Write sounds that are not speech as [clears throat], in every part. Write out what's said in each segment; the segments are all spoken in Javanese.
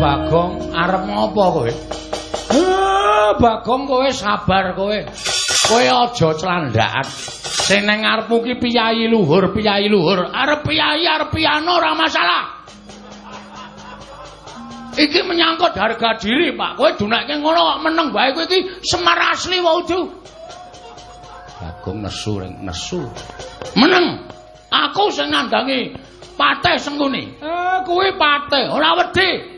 Bagong, arep ngopo kowe? Eh, Bagong kowe sabar kowe. Kowe aja clandhakan. Sing nang ngarepmu ki piyayi luhur, piyayi luhur. Arep piyayi arep piano ora masalah. Iki menyangkut harga diri, Pak. Kowe dunekke ngono kok meneng bae kowe iki Semar asli wae Bagong nesu ring nesu. Meneng. Aku sing nandangi pateh sengkuni. Eh, kuwi pateh, ora wedi.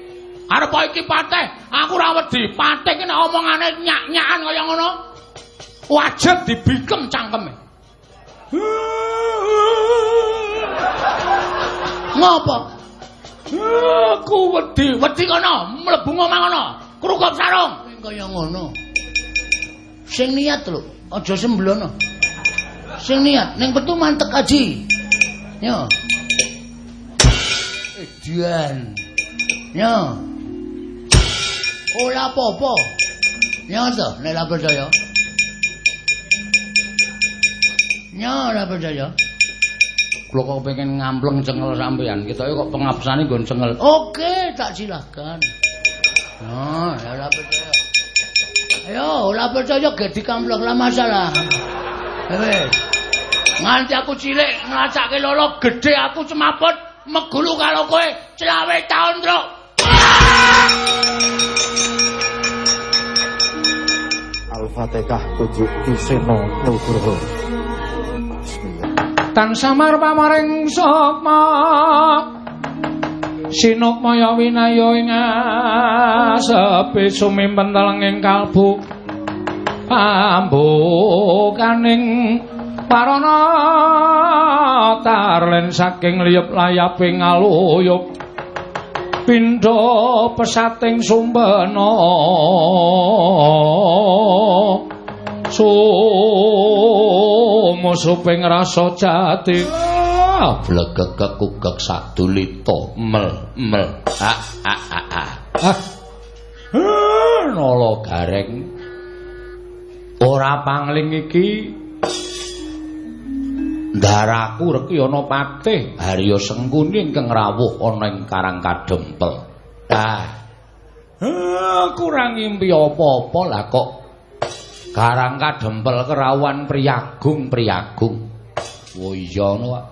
Arep iki pateh, aku ora wedi. Pateh ki nek omongane nyak-nyakan kaya ngono, wajib dibikem cangkeme. Ngopo? Aku wedi, wedi kono, mlebu omah kono. Krukup sarung. Kaya ngono. Sing niat lho, aja semblono. Sing niat ning petu mantek aji. Yo. Edian. Yo. Ora apa-apa. Yo to, nek ora percaya. Yo ora percaya. Kula kok pengen ngampleng cengel sampean, ketoke kok pengabsane nggon cengel. Oke, tak silakan. Nah, ora percaya. Ayo, ora percaya ge dikampleng lah masalah. Wes. Nganti aku cilik nglacake lolo gedhe aku cemaput megulu karo kowe celawe taun, Truk. Al-Fatihah tujuh Kiseno Nugroho. Tan samar pamaring sapa Sinukmaya winaya ing asepe sumimpen telenging kalbu. Ambukaning parana tarlen saking liyep layaping aluyup pindha pesating sumbana. Sumusuping rasa jati. Blegegek kugek sadulita. Mel mel. Ha ha ha ha. Nolo gareng. Ora pangling iki ndaraku reki ana patih harya sengkuni ingkang rawuh ana ing karang kadempel ah kurang ngimpi apa-apa lah kok Garang kadempel kerawan priyagung priyagung. Oh iya ngono Pak.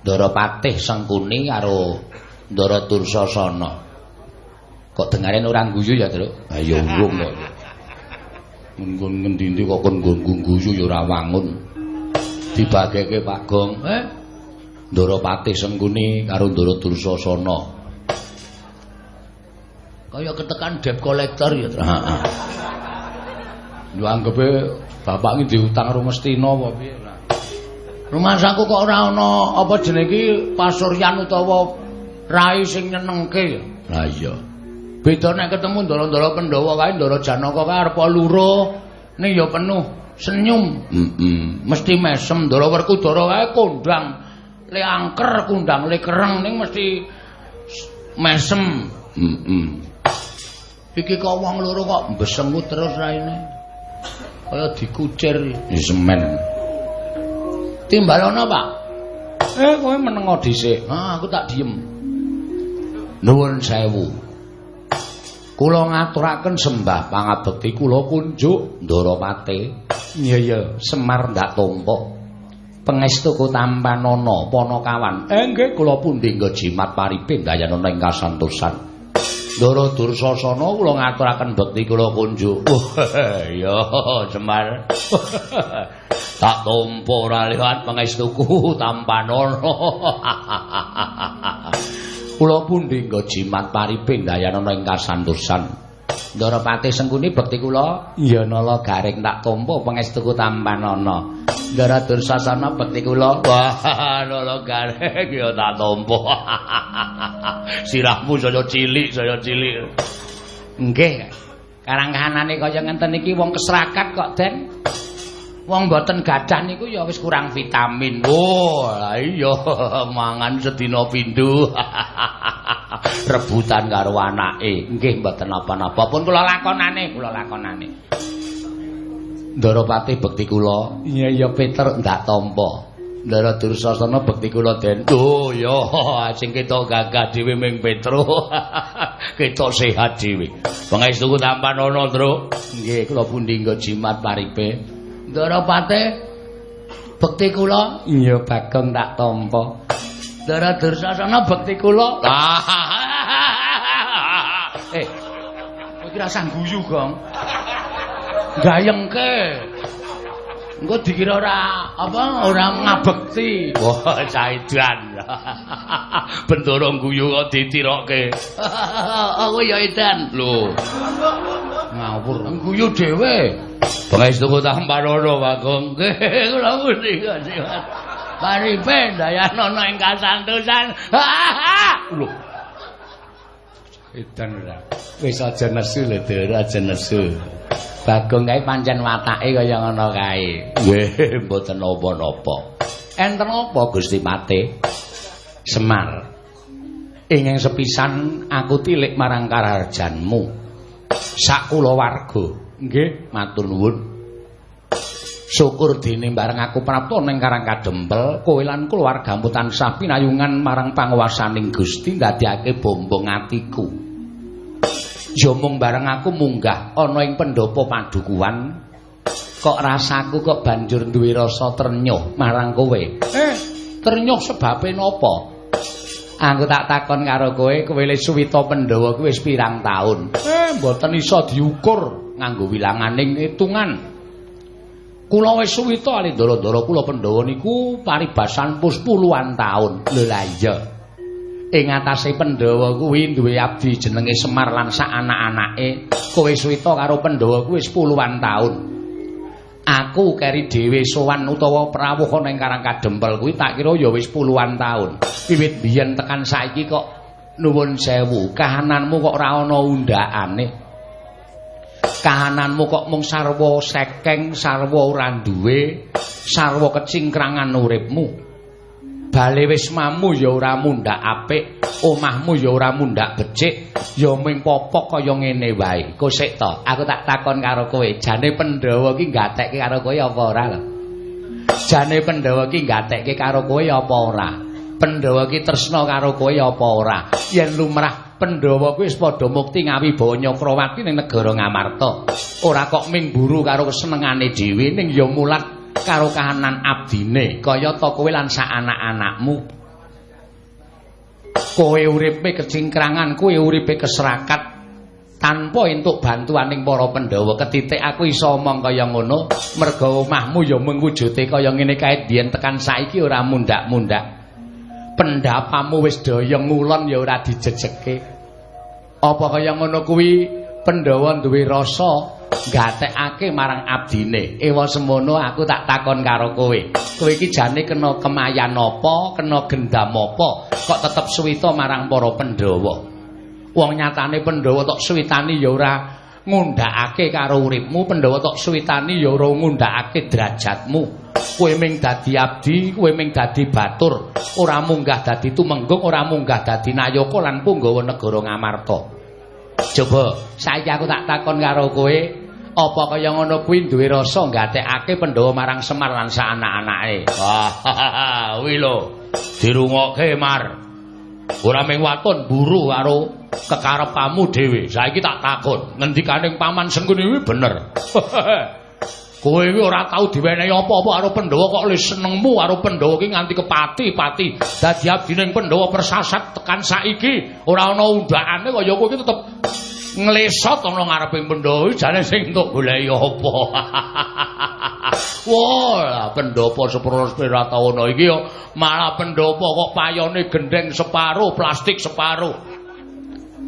Ndara Patih Sengkuni karo Ndara Dursasana. Kok dengaren ora guyu ya, Truk? Ha ya urung kok. Menggon ngendi-endi kok kon nggon guyu ya ora wangun. Dibageke Pak Gong. Eh? Ndara Patih Sengkuni karo Ndara Dursasana. Kaya ketekan debt collector ya, Truk. Heeh. Yo anggepe bapak iki diutang Rumestina apa piye? Rumah saku kok ora ana apa jenenge iki pasuryan utawa rai sing nyenengke ya. Lah iya. Beda nek ketemu ndara-ndara Pandhawa kae ndara Janaka kae arep luro ning ya penuh senyum. Heeh. Mesti mesem ndara Werkudara kae kondang le angker kondang le kereng ning mesti mesem. Heeh. Iki kok wong loro kok mbesengut terus raine. Kaya dikucir. Semen. Timbalana, Pak. Eh, kowe menengo dhisik. Ah, aku tak diem. Nuwun sewu. Kula ngaturaken sembah pangabekti kula kunjuk Ndarawati. Iya iya, Semar ndak tompo. Pangestu ku tampanana Panakawan. Eh nggih kula pundi nggo jimat paripin dayanana ing kasantosan. Ndara Dursasana kula ngaturaken bekti kula kunjuk. [laughs] Iya Semar. [laughs] tak tompo ora liwat pangestuku [laughs] tampanana. Kula pundi nggo jimat pariping dayanana ing kasantosan. Ndarawati Sengkuni bekti kula ya nala garing tak tampa pangestuku tampanana. Ndara Dursasana bekti kula wah [laughs] nala garing ya tak tampa. [laughs] Sirahmu saya cilik, saya cilik. Nggih. Karang-kahanane kaya ngenten iki wong keserakat kok, Den. Wong mboten gadah niku ya wis kurang vitamin. Oh, iya [laughs] mangan sedina pindho. [laughs] Rebutan karo anake. Nggih mboten napa-napa. Pun kula lakonane, kula lakonane. Ndarawati bekti kula. Iya iya Peter ndak tampa. Ndara Dursasana bekti kula Den. Oh iya, [laughs] sing ketok gagah dhewe ming Petro. Ketok sehat dhewe. Pangestuku tampan ana, Tru. Nggih, kula pundi nggo jimat paripe. Ndara pate bekti kula. Iya, Bagong tak tampa. Ndara Dursasana bekti kula. eh, kowe kira sang guyu, Gong. Gayengke. Engko dikira ora apa ora ngabekti. Wah, caidan. [laughs] Bendoro guyu kok ditirokke. [laughs] Aku ya edan. Lho. Ngawur. Guyu dhewe. Pangestuku tamparana, Bagong. [laughs] Kula mesti kasihan. Paripe dayanono ing kasantosan. Lho. Edan ora. Wis aja nesu lho, Dara, aja nesu. Bagong kae pancen watake kaya ngono kae. Nggih, [laughs] mboten napa-napa. Enten apa Gusti Pate? Semar. Inging sepisan aku tilik marang kararjanmu. Sak kula warga. Nggih, matur nuwun. Syukur dene bareng aku prapta ning Karang Kadempel, kowe lan keluargamu tansah pinayungan marang panguwasaning Gusti ndadekake bombong atiku. Ya mung bareng aku munggah ana ing pendopo padukuan, kok rasaku kok banjur duwe rasa ternyuh marang kowe. Eh, ternyuh sebabe napa? Aku tak takon karo kowe, kowe le suwita Pandhawa kuwi wis pirang taun? Eh, mboten iso diukur nganggo wilanganing hitungan. Kula wis suwita ali ndara-ndara kula Pandhawa niku paribasan pus puluhan taun. Lho la iya. Ing atase Pandhawa kuwi duwe abdi jenenge Semar lan sak anak-anake. Kowe suwita karo Pandhawa kuwi wis puluhan taun. Aku keri dhewe sowan utawa prawuh ning Karang Kadempel kuwi tak kira ya wis puluhan taun. Wiwit biyen tekan saiki kok nuwun sewu, kahananmu kok ora ana undakane. Kahananmu kok mung sarwa sekeng, sarwa ora duwe, sarwa kecingkrangan uripmu. Bale wis mamu ya ora mundhak apik, omahmu ya ora mundhak becik, ya ming popok kaya ngene wae. Kosik to, aku tak takon karo kowe, jane Pandhawa ki gatekke karo kowe apa ora? Jane Pandhawa ki gatekke karo kowe apa ora? Pandhawa ki tresna karo kowe apa ora? Yen lumrah Pandhawa kuwi wis padha mukti ngawi bawa Nyakrawati ning negara Ngamarta. Ora kok ming buru karo kesenengane dhewe ning ya mulat karo kahanan abdine kaya ta kowe lan sak anak-anakmu kowe uripe kecingkrangan kowe uripe keserakat tanpa entuk bantuaning para Pandhawa. Ketitik aku iso omong kaya ngono merga omahmu ya mung wujude kaya ngene kae biyen tekan saiki ora mundak-mundak pendapamu wis daya ngulon ya ora dijejeke apa kaya ngono kuwi Pandhawa duwe rasa gatekake marang abdine. Ewa semono aku tak takon karo kowe. Kowe iki jane kena kemayan apa, kena gendam apa, kok tetep suwita marang para Pandhawa. Wong nyatane Pandhawa tok suwitani ya ora ngundhakake karo uripmu, Pandhawa tok suwitani ya ora ngundhakake derajatmu. Kowe ming dadi abdi, kowe ming dadi batur, ora munggah dadi tumenggung, ora munggah dadi nayaka lan punggawa negara Ngamarta. Coba saiki aku tak takon karo kowe, apa kaya ngono kuwi duwe rasa gatekake Pandhawa marang Semar lan sak anak-anake. [laughs] Wah, kuwi lho. Dirungokke Mar. Ora mung waton buru karo kekarepamu dhewe. Saiki tak takon, ngendikaning Paman Sengkuni kuwi bener. [laughs] Kowe iki ora tau diwenehi apa-apa karo Pandhawa kok le senengmu karo Pandhawa iki nganti kepati-pati. Dadi abdining Pandhawa persasat tekan saiki ora ana undakane kaya kowe iki tetep nglesot ana ngareping Pandhawa jane sing entuk goleki apa. [laughs] Wah, pendopo sepuluh sepira tahun iki yo malah pendopo kok payone gendeng separo, plastik separo.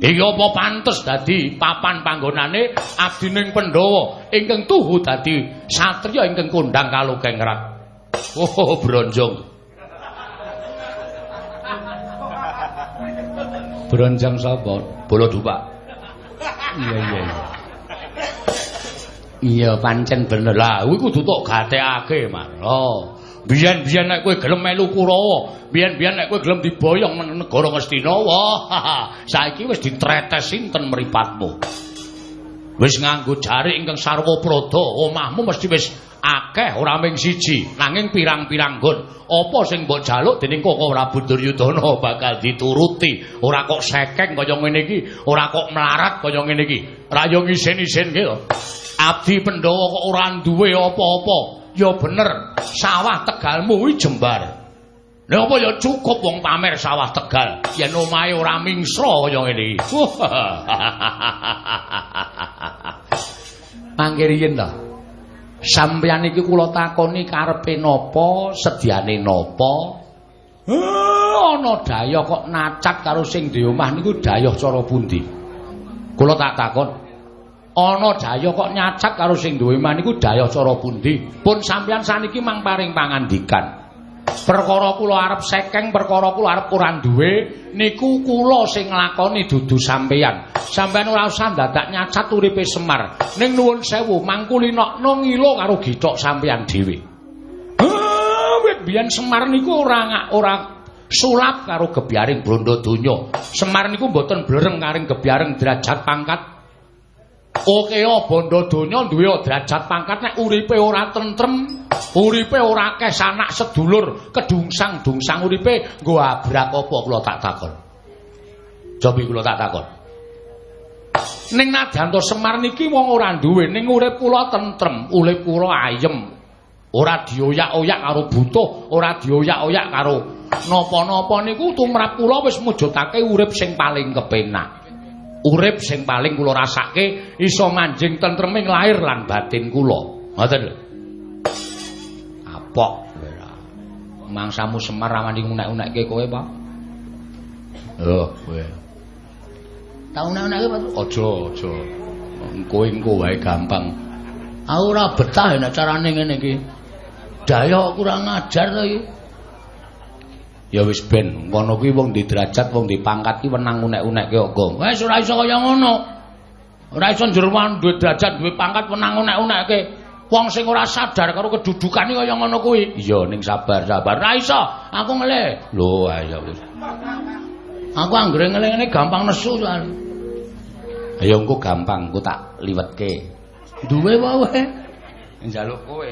Iki apa pantes dadi papan panggonane abdining Pandhawa ingkang tuhu dadi satriya ingkang kondang kalugeng rat. Oh, bronjong. Bronjong sapa? Bola dupak. Iya, iya, iya. Iya, pancen bener. Lah, kuwi kudu tok gatekake, Mas. Oh. Biyen-biyen nek kowe gelem melu Kurawa, biyen-biyen nek kowe gelem diboyong nang negara Ngastina, wah, saiki wis ditretes sinten mripatmu. Wis nganggo jari ingkang sarwa prada, omahmu mesti wis akeh ora ming siji nanging pirang-pirang nggon. Apa sing mbok jaluk dening Koko Prabu Duryudana bakal dituruti? Ora kok sekeng kaya ngene iki ora kok melarat kaya ngene iki. Ra yo ngisin-isinke to abdi Pandhawa kok ora duwe apa-apa ya bener sawah Tegalmu kuwi jembar Lha apa ya cukup wong pamer sawah Tegal yen omahe ora mingsra kaya ngene iki [laughs] Mangke riyen to Sampeyan iki kula takoni karepe napa, sediane napa? ana daya kok nacat karo sing di omah niku daya cara pundi? Kula tak takon. Ana daya kok nyacat karo sing duwe omah niku daya cara pundi? Pun sampeyan saniki mang paring pangandikan. Perkara kula arep sekeng, perkara kula arep ora duwe, niku kula sing nglakoni dudu sampeyan. Sampeyan ora usah dadak nyacat uripe Semar. Ning nuwun sewu, mangkulinokno ngilo karo gitok sampeyan dhewe. Wit biyen Semar niku ora ora sulap karo gebyaring Brondo donya. Semar niku mboten blereng karing gebyaring derajat pangkat Oke, oh, bondo donya duwe derajat pangkat nek uripe ora tentrem, uripe ora akeh sanak sedulur, kedungsang-dungsang uripe nggo abrak apa kula tak takon. Jobi kula tak takon. Ning Nadanto Semar niki wong ora duwe, ning urip kula tentrem, urip kula ayem. Ora dioyak-oyak karo butuh, ora dioyak-oyak karo napa-napa niku tumrap kula wis mujudake urip sing paling kepenak. Urip sing paling kula rasake iso manjing tentreming lahir lan batin kula. Ngoten lho. Apok mangsamu Semar rawani ngunek-unekke kowe, Pak. Oh, kowe. Tak unek-unekke, Pak. Aja, aja. Kowe engko wae gampang. Aku ora betah nek carane ngene iki. Daya kurang ajar to iki. Ya wis ben, ngono kuwi wong di derajat, wong di pangkat ki wenang unek-unekke kok. Wis ora iso kaya ngono. Ora iso jeruan duwe derajat, duwe pangkat wenang unek-unekke. Wong sing ora sadar karo kedudukane kaya ngono kuwi. Iya, ning sabar, sabar. Ora iso, aku ngele. Lho, ayo wis. Aku anggere ngene gampang nesu soal. Ayo engko gampang, engko tak liwetke. Duwe wae. Njaluk kowe.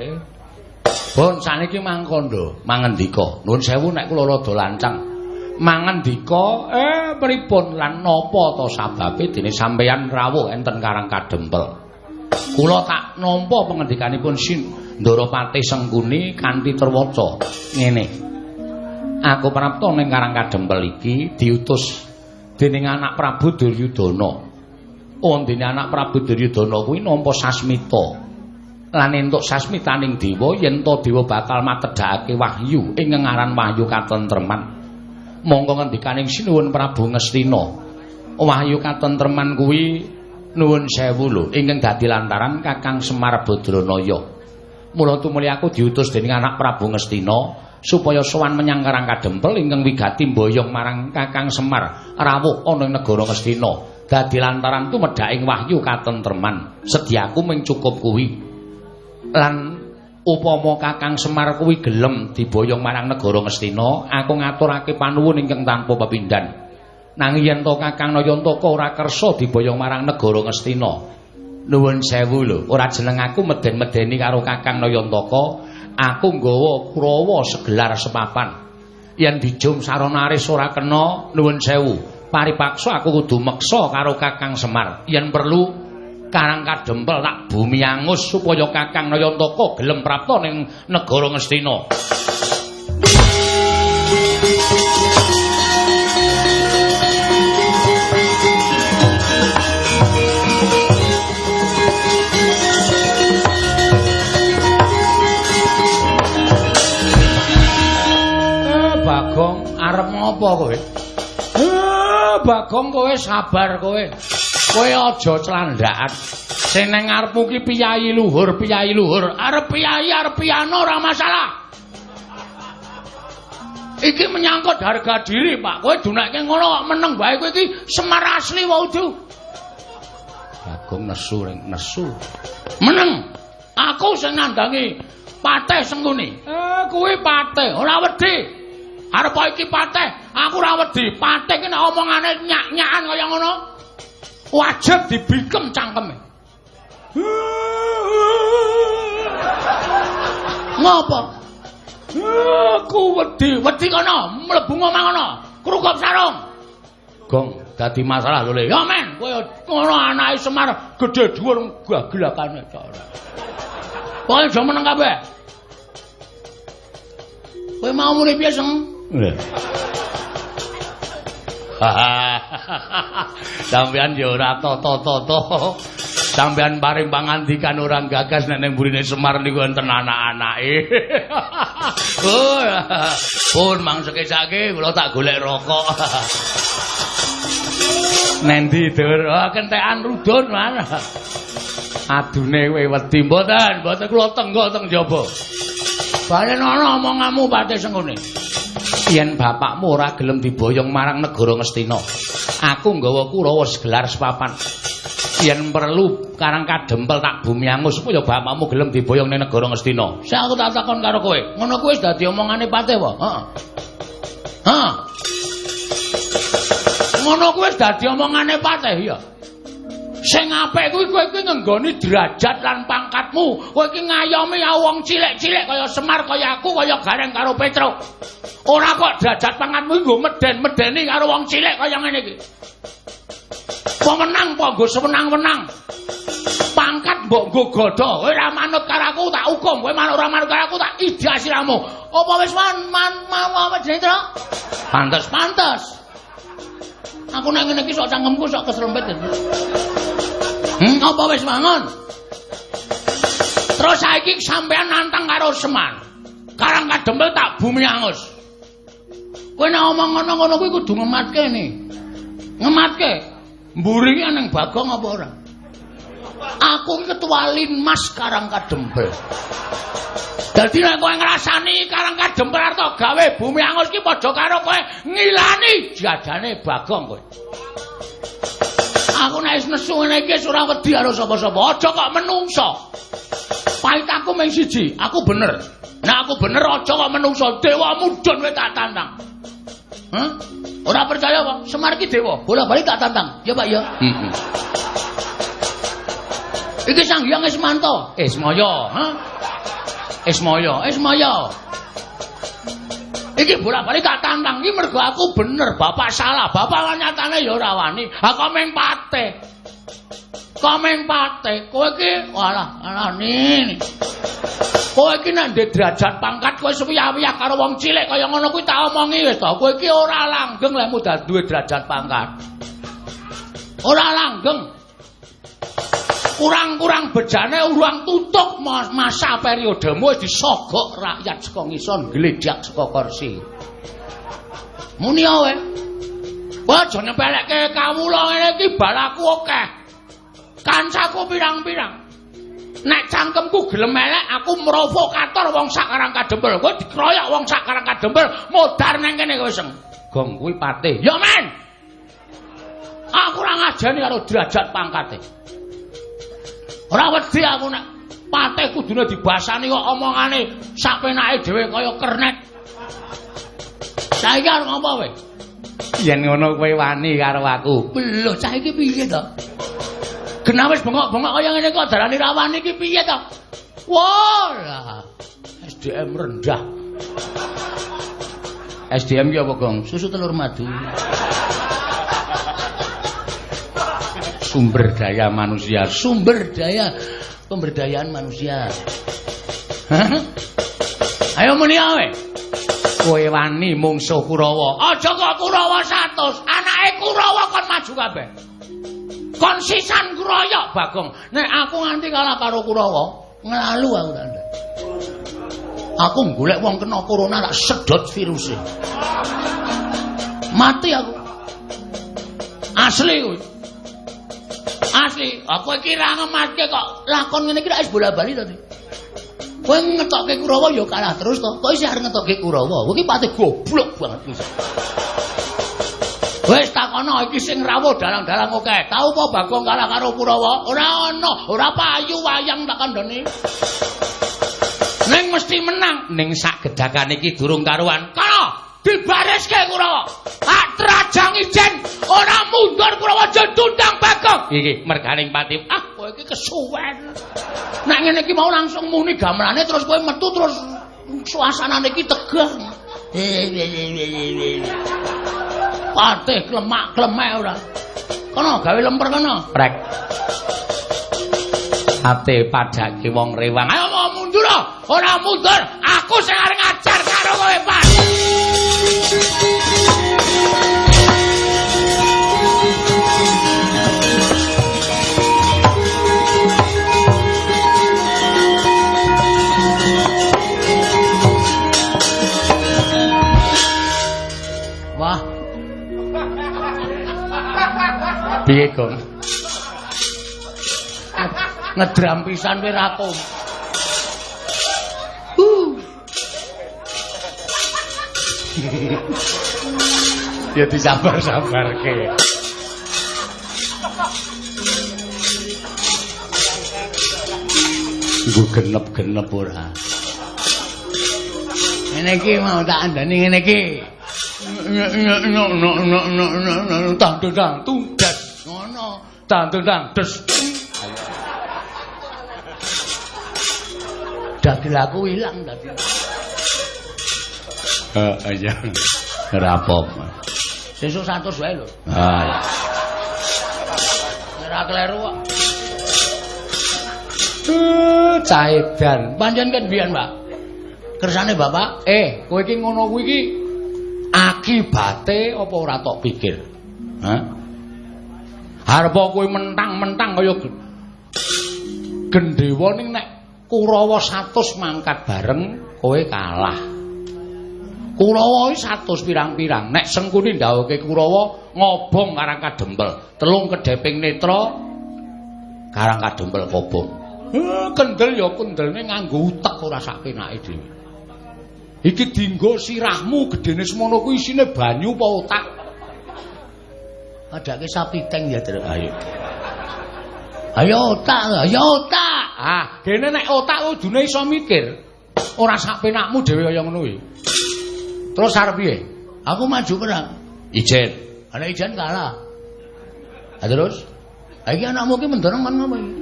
Pun saniki mangkondo, mangendika. Nuwun sewu nek kula rada lancang. Mangendika, eh pripun lan napa to sababe dene sampeyan rawuh enten Karang Kadempel. Kula tak nampa pangendikanipun Sin Ndorapati Sengkuni kanthi terwaca ngene. Aku prapta ning Karang Kadempel iki diutus dening anak Prabu Duryudana. Oh, dene anak Prabu Duryudana kuwi nampa sasmita. Lan entuk sasmitaning dewa yen to dewa bakal matedhake wahyu ing ngaran wahyu katentreman. Monggo ngendikaning sinuwun Prabu Ngastina wahyu katentreman kuwi nuwun sewu lho ingkang dadi lantaran Kakang Semar Badranaya mula tumuli aku diutus dening anak Prabu Ngastina supaya sowan menyang Karang Kadempel ingkang wigati mboyong marang Kakang Semar rawuh ana ing negara Ngastina dadi lantaran tumedhaking wahyu katentreman. Sediaku mung cukup kuwi lan upama Kakang Semar kuwi gelem diboyong marang negara Ngastina, aku ngaturake panuwun ingkang tanpa pepindhan. Nanging yen to Kakang Nayantaka ora kersa diboyong marang negara Ngastina, nuwun sewu lho, ora jeneng aku meden-medeni karo Kakang Nayantaka, aku nggawa Kurawa segelar sepapan. Yen dijum saronaris ora kena, nuwun sewu. Paripaksa aku kudu meksa karo Kakang Semar. Yen perlu Karang kadempel tak bumi angus supaya Kakang Nayantaka gelem prapta ning negara Ngastina. Eh, Bagong arep ngopo kowe? Eh, Bagong kowe sabar kowe. Kowe aja clandhakan sing nang ngarepmu ki piyayi luhur piyayi luhur. Arep piyayi arep piano ora masalah. Iki menyangkut harga diri pak. Kowe dunake ngono kok meneng bae kowe iki semar asli wae du Bagong nesu ring nesu. Meneng. Aku sing nandangi pateh sengkuni eh kuwi pateh ora wedi. Arep iki pateh aku ora wedi. Pateh ki nek omongane nyak-nyakan kaya ngono wajib dibikem cangkeme. Ngopo? Aku wedi, wedi kono, mlebu ngomong kono. Krukop sarung. Gong, dadi masalah lho, Le. Ya men, kowe ngono anake Semar gedhe dhuwur gagelakane cara. Kowe aja meneng kabeh. Kowe mau mulih piye, Seng? Lho. [laughs] Sampeyan ya ora toto-toto. Sampeyan paring pangandikan orang gagas nek ning burine Semar niku enten anak-anake. [laughs] Pun mangsekesake kula tak golek rokok. [laughs] Nendi dur, oh, kentekan rudun mana? Adune kowe wedi mboten, mboten kula tenggo teng jaba. Balen ana omonganmu pate sengone. Yen bapakmu ora gelem diboyong marang negara Ngastina. Aku nggawa Kurawa segelar sepapan. Yen perlu karang kadempel tak bumi angus supaya bapakmu gelem diboyong ning negara Ngastina. Sing aku tak takon karo kowe, ngono kuwi wis dadi omongane pate apa? Heeh. Hah? Ngono kuwi wis dadi omongane pate ya. Sing apik kuwi kowe iki ngenggoni derajat lan pangkatmu. Kowe iki ngayomi wong cilik-cilik kaya Semar kaya aku kaya Gareng karo Petro. Ora kok derajat pangkatmu nggo meden-medeni karo wong cilik kaya ngene iki. Pemenang apa nggo sewenang-wenang. Pangkat mbok nggo godho. Kowe ora manut karo aku tak hukum. Kowe manut ora manut karo aku tak ida siramu. Apa wis man man mau apa jenenge, Tru? Pantes Pantes. Aku nek ngene iki sok cangkemku sok keserempet. Hmm, apa wis mangon? Terus saiki sampean nantang karo Seman. Karang kadempel tak bumi angus. Kowe nek omong ngono-ngono kuwi kudu ngematke ni. Ngematke. Mburi ning Bagong apa ora? Aku ketua Linmas Karang Kadempel. Dadi nek kowe ngrasani Karang Kadempel arep gawe bumi angus ki padha karo kowe ngilani jajane Bagong kowe. Aku nek wis nesu ngene iki ora wedi karo sapa-sapa. Aja kok menungso. Pait aku mung siji, aku bener. Nek aku bener aja kok menungso. Dewa mudhun kowe tak tantang. Hah? Ora percaya apa? Semar ki dewa. Bola-bali tak tantang. Ya, Pak, ya. Heeh. Iki Sang Hyang Ismanto. Ismaya, Hah? Ismaya. Ismaya. Iki bola-bali tak tantang. Iki mergo aku bener, bapak salah. Bapak nyatane ya ora wani. Ha kok meng pate. Kok meng pate. Kowe iki walah, alah ni. Kowe iki nek ndek derajat pangkat kowe suwi-wiyah karo wong cilik kaya ngono kuwi tak omongi wis to. Kowe iki ora langgeng lek mudah duwe derajat pangkat. Ora langgeng. Kurang-kurang bejane urang tutuk mas- masa periodemu wis disogok rakyat saka ngisor gledhak saka kursi. Muni ae. Kowe aja nyepelekke kawula ngene iki balaku akeh. Kancaku pirang-pirang. Nek cangkemku gelem elek aku mrovokator wong sakarang kadempel. Kowe dikeroyok wong sakarang kadempel modar nang kene kowe seng. Gong kuwi patih. Ya men. Aku ora ngajeni karo derajat pangkate. Ora wedi aku nek patih kudune dibasani kok omongane sak penake dhewe kaya kernet. Saiki arep ngopo kowe? Yen ngono kowe wani karo aku. Lho, cah iki piye to? Genah wis bengok-bengok kaya ngene kok darani rawani iki piye to? Wah, SDM rendah. SDM ki apa, Gong? Susu telur madu. Sumber daya manusia. Sumber daya pemberdayaan manusia. Hah? Ayo muni ae. Kowe wani mungsuh Kurawa. Aja kok Kurawa 100, anake Kurawa kon maju kabeh. Kon sisan kroyok Bagong. Nek aku nganti kalah karo Kurawa, nglalu aku tak ndak. Aku golek wong kena corona tak sedot viruse. Mati aku. Asli kuwi. Asli, aku iki ra ngematke kok lakon ngene iki ra bola-bali to. Kowe ngetokke Kurawa ya kalah terus to. Kok isih arep ngetokke Kurawa? Kowe iki pati goblok banget wis. Wis takono iki sing rawuh dalang-dalang oke. Tahu apa Bagong kalah karo Kurawa? Ora ana, ora payu wayang tak kandhani. Ning mesti menang. Ning sak gedakan iki durung karuan. Kana dibariske Kurawa. Hak trajang ijen ora mundur Kurawa jendundang Bagong. Iki merganing pati. Ah, kowe iki kesuwen. Nek ngene iki mau langsung muni gamelane terus kowe metu terus suasanane iki tegang. Patih klemak klemek ora. Kono gawe lemper kono. Rek. Ate padake wong rewang. Ayo mau mundur ora mundur. Aku sing arep ngajar karo kowe, Pak. Piye, Gong? Ngedram pisan kowe rakum. Ya disabar-sabarke. Iku genep-genep ora. Ngene iki mau tak andani ngene iki. No no Ngono. Tang tang des. Dagel aku ilang dadi. Heeh, iya. Ora apa-apa. Sesuk 100 wae lho. Ah. Ora kleru kok. Caedan. Pancen kan biyen, Mbak. Kersane Bapak, Eh, kowe iki ngono kuwi iki akibate apa ora tok pikir? Hah? Harep kowe mentang-mentang kaya ge- gendhewa ning nek Kurawa 100 mangkat bareng kowe kalah. Kurawa iki 100 pirang-pirang. Nek Sengkuni ndawuhke Kurawa ngobong karang kadempel, telung kedeping netra karang kadempel kobong. Eh, kendel ya kendelne nganggo utek ora sak penake dhewe. Iki dinggo sirahmu gedene semono kuwi isine banyu apa otak? Adake sapi teng ya, Tru. Ayo. Ayo otak, ayo otak. Ah, kene nek otak kudune iso mikir. Ora sak penakmu dhewe kaya ngono kuwi. Terus arep piye? Aku maju perang. Ijen. Ana ijan kalah. Ha terus? Ha iki anakmu ki mendorong kan ngapa iki?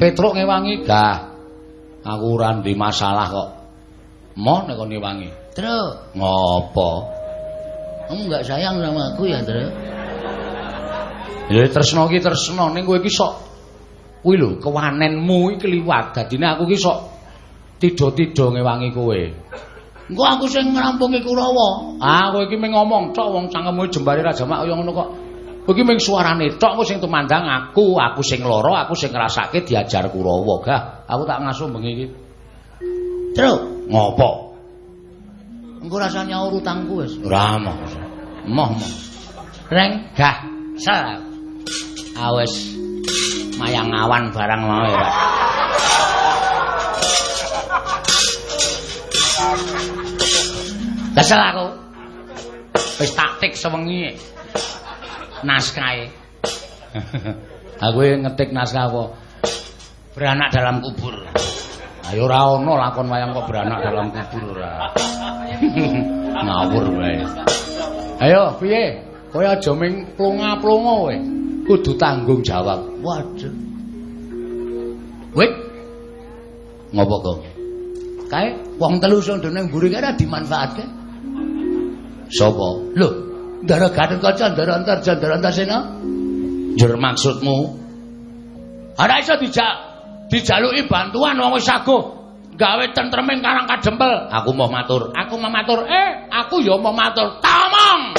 Petruk ngewangi gah. Aku ora ndek masalah kok. Mo nek kon ngewangi. Terus, Ngopo? kamu enggak sayang sama aku ya, Terus? Ya tresno ki tresno ning kowe iki sok kuwi lho kewanenmu iki kliwat. Dadine aku ki sok tido-tido ngewangi kowe. Engko aku sing ngrampungi Kurawa. Ah, kowe iki ngomong tok wong cangkemmu jembare Raja Mak kaya ngono kok. Kowe iki mung suarane tok kowe sing tumandang aku, aku sing lara, aku sing ngrasake diajar Kurawa. Gah, aku tak ngaso bengi iki. Terus, Ngopo? engko rasa nyaur utangku wis. Ora moh. Moh moh. Reng, Gah, sel. Awes mayang awan barang mau ya. Kesel aku. Wis taktik sewengi. Naskahe. [laughs] aku ngetik naskah apa? Beranak dalam kubur. Ayo ora ono lakon wayang kok beranak dalam kubur ora. [laughs] Ngawur wae. Ayo, piye? Kowe aja ming plonga-plonga kowe. Kudu tanggung jawab. Waduh. Wit. Ngopo kok? Kae wong telu sing ndene mburi kae ora dimanfaatke. Sopo? Lho, Ndara Gatot Kaca, Ndara Antarja, Ndara Antasena. Jur maksudmu? Ora iso dijak dijaluki bantuan wong wis saguh gawe tentreming karang kadempel. Aku mau matur. Aku mau matur, eh, aku ya mau matur. Tamong.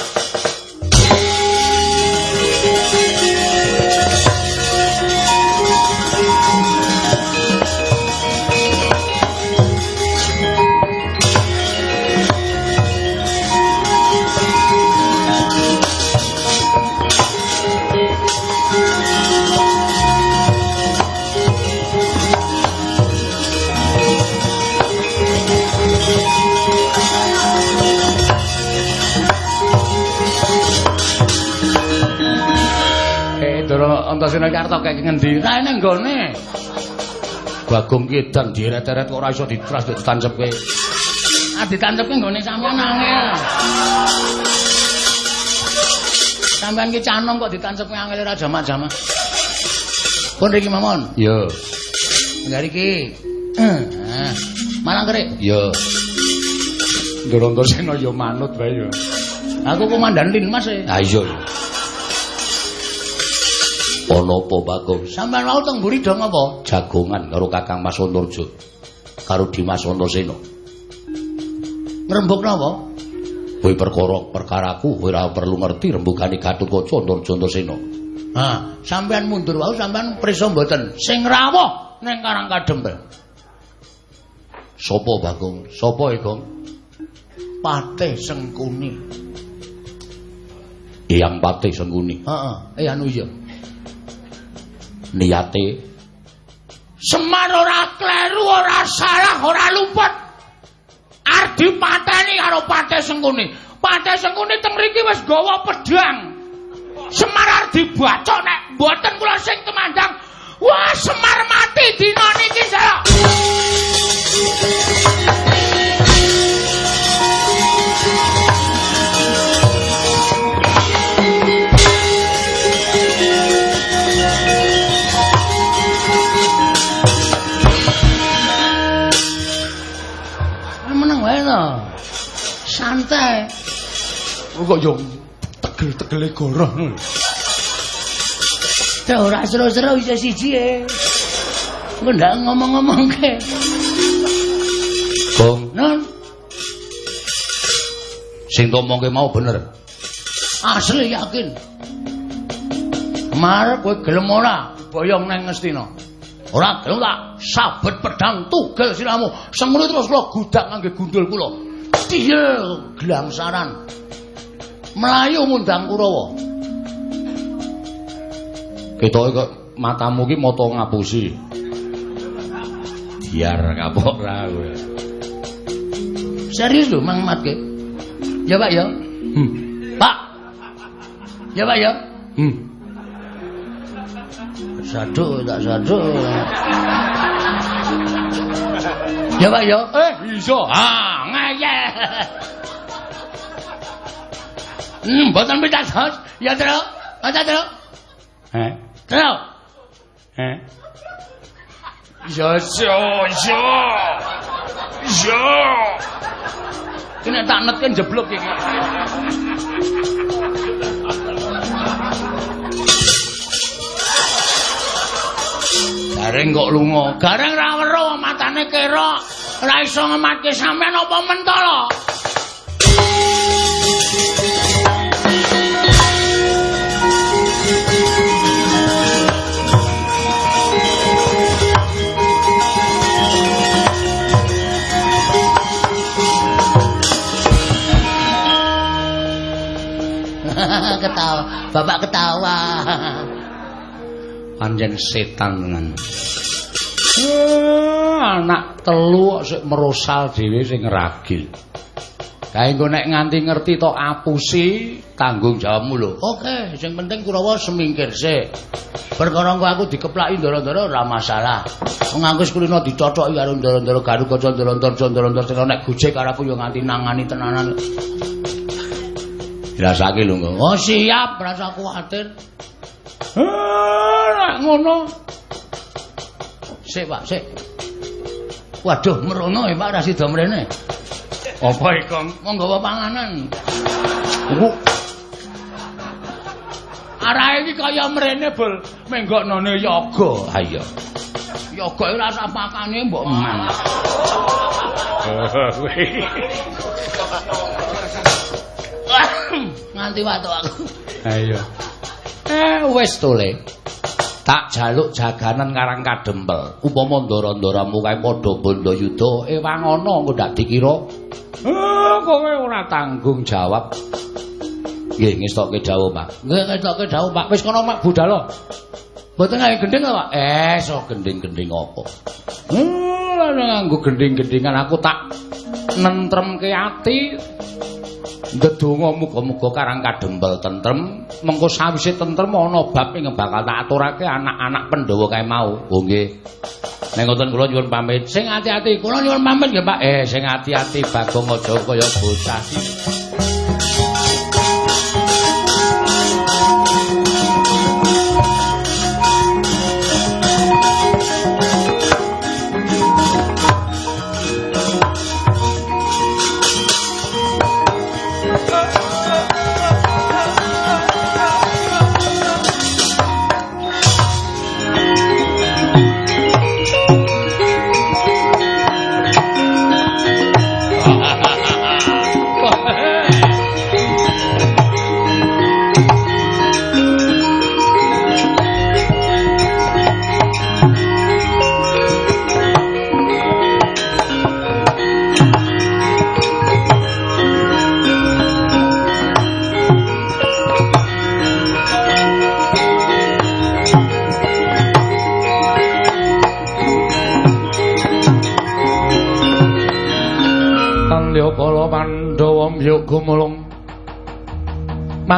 Ndara Antasena Karta kayak ngendi? Lah ning nggone. Bagong Kidan dieret-eret kok ora iso ditras ditancepke. Ah ditancepke nggone sampean angel. Sampean ki canom kok ditancepke angel ora jamak-jamak. Pun iki mamon. Yo. Enggak iki. Nah, Malang kere. Ya. Ndorondosena ya manut wae ya. Aku komandan Linmas e. Ha iya. Ana apa, Bagong? Sampeyan mau teng mburi dong apa? Jagongan karo Kakang Mas Antarja. Karo Dimas Antasena. Ngrembug napa? Kowe perkara perkaraku ora perlu ngerti rembugane Gatotkaca Antarja Antasena. Ha, sampeyan mundur wae sampeyan prisa mboten. Sing rawuh ning Karang Kadempel. Sopo Bagong? Sopo e, Gong? Patih Sengkuni. Eyang Patih Sengkuni. Heeh, eh anu iya. Niyate Semar ora kleru, ora salah, ora luput. Arep dipateni karo Patih Sengkuni. Patih Sengkuni teng mriki wis gawa pedhang. Semar arep dibacok nek mboten kula sing temandang. Wah, Semar mati dina niki saya. Santai. kok yo tegel-tegele goroh. Tuh ora seru-seru iso siji e. Engko ndak ngomong-ngomongke. Gong, Non, sing tomongke mau bener. asli yakin. Marep kowe gelem ora boyong nang Ngastina. Ora gelem tak sabet pedang tugel siramu. Semono terus kula gudak ngangge gundul kula. Diye glangsaran. Melayu mundang Kurawa. Ketoke kok matamu ki mata ngapusi. Biar kapok ra kowe. Serius lho Mang Mat ke? Ya Pak ya. Hmm. Pak. Ya Pak ya. Hmm. Sadu tak sadu. Ya Pak ya. Eh, iso. Ah, ngayeh. Hmm, boten pitados. Ya, Tru. Ada, Tru. Eh, Tru. eh. Ya, ya, ya. Ya. Kene tak netken jeblok iki. Gareng kok lunga. Gareng ra weruh matane kerok. Ora iso ngematke sampean apa mentolo. [laughs] ketawa, bapak ketawa. [laughs] Panjen setan tenan. Anak telu kok sik merosal dhewe sing ragil. Kae engko nek nganti ngerti to apusi tanggung jawabmu lho. Oke, sing penting Kurawa semingkir sik. Perkara engko aku dikeplaki ndara-ndara ora masalah. Wong aku kulino dicocoki karo ndara-ndara garuk kaca ndara-ndara ndara-ndara nek gojek karo aku yo nganti nangani tenanan. Dirasake lho engko. Oh, siap, rasa kuwatir. Nek ngono. Sik, Pak, sik. Waduh, merono ya, Pak, ra sida mrene. Apa iku? Mau nggawa panganan. Iku Arahe iki kaya mrene, Bul. Menggoknone yoga. ha iya. Yoga iki rasa pakane mbok eman. [laughs] Nganti watu aku. Ha iya. Eh wis to le. Tak jaluk jaganan karang kadempel. Upama ndara-ndaramu kae padha bondo yuda, ewang ana engko ndak dikira. Eh kowe ora tanggung jawab. Nggih ngestokke dawuh, Pak. Nggih ketoke dawuh Pak, wis kono Mak budal. Mboten gawe gending lho, Pak. Eh, so gending-gending apa? Hmm, nganggo gending-gendingan aku tak nentremke ati. Ndedonga muga-muga karang kadempel tentrem. Mengko sawise tentrem ana bab ing bakal tak aturake anak-anak Pandhawa kae mau. Oh nggih. Nek ngoten kula nyuwun pamit. Sing ati-ati, Kula nyuwun pamit nggih, Pak. eh sing ati-ati Bagong aja kaya bocah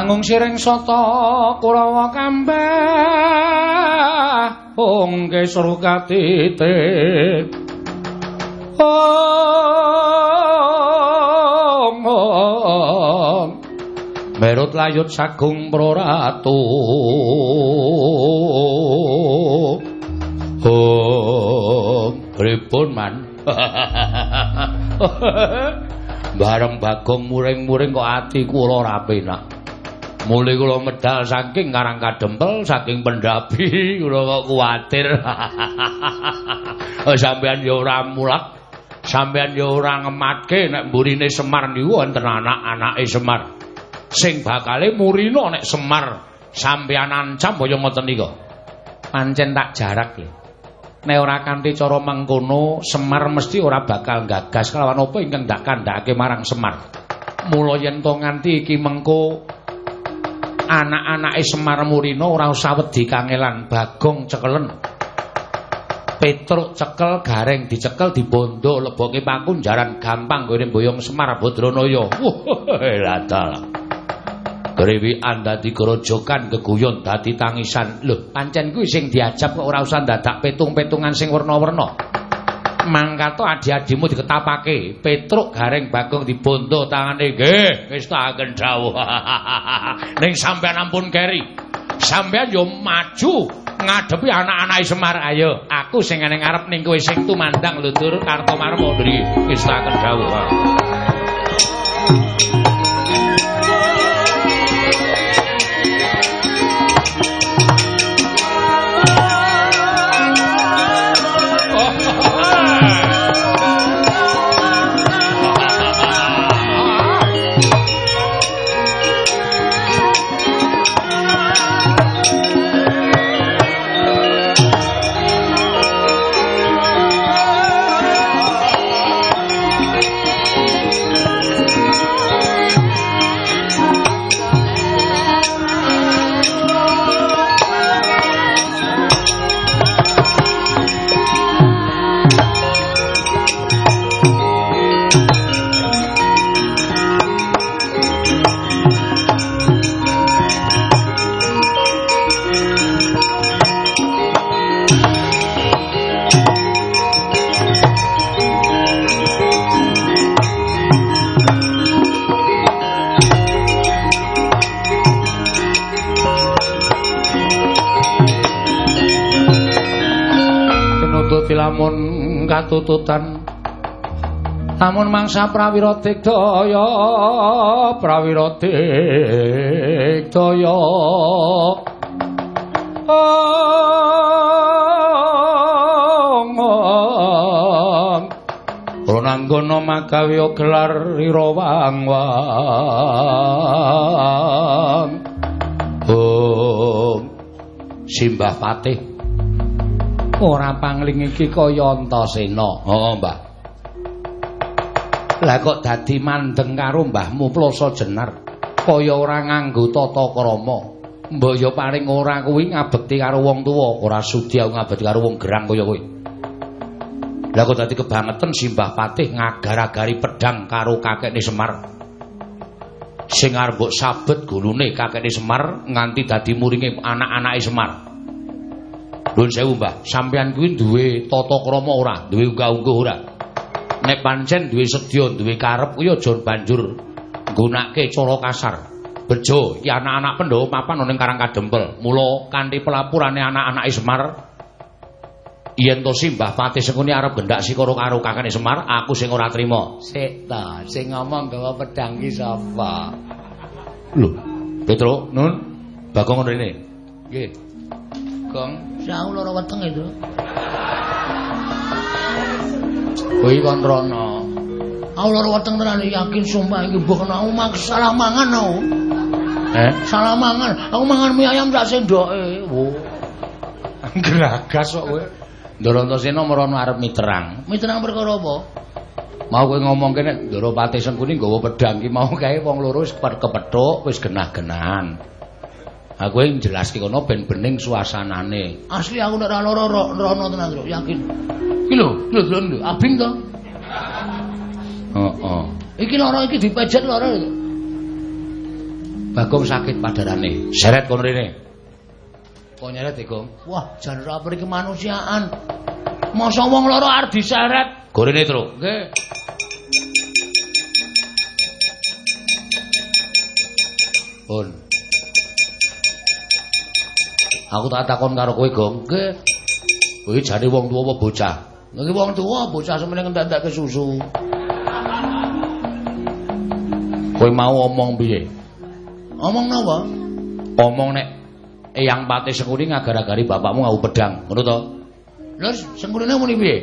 Mangung siring sata Kurawa kambah. Ong kesru katite Ong ong Merut layut sagung proratu. Ong Pripun man? [laughs] Bareng bagong muring-muring kok ati kula ora penak. Mulai kula medal saking karang kadempel, saking pendapi, [laughs] kula kok kuatir. [laughs] Sampeyan ya ora mulak, sampeyan ya ora ngematke nek mburine Semar niku wonten anak-anake Semar. Sing bakale murina nek Semar sampeyan ancam kaya ngoten nika. Pancen tak jarak lho. Nek ora kanthi cara mengkono, Semar mesti ora bakal gagas kelawan apa ingkang dak kandhake marang Semar. Mula yen to nganti iki mengko anak-anake Semar Murina ora usah wedi kangelan bagong cekelen. Petruk cekel gareng dicekel dibondo leboke paku jaran gampang gone boyong Semar Badranaya. Wah, ladal. Grewi dadi grojokan keguyon dadi tangisan. Lho, pancen kuwi sing diajab kok ora usah dadak petung-petungan sing werna-werna. Mangkato adi-adimu diketapake. Petruk gareng bagong dibondo tangane nggih wis dawuh. [laughs] Ning sampean ampun keri. Sampean yo maju ngadepi anak-anake Semar. Ayo aku sing ning ngarep ning kowe sing tumandang luntur Kartomarma ndri wis dawuh katututan Namun mangsa prawira digdaya prawira digdaya. Ronanggono magawi gelar ira wang-wang Oh Simbah Patih ora pangling iki kaya Antasena. Heeh, Mbah. Lah kok dadi mandeng karo mbahmu Plasa Jenar kaya ora nganggo tata krama. Mbok yo paring ora kuwi ngabekti karo wong tuwa, ora sudi aku ngabekti karo wong gerang kaya kowe. Lah kok dadi kebangetan Simbah Patih ngagar-agari pedang karo kakekne Semar. Sing arep mbok sabet gulune kakekne Semar nganti dadi muringe anak-anake Semar. Nuwun sewu, Mbah. Sampeyan kuwi duwe tata krama ora? Duwe unggah-ungguh ora? Nek pancen duwe sedya, duwe karep kuwi aja banjur nggunakake cara kasar. Bejo, iki anak-anak Pandhawa papan ning Karang Kadempel. Mula kanthi pelapurane anak-anake Semar yen to Simbah Patih Sengkuni arep gendak sikara karo kakane Semar, aku sing ora trima. Sik ta, sing ngomong gawa pedang ki sapa? Lho, Petro, Nun, Bagong rene. Nggih. Gong Jauh lara weteng itu. Kuwi kon rono. Aku lara weteng tenan yakin sumpah iki mbok kena omah salah mangan aku. Eh, salah mangan. Aku mangan mie ayam sak sendoke. Wo. Geragas kok kowe. Ndarantasena merono arep miterang. Miterang perkara apa? Mau kowe ngomong kene Ndara Pati Sengkuni nggawa pedang ki mau kae wong loro wis kepethuk wis genah-genahan. Aku yang jelas kono ben bening suasanane. Asli aku nek ora lara rono tenan, Tru, yakin. Ki lho, lho lho, abing to. Heeh. Iki lara iki dipejet lara. Bagong sakit padarane. Seret kono rene. Kok nyeret, Gong? Wah, jan ora mriki kemanusiaan. Masa wong lara arep diseret. Gorene, Tru. Nggih. Pun. Aku tak takon karo kowe, Gong. Nggih. Kowe jane wong tuwa apa bocah? Niki wong tuwa bocah semene ngentek-entek susu. Kowe mau omong piye? Omong napa? Omong nek Eyang Pati Sengkuni ngagar-agari bapakmu ngau pedang, ngono to? Lha sengkurene muni piye?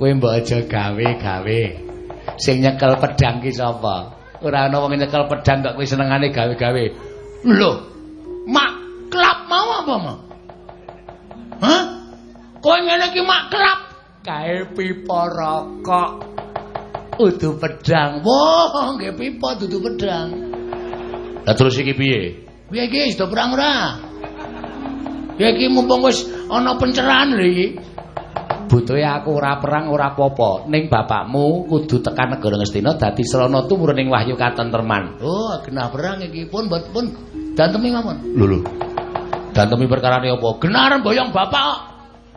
Kowe mbok aja gawe-gawe. Sing nyekel pedang ki sapa? Ora ana wong nyekel pedang kok kowe senengane gawe-gawe. Lho, mak mau apa, Mak? Hah? Kowe ngene iki mak klap Kae pipa rokok. Udu pedang. Wah, nggih pipa dudu pedang. Lah terus iki piye? Piye iki sudah perang ora? Ya iki mumpung wis ana pencerahan lho iki. Butuhe aku ora perang ora apa-apa. Ning bapakmu kudu tekan negara Ngastina dadi srana tumurning wahyu katentreman. Oh, genah perang iki pun mbot pun dantemi mawon. Lho lho. Dantemi perkarane apa? Genar boyong bapak.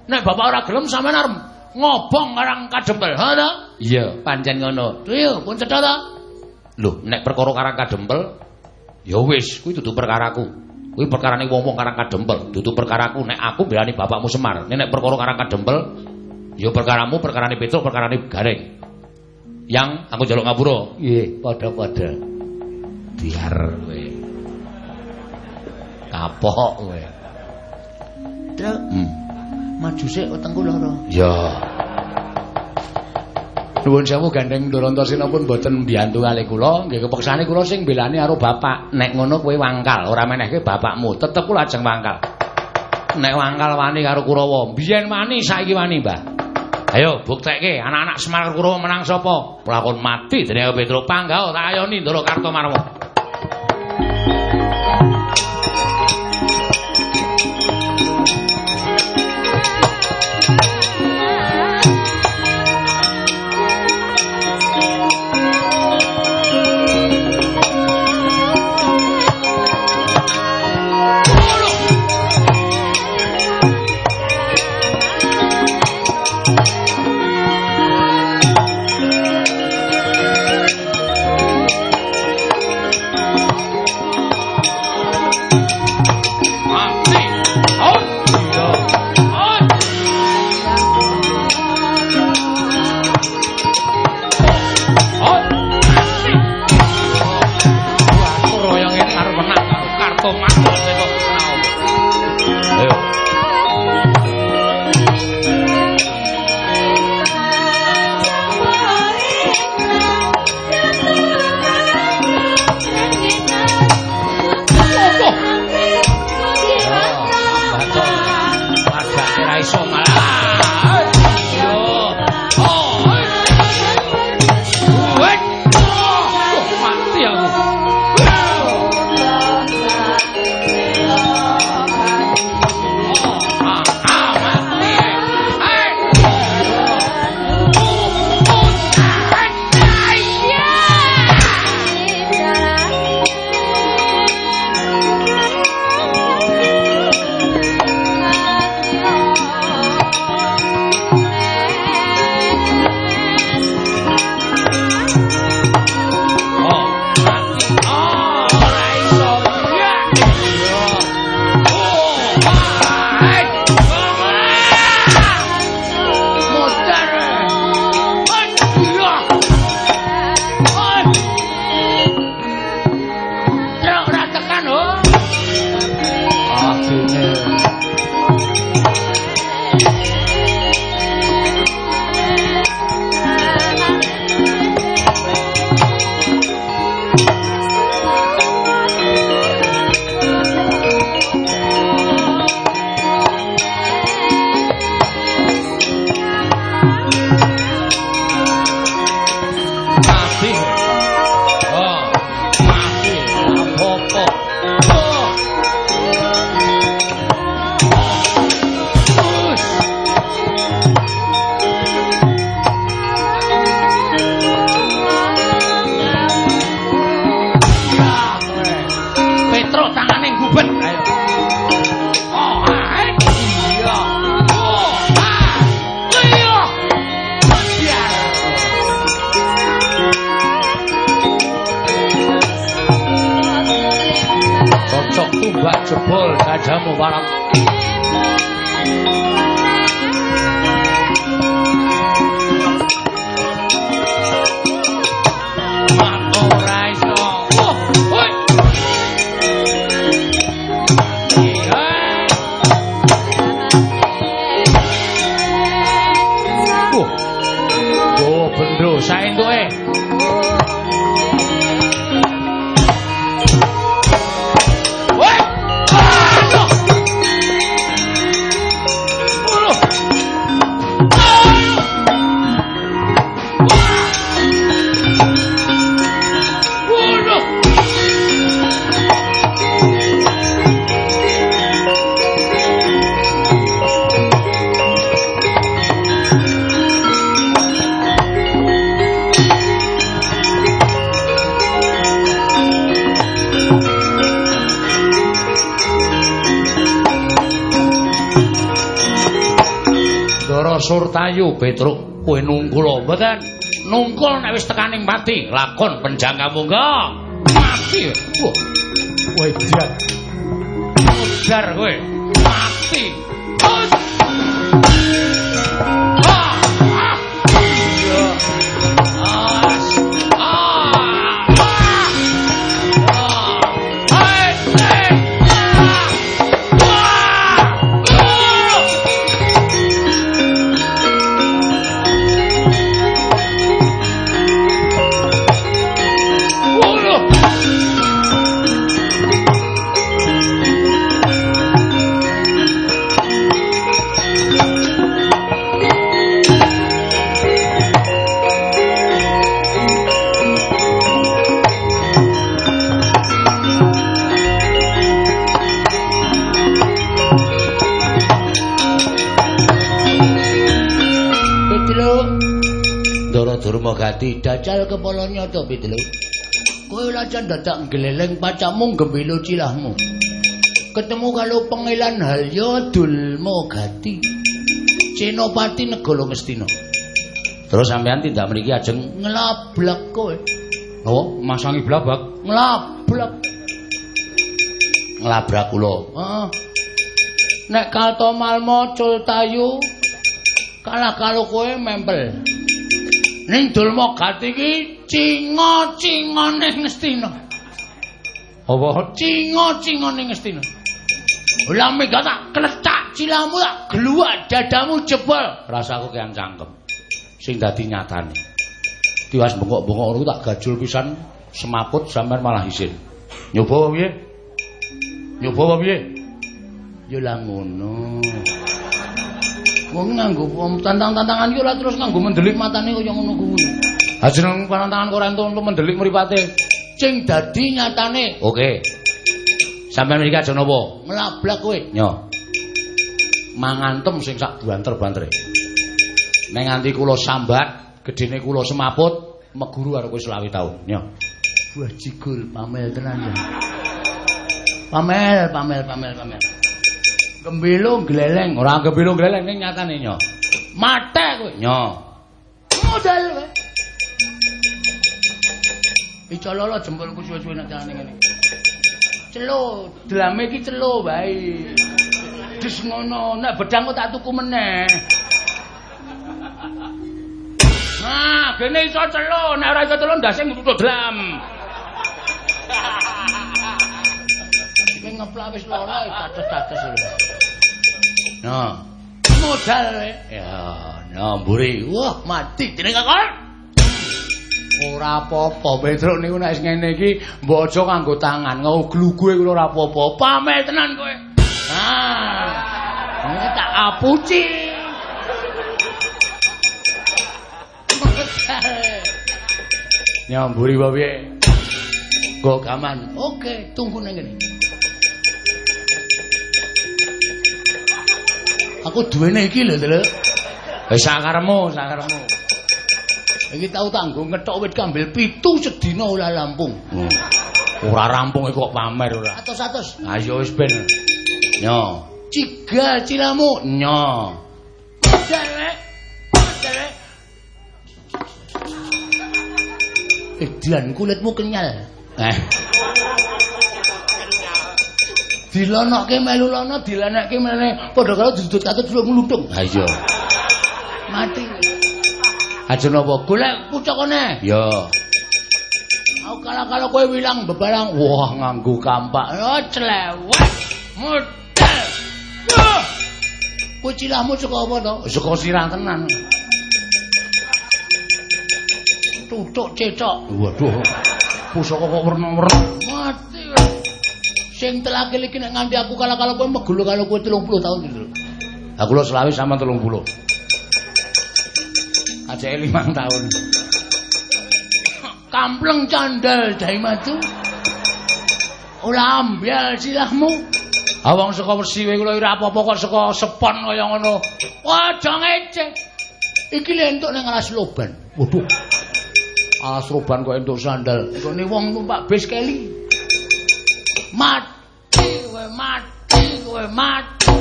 Nek bapak ora gelem sampean arep ngobong karang kadempel, ha ta? Iya, pancen ngono. Iya, pun cetha ta? Lho, nek perkara karang kadempel ya wis, kuwi dudu perkaraku. Kuwi perkarane wong-wong karang kadempel, dudu perkaraku nek aku belani bapakmu Semar. Nek perkara karang kadempel ya perkaramu, perkarane Petruk, perkarane Gareng. Yang aku jaluk ngapura. Nggih, padha-padha. Biar kowe. Kapok kowe. Truk, Hmm. maju sik wetengku lara. Ya. Nuwun sewu gandeng Durantasena pun boten mbiyantu kalih kula, nggih kepeksane kula sing belani karo bapak. Nek ngono kowe wangkal, ora menehke bapakmu, tetep kula ajeng wangkal. Nek wangkal wani karo Kurawa, biyen wani saiki wani, Mbah. Ayo buktekke anak-anak Semar Kurawa menang sapa? Pelakon mati dening Petro Panggao tak ayoni Ndara Kartomarmo. Petruk kowe nungkul mboten? Nungkul nek wis tekaning mati. Lakon penjangga monggo mati. Wah kowe dian mudar kowe Dacal kepala nyata pitelu. Kowe lajan dadak gleleng pacakmu gembelo cilahmu. Ketemu karo pengilan Halya Dulmagati. Cenopati Negara Ngastina. Terus sampean tindak mriki ajeng nglablak kowe. Oh, masangi blabak. Nglablak. Nglabrak kula. Heeh. Nek kalto malmo cultayu kalah karo kowe mempel. Ning Dulma Gati iki cinga-cingane Ngastina. Apa cinga-cingane Ngastina? Lah mega tak kletak cilamu tak gluwak dadamu jebol. Rasaku kean cangkem. Sing dadi nyatane. Tiwas bengok-bengok ngono tak gajul pisan semaput sampean malah isin. Nyoba piye? Nyoba piye? Ya lah ngono. Wong nganggo tantang-tantangan iki ora terus nganggo mendelik matane kaya ngono kuwi. Ha jeneng pantangan kok ora entuk mendelik mripate. Cing dadi nyatane. Oke. Sampeyan mriki aja napa? Mlablak kowe. Nyo. Mangantem sing sak banter-bantere. Nek nganti kula sambat, gedene kula semaput, meguru karo kowe selawi taun. Nyo. Buah jigul pamel tenan ya. Pamel, pamel, pamel, pamel. Gembelo gleleng, ora gembelo gleleng ning nyatane nyo. Mate kowe. Nyo. Modal kowe. Icololo jempolku suwe-suwe nek carane ngene. Celo, drame iki celo bae. Dis ngono, nek bedang kok tak tuku meneh. Nah, gene iso celo, nek ora iso celo ndase ngutut dlam. Ngeplak wis lara cates-cates. Nah, modal ya, nah mburi. Wah, mati jeneng kakon. Ora apa-apa, Petruk niku nek ngene iki mbok aja kanggo tangan, nggo glugue kuwi ora apa-apa. Pamel tenan kowe. Nah. Ini tak apuci. Nyamburi wae? Go gaman. Oke, tunggu nang ngene. Aku duwene iki lho, Lho. Wis sakaremu, sakaremu. Iki tau tanggo ngethok wit kambil pitu sedina ora lampung. Hmm. Ora rampung kok pamer ora. Atus-atus. Ayo wis ben. Nyo. Cigal cilamu. Nyo. Derek. Derek. Edian kulitmu kenyal. Eh. Dilonokke melu lono, dilenekke meneh padha karo dudut katut suwe mluntung. Ha iya. Mati. Aja napa golek pucukane? Ya. Aku kala-kala kowe wilang bebarang, wah nganggo kampak. Oh, clewek. Model. Wah. Kowe cilahmu saka apa to? Saka sirah tenan. Tutuk cecok. Waduh. Pusaka kok werna-werna. Sing telakil iki nek nganti aku kala-kala kowe megulu karo kowe 30 tahun iki lho. Aku lho selawi sama 30. Aja limang tahun. Kampleng candal dai matu. Ora ambyal silahmu. Awang saka wesi kowe kula ora apa-apa kok saka sepon kaya ngono. Aja ngeceh. Iki lho entuk ning alas loban. Waduh. Alas loban kok entuk sandal. Nggone wong numpak bis keli. Mati kowe mati kowe mati.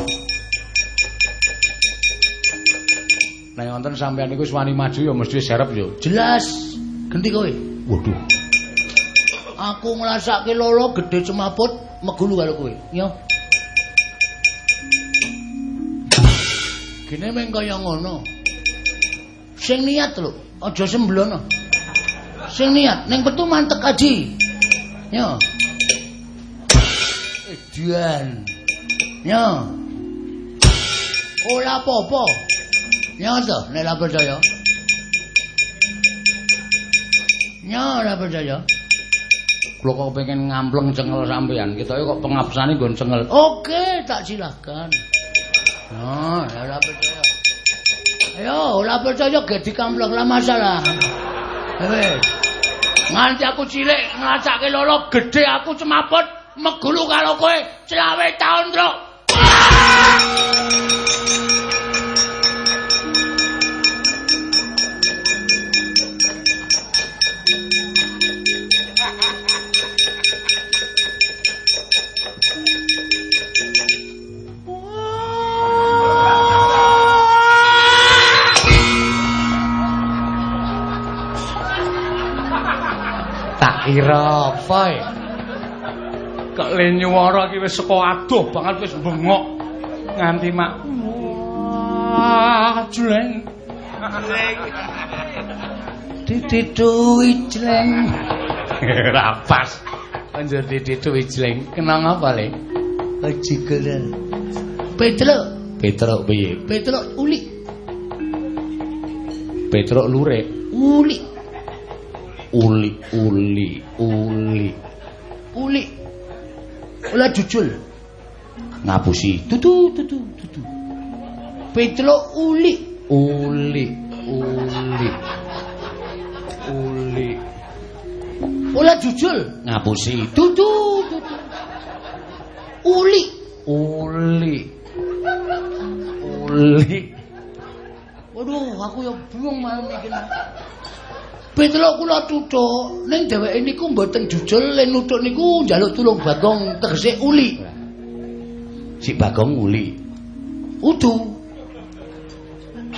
Nek wonten sampeyan iku wani maju ya mesti serep ya. Jelas. Genti kowe. Waduh. Aku ngrasake loro gedhe cemaput megulu karo kowe. Yo. Gene meng kaya ngono. Sing niat lho, aja semblono. Sing niat ning petu mantek aji. Yo. Edian. Yo. Ora apa-apa. Yo to, nek ora percaya. Yo ora percaya. Kula kok pengen ngampleng cengel sampean, ketoke kok pengapsane nggon cengel. Oke, tak silakan. Nah, ora percaya. Ayo, ora percaya ge dikampleng lah masalah. Wes. Nganti aku cilik nglacake lolo gedhe aku cemaput megulu karo kowe selawe taun, Truk. Tak kira apa ya? Kok le nyuwara iki wis saka adoh banget wis bengok nganti mak. Wah, jleng. Dititu ijleng. Ora [laughs] pas. Anjir dititu ijleng. Kenang apa le? Aji gelar. Petruk, Petruk piye? Petruk uli, Petruk lurik. uli, Uli, uli, uli. uli. Ola jujul. Ngapusi. Tutu, tutu, tutu. Petruk uli. Uli, uli. Uli. Ola jujul. Ngapusi. Tutu, tutu. Uli. Uli. Uli. Waduh, aku ya bingung malam iki. Petruk kula tutuk, ning dheweke niku mboten jujul, len nutuk niku njaluk tulung Bagong tegese uli. Si Bagong uli. Udu.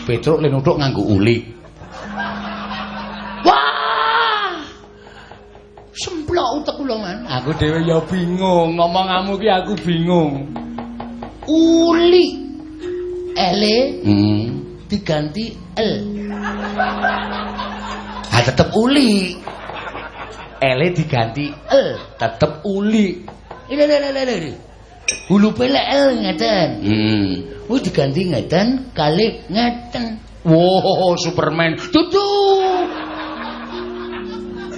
Petruk le nuthuk nganggo uli. Wah! Semplok utek kula man. Aku dhewe ya bingung, ngomong kamu ki aku bingung. Uli. Ele Hmm. diganti L. Ah tetep uli. Ele diganti L. tetep uli. Ini. Hulu pele L ngeten. Hmm. Wis diganti ngeten kali ngeten. Wow, Superman. Tutu.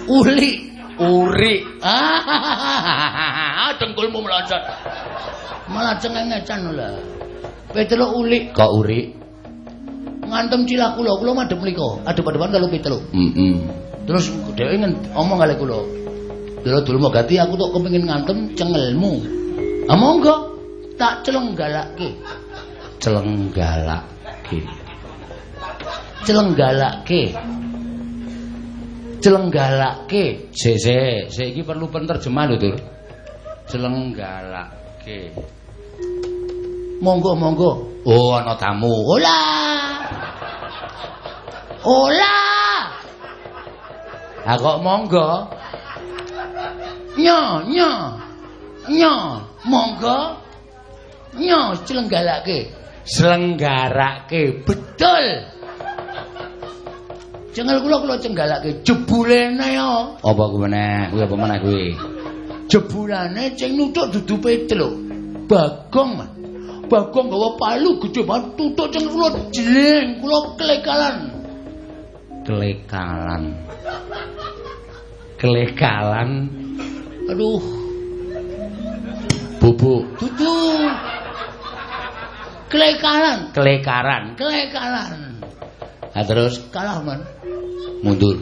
Uli. Uri. Ah, dengkulmu meloncat. Malah cengengecan lah. Peteluk uli Kok uri? Ngantem cilah kula, kula madhep mlika, adep-adepan karo peteluk. Heeh. Terus dhewe ngen omong kali kula. Dulu dulu mau ganti aku tuh kepengin ngantem cengelmu. Ah monggo tak. Celenggalake. Celenggalakke. Celenggalakke. Sik sik, sik iki perlu penerjemah lho, Dur. Celenggalake. Monggo monggo. Oh, ana tamu. Ola. Ola. Ah kok monggo? Nyo nyo. Nyo monggo. Nyo celenggalakke. Selenggarake. Betul. Cengel kula kula cenggalake jebulene ya. Apa kuwi meneh? Kuwi apa meneh kuwi? Jebulane sing nuthuk dudu Petruk. Bagong, Mas. Bagong gawa palu gedhe banget tutuk cengel kula jling, kula kelekalan. Kelekalan. Kelekalan Aduh, bubuk. dudu. Kelekalan, Kelekaran. kelekalan. Ah terus Kalah, Man. mundur.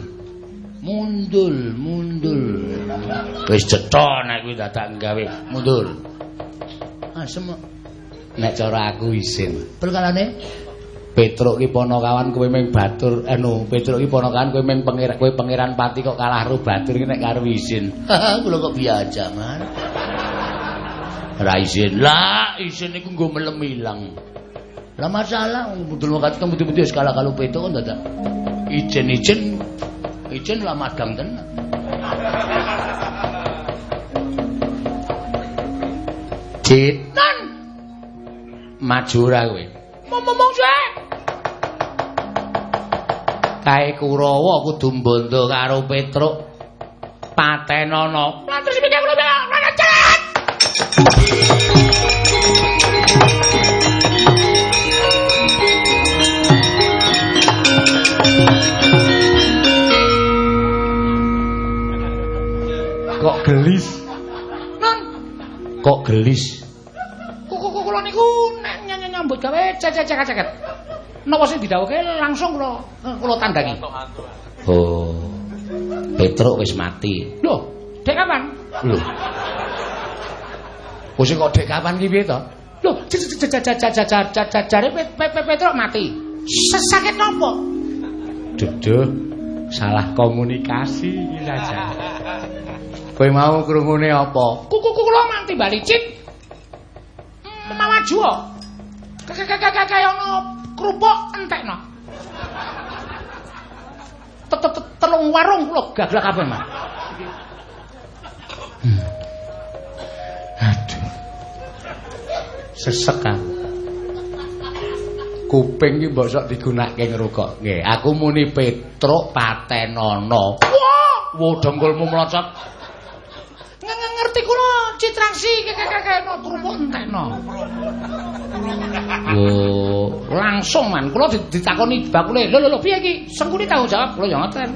Mundul, mundul. Wis cetha nek kuwi dadak gawe mundur. Asem Nek cara aku isin. perkarane Petruk ki ponokawan kowe meng batur anu Petruk ki ponokawan kowe meng pangeran kowe pangeran pati kok kalah karo batur ki nek karo isin. kula kok biasa, Man. Ra isin. Lah, isin niku nggo melem ilang. Lah masalah mudul wakat ketemu putih wis kalah kalau peto kan dadak. Ijen-ijen ijen lah madang tenan. Jitan. Maju ora kowe. Ngomong sik. Kae Kurawa kudu mbondo karo Petruk. Patenono. Lah terus piye kula jalan. Kok gelis? Non, Kok gelis? Kula niku nek nyambut gawe cecek-ceket. Napa sing didhawuhke langsung kula kula tandangi. Oh. Petruk wis mati. Lho, dek kapan? Lho. Sing kok dek kapan ki piye to? Lho, jare Petruk mati. Sakit napa? Duduh. Salah komunikasi iki saja. Kowe mau krungune apa? Kuku kula nganti bali cit. Mawaju kok. Kakak-kakak kaya ono kerupuk entekno. Telung warung kula gaglak kabeh, Mas. Aduh. Sesek kan. Kuping iki mbok sok digunakake ngrokok. Nggih, aku muni Petruk Patenono. Wah, Wo dengkulmu mlocot. Ngerti kula citraksi kakak-kakak ono kerupuk entekno. Wo, Langsung man, kula ditakoni bakule. Lho lho lho piye iki? Sengkuni tanggung jawab kula ya ngoten.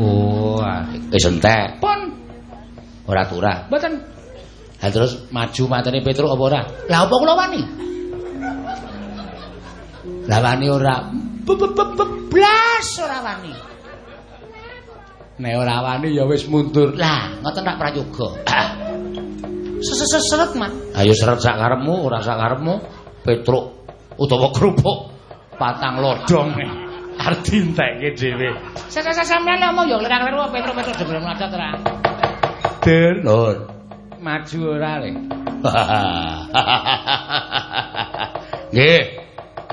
wah, wis entek. Pun Ora turah. mboten. Ha terus maju matene Petruk apa ora? Lah apa kula wani? Lah wani ora. Blas ora wani. Nek ora wani ya wis mundur. Lah, ngoten tak prayoga. [clears throat] Seseret, Mas. Ayo seret sak karepmu, ora sak karepmu. Petruk utawa kerupuk patang lodong. [clears throat] Arep dientekke dhewe. Sesek sampean ngomong ya lera-lera Petro-Petro jebul mlacat ora. Der, Nur. Maju ora le. [laughs] Nggih.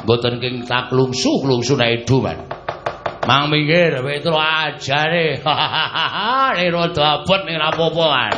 Mboten king tak klungsu, klungsu nek edu, Man. Mang minggir Petro ajare. Nek rada abot ning rapopo, Man.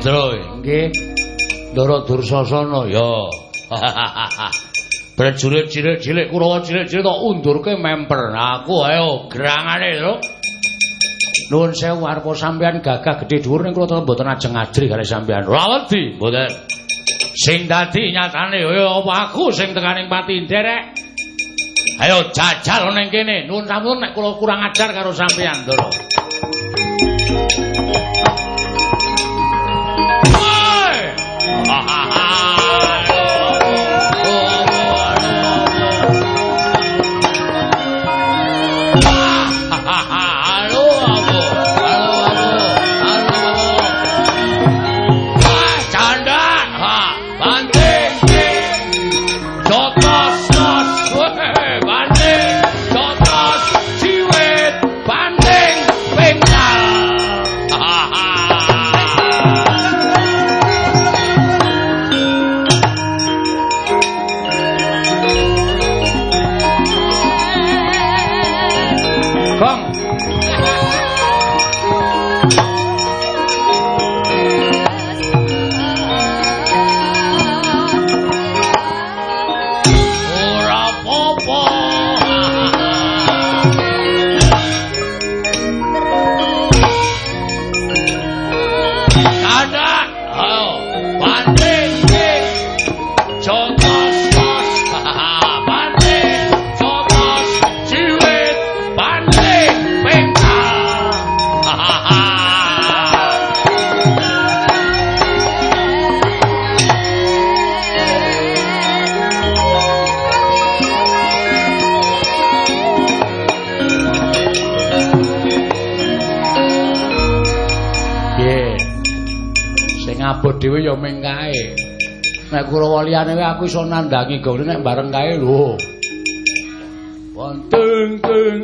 Petro, nggih. Ndara Dursasana ya. [laughs] Prajurit cilik-cilik Kurawa cilik-cilik tak undurke memper. Aku ayo gerangane lho. Nuwun sewu arepa sampean gagah gedhe dhuwur ning kula mboten ajeng ajri kali sampean. Ora wedi, mboten. Sing dadi nyatane ya apa aku sing tekaning pati nderek. Ayo jajal ning kene. Nuwun sampun nek kula kurang ajar karo sampean, Ndara. Nek Kurawa liyane aku iso nandangi gawe nek bareng kae lho. Banting ting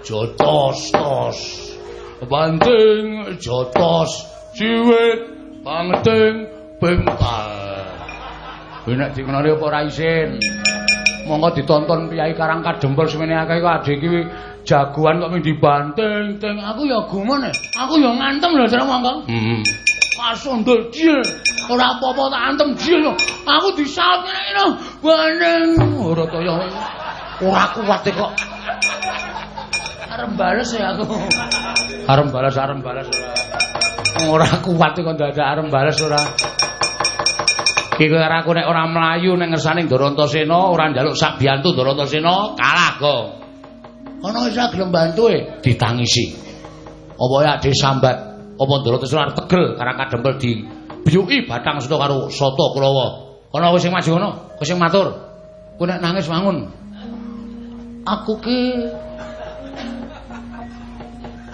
jotos tos. Banting jotos ciwit banting bengkal. Nek dikenali apa ora isin. Monggo ditonton Piyai Karang Kadempel semene akeh kok adhe iki jagoan kok ming dibanting ting. Aku ya gumun. Aku ya ngantem lho, Jare monggo. Hmm. Mas Sondol jil. Ora apa-apa tak antem jil. Aku ngene lho. Banting. Ora kaya ora kuat e kok. Arep bales ya aku. Arep bales, arep bales ora. Ora kuat e kok dadak arep bales ora. Iki kowe aku nek ora mlayu nek ngersane Ndarantasena, ora njaluk sak biyantu Ndarantasena, kalah kok. Ana wis gelem bantu e ditangisi. Apa ya ade Apa Ndarantasena arep tegel karang kadempel di biyuki batang soto karo soto Kurawa. Ana wis sing maju ngono, kowe sing matur. Kowe nek nangis wangun. Aku ki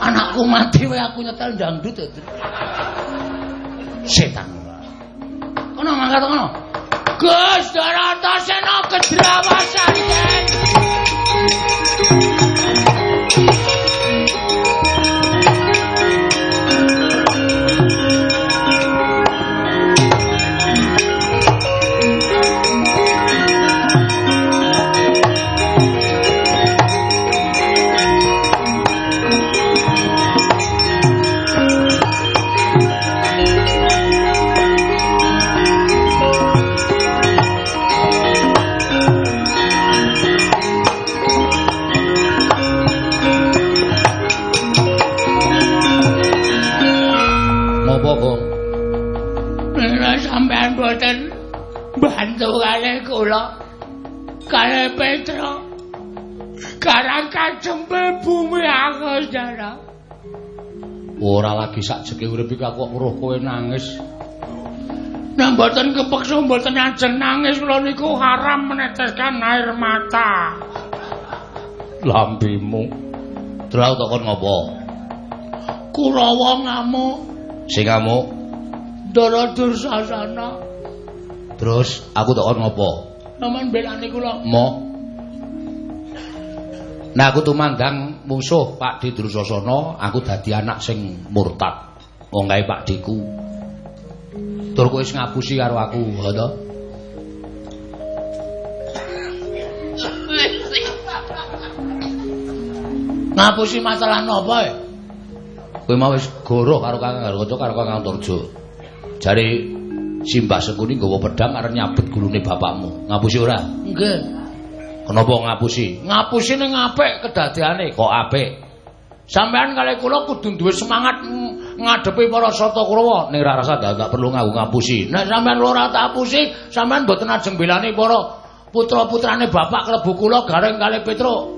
anakku mati wae aku nyetel dangdut. Setan. Kono mangkat kono. Gus Darantasena kedrawasan. Kalih kula kalih Petro. Karang kajempel bumi aku jara Ora lagi sak jeke urip iki aku kok weruh kowe nangis. Nek boten kepeksa boten ajeng nangis. Kula niku haram meneteskan air mata. Lambimu. Terus aku takon ngopo? Kurawa ngamuk. Sing kamu Ndara Dursasana terus aku takon ngopo? sampean belani kula Mo. Nah aku tumandang musuh Pak Di Drusasana, aku dadi anak sing murtad. Wong kae Pak Diku. Tur kowe wis ngapusi karo aku, ha to? ngapusi masalah napa e Kowe mau wis goroh karo Kang Gargoco karo Kang Turjo. Jare Simbah Sengkuni nggawa pedang arep nyabet gulune bapakmu. Ngapusi ora? nggih Kenapa ngapusi? ngapusi ning apik kedadeane Kok apik? sampean kalih kula kudu duwe semangat ng- ngadepi para sata Kurawa Ning ra rasa gak perlu ngaku ngapusi. nek sampean ora tak apusi sampean boten ajeng belani para putra-putrane bapak klebu kula gareng kalih Petro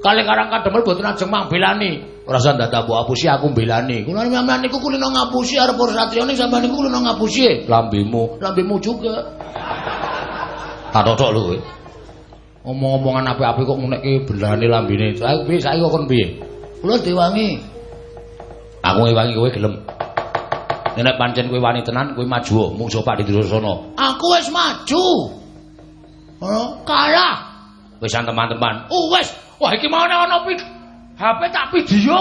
kalih Karang Kademel boten ajeng mangbelani Ora usah dadak mbok apusi aku mbelani. kula sampean niku kulino ngapusi arep para satriya sampean niku kulino ngapusi. Lambimu lambemu juga tak totok lho kowe. Omong-omongan apik-apik kok ngunekke belane lambene. Saiki piye saiki kok piye? kula diwangi Aku ngewangi kowe gelem. Nek pancen kowe wani tenan, kowe maju musuh Pak Didrasana. aku wis maju oh, kalah Wis teman-teman. Oh wis, wah iki mau ana pik HP tak video.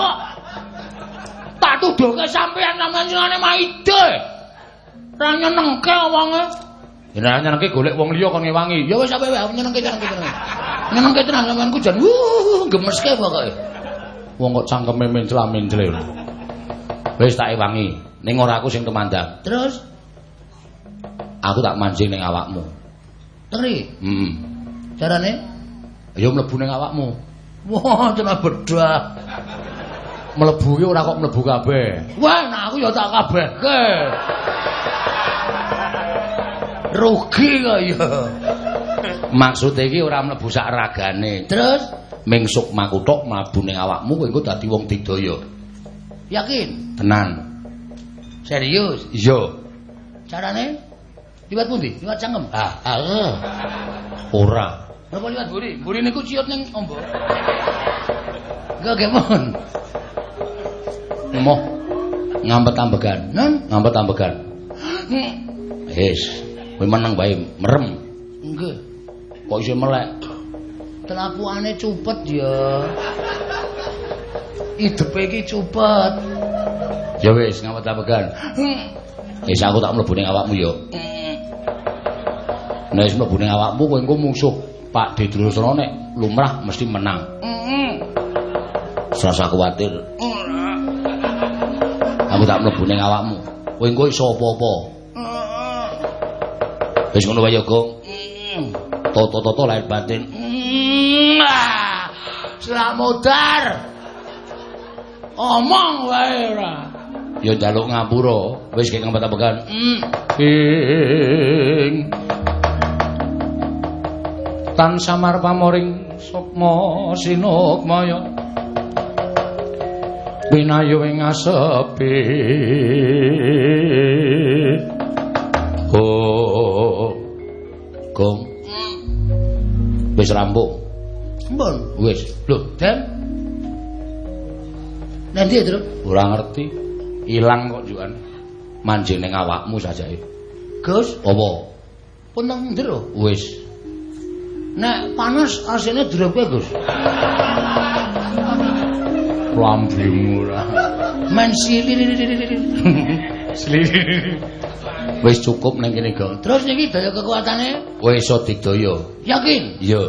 Tak tuduhke sampean sampean senengane maide. Ra nyenengke wonge. Yen nyenengke golek wong liya kon ngewangi. Ya wis sampe wae nyenengke nyenengke tenan. Nyenengke tenan sampeanku jan wuh gemeske pokoke. Wong kok cangkeme mencla-mencle. Wis tak ewangi. Ning ora aku sing temandang. Terus Aku tak mancing ning awakmu. teri Heeh. carane Ya mlebu ning awakmu. Wah tenan bedah. Mlebu ki ora kok mlebu kabeh. Wah, nah aku ya tak kabehke. Rugi kok ya. Maksud iki ora mlebu sak ragane. Terus Ming sukma kuthuk mlebu ning awakmu kowe engko dadi wong digdaya. yakin Tenan. serius Iya. carane liwat pundi liwat cangkem Ah, ah. Ora. Napa liwat buri? Buri niku ciut ning ombo. Enggak gemon. Moh ngampet ambegan. Nun, Ngampet ambegan. Wis, kowe meneng wae, merem. Nggih. Kok iso melek? Telakuane cupet ya. Hidupe iki cupet. Ya wis, ngawet apegan. Wis aku tak mlebu ning awakmu ya. Nek wis mlebu ning awakmu kowe engko musuh Pak Dedrusra nek lumrah mesti menang. Rasa kuwatir. Aku tak mlebu ning awakmu. Kowe engko iso apa-apa. Wis ngono wae Gong. Toto-toto lahir batin. Slamodar. Omong wae ora. Ya njaluk ngapura. Wis kek apegan. Hmm. ing tan samar pamoring sukma sinukmaya. Pinayu ing asepi. Oh gong wis rampung Mbon. wis. Lho Dem. Nanti terus. ora ngerti. Ilang kok juan. Manjing ning awakmu sajae Gus, apa? Pun nang ndero. wis Nek panas asine drepe, Gus. lambemu ora Men silir. Wis cukup ning kene, Gong. Terus niki daya kekuatane Kowe iso digdaya. yakin. Iya.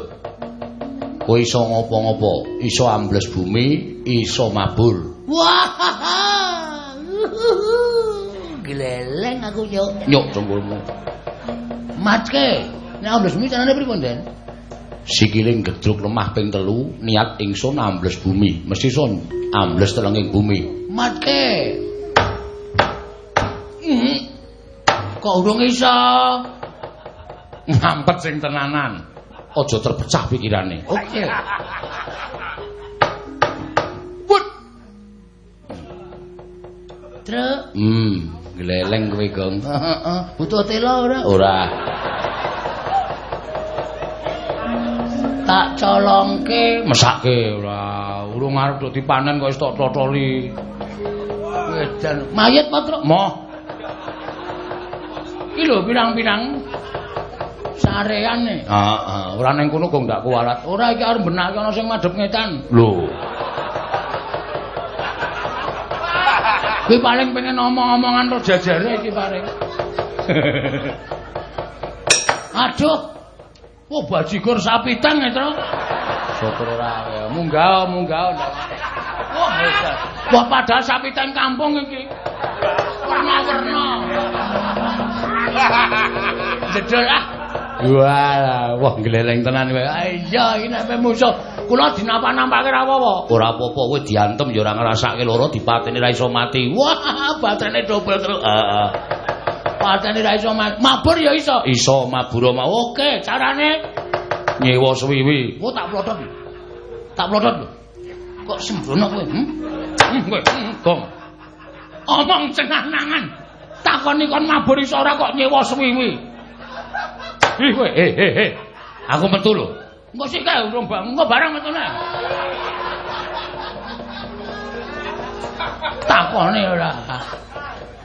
Kowe iso ngopo-ngopo, iso ambles bumi, iso mabur. Wah. Geleleng aku yo. Nyuk cengkulmu. Matke. Nek ambles bumi carane pripun, Den? Sikile gedruk lemah ping telu, niat ingsun ambles bumi. Mesti son ambles telenging bumi. Matke. Hmm. Kok urung iso? Ngampet sing tenanan. Aja terpecah pikirane. Oke. Put. Truk. Hmm, gleleng kowe, Gong. Heeh, butuh tela ora? Ora. Tak colongke. Mesake ora. Urung arep dadi panen kok wis tok totoli. Wedan. Mayit apa, Truk? Moh, Iki lho pirang-pirang sareane. Heeh, ora ning kono kok ndak kuwalat. Ora iki arep benake ana sing madhep ngetan. Lho. Kuwi paling pengen omong-omongan ro jajare iki paling. [laughs] Aduh. Wah bajigur sapitan ya, Tru. Syukur ora ya. Munggah, munggah. Wah hebat. Wah padahal sapitan kampung iki. Warna-warna. Jedol ah. Wah, wah gleleng tenan kowe. Ah, Iya, iki nek musuh kula dinampak-nampake ra apa-apa. Ora apa-apa kowe diantem ya ora ngrasake lara dipateni ra iso mati. Wah, batrane double terus. Heeh. Patene ra iso. Mabur ya iso. Iso mabura mau Oke, carane nyewa suwiwi. Oh tak plotot. Tak plotot lho. Kok sembrono kowe? Hmm? Hmm, kowe. hmm, Gong. Omong cenah-nangan. Takoni kon mabur iso ora kok nyewa suwiwi. Ih kowe, eh eh eh. Aku metu lho. Engko sik kae urung bang, engko barang metune. Takoni ora.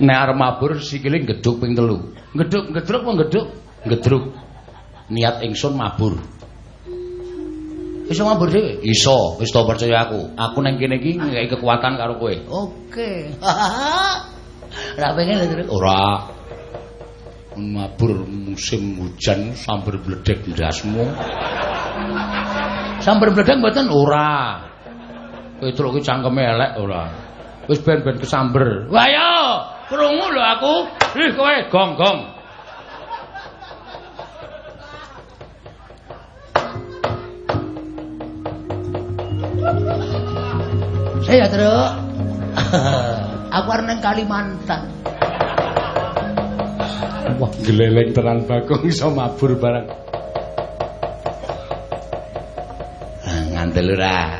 Nek arep mabur sikile gedhuk ping telu. Gedhuk, gedruk apa gedhuk? Gedruk. Niat ingsun mabur. Iso mabur dhewe. Iso, wis to percaya aku. Aku nang kene iki ngeki kekuatan karo kowe. Oke. [laughs] Ora pengen lho. Ora mabur musim hujan sambar bledek ndasmu. Sambar bledek mboten Ora. Kowe truk ki cangkeme elek ora. Wis ben-ben kesamber. Wah yo, krungu lho aku. Ih kowe gong gong. Saya Truk. [laughs] aku arep nang Kalimantan. Wah, geleleng tenan Bagong iso mabur barang. Ah, ngandel ora.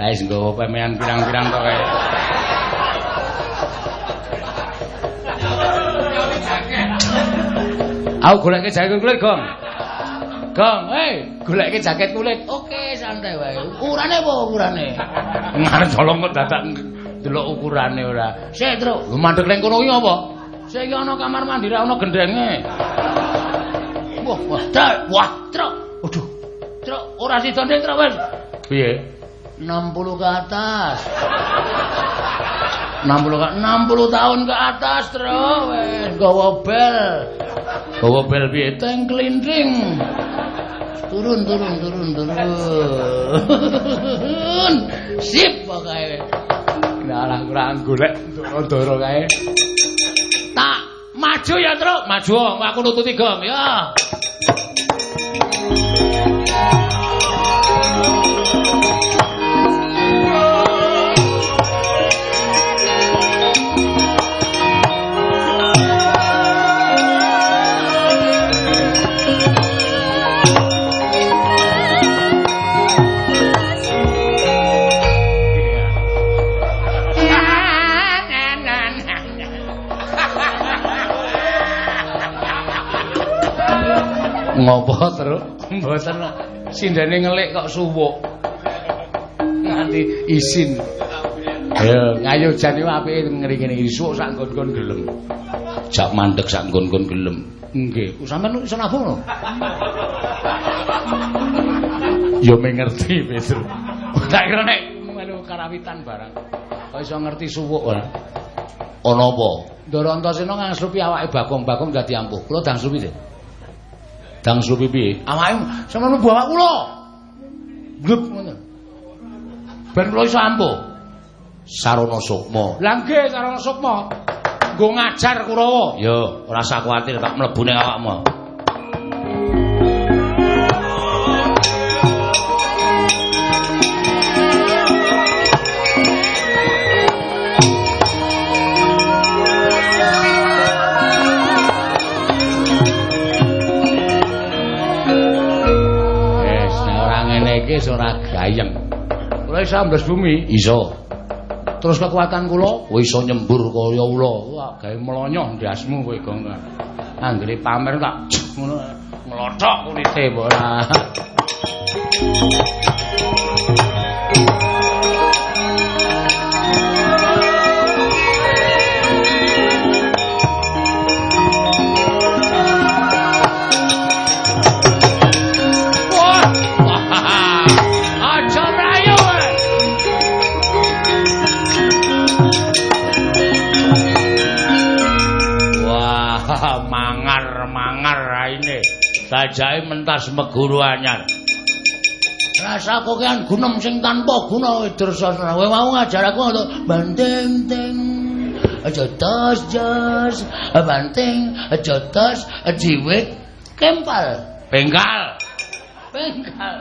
Lah wis nggawa pemean pirang-pirang kok kae. Aku goleke jaket kulit, Gong. Gong, hei, goleke jaket kulit. Oke, santai wae. Ukurane apa ukurane? Ngarep colong kok dadak delok ukurane ora. Sik, Truk. Lu mandek ning kono iki apa? Saiki ana kamar mandi ra ana gendenge. Wah, wah, Truk. Wah, Truk. Waduh. Truk, ora sidone Truk wis. Piye? 60 ke atas. 60 ke 60 tahun ke atas, Truk. Wis gawa bel. Gawa bel piye? Teng klindring. Turun, turun, turun, turun. [laughs] Sip pokoke. Nah, kurang golek ndoro kae. Tak maju ya, Truk. Maju, aku nututi gong ya. Ngopo terus? Mboten sindene ngelik kok suwuk. Nganti isin. Ayo, ngayo jan iki apike ngene isuk sak nggon-nggon gelem. Jak mandek sak nggon-nggon gelem. Nggih, sampean iso nabung lho. Ya mengerti, Petru. Tak kira nek melu karawitan barang. Kok iso ngerti suwuk ora? Ana apa? Ndara Antasena ngangslupi awake Bagong-Bagong dadi ampuh. Kula dangslupi sih. Dang supi piye? Awake sampeyan bawa kula. Gleb ngono. Ben kula iso ampuh. Sarana Sukma. Lah nggih Sarana Sukma. Nggo ngajar Kurawa. Ya, ora usah kuwatir tak mlebu ning awakmu. Wis ora gayeng. Kula iso ambles bumi. Iso. Terus kekuatan kula Kowe iso nyembur kaya ula. Wah, gawe melonyoh ndasmu kowe gong. Anggere pamer tak ngono nglothok kulite ora. Sajake mentas meguru anyar. Rasa kokean gunem sing tanpa guna Widrasana. Kowe mau ngajar aku untuk banting ting. Aja tos jos, banting, aja tos jiwit kempal. Bengkal. Bengkal.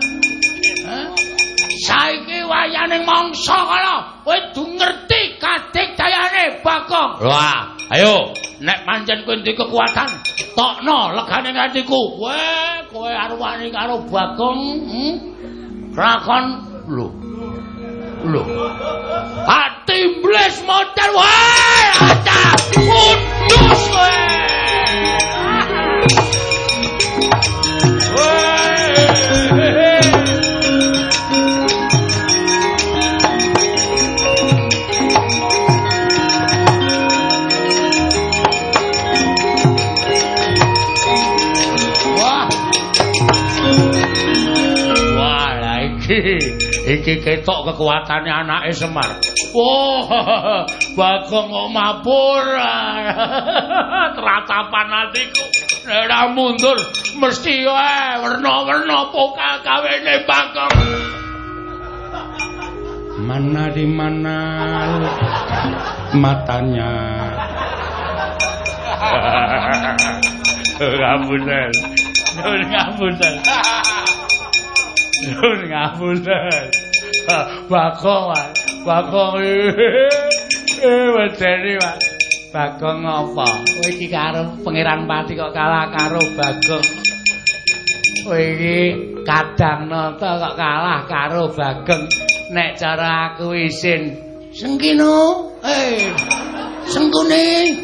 Saiki wayane mangsa kala kowe du ngerti kadikdayane Bagong. Wah, ayo. Nek pancen kowe duwe kekuatan, tokno legane ngatiku. Weh, kowe arwani karo Bagong, hmm? Rakon lho. Lho. Ati iblis modal wae. Ada kudus kowe. Iki ketok kekuatane anake Semar. Wah, Bagong kok mabur. [laughs] Teratapan atiku. Ora mundur mesti wae werna-werna pokal kawene Bagong. Mana di mana matanya? Ngapunten. Nuwun ngapunten. [laughs] Nuwun ngapunten. Bagong, Mas. Bagong. [laughs] Eh, wedeni, Mas. Bagong apa? Kowe iki karo Pangeran Pati kok kalah karo Bagong. Kowe iki kadang nata kok kalah karo Bagong. Nek cara aku isin Sengkino, eh, sengkune.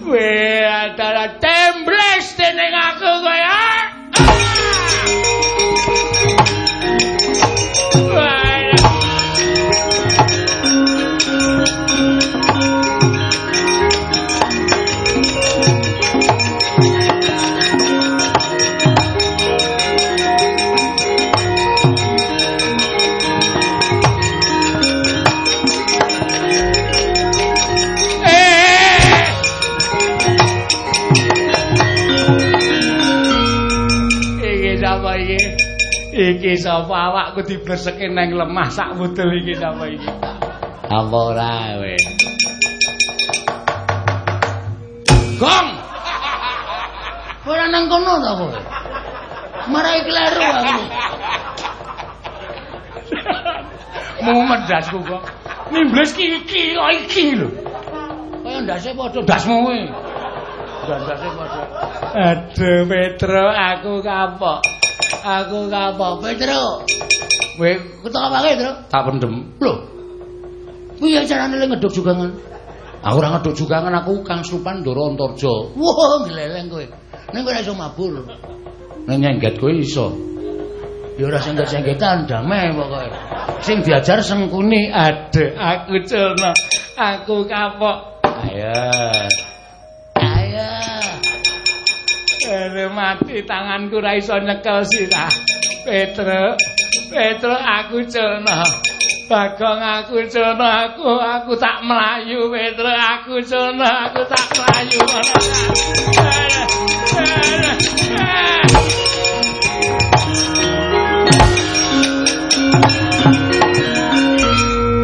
Kowe adalah tembles dening aku kowe. ah. Iki sapa awakku dibleseke nang lemah sak wudul iki sapa iki? Apa ora gong! Ora nang kono ta kowe marai kleru aku. Mau medasku kok nimbles ki iki kok iki lho? Kaya ndase padha. Dasmu kowe ndase padha. Aduh Petro aku kapok aku kapok Petro kowe ketok apa Petro tak pendem. Lho piye carane le ngeduk jugangan aku ora ngeduk jugangan aku Kang Supan Ndoro Antarja. Wah gleleng kowe. Ning kowe iso mabur ning nyengget kowe iso. Ya ora sengget-senggetan damai pokoke. Sing diajar sengkuni adek aku culno aku kapok. Ayo Ere mati tanganku ra iso nyekel sirah Petro Petro aku culno Bagong aku culno aku aku tak melayu Petro aku culno aku tak melayu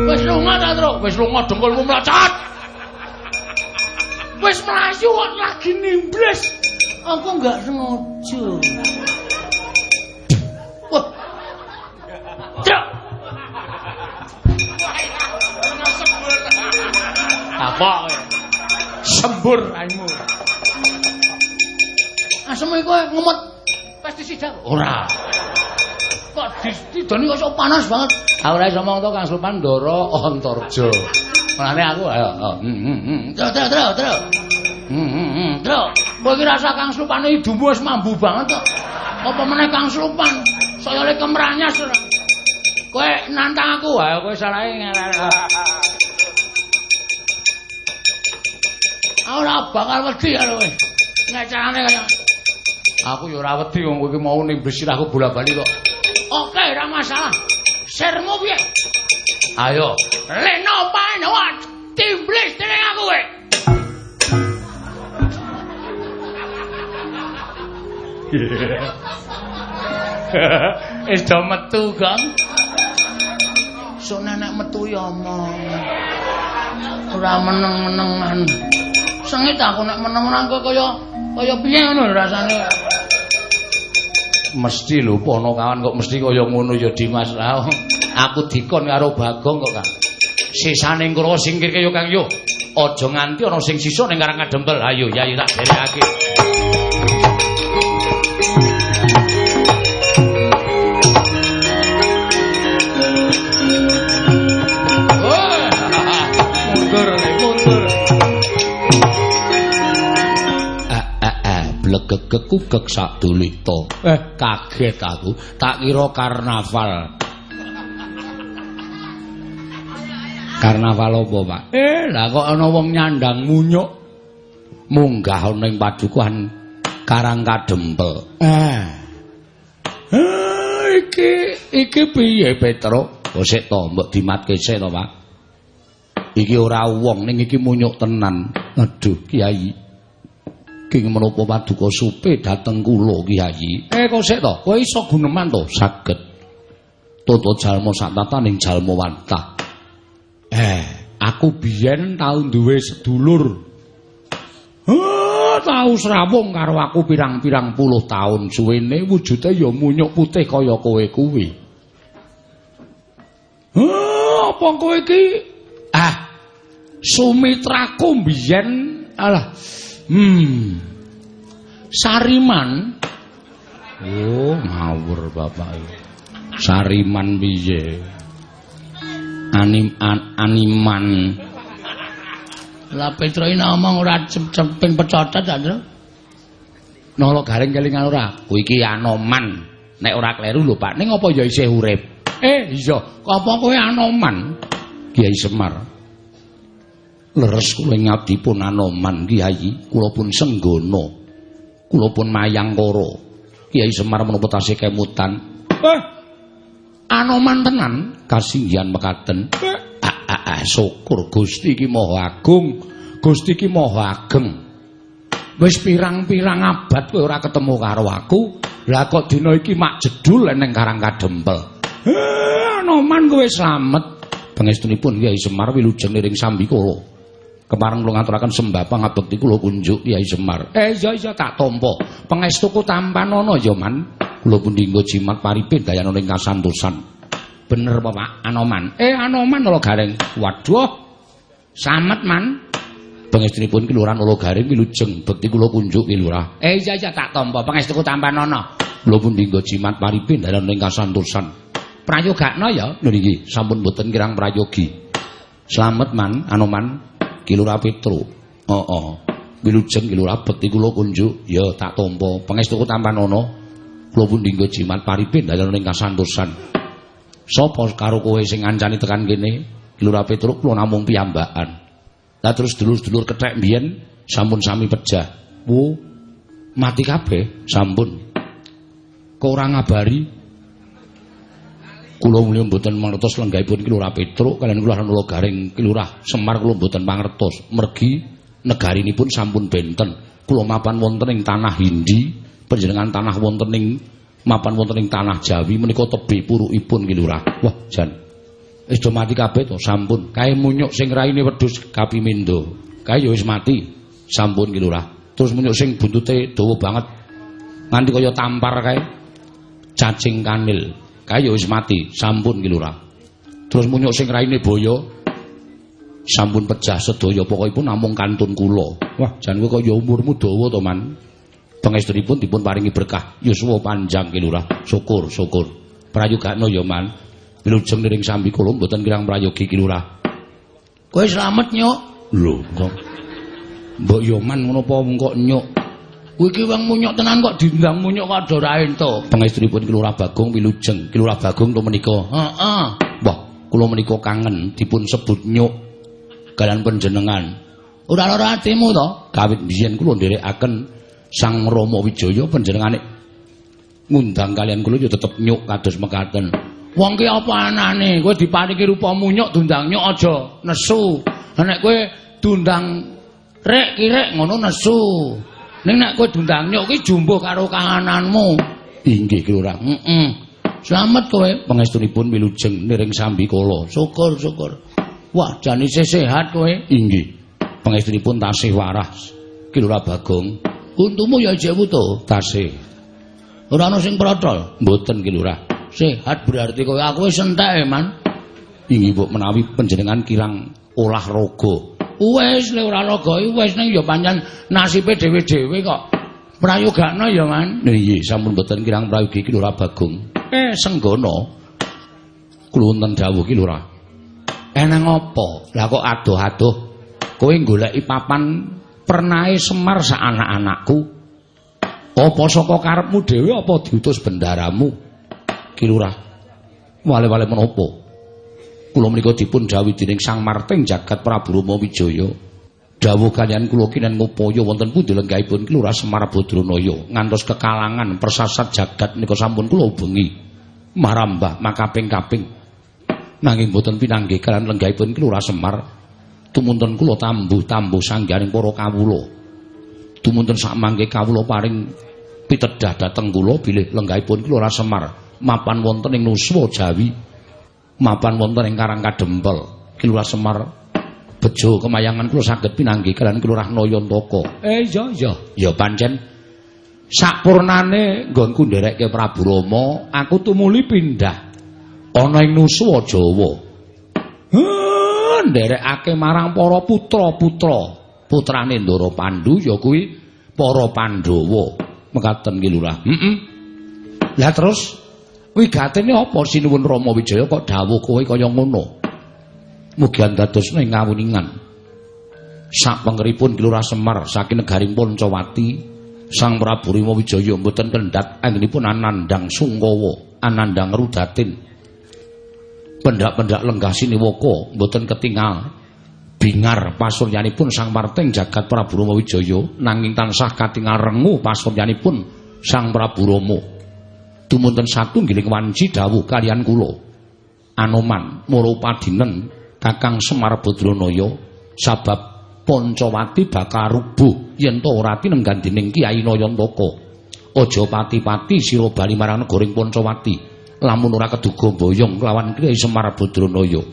Wis lunga ta, Tru? Wis lunga dengkulmu mlacat. Wis mlayu kok lagi nimbles. Aku enggak sengaja. Wah. Cuk. Apa? Sembur raimu. Asem kowe ngumet pestisida. Ora. Kok didoni kok panas banget. Aku ora iso ngomong to Kang Sulpan Ndoro Antarja. Mulane aku ayo. Tru, tru, tru, Tru, kowe iki rasa Kang Slupane idumu wis mambu banget kok. Apa meneh Kang Slupan? Saya le kemranyas. Kowe nantang aku, ayo kowe salahe Ora bakal wedi karo kowe. Nek carane kaya Aku ya ora wedi wong kowe iki mau ning sirahku bola-bali kok. Oke, ora masalah. Sermu piye? Ayo. Leno panewan timblis dening aku kowe. [laughs] Wis do metu, Gong. Sok nenek metu ya omong. Ora meneng-menengan. Sengit aku nek meneng-meneng kok kaya kaya piye ngono rasane. Mesti lho pono kawan kok mesti kaya ngono ya Dimas. Lah aku dikon karo Bagong kok, Kang. Sisane kula singkirke yo Kang yo. Aja nganti ana sing sisa ning Karang Kadempel. Ayo, Yayi tak derekake. Blegegekugek sak dolita. Eh, kaget aku. Tak kira karnaval. Karnaval apa, Pak? Eh, lah kok ana wong nyandang munyuk munggah ana ing padukuhan Karang Kadempel. Eh. Eh, iki iki piye, Petro? Oh, sik to, mbok dimatke sik to, Pak. Iki ora wong ning iki munyuk tenan. Aduh, Kiai. Ki menapa paduka supe dateng kula, Kiai. Eh, kok sik to? Kowe iso guneman to? Saged. Toto jalma sak tataning jalma wantah. Eh, aku biyen tau duwe sedulur. Ah, tau srawung karo aku pirang-pirang puluh taun suwene wujude ya munyuk putih kaya kowe kuwi. Ah, apa kowe iki? Ah, sumitraku biyen alah. Hmm. Sariman. Oh, ngawur bapak iki. Sariman piye? Anim an, animan. Lah Petro ini ngomong ora cepeng pecotot ta, Tru? Nolo garing kelingan ora. Kuwi iki anoman. Nek ora kleru lho, Pak. Ning apa ya isih urip? Eh, iya. Apa kowe anoman? Kiai Semar. Leres kula ngabdipun anoman, Kiai. Kula pun senggono. Kula pun mayangkara. Kiai Semar menapa tasih kemutan? Eh. Anoman tenan kasinggihan mekaten. Eh. Ah, ah, ah, syukur Gusti iki Maha Agung. Gusti iki Maha Ageng. Wis pirang-pirang abad kowe ora ketemu karo aku. Lah kok dina iki mak jedul ning Karang Kadempel. Eh, Anoman kowe slamet. Pangestunipun Kyai Semar wilujeng ring Sambikala. Kemareng kula ngaturaken sembah pangabekti kula kunjuk Kyai Semar. Eh iya iya tak tampa. Pangestuku tampan ana ya man. Kula pun dinggo jimat paripin dayana ning kasantosan. Bener apa Pak Anoman? Eh Anoman lho gareng. Waduh. Samet man. Pangestunipun kelurahan Ula Garing wilujeng bekti kula kunjuk ki lurah. Eh iya iya tak tampa pangestuku tampan ana. Kula pun dinggo jimat paripin dayana ning kasantosan. Prayogakna ya lho niki sampun boten kirang prayogi. Slamet man Anoman. Kilura Petro. Heeh. Wilujeng Kilura bekti kula kunjuk, ya tak tampa. Pangestuku tampan ana. Kula pun dinggo jimat paripin dalan ning kasantosan. Sopo karo kowe sing ngancani tekan kene? Kilura Petro kula namung piyambakan. Lah terus dulur-dulur kethek mbiyen sampun sami pejah. Wo mati kabeh sampun. Kok ora ngabari kula mulya mboten mangertos lenggahipun Kilurah Petruk kalian Kelurahan Ula Garing Kilurah Semar kula mboten mangertos. Mergi negarinipun sampun benten. Kula mapan wonten ing tanah Hindi panjenengan tanah wonten ing mapan wonten ing tanah Jawi menika tebih purukipun Kilurah wah jan. Wis do mati kabeh to? Sampun. Kae munyuk sing raine wedhus kapimindo kae ya wis mati. Sampun Kilurah terus munyuk sing buntute dawa banget. Nganti kaya tampar kae. Cacing kanil kaya wis mati sampun ki lurah. Terus munyuk sing raine boyo sampun pecah sedaya pokokipun namung kantun kula. Wah. Jan kowe kaya umurmu dawa to man? Pangestunipun dipun paringi berkah. Yuswa panjang ki lurah. Syukur syukur. Prayogakno ya man. Wilujeng ning sambi kula mboten kirang prayogi ki lurah. Kowe slamet nyuk lho kok? Mbok yo man ngono apa kok nyuk Iki wong munyuk tenan kok diundang munyuk kok ora ento. Pangestripun Kilurah Bagong wilujeng. Kilurah Bagong to menika. Heeh. Wah, kula menika kangen dipun sebut nyuk kalian panjenengan. Ora lara atimu to? Kawit biyen kula nderekaken Sang Rama Wijaya panjenengane ngundang kalian kula ya tetep nyuk kados mekaten. Wong ki apa anane? Kowe diparingi rupa munyuk dundang nyuk aja nesu. Nek kowe dundang rek kirek ngono nesu. Ning nek kowe dundang nyuk ki jumbo karo kangananmu. Inggih, Lurah. Heeh. Slamet kowe pangestunipun wilujeng niring sambi kala. Syukur, syukur. Wah, jan isih sehat kowe. Inggih. Pangestunipun tasih waras. Ki Lurah Bagong. Untumu ya jewu to. Tasih. Ora ana sing protol. Mboten Ki Lurah. Sehat berarti kowe aku wis entek, Man. Inggih, Bu, menawi panjenengan kirang olahraga. Wes le ora lega wis ning ya pancen nasibe dhewe-dhewe kok. Prayogakno ya, Man. Nggih, sampun mboten kirang prayogi ki Lurah Bagong. Eh, senggono. Kula wonten dawuh ki Lurah. Eneng apa? Lah kok adoh-adoh kowe goleki papan pernae Semar sak anak-anakku. Apa saka karepmu dhewe apa diutus bendaramu? Ki Lurah. Wale-wale menapa? Kula menika dipun dawuh dening Sang Marting jagat Prabu Rama Wijaya. Dawuh kalian kula kinen ngupaya wonten pundi lenggahipun Kelurahan Semar Badranaya ngantos kekalangan persasat jagat menika sampun kula ubengi marambah makaping-kaping. Nanging boten pinanggih kalian lenggahipun Kelurahan Semar tumuntun kula tambuh-tambuh sanggaring para kawula. Tumuntun sak mangke kawula paring pitedah dhateng kula bilih lenggahipun Kelurahan Semar mapan wonten ing Nuswa Jawi. Mapan wonten ing Karang Kadempel, Kilurah Semar. Bejo kemayangan kula saged pinanggih kalian Kilurah Nayantaka. Eh iya iya, ya pancen sakpurnane nggonku nderekke Prabu Rama, aku tumuli pindah ana ing Nuswa Jawa. Heh, nderekake marang para putra-putra. Putrane Ndara Pandhu ya kuwi para Pandhawa. Mekaten ki Lurah. Heeh. Lah terus Wigatene apa sinuwun Rama Wijaya kok dawuh kowe kaya ngono? Mugi andadosna ing ngawuningan. Sak pengeripun Kilurah Semar saking negaring Poncowati, Sang Prabu Rama Wijaya mboten kendhat anggenipun anandang Sungkawa, anandang Rudatin. Pendak-pendak lenggah siniwaka mboten ketingal. Bingar pasuryanipun Sang Marting jagat Prabu Rama Wijaya nanging tansah katingal rengu pasuryanipun Sang Prabu Rama. Dumunten satunggiling wanci dawuh kalian kula Anoman mara padinen Kakang Semar Badranaya sabab Pancawati bakal rubuh yen to ora tinenggan dening Kyai Nayantaka aja pati-pati sira bali marang negoring Pancawati. Lamun ora keduga boyong kelawan Kyai Semar Badranaya.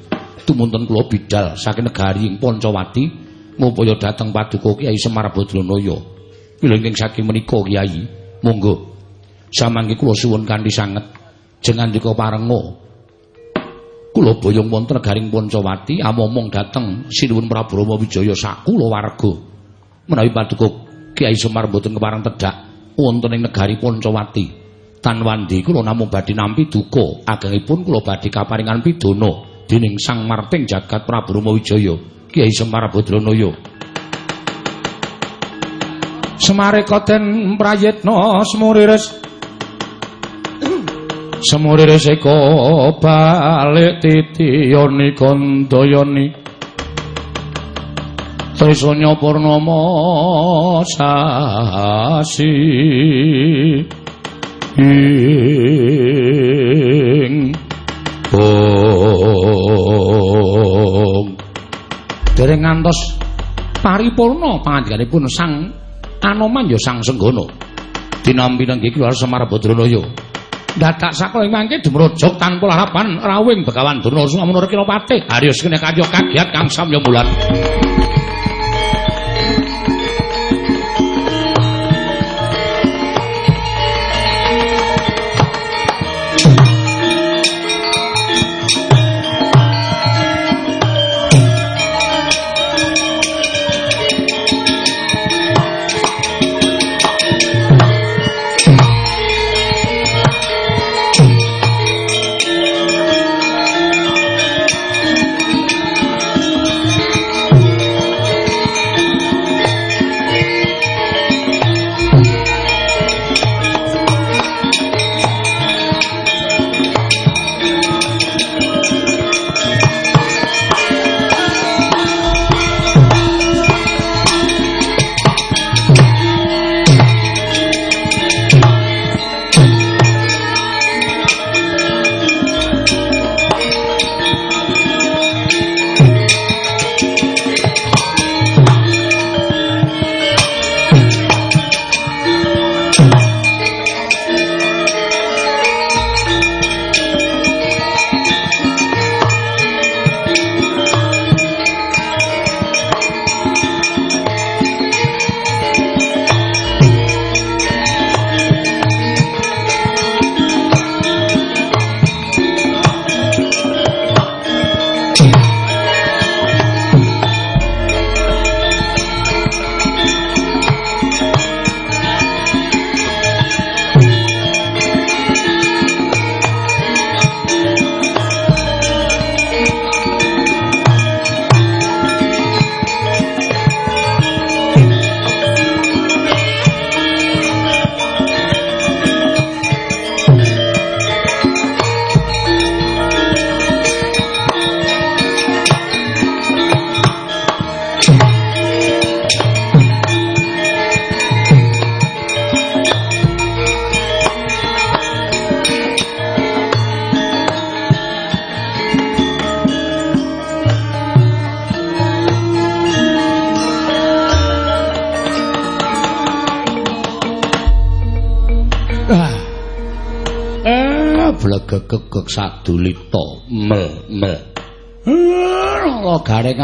Tumuntun kula bidal saking negari Pancawati ngupaya dhateng paduka Kyai Semar Badranaya. Pilenging saking menika Kyai, monggo. Samangke kula suwun kanthi sanget jenengan dika parenga kula boyong wonten negaring Pancawati amomong dhateng Sinuwun Prabu Rama Wijaya sakula warga menawi paduka Kyai Semar mboten kepareng tedhak wonten ing negari Pancawati. Tanwandi kula namung badhe nampi duka, agengipun kula badhe kaparingan pidana dening Sang Marting Jagat Prabu Rama Wijaya, Kyai Semar Badranaya. Semare koten prayitna semuriris Semuriris eko balik titiyoni kandayani Trisanya Purnama sasi. Ing bong dereng ngantos paripurna pangandikanipun Sang Anoman ya Sang Senggono. Dinampi nangge keluar Semar Badranaya dadak sakala mangke dumrojok tanpa harapan rawing Begawan Durna Sumamun Rekina Patih Haryos kene kayo kagiat kang samya bulan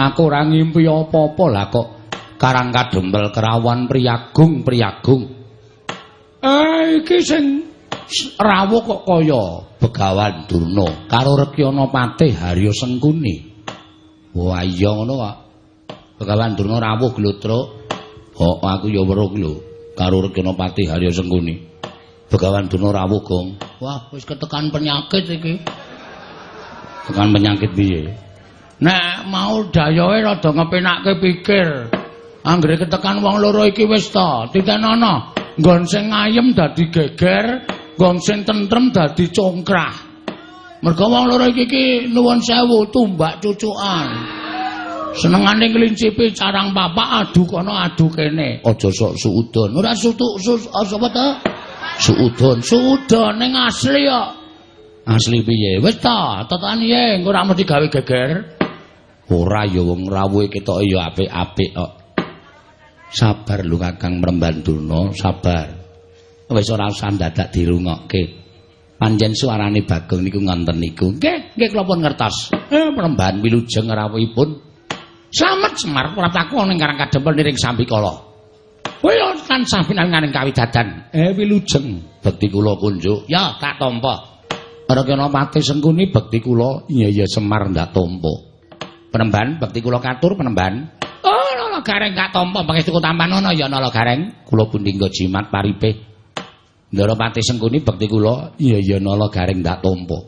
aku ora ngimpi apa-apa. Lah kok karang kadempel kerawan priyagung priyagung eh iki sing rawuh kok kaya begawan durna. Karo rekyana patih harya sengkuni. Wah iya ngono kok begawan durna rawuh glutruk oh aku ya weruh lho. Karo rekyana patih harya sengkuni. Begawan Durna rawuh, Gong. Wah, wis ketekan penyakit iki. Tekan penyakit piye? Nek mau dayoe rada ngepenake pikir. Anggere ketekan wong loro iki wis ta, titenono. Nggon sing ayem dadi geger, nggon sing tentrem dadi congkrah. Mergo wong loro iki iki nuwun sewu tumbak cucukan. Senengane ngelincipi carang papa adu kono adu kene. Aja sok suudon. Ora sutuk sus apa ta? Suudon, suudon ning asli kok. Asli piye? Wis ta, tetan ye, engko ora mesti gawe geger. Ora ya wong rawuhe ketoke ya apik-apik kok. Sabar lu Kakang Mrembanduna, sabar. Wis ora usah dadak dirungokke. Panjen suarane Bagong niku ngonten niku. Nggih, nggih kula pun ngertos. Eh, penembahan wilujeng rawuhipun. Slamet Semar prataku ning Karang Kadempel niring Sambikala. Kowe kan sampeyan nganing kawidadan. Eh wilujeng bekti kula kunjuk. Ya, tak tampa. Ora kena pati sengkuni bekti kula. Iya iya Semar ndak tampa. Penembahan bekti kula katur penembahan. Oh, nala gareng gak tampa pangestu tampan ana ya nala gareng. Kula pun dinggo jimat paripe. Ndara pati sengkuni bekti kula. Iya iya nala gareng ndak tampa.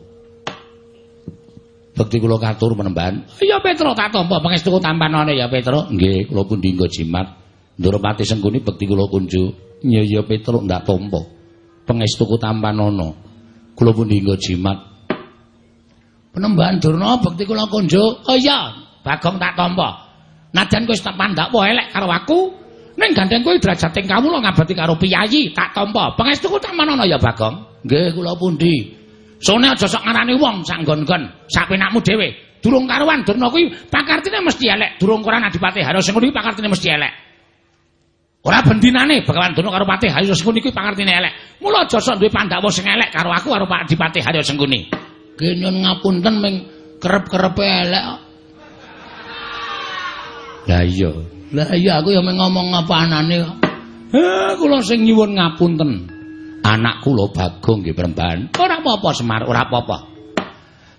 Bekti kula katur penembahan. Ya Petro tak tampa pangestu tampanane ya Petro. Nggih, kula pun dinggo jimat. Ndara pati sengkuni bekti kula kunjuk. Iya iya Petro ndak tampa. Pangestu tampanana. Kula pun dinggo jimat. Penembahan Durna bekti kula kunjuk. Oh iya, Bagong tak tampa. Najan kowe tak pandak wae elek karo aku, ning gandeng kowe derajating kawula ngabati karo piyayi, tak tampa. Pangestuku tak manono ya, Bagong? Nggih, kula pundi. Sone aja sok ngarani wong sak nggon-nggon, sak penakmu dhewe. Durung karuan Durna kuwi pakartine mesti elek. Durung koran Adipati Haryo sing kuwi pakartine mesti elek. Ora bendinane Bagawan Durna karo Pati Haryo sing kuwi pakartine elek. Mula aja sok duwe pandhawa sing elek karo aku karo Pak Adipati Haryo sing Kene ngapunten ming kerep-kerepe elek. Lah iya. Lah iya aku ya ngomong ngapanane kok. Eh kula sing nyuwun ngapunten. Anak kula Bagong nggih perempuan. Ora apa-apa Semar, ora apa-apa.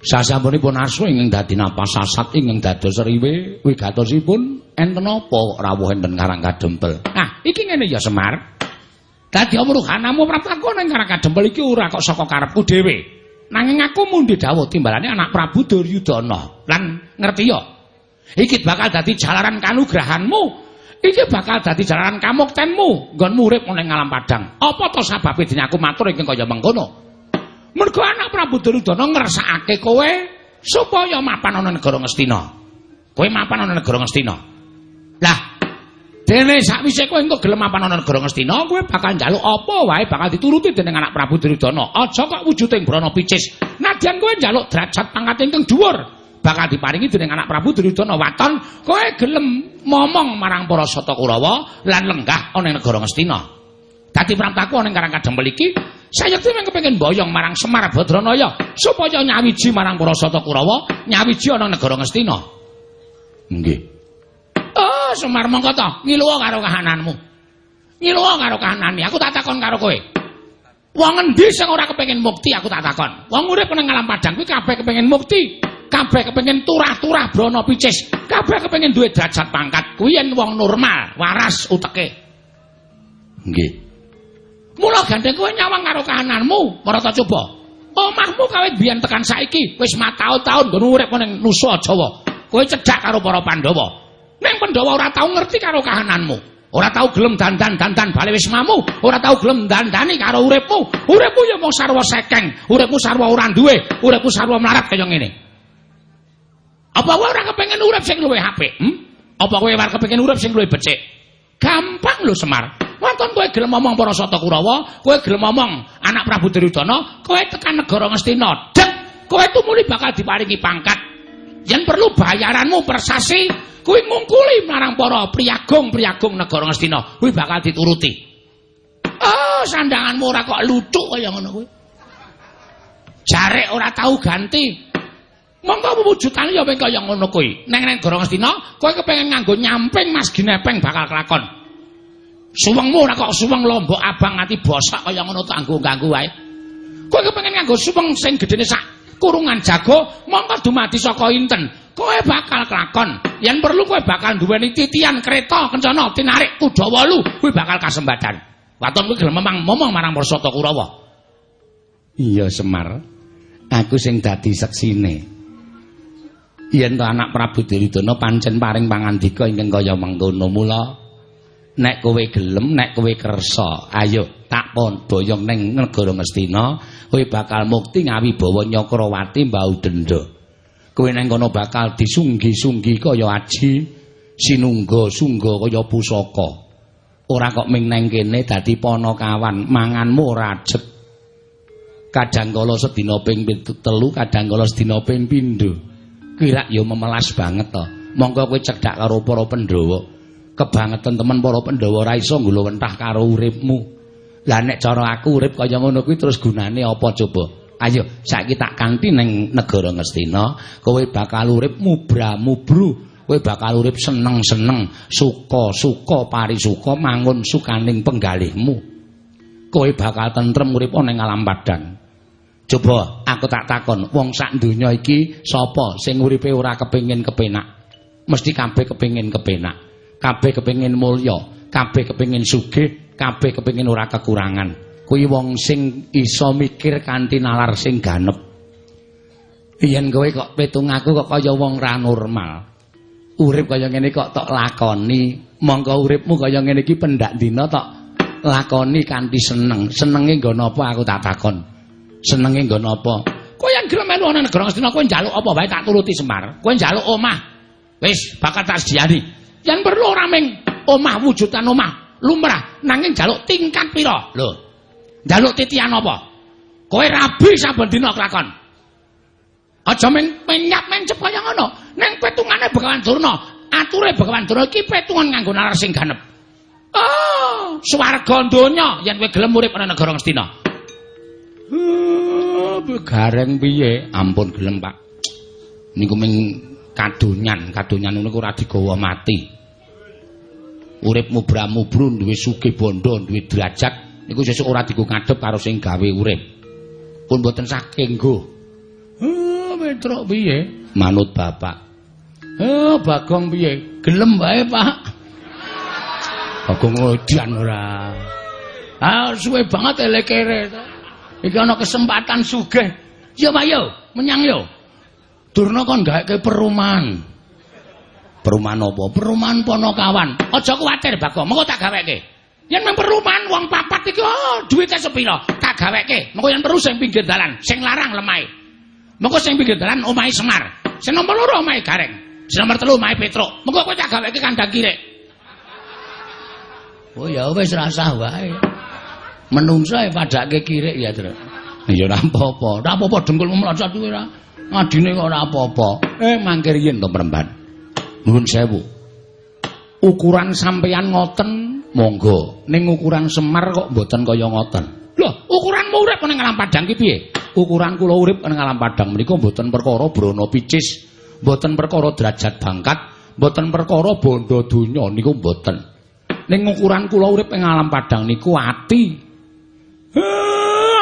Sasampunipun asu ingkang dadi napas sasat ingkang dados riwe wigatosipun enten apa rawuh enten Karang Kadempel. Nah, iki ngene ya Semar. Dadi omruhanamu prataku ning Karang Kadempel iki ora kok saka karepku dhewe. Nanging aku mundi dawuh timbalane anak Prabu Duryudana. Lan ngerti ya? Iki bakal dadi jalaran kanugrahanmu. Iki bakal dadi jalaran kamuktenmu. Nggon urip ning alam padang. Apa to sababe dene aku matur ingkang kaya mengkono? Mergo anak Prabu Duryudana ngersakake kowe supaya mapan ana negara Ngastina. Kowe mapan ana negara Ngastina. Lah, dene sakwise kowe engko gelem mapan ana negara Ngastina, kowe bakal njaluk apa wae bakal dituruti dening anak Prabu Duryudana. Aja kok wujuding brana picis. Nadyan kowe njaluk derajat pangkat ingkang dhuwur. bakal diparingi dening anak Prabu Duryudana waton kowe gelem momong marang para sata Kurawa lan lenggah ana negara Ngastina. Dadi pramtaku ana ing Karang Kadempel iki sayekti mung kepengin boyong marang Semar Badranaya supaya nyawiji marang para sata Kurawa, nyawiji ana negara Ngastina. Nggih. Semar mongko to, ngiluwa karo kahananmu. Ngiluwa karo kahanane. Aku tak takon karo kowe. Wong endi sing ora kepengin mukti aku tak takon. Wong urip ning alam padang kuwi kabeh kepengin mukti. kabeh kepengin turah-turah brana picis, kabeh kepengin duwe derajat pangkat. Kuwi yen wong normal, waras uteke. Nggih. Mula gandeng kowe nyawang karo kahananmu, marata coba. Omahmu kawit biyen tekan saiki wis mataun-taun nggon urip ning Nusa Jawa. Kowe cedhak karo para Pandhawa. Ning Pandhawa ora tau ngerti karo kahananmu. Ora tau gelem dandan-dandan bali wismamu, ora tau gelem dandani karo uripmu. Uripmu ya mung sarwa sekeng, uripmu sarwa ora duwe, uripmu sarwa melarat kaya ngene. Apa kowe ora kepengin urip sing luwih apik? Hm? Apa kowe ora kepengin urip sing luwih becik? Gampang lho Semar. Wonten kowe gelem ngomong para Sata Kurawa, kowe gelem ngomong anak Prabu Duryudana, kowe tekan negara Ngastina. Dek, kowe tumuli bakal diparingi pangkat. Yen perlu bayaranmu per kowe ngungkuli marang para priagung-priagung negara Ngastina, kowe bakal dituruti. Oh, sandanganmu ora kok lucu kaya ngono kowe. Jarek ora tau ganti, Monggo wujudane ya ping kaya ngono kuwi. Neng neng Gorong Astina, kowe kepengin nganggo nyamping Mas Ginepeng bakal kelakon. Suwengmu ora kok suweng lombok abang nganti bosak kaya ngono tak ganggu wae. Kowe kepengin nganggo suweng sing gedene sak kurungan jago, monggo dumadi saka inten. Kowe bakal kelakon. Yen perlu kowe bakal duweni titian kereta kencana tinarik kuda wolu, kowe bakal kasembadan. Waton kuwi gelem memang momong marang Marsata Kurawa. Iya Semar. Aku sing dadi seksine. yen to anak Prabu Duryudana pancen paring pangandika ingkang kaya mengkono mula nek kowe gelem nek kowe kersa ayo tak boyong ning negara Ngastina kowe bakal mukti ngawi bawa Nyakrawati mbau denda kowe ning kono bakal disunggi-sunggi kaya aji sinungga sungga kaya pusaka ora kok ming neng kene dadi panakawan manganmu ora ajeb kadang kala sedina ping 3 kadang kala sedina ping pindho kirak ya memelas banget to. Monggo kowe cedhak karo para Pandhawa. Kebangetan temen para Pandhawa ora iso nggula wentah karo uripmu. Lah nek cara aku urip kaya ngono kuwi terus gunane apa coba? Ayo, saiki tak kanthi ning negara Ngastina, kowe bakal urip mubra-mubru. Kowe bakal urip seneng-seneng, suka-suka, parisuka mangun sukaning penggalihmu. Kowe bakal tentrem urip ning alam padang. Coba aku tak takon, wong sak donya iki sapa sing uripe ora kepengin kepenak? Mesti kabeh kepengin kepenak. Kabeh kepengin mulya, kabeh kepengin sugih, kabeh kepengin ora kekurangan. Kuwi wong sing iso mikir kanthi nalar sing ganep. Yen kowe kok petung aku kok kaya wong ra normal. Urip kaya ngene kok tok lakoni, monggo uripmu kaya ngene iki pendak dina tok lakoni kanthi seneng. Senenge nggo napa aku tak takon. Senenge nggo napa? Kowe gelem melu ana negara Astina kowe njaluk apa wae tak turuti Semar. Kowe njaluk omah. Wis bakal tak sediani. Yen perlu ora ming omah wujudan omah, lumrah nanging jaluk tingkat pira lho jaluk titian apa? Kowe rabi saben dina kelakon aja men penyap mencep kaya ngono. Ning petungane Begawan Durna. Ature Begawan Durna iki petungan nganggo nalar sing ganep. Oh swarga donya. Yen kowe gelem urip ana negara Ngastina oh gareng piye? Ampun gelem Pak. Niku ming kadonyan. Kadonyan niku ora digawa mati. Urip mubra-mubrun duwe sugih bondo duwe derajat niku sesuk ora diku ngadep karo sing gawe urip. Pun boten saking nggo. Oh metro piye? Manut bapak. Oh bagong piye? Gelem wae pak. Bagong odian ora. Ah suwe banget elekere iki ana kesempatan sugih. Ya pak yo menyang yo Durna kon gaweke perumahan. Perumahan apa? Perumahan Ponokawan. Aja kuwatir, Bagong. Mengko tak gaweke. Yen nang perumahan wong papat iki oh, duwite sepira? Tak gaweke. Mengko yen perlu sing pinggir dalan, sing larang lemahe. Mengko sing pinggir dalan omahe Semar. Sing nomor loro omahe Gareng. Sing nomor telu omahe Petruk. Mengko kowe tak gaweke kandang kirek. Oh ya wis rasah wae. Menungso e padake kirek ya, Tru. Ya ora apa-apa. Ora apa-apa dengkul mlocot kuwi ora. Adine kok ora apa-apa. Eh mangkir yen to perempuan. Nuwun sewu. Ukuran sampeyan ngoten, monggo. Ning ukuran Semar kok mboten kaya ngoten. Lho, ukuranmu urip ning alam padang ki piye? Ukuran kula urip ning alam padang menika mboten perkara brana picis, mboten perkara derajat bangkat, mboten perkara bondo donya niku mboten. Ning ukuran kula urip ing alam padang niku ati.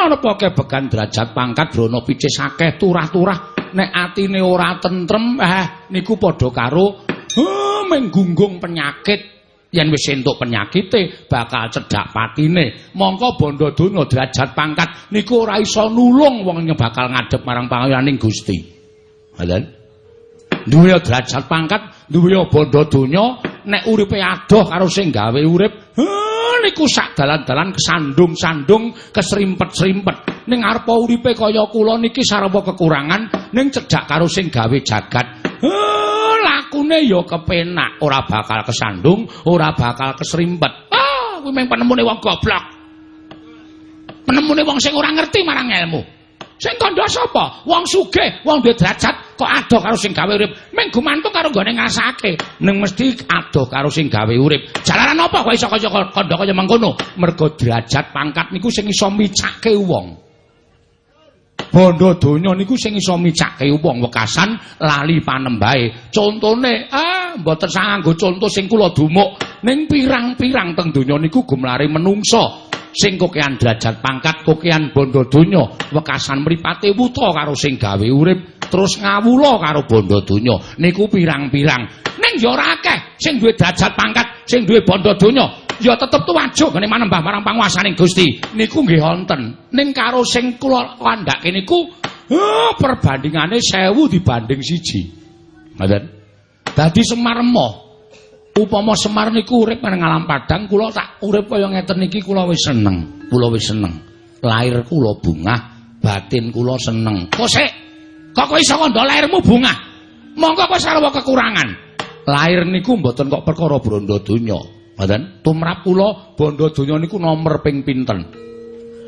Ana poke bekan derajat pangkat brana picis akeh turah-turah nek atine ora tentrem eh niku padha karo menggunggung penyakit yen wis entuk penyakite bakal cedhak patine. Mongko bondo donya derajat pangkat niku ora iso nulung wong bakal ngadep marang pangeyaning Gusti. Ngoten duwe derajat pangkat duwe bondo donya nek uripe adoh karo sing gawe urip niku sak dalan-dalan kesandung-sandung kesrimpet-srimpet. Ning arepa uripe kaya kula niki sarwa kekurangan ning cedhak karo sing gawe jagat lakune ya kepenak, ora bakal kesandung, ora bakal kesrimpet. Ah, kuwi mung penemune wong goblok. Penemune wong sing ora ngerti marang ilmu. Sing kandha sapa? Wong sugih, wong duwe derajat kok adoh karo sing gawe urip. Ming gumantung karo gone ngrasake. Ning mesti adoh karo sing gawe urip. Jalaran apa kok iso kaya kandha kaya mangkono? Mergo derajat pangkat niku sing iso micake wong. Bondo donya niku sing iso micake wong wekasan lali panembahe. Contone ah mboten sanganggo conto sing kula dumuk. Ning pirang-pirang teng donya niku gumlare menungso. Sing kokean derajat pangkat kokean bondo donya. Wekasan mripate wuta karo sing gawe urip terus ngawula karo bondo donya. Niku pirang-pirang. Ning ya ora akeh. Sing duwe derajat pangkat sing duwe bondo donya ya tetep tuwajo ngene manembah marang panguasaning Gusti. Niku nggih wonten. Ning karo sing kula kandhake niku oh, perbandingane 1000 dibanding siji. Ngoten dadi Semar emoh upama Semar niku urip nang alam padang kula tak urip kaya ngeten niki kula wis seneng. Kula wis seneng. Lahir kula bungah batin kula seneng. Kok sik kok kowe iso kandha lahirmu bungah? Monggo kok sarwa kekurangan. Lahir niku mboten kok perkara brondo donya. Mboten, tumrap kula bondo donya niku nomor ping pinten.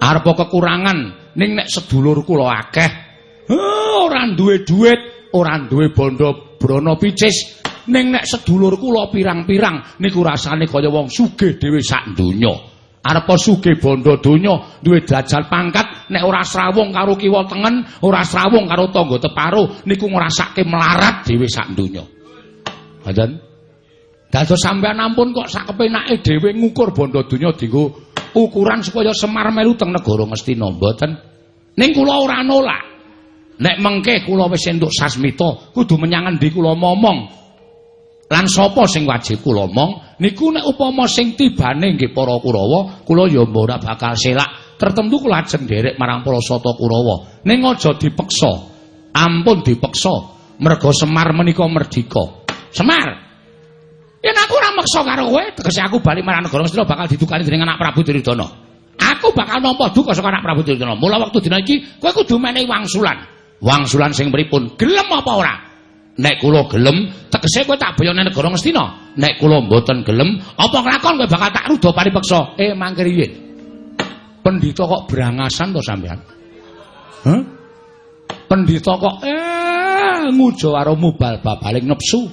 Arepa kekurangan ning nek sedulur kula akeh, ora duwe dhuwit, ora duwe bondo brana picis, ning nek sedulur kula pirang-pirang niku rasane kaya wong sugih dhewe sak donya. Arep sugih bondo donya duwe derajat pangkat nek ora srawung karo kiwa tengen ora srawung karo tangga teparo niku ngrasake melarat dhewe sak donya. Ngoten dados sampean ampun kok sak kepenake dhewe ngukur bondo donya dienggo ukuran supaya Semar melu teng negara Ngastina mboten? Ning kula ora nolak. Nek mengke kula wis entuk sasmita kudu menyang endi kula momong? Lan sapa sing wajib kula mong niku nek upama sing tibane nggih para Kurawa, kula ya ora bakal selak. Tertentu kula nderek marang para sata Kurawa. Ning aja dipeksa. Ampun dipeksa. Merga Semar menika merdika. Semar. Yen aku ora meksa karo kowe, tegese aku bali marang negara Ngastina bakal ditukani dening anak Prabu Duryudana. Aku bakal nampa duka saka anak Prabu Duryudana. Mula wektu dina iki kowe kudu menehi wangsulan. Wangsulan sing pripun? Gelem apa ora? Nek kula gelem, tegese kowe tak bayane negara Ngastina. Nek kula mboten gelem, apa kelakon kowe bakal tak rudo paripeksa. Eh mangke riye. Pendhita kok brangasan to sampean? Hah? Pendhita kok eh ngujo karo mubal babaling nepsu.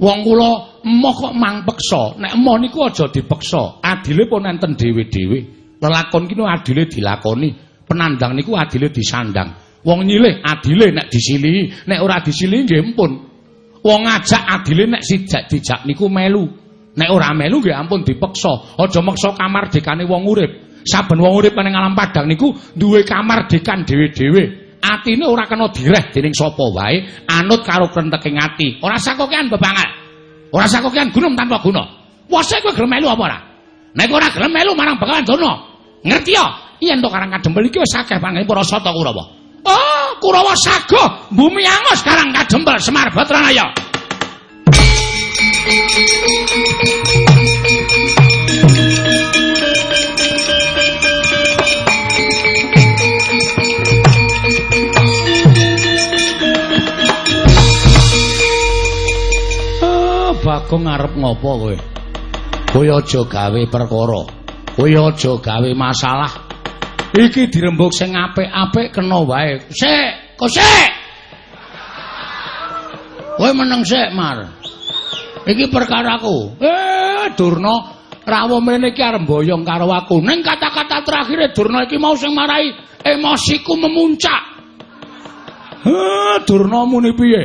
Wong kula emoh kok mangpeksa. Nek emoh niku aja dipeksa. Adile pun enten dhewe-dhewe. Lelakon ki adile dilakoni. Penandang niku adile disandang. Wong nyilih adile nek disilihi, nek ora disilihi nggih ampun. Wong ngajak adile nek sijak dijak niku melu. Nek ora melu nggih ampun dipeksa. Aja meksa kamardikane wong urip. Saben wong urip ning alam padang niku duwe kamardikan dhewe-dhewe. Atine ora kena direh dening sapa wae, anut karo krenteking ati. Ora sakokean bebangal. Ora sakokean gunung tanpa guna. Wase kowe gelem melu apa ora? Nek ora gelem melu marang Bakalan Dono. Ngerti ya? Yen to karang kadempel iki wis akeh pangane para sata Kurawa. Oh, Kurawa Sago, Bumi Angus Karang Kadempel Semar Batranaya. Oh, Bagong arep ngopo kowe? Kowe aja gawe perkara. Kowe aja gawe masalah. Iki dirembuk sing apik-apik kena wae. Sik, kok sik. Kowe meneng sik, Mar. Iki perkaraku. Eh, Durna, rawuh mrene iki arep boyong karo aku. Ning kata-kata terakhir Durna iki mau sing marai emosiku memuncak. Eh, Durna muni piye?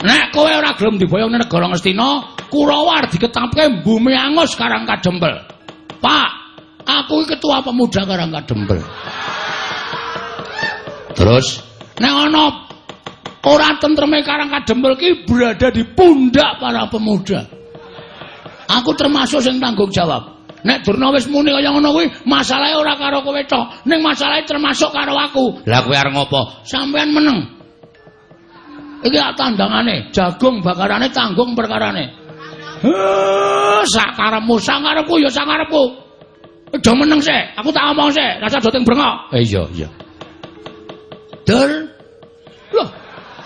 Nek kowe ora gelem diboyong ning negara Ngastina, Kurawa diketapke bumi angus karang kadempel. Pak, Aku ketua pemuda Karang Kadempel. Terus nek ana ora tentreme Karang Kadempel ki berada di pundak para pemuda. Aku termasuk sing tanggung jawab. Nek Durna wis muni kaya ngono kuwi, masalahe ora karo kowe tok, ning masalahe termasuk karo aku. Lah kowe arep ngopo? Sampean meneng. Iki tandangane, jagung bakarane tanggung perkarane. Heh, sak karepmu, sak karepku ya sak karepku. Aja meneng sik, aku tak omong sik, rasa do teng brengok. Eh iya, iya. Dur. Loh,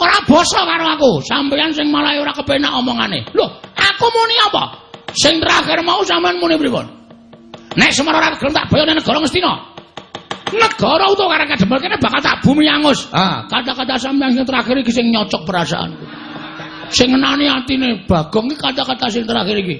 ora basa karo aku, sampeyan sing malah ora kepenak omongane. Loh, aku muni apa? Sing terakhir mau sampean muni pripun? Nek Semar ora gelem tak bayane negara Ngastina. Negara utuh karang kadempel kene bakal tak bumi angus. Ah, kata-kata sampeyan sing terakhir iki sing nyocok perasaanku. Sing ngenani atine Bagong iki kata-kata sing terakhir iki.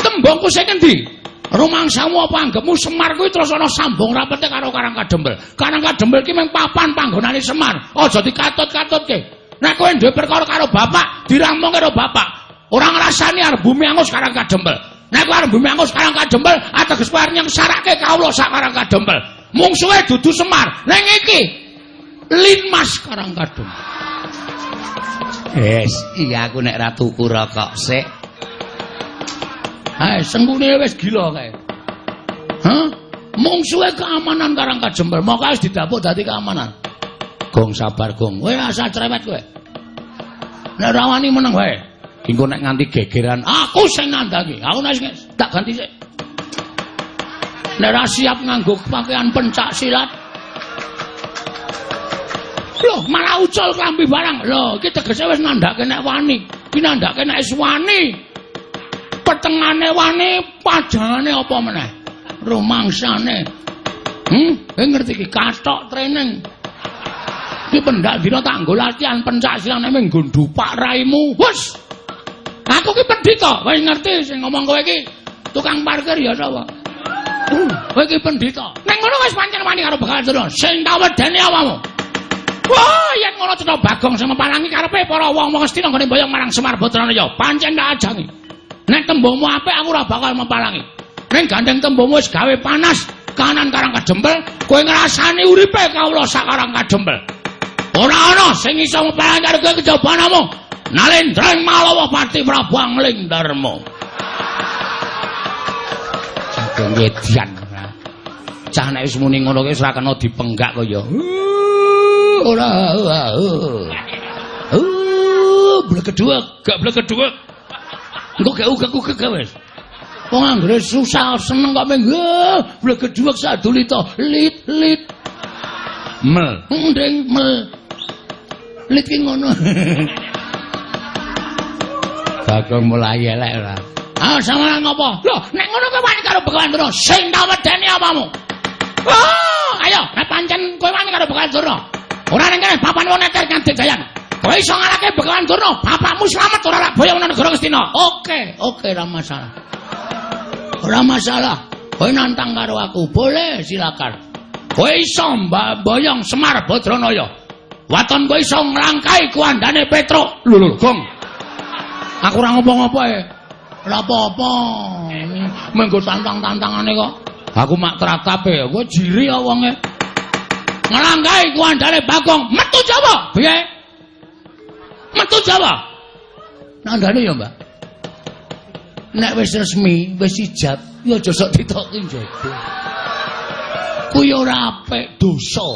Tembongku sing endi? Rumangsamu apa anggapmu Semar kuwi terus ana sambung rapete karo Karang Kadempel. Karang Kadempel ki mung papan panggonane Semar. Aja dikatut-katutke. Nek kowe duwe perkara karo bapak, dirampung karo bapak. Ora ngrasani arep bumi angus Karang Kadempel. Nek arep bumi angus Karang Kadempel, ateges kowe arep nyengsarake kawula sak Karang Kadempel. Mungsuhe dudu Semar. Ning iki Linmas Karang Kadempel. Wes, iya aku nek ratu kura kok sik. Hai, sengkune wis gila kae. Hah? Mungsuhe keamanan Karang Kajembel, moko wis didapuk dadi keamanan. Gong sabar, Gong. Kowe asal cerewet kowe. Nek rawani meneng wae. Engko nek nganti gegeran, aku sing nandhangi. Aku nek tak ganti sik. Nek ra siap nganggo pakaian pencak silat. Loh, malah ucul klambi barang. Loh, iki tegese wis nandhake nek wani. Ki nandhake nek wis wani. Petengane wani pajane apa meneh? Rumangsane. Hm eh ngerti iki kathok training. Iki pendak dina tak nggo latihan pencak silang nek nggo ndupak raimu. Wis aku ki pendhita wis ngerti sing ngomong kowe iki. Tukang parkir ya sapa? Kowe iki pendhita. Ning ngono wis pancen wani karo Begal Durna. Sing tak wedeni awakmu. Wah, yen ngono Cetha Bagong sing mepalangi karepe para wong-wong Astina nggone boyong marang Semar Badrana pancen tak ajangi. Nek tembungmu apik aku ora bakal mepalangi. Ning gandeng tembungmu wis gawe panas kanan karang kadempel, kowe ngrasani uripe kawula sakarang kadempel. Ora ana sing iso mepalangi karo kowe kejaba namung Nalendrang Malawa Pati Prabu Angling Darma. Saking wedian. Cah nek wis muni ngono kuwi ora kena dipenggak kaya. Ora. Uh, blek kedua, gak blek kedua. Engko gak ugek-ugek wis. Wong anggere susah seneng kok meng blek kedua sadulita lit lit. Mel. Ndeng mel. Lit ki ngono. Bagong mulai elek ora. Ah sama ngopo? Loh, nek ngono kowe wani karo Begawan Durna, sing tak wedeni apamu? Oh, ayo, nek pancen kowe wani karo Begawan Durna. Ora ning kene papan wong neter kan Jayan. Kowe iso ngalahke Begawan Durna, bapakmu slamet ora lak boyong nang negara Kestina. Oke, oke ora masalah. Ora masalah. Kowe nantang karo aku, boleh silakan. Kowe iso mbak boyong Semar Badranaya. Waton kowe iso nglangkai kuandane Petruk. Lho lho, Gong. Aku ora ngopo-ngopo ae. Ora apa-apa. Menggo tantang-tantangane kok. Aku mak tratape, Kowe jiri wonge. Nglangkai kuandane Bagong, metu Jawa. Piye? Metu Jawa. Nandane ya, Mbak. Nek wis resmi, wis ijab, ya aja sok ditoki njaba. Kuwi ora apik, dosa.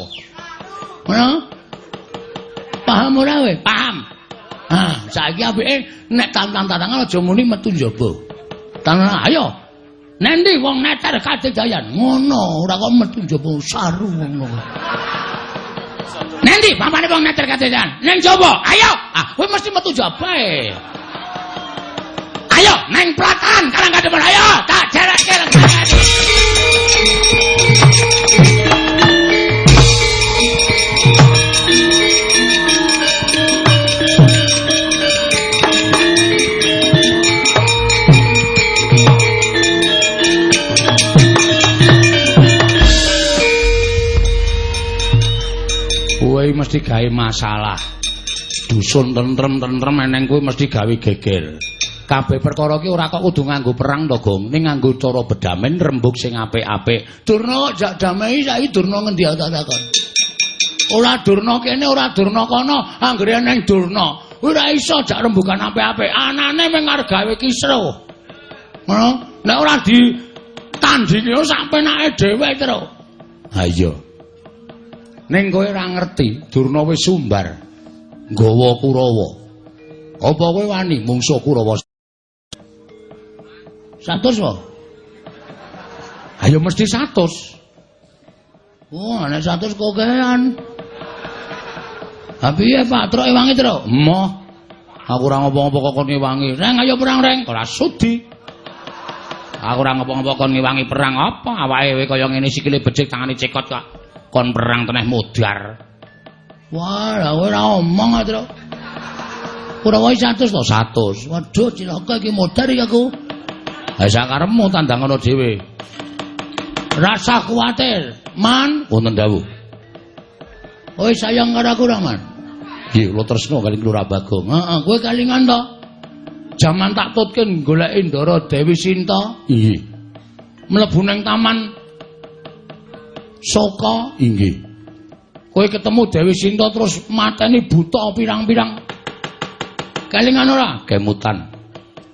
Ngono? Paham ora kowe? Paham. Ah, saiki apike nek tantang-tantangan aja muni metu njaba. Tanah ayo. Nendi wong neter kadegayan. Ngono, ora kok metu njaba saru ngono. Nendi pampane wong neter kadegayan? Ning jaba. Ayo. Ah, kowe mesti metu jaba e. Ayo, neng pratan, karang kademel ayo, tak jerake kowe mesti gawe masalah. Dusun tentrem-tentrem eneng kowe mesti gawe geger. Kabeh perkara ki ora kok kudu nganggo perang to, Gong. Ning nganggo cara bedamen rembug sing apik-apik. Durna jak damai saiki Durna ngendi tak takon. Ora Durna kene, ora Durna kono, anggere neng Durna. Ora iso jak rembugan apik-apik. Anane mung arep gawe kisruh. Ngono? Nek ora di tandingi sak penake dhewe terus. Ha iya. Ning kowe ora ngerti, Durna wis sumbar. Nggawa Kurawa. Apa kowe wani mungsuh Kurawa? Satus wae. Ayo mesti 100. Wah, nek satus kokean. Ha piye Pak Truk ewangi truk? Emoh. Aku ora ngopo-ngopo kok kon ngewangi. Reng ayo perang reng. Ora sudi. Aku ora ngopo-ngopo kon ngewangi perang apa? Awake kaya ngene sikile becik tangane cekot kok. Kon perang teneh modar. Wah, lha ora omong ah, Truk. Ora wae 100 to. 100. Waduh, cilaka iki modar iki aku. Ha sakarepmu tandang ngono dhewe. Rasa kuwatir, Man. Wonten dawuh. Kowe sayang karo aku Man? Nggih, kula tresno kali Lurah Bagong. Heeh, kowe kalingan to. Jaman tak tutke goleki Ndara Dewi Sinta Nggih. mlebu ning taman Soka, Inggih. kowe ketemu Dewi Sinta terus mateni buta pirang-pirang. Kalingan ora? Kemutan.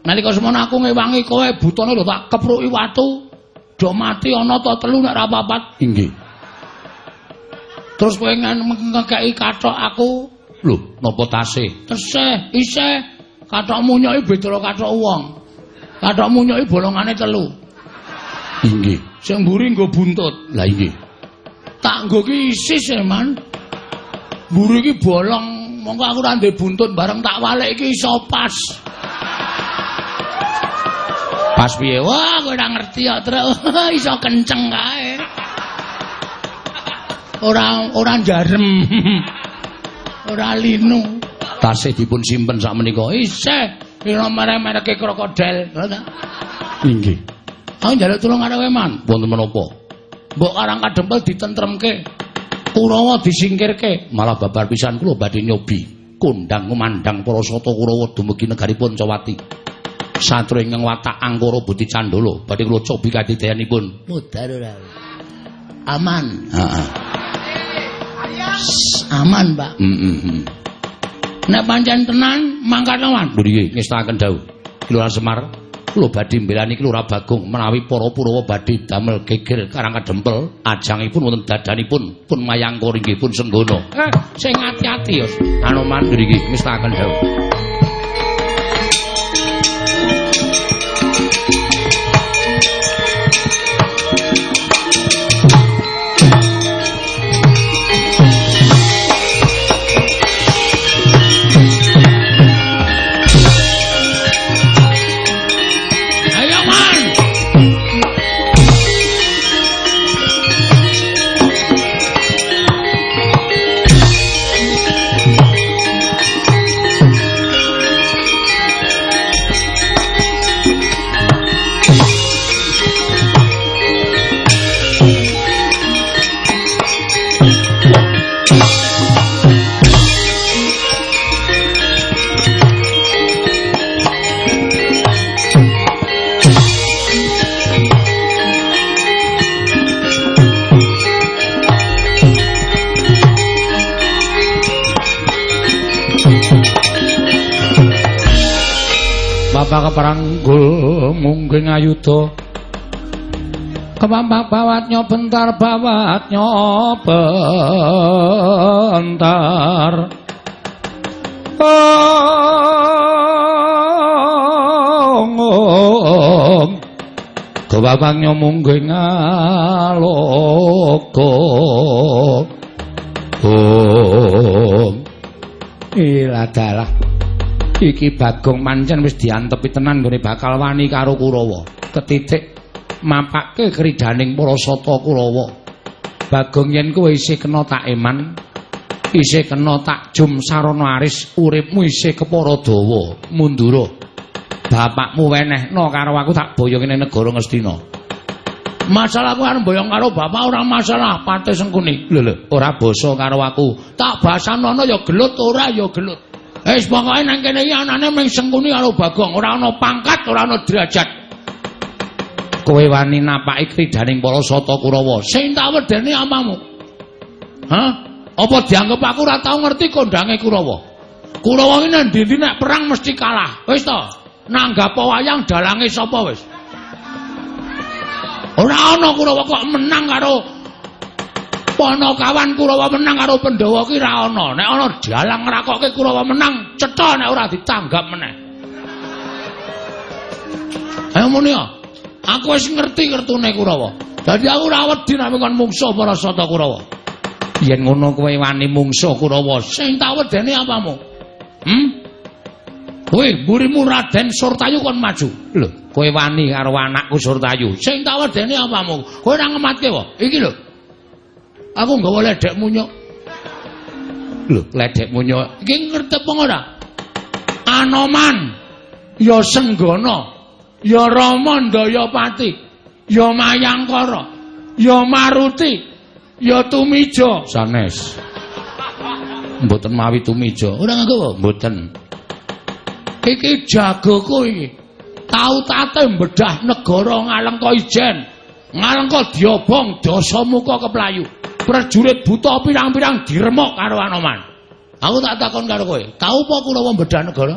Nalika semono aku ngewangi kowe butane lho tak kepruki watu. Do mati ana ta telu nek ra papat. Inggih. Terus kowe ngekeki kathok aku Lho, napa tasih? tesih isih kathokmu nyoki beda kathok wong. Kathokmu nyoki bolongane telu. Inggih. Sing mburi nggo buntut. Lah inggih. Tak nggo ki isis e, Man. Mburi ki bolong, mongko aku ora ndek buntut bareng tak walik iki iso pas. Pas piye? Wah, kowe ora ngerti ya, Truk. [laughs] iso kenceng kae. Ora ora jarem. [laughs] ora linu. Tasih dipun simpen sak menika. Isih ira mere-mereke krokodil. Ta? Inggih. Aku njaluk tulung karo kowe, Man. Wonten menapa? Mbok Karang Kadempel ditentremke. Kurawa disingkirke. Malah babar pisan kula badhe nyobi kondang kumandang para sata Kurawa dumugi negaripun Cawati. Satru ingkang watak Angkara Buti Candala badhe kula cobi kadidayanipun. Mudar ora. Aman. Heeh. Aman, Pak. Heeh. Nek pancen tenan mangkat lawan. Lho nggih, ngestaken dawuh. Kelurahan Semar kula badhe mbelani Kelurahan Bagong menawi para Purawa badhe damel geger Karang Kadempel, ajangipun wonten dadanipun pun mayangkara inggih pun senggono. Eh, sing ati-ati ya. Anoman nggih, ngestaken dawuh. Bapak keparanggul mungging ayuda. Kepampak bawatnya bentar bawatnya bentar. Ongong Kepapaknya mungging aloko Om Iladalah iki Bagong Mancen wis diantepi tenan nggone bakal wani karo Kurawa. Ketitik mapakke kridaning para sata Kurawa. Bagong yen kowe isih kena tak eman, isih kena tak jum sarana aris, uripmu isih kepara dawa, mundura. Bapakmu wenehno karo aku tak boyong ning negara Ngastina. Masalahku arep boyong karo bapak ora masalah, pate sengkuni. Lho lho, ora basa karo aku. Tak basanono ya gelut ora ya gelut. Wis pokoke nang kene iki anane mung sengkuni karo Bagong, ora ana pangkat, ora ana derajat. Kowe wani napaki kridaning para sata Kurawa. Sing tak wedeni amamu. Hah? Apa dianggep aku ora tau ngerti kondange Kurawa? Kurawa iki nang ndi nek perang mesti kalah. Wis to? Nanggap wayang dalange sapa wis? Ora ana Kurawa kok menang karo Panakawan Kurawa menang karo Pandhawa ki ra ana. Nek ana dalang ngrakokke Kurawa menang, cetha nek ora ditanggap meneh. Ayo muni ya. Aku wis ngerti kertune Kurawa. Dadi aku ora wedi nek kon mungsuh para sata Kurawa. Yen ngono kowe wani mungsuh Kurawa, Sing tak wedeni apamu? Hm? Kowe burimu Raden Surtayu kon maju. Lho, kowe wani karo anakku Surtayu. Sing tak wedeni apamu? Kowe ora ngematke wae. Iki lho. Aku nggawa ledek munyuk. Lho, ledek munyo. Iki ngerti apa ora? Anoman ya Senggana, ya Rama Ndayapati, ya Mayangkara, ya Maruti, ya Tumija. Sanes. Mboten mawi tumija. Ora nganggo Mboten. Iki jagoku iki. Tau tate mbedah negara Ngalengka Ijen. Ngalengka diobong Dasamuka keplayu. Prajurit buta pirang-pirang diremok karo Anoman. Aku tak takon karo kowe, tau apa Kurawa mbedah negara?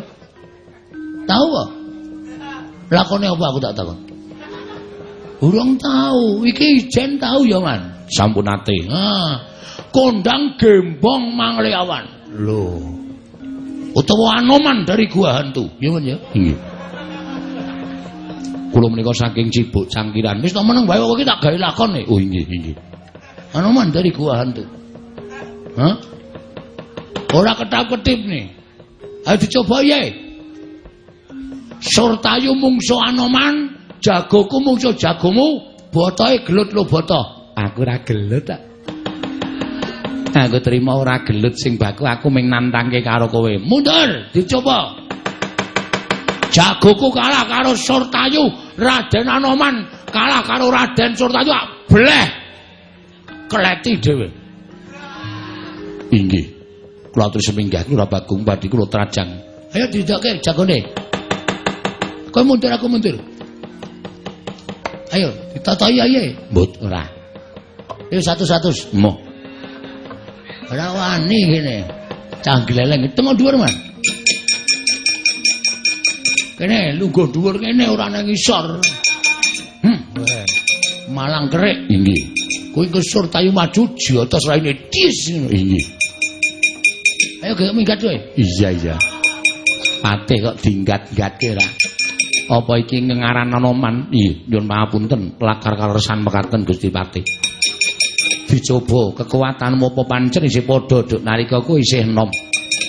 Tau apa? Lakone apa aku tak takon? Urung tau. Iki Ijen tau ya, Man. Sampun ate. Ah, kondang gembong mangleawan. Lho. Utawa Anoman dari Gua Hantu. Ya, Man ya. Nggih. Kula menika saking cibuk cangkiran. Wis tak meneng bae kok tak gawe lakon nih. Oh nggih, nggih. Anoman dari Gua Hantu. Hah? Ora ketap-ketip nih. Ayo dicoba ya. Surtayu mungsu Anoman, jagoku mungsu jagomu, botohe gelut lo boto. Aku ora gelut tak. Aku terima ora gelut sing baku aku ming nantangke karo kowe. Mundur, dicoba. Jagoku kalah karo Surtayu, Raden Anoman kalah karo Raden Surtayu bleh kleti dhewe. Inggih. Kula atur seminggah kula Bagong badhe kula trajang. Ayo didokke jagone. Kowe mundur aku mundur. Ayo ditatoi ayo. Mbut ora. Ayo satu-satu. Moh. Ora wani kene. Canggleleng tengok dhuwur, Mas. Kene lungguh dhuwur kene ora nang isor. Hmm. Malang kerik. Inggih. Kuwi kesur tayu maju jiotos raine dis. Inggih. Ayo ge minggat kowe. Iya iya. Patih kok dinggat-gatke ra. Apa iki ngengaran anoman? Iya, nyuwun pangapunten. Lakar kaleresan mekaten Gusti Patih. Dicoba kekuatanmu apa pancen isih padha duk nalika ku isih enom.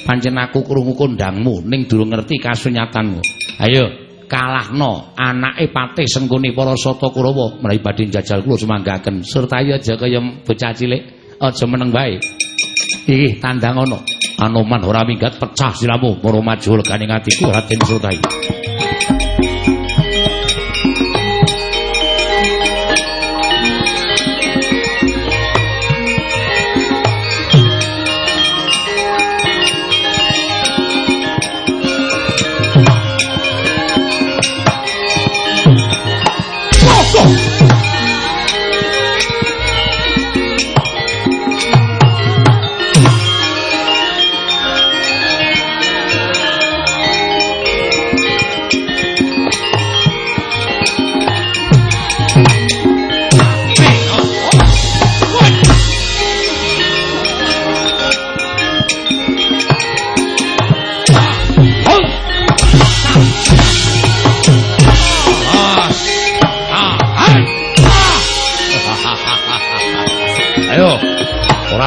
Pancen aku krungu kondangmu ning durung ngerti kasunyatanmu. Ayo kalahno anake Patih Sengkuni para Sata Kurawa menawi badhe njajal kula semanggaken serta aja kaya bocah cilik aja meneng bae. Iki tandang ana. Anoman ora minggat pecah siramu para maju legane atiku Raden.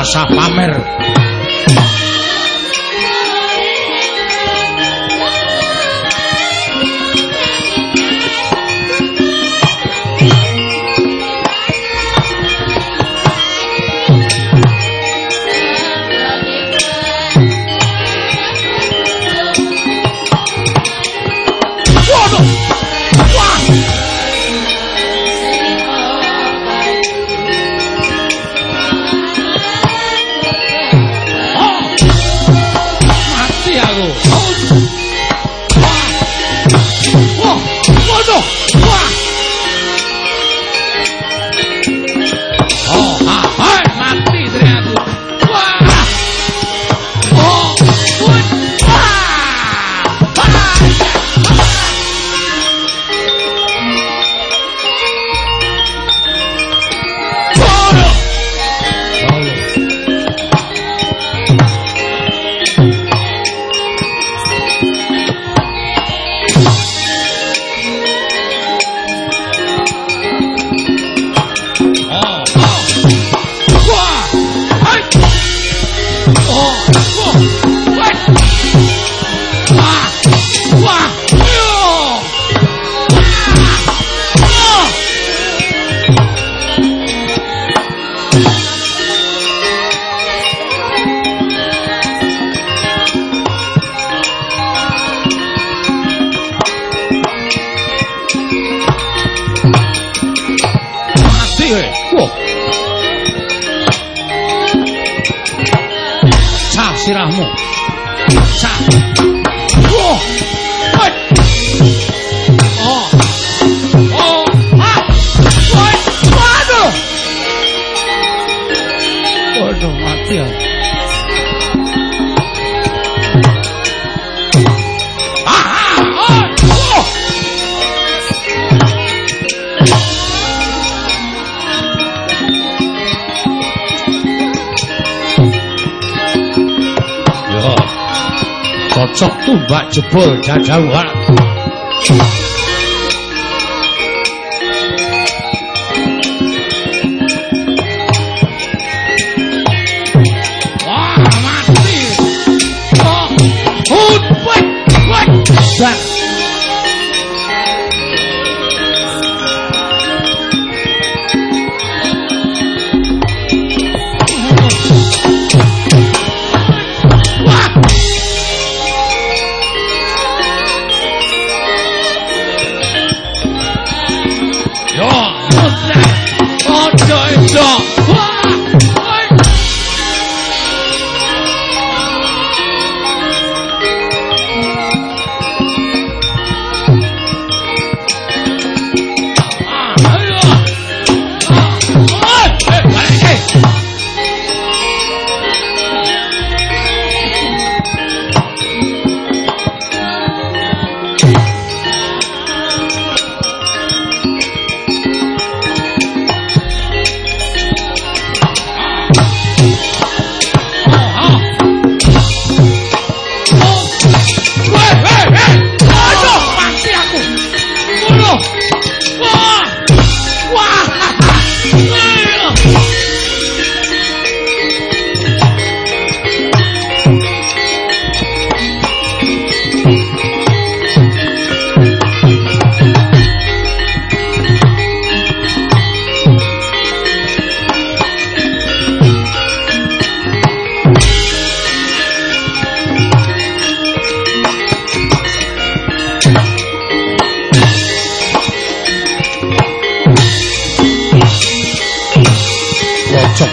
Ora usah pamer. Tumbak jebol jajawal. Wah,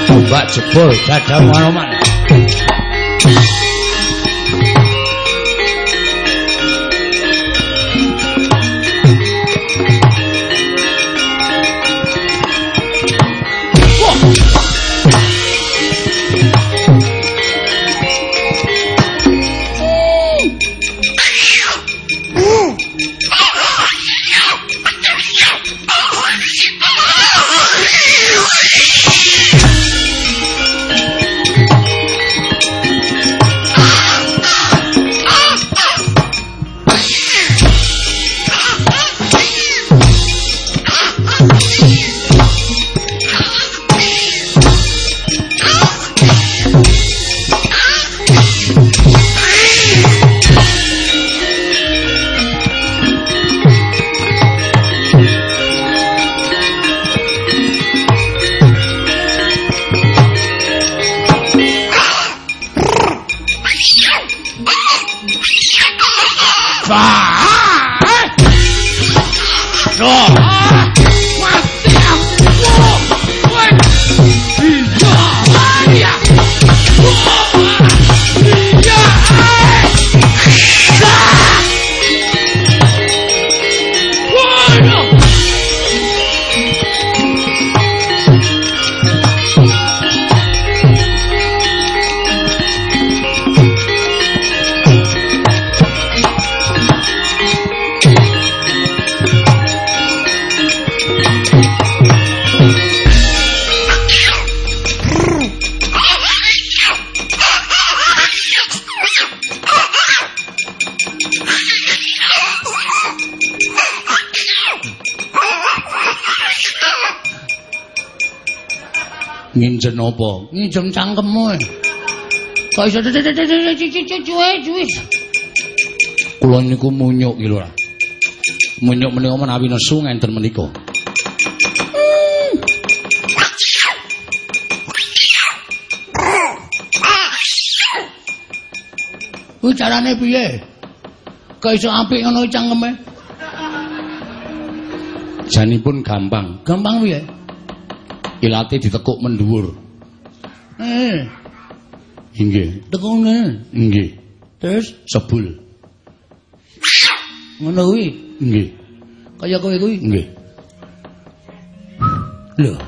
Mbak jebol dadah manoman. Nginjen Kok iso. Kula niku munyuk iki lho. Munyuk menika menawi nesu ngenten menika. Kuwi carane piye? Kok iso apik ngono cangkeme? Janipun gampang. Gampang piye? Ilate ditekuk mendhuwur. Eh, Inggih. tekune. Nggih. Terus Sebul. ngono kuwi. Nggih. Kaya kowe kuwi. Nggih. Lho.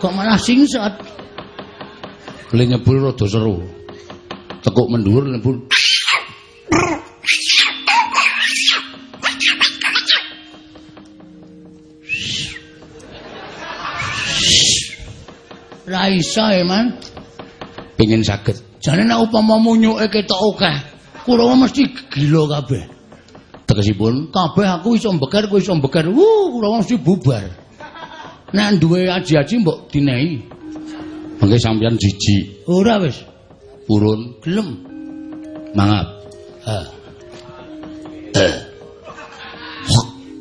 Kok malah singset? Le nyebul rada seru. Tekuk mendhuwur nyebul. Ra iso e, Man. Pengin saged. Jane nek upama munyuke ketok akeh, Kurawa mesti gila kabeh. Tegesipun Kabeh aku iso mbeker, kowe iso mbeker. Wuh, Kurawa mesti bubar. Nek duwe aji-aji mbok dinehi. mengke sampeyan jijik, Ora wis, purun, gelem. mangap. Ha.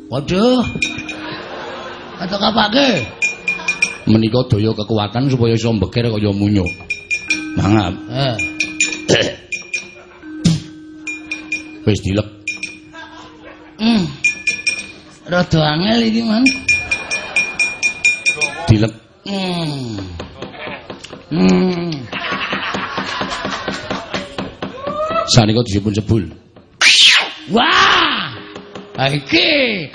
Waduh. Atau kapake? Menika daya kekuatan supaya iso mbeker kaya munyuk. Mangap. [coughs] Wis dilep. Hmm. Rada angel iki, Man. Dilep. Hmm. Hmm. Sanika disipun sebul. Wah! Ha iki.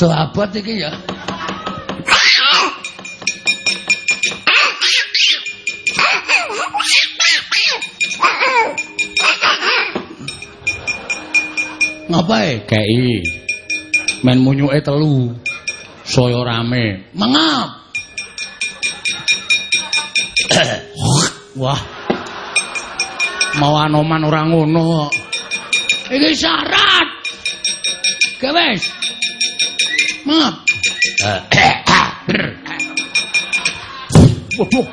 Rada abot iki ya. Ngapae? Kei. Men munyuke telu. Saya rame. Mangap. Wah. Mau anoman ora ngono kok. Iki syarat. Gawes. Mangap. [coughs] Waduh.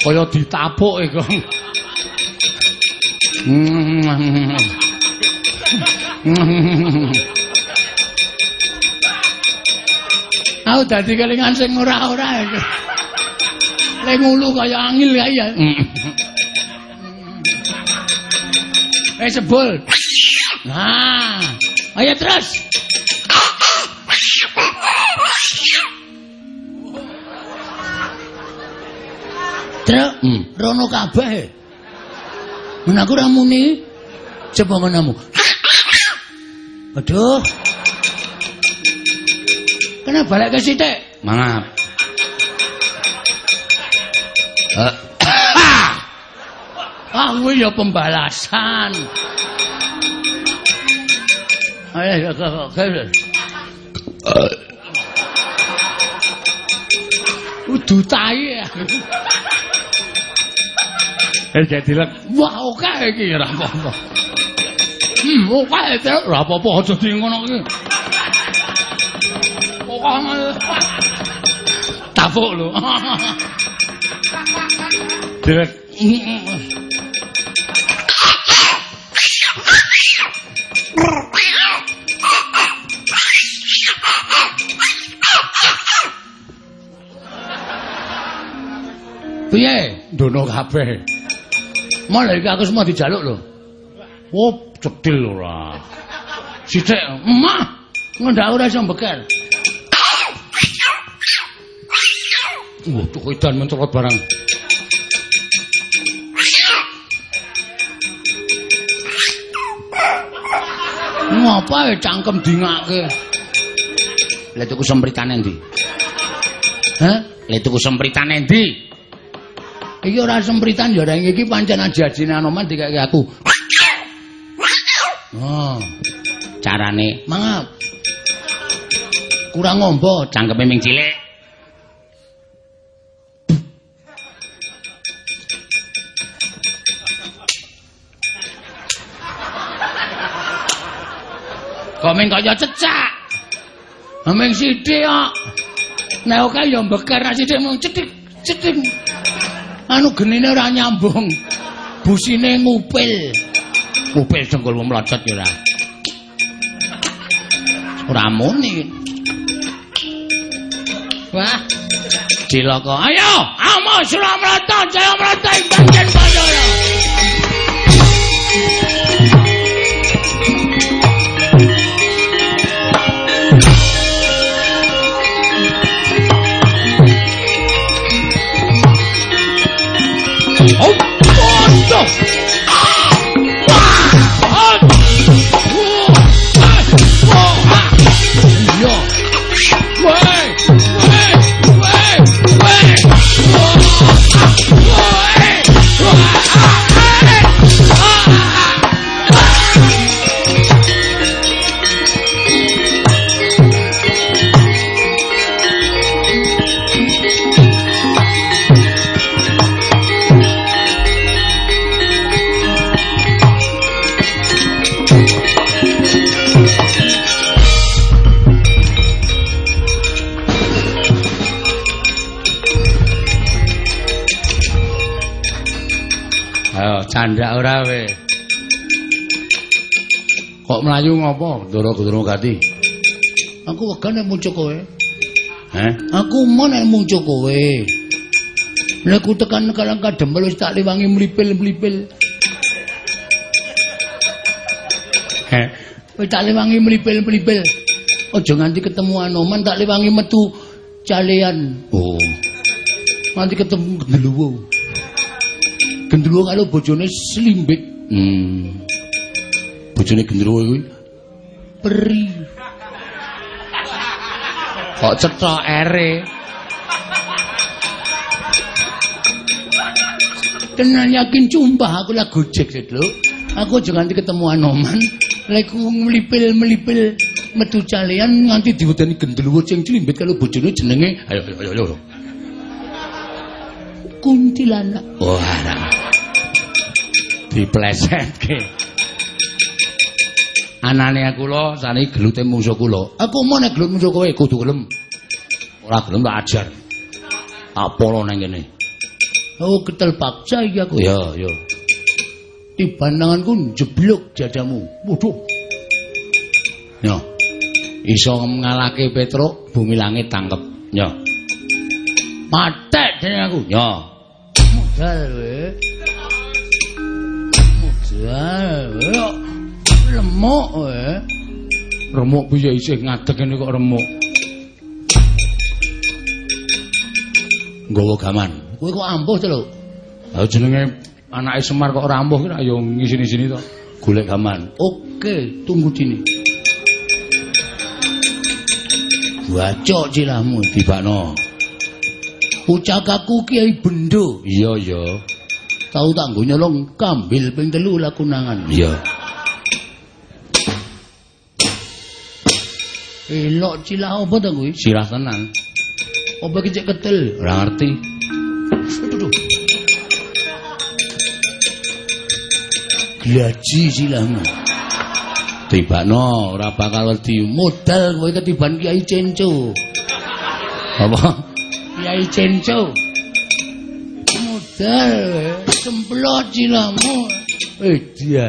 Kaya ditapuk Kang. Aku dadi kelingan sing ora-ora iki. Le ngulu kaya angil kae ya. Eh sebul. Nah, ayo terus. Truk, Hmm. rono kabeh. Men aku ra muni. Aduh. Kena balik ke sitik. Mangap. Eh, Ah, kuwi ya pembalasan. Ayo, kok kok. Udu tai ya. Eh jadi lek Wah, oke iki ora apa-apa. Hmm, oke itu ora apa-apa aja di ngono iki. Oke. Tapuk lho. direk Piye? Ndono kabeh. Malah iki aku semua dijaluk lho. Oh, cedil ora. Sithik, emah. Ngendak ora iso mbekel. Wah, tuh edan mencolot barang. Ngapa ya cangkem dingake? lek tuku sempritane ndi Hah? lek tuku sempritane ndi Iki ora sempritan ya ning iki pancen ajajine Anoman dikake aku. Oh, carane mangap. Kurang ngombo, cangkeme ming cilik Komeng kaya cecak. Ameng sithik kok. Nek oke ya mbeker sithik mung cetik cetik. Anu genine ora nyambung. Busine ngupil. kupil dengkulmu mlocot ya ora ora muni Wah, cilaka ayo, amo mrata, jaya mrata ing banjen Pandora. Bondo. Ayo candhak ora we kok mlayu ngopo ndoro gudrung gati Aku wega nek muncul kowe. Heh? Aku mau nek muncul kowe. Nek ku tekan kalang kadempel wis tak liwangi mlipil-mlipil. Heh. Wis tak liwangi mlipil-mlipil. Aja nganti ketemu Anoman tak liwangi metu calean. Oh. Nanti ketemu genderuwo. Genderuwo kalau bojone slimbit Hmm. Bojone gendruwo kuwi peri. kok cethok ere. Tenan yakin cumpah aku lah gojek lho. Aku aja nganti ketemu Anoman. Lek ku mlipil-mlipil metu calean nganti diwedani genderuwo sing slimbit kalau bojone jenenge Ayo ayo ayo. ayo. kuntilanak. Wah. nah. Diplesetke. Anane aku lo sane gelute musuh kula. Aku mau nek gelut musuh kowe Kudu gelem. Ora gelem tak ajar. Tak polo nang kene. Oh, ketel paksa iki aku. Ya, ya. tibananganku jeblok jadamu. Waduh. Yo. Iso ngalake Petruk, bumi langit tangkep. Yo. Matek dene aku. Yo. Modal we. We. Lemuk we. Remuk piye isih ngadeg ngene kok remuk. Nggawa gaman. Kowe kok ampuh to lho. Lah jenenge anake Semar kok ora ampuh kira ya ngisini-sini to. Golek gaman. Oke, tunggu dini. Wacok cilahmu tibakno. Ucakaku Kiai Bendo. Iya, iya. Tahu tak nggo nyolong kambil ping telu lakunangan. Iya. Elok cilah apa to kuwi? Sirah tenan. Apa kecek ketel? Ora ngerti. Aduh. Glaji silahmu. Tibakno ora bakal wedi modal kowe ketiban Kiai Cenco. Apa? Kiai Cenco. Modal semplot silahmu. Eh dia.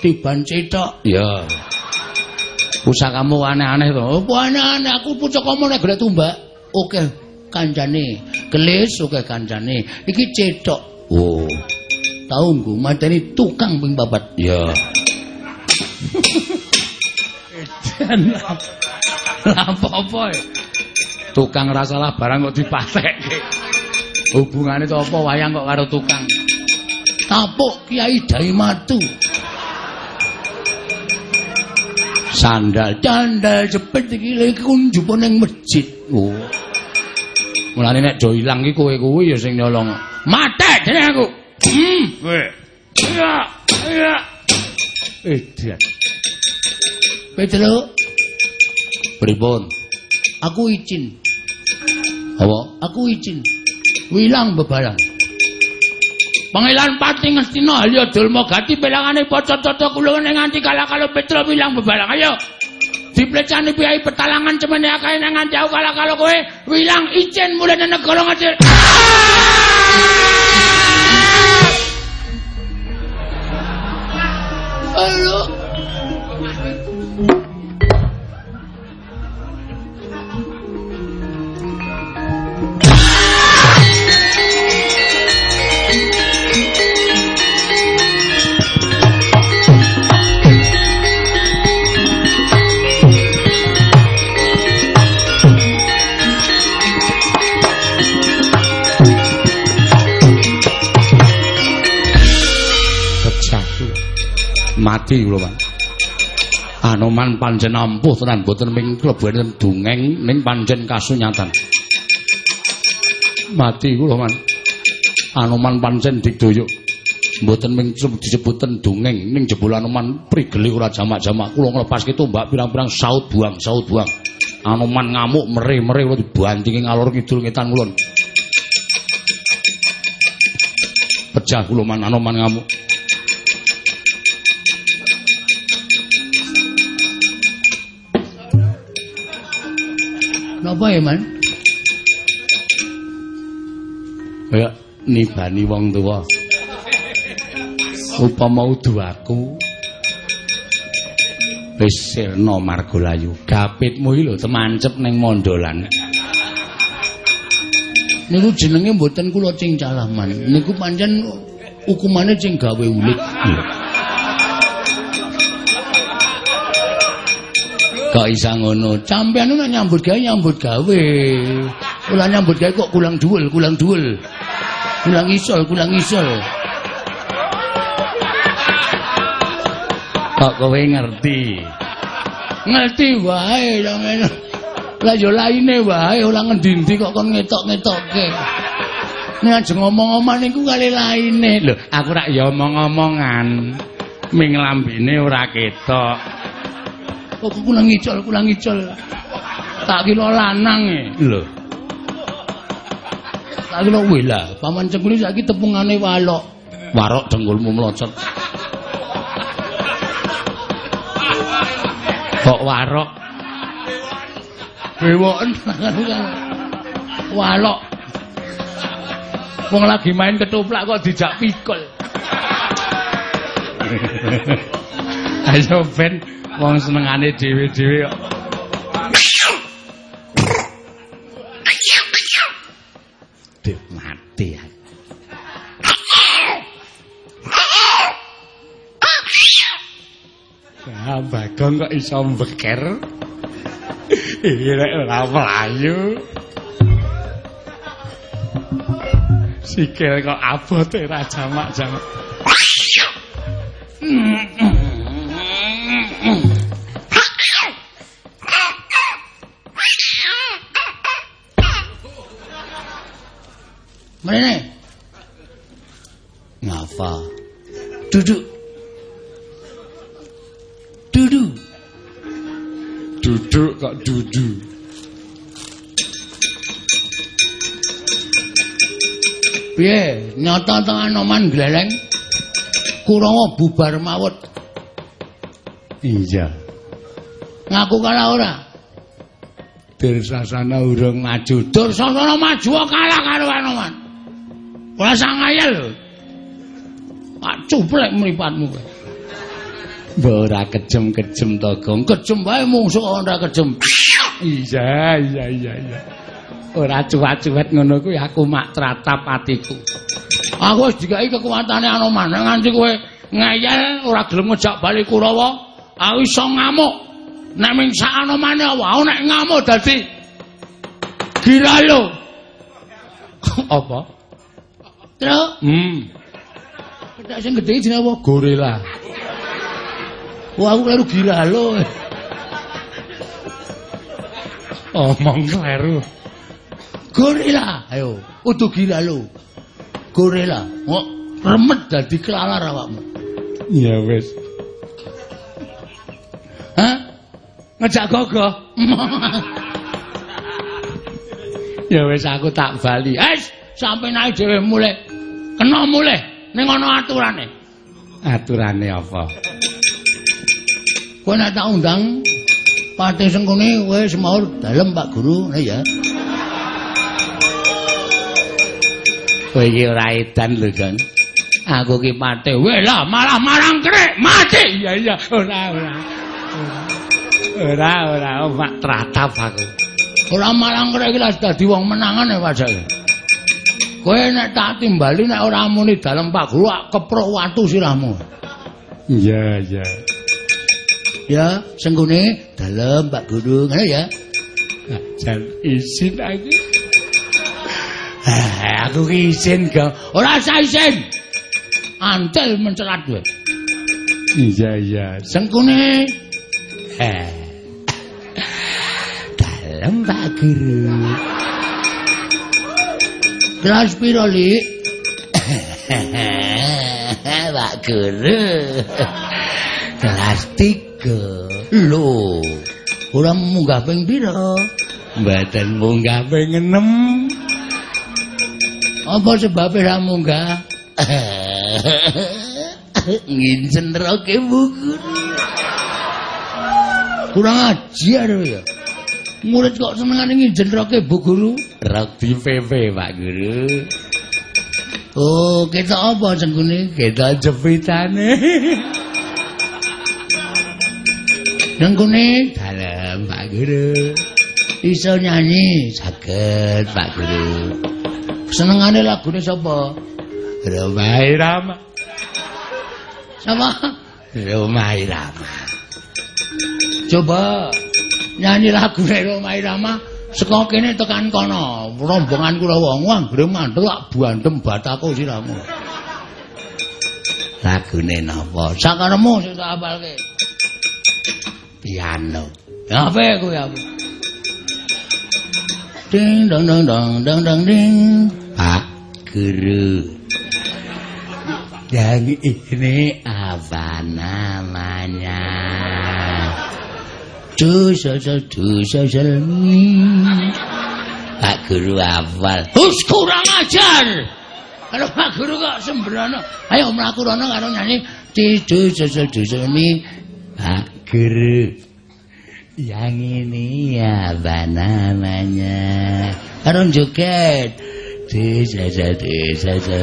Tiban cetok. Ya. Pusakamu aneh-aneh to. Apa aneh-aneh aku pusakamu nek golek tumbak. Oke, kancane. Gelis oke kancane. Iki cetok. Oh. Tahu nggo mateni tukang ping papat. Ya. Edan. Apa-apa. Tukang ora salah barang kok dipatekke. Hubungane to apa? Wayang kok karo tukang? Tapuk Kiai Dai Matu. sandal candal jepit iki iki kunjupu ning masjid. Oh. Mulane nek do ilang iki kowe kuwi ya sing nyolong. Mate dene aku. Hmm. Kowe. Iya iya. Edan Pedro pripun? Aku izin. Apa? Aku izin wilang bebarang Pangelan Pati Ngastina Halya Dulma Gati pelangane poco-coco kula nganti kala kalau Petro bilang bebarang ayo diplecani piyai petalangan cemene akae nang nganti aku kala kalau kowe wilang icin mulane negara ngajil Halo mati kula Pak. Anoman panjen ampuh tenan boten ming klebunen dungeng ning panjen kasunyatan. Mati kula Man. Anoman panjen digdoyo. Mboten ming disebuten dungeng ning jebul Anoman prigeli ora jamak-jamak kula nglepaske tombak pirang-pirang saut buang saut buang. Anoman ngamuk mere-mere kula dibantingi ngalor kidul ngetan kulon. Pecah kula Man Anoman ngamuk. Napa ya, Man? Kaya nibani wong tuwa. Upama udu aku wis sirna margolayu. Gapitmu iki lho temancep ning mondolan. Niku jenenge mboten kula cing calaman. Niku pancen hukumane cing gawe ulit. Kok isa ngono? Sampean nek nyambut gawe nyambut gawe. Kula nyambut gawe kok kulang dhuwul kulang dhuwul kulang isol kulang isol. Kok kowe ngerti? Ngerti wae sampean lah yo laine wae ora ngendi kok kon ngetok-ngetokke. Nek aja ngomong-ngomong niku kali laine. Lho aku rak ya omong-omongan. Ming lambene ora ketok kok kula ngicol kula ngicol tak kira lanang e. Lho. Tak kira wela paman cengkuli saiki tepungane walok. Warok dengkulmu mlocot. Kok warok? Bewoken walok. Wong lagi main ketuplak kok dijak pikul. Ayo ben wong senengane dhewe-dhewe kok. Mati. Ah, Bagong kok iso mbeker? Iki nek ora mlayu. Sikil kok abote ra jamak-jamak. Mrene. Ngapa? Duduk. Duduk. Duduk kok duduk. Piye? Nyata teng Anoman gleleng. Kurawa bubar mawut. Iya. Ngaku kalah ora? Dursasana urung maju. Dursasana maju kalah karo Anoman. Ora sangayal lho. Pak cuplek mripatmu kowe. Mbok ora kejem-kejem to, Gong. Kejem wae mungsuh ora kejem. Iya, iya, iya, iya. Ora cuwat-cuwet ngono kuwi aku mak tratap atiku. Aku wis dikai kekuatane Anoman nganti kowe ngayal ora gelem ngejak bali Kurawa. Aku iso ngamuk. Nek ming sak Anomane wae nek ngamuk dadi giralo. Apa? Terus? Hmm. Kedak sing gedhe jenenge apa? Gorila. Wah, aku kleru giralo. Omong kleru. Gorila. Ayo, kudu giralo. Gorila. Kok remet dadi kelalar awakmu. Iya wis. Ngejak gogo. ya wis aku tak bali. Es, sampe naik dhewe mulai. Kena mulai ning ana aturane. Aturane apa? Kowe nek tak undang Pati Sengkuni kowe semaur dalem Pak Guru, nah ya. Kowe iki ora edan lho, Jon. Aku ki pate, weh lah malah marang krek, mati. Iya iya, ora ora. Ora ora, mak tratap aku. Ora marang krek iki lah dadi wong menangan ya padake. Kowe nek tak timbali nek ora muni dalem Pak Guru keprok watu sirahmu. Iya iya. Ya, senggune dalem Pak Guru, ngono ya. Jan izin aku. Ah, aku ki izin, Gong. Ora usah izin. Antel mencelat kowe. Iya, iya. Sengkune. Eh. Dalem Pak Guru. Kelas piro, Li? [laughs] Pak Guru. Kelas tiga. Lho. Ora munggah ping piro? Mboten munggah ping enem. Apa sebabnya ra munggah? [laughs] Nginjen roke buku. Kurang ajar ya. Murid kok senengane nginjen roke Bu Guru? Di PP, Pak Guru. Oh, kita apa jenggune? Kita jepitane. Jenggune dalem, Pak Guru. Iso nyanyi saged, Pak Guru. Senengane lagune sapa? Romai Rama. Sapa? Romai Rama. Coba nyanyi lagu Romai Rama saka kene tekan kono. Rombongan kula wong anggere mantul tak buandem bataku siramu. Lagune napa? Sakaremu sing tak apalke. Piano. Apa kuwi aku? Ding dong dong dong dong dong ding. Pak Guru. Yang ini apa namanya? Dusasal dusasal Pak Guru hafal. Hus kurang ajar. Kalau Pak Guru kok sembrono. Ayo mlaku rono karo nyanyi dusasal dusasal Pak Guru. Yang ini apa namanya? Karo joget. satu satu satu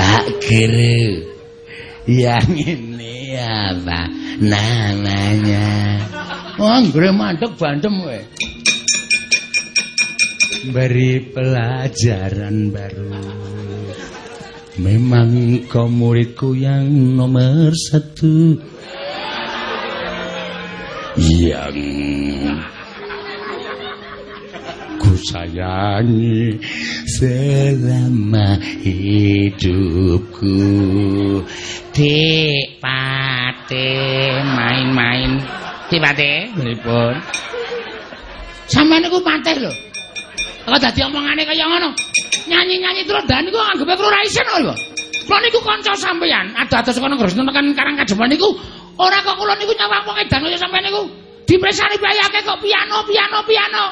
akhir yang ini apa namanya. Anggere mandek bandem kowe. Beri pelajaran baru. Memang kau muridku yang nomor satu. Yang ku sayangi selama hidupku Dik Pate main-main. Dik Pate pripun Sampeyan niku patih lho. Kok dadi omongane kaya ngono? Nyanyi-nyanyi terus dan niku anggepe karo ra isin lho. Kula niku kanca sampeyan. Ada-ada saka Gresna tekan Karang Kademan niku. Ora kok kula niku nyawang wong edan kaya sampeyan niku. Dipresani bayake kok piano piano piano.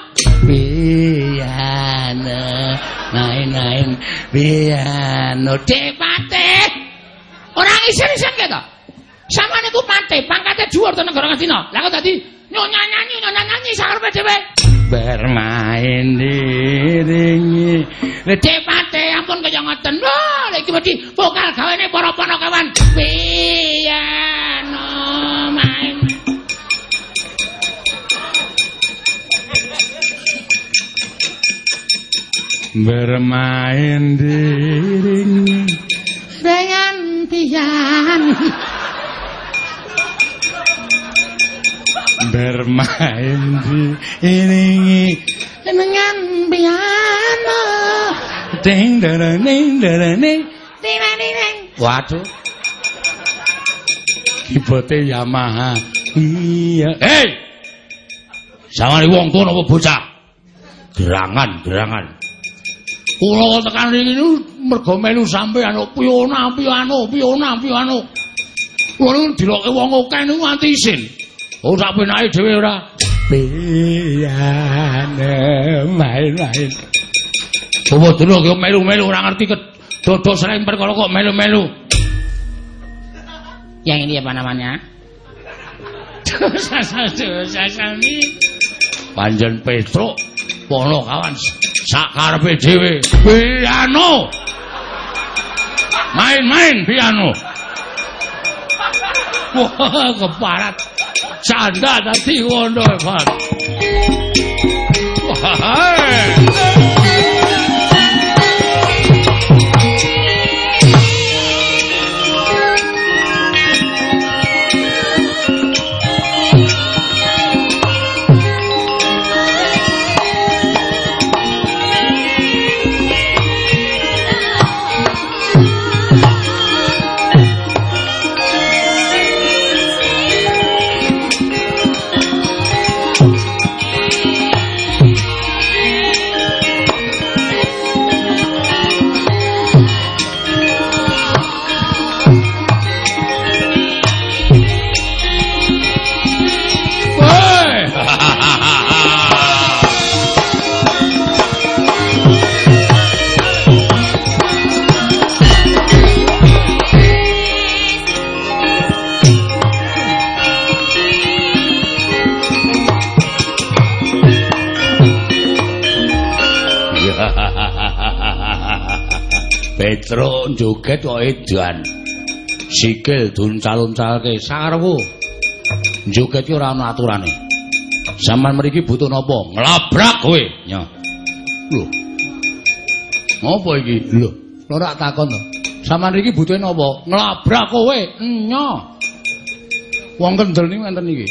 Piano main-main piano. Depate ora isin-isin keto sama niku pate pangkate dhuwur to negara Ngastina lah kok dadi nyonya nyanyi nyonya nyanyi sakarep dhewe. Bermain diringi. Depate ampun kaya ngoten. Lho iki wedi vokal gawene para panakawan piano main. Bermain diringi dengan pian bermain diringi dengan piano ding ding ding ding ding ding waduh. Kibote Yamaha. Iya. Hei! Samane wong tuwa napa bocah. Gerangan gerangan. Kula tekan riki niku mergo melu sampean piona piano piona piano. Kula niku diloke wong akeh niku nganti isin. Oh sak penake dhewe ora. Piano main-main. Apa dulu kok melu-melu ora ngerti ke dodok seremper kalau kok melu-melu. Yang ini apa namanya? Dosa-dosa. Panjen Petro pono kawan sakarepe dhewe piano main-main piano. [laughs] Wah keparat. Canda dadi ngono Pak. Wah Petro joget kok edan. Sikil duncal-uncalke sarwu. Joget ki ora ana aturane. Saman mriki butuh napa? Nglabrak kowe. Nyo. Lho. Ngopo iki? Lho, ora takon to. Saman mriki butuh napa? Nglabrak kowe. Nyo. Wong kendel niku enten iki.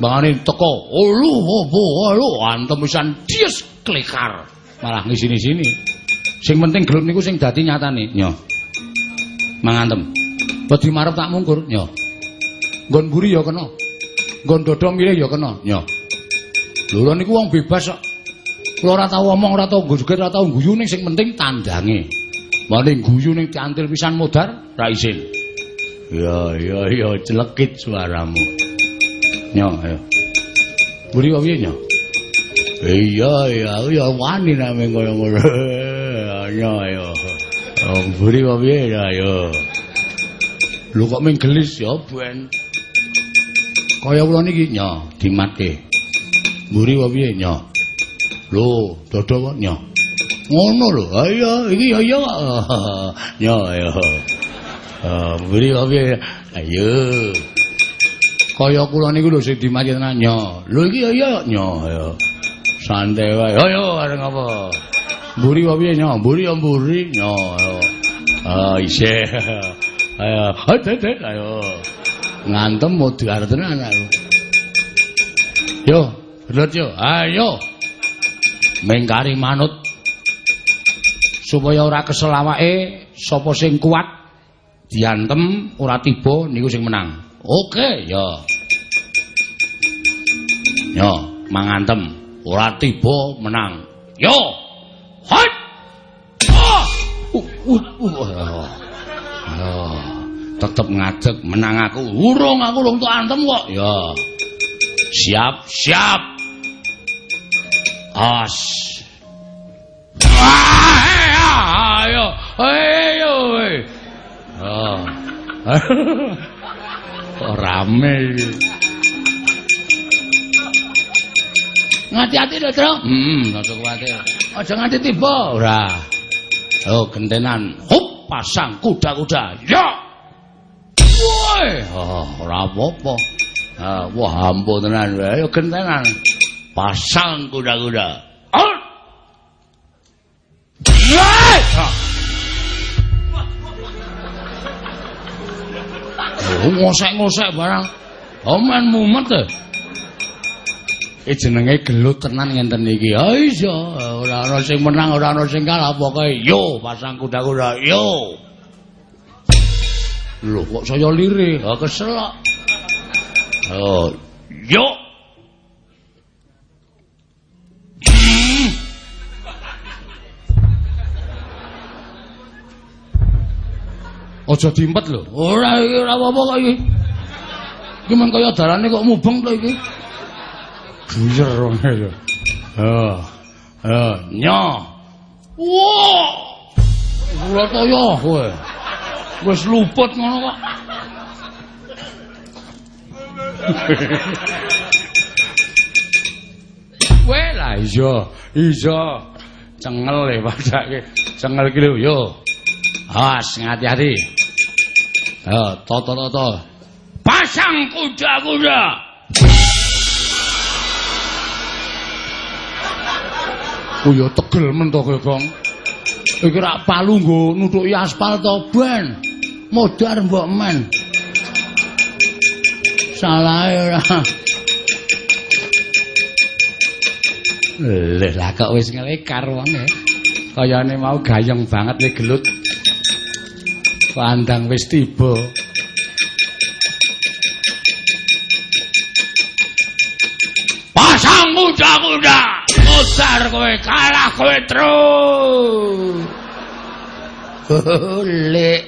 Bangane teko. Oh lu, oh lu, antem pisan dies klikar. Malah ngisini-sini. Sing penting grup niku sing dadi nyatane. Nyo. Mangantem. Wedi marep tak mungkur. Nyo. Nggon mburi ya kena. Nggon dodho milih ya kena. Nyo. Lho niku wong bebas kok. Kula ora tau omong, ora tau nggujuk, ora tau guyu ning sing penting tandange. Mane guyu ning cantil pisan modar ra isin. Ya ya ya celekit suaramu. Nyo, ayo. Mburi kok piye, Nyo? Iya, iya, iya wani name kaya ngono. [laughs] Ayo. Oh, mburi kok piye ya, ayo. Lho kok ming gelis ya, Ben. Kaya kula niki, nyo, dimatke. Mburi kok piye, nyo? Lho, dodo kok, nyo. Ngono lho. Ayo iki ya ya kok. Ya ya. Mburi kok piye? Ayo. Kaya kula niku lho sing dimaji tenan nyo. Lho iki ya ya nyo ya. Santai wae. Ayo areng apa? Mburi kok piye nyo? Mburi ya mburi nyo. Ah isih. Ayo, ayo, ayo. Ngantem modhi arep tenan aku. Yo, belut yo. Ayo. Mengkari manut supaya ora kesel awake sapa sing kuat diantem ora tiba niku sing menang. Oke, yo. Yo, mangantem ora tiba menang. Yo. Uh, uh. Oh, tetep ngadeg menang aku. Urung aku lung tok antem kok. Ya. Siap, siap. As. Ayo, ayo. Oh. [laughs] Kok rame iki. Ngati-ati lho, Tru. Hmm, aja kuwatir. Aja nganti tiba. Ora. Oh, gentenan. Hup, pasang kuda-kuda. Ya. Woi, oh, ora apa-apa. Ah, wah ampun tenan. Ayo gentenan. Pasang kuda-kuda. Oh. Woi! Oh, ngosek-ngosek barang. Omen mumet e. Iki jenenge gelut tenan ngenten iki. Ha iya, ora ana sing menang, ora ana sing kalah, pokoke yo pasang kuda-kuda, yo. Lho, kok saya lirih? Ha kesel kok. Yo. Aja diempet lho. Ora iki ora apa-apa kok iki. Iki kaya darane kok mubeng to iki. Buyer wonge ya. Ha. Ha, nya. Wah. Kula toyo kowe. Wis luput ngono kok. Kowe lah iya, iya. Cengel e padake. Cengel iki lho yo. Has, ngati-ati. Ha, toto-toto. Pasang kuda-kuda. Oh ya tegel men to kowe, Gong. Iki rak palu nggo nutuki aspal to ben. Modar mbok men. Salah ora. Leh lah kok wis ngelekar wong e. Kayane mau gayeng banget le gelut. Pandang wis tiba. Pasang kuda-kuda. Mudar kowe kalah kowe terus. Lek.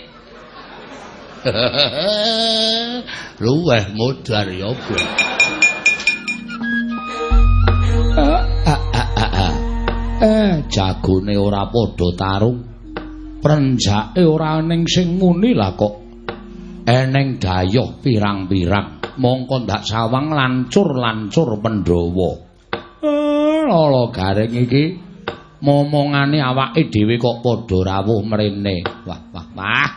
[laughs] Luweh mudar ya, Bu. Eh, jagone ora padha tarung. Prenjake ora ning sing muni lah kok. Eneng dayoh pirang-pirang. Mongko ndak sawang lancur-lancur Pandhawa. Eh, lala garing iki momongane awake dhewe kok padha rawuh mrene. Wah, wah, wah.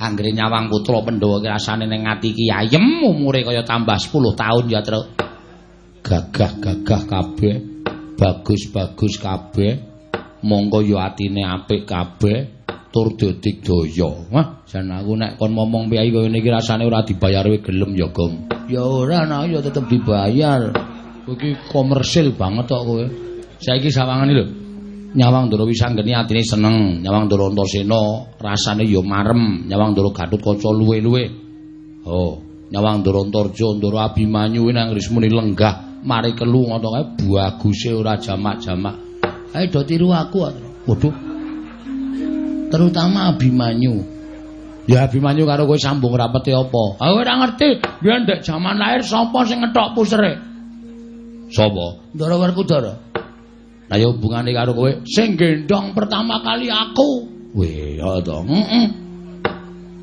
Anggere nyawang putra Pandhawa ki rasane ning ati ki ayem umure kaya tambah 10 taun ya, Truk. Gagah-gagah kabeh. Bagus-bagus kabeh. Monggo ya atine apik kabeh. Tur dadi daya. Wah, jan aku nek kon momong piyai kaya niki rasane ora dibayar kowe gelem ya, Gom. Ya ora, nah ya tetep dibayar. Iki komersil banget kok kowe. Saiki sawangane lho. Nyawang Ndara Wisanggeni atine seneng, Nyawang Ndara Antasena rasane ya marem, Nyawang Ndara Gatotkaca luwe-luwe. Oh, Nyawang Ndara Antarja, Ndara Abimanyu nang rismune lenggah, mari kelu ngono kae baguse ora jamak-jamak. Ayo do tiru aku. Waduh. Terutama Abimanyu. Ya Abimanyu karo kowe sambung rapete apa? Aku ora ngerti. Biyen ndek jaman lahir sapa sing ngethok pusere? Sapa? Ndara Werkudara. Lah ya hubungane karo kowe sing gendong pertama kali aku. Weh, ya to. Heeh.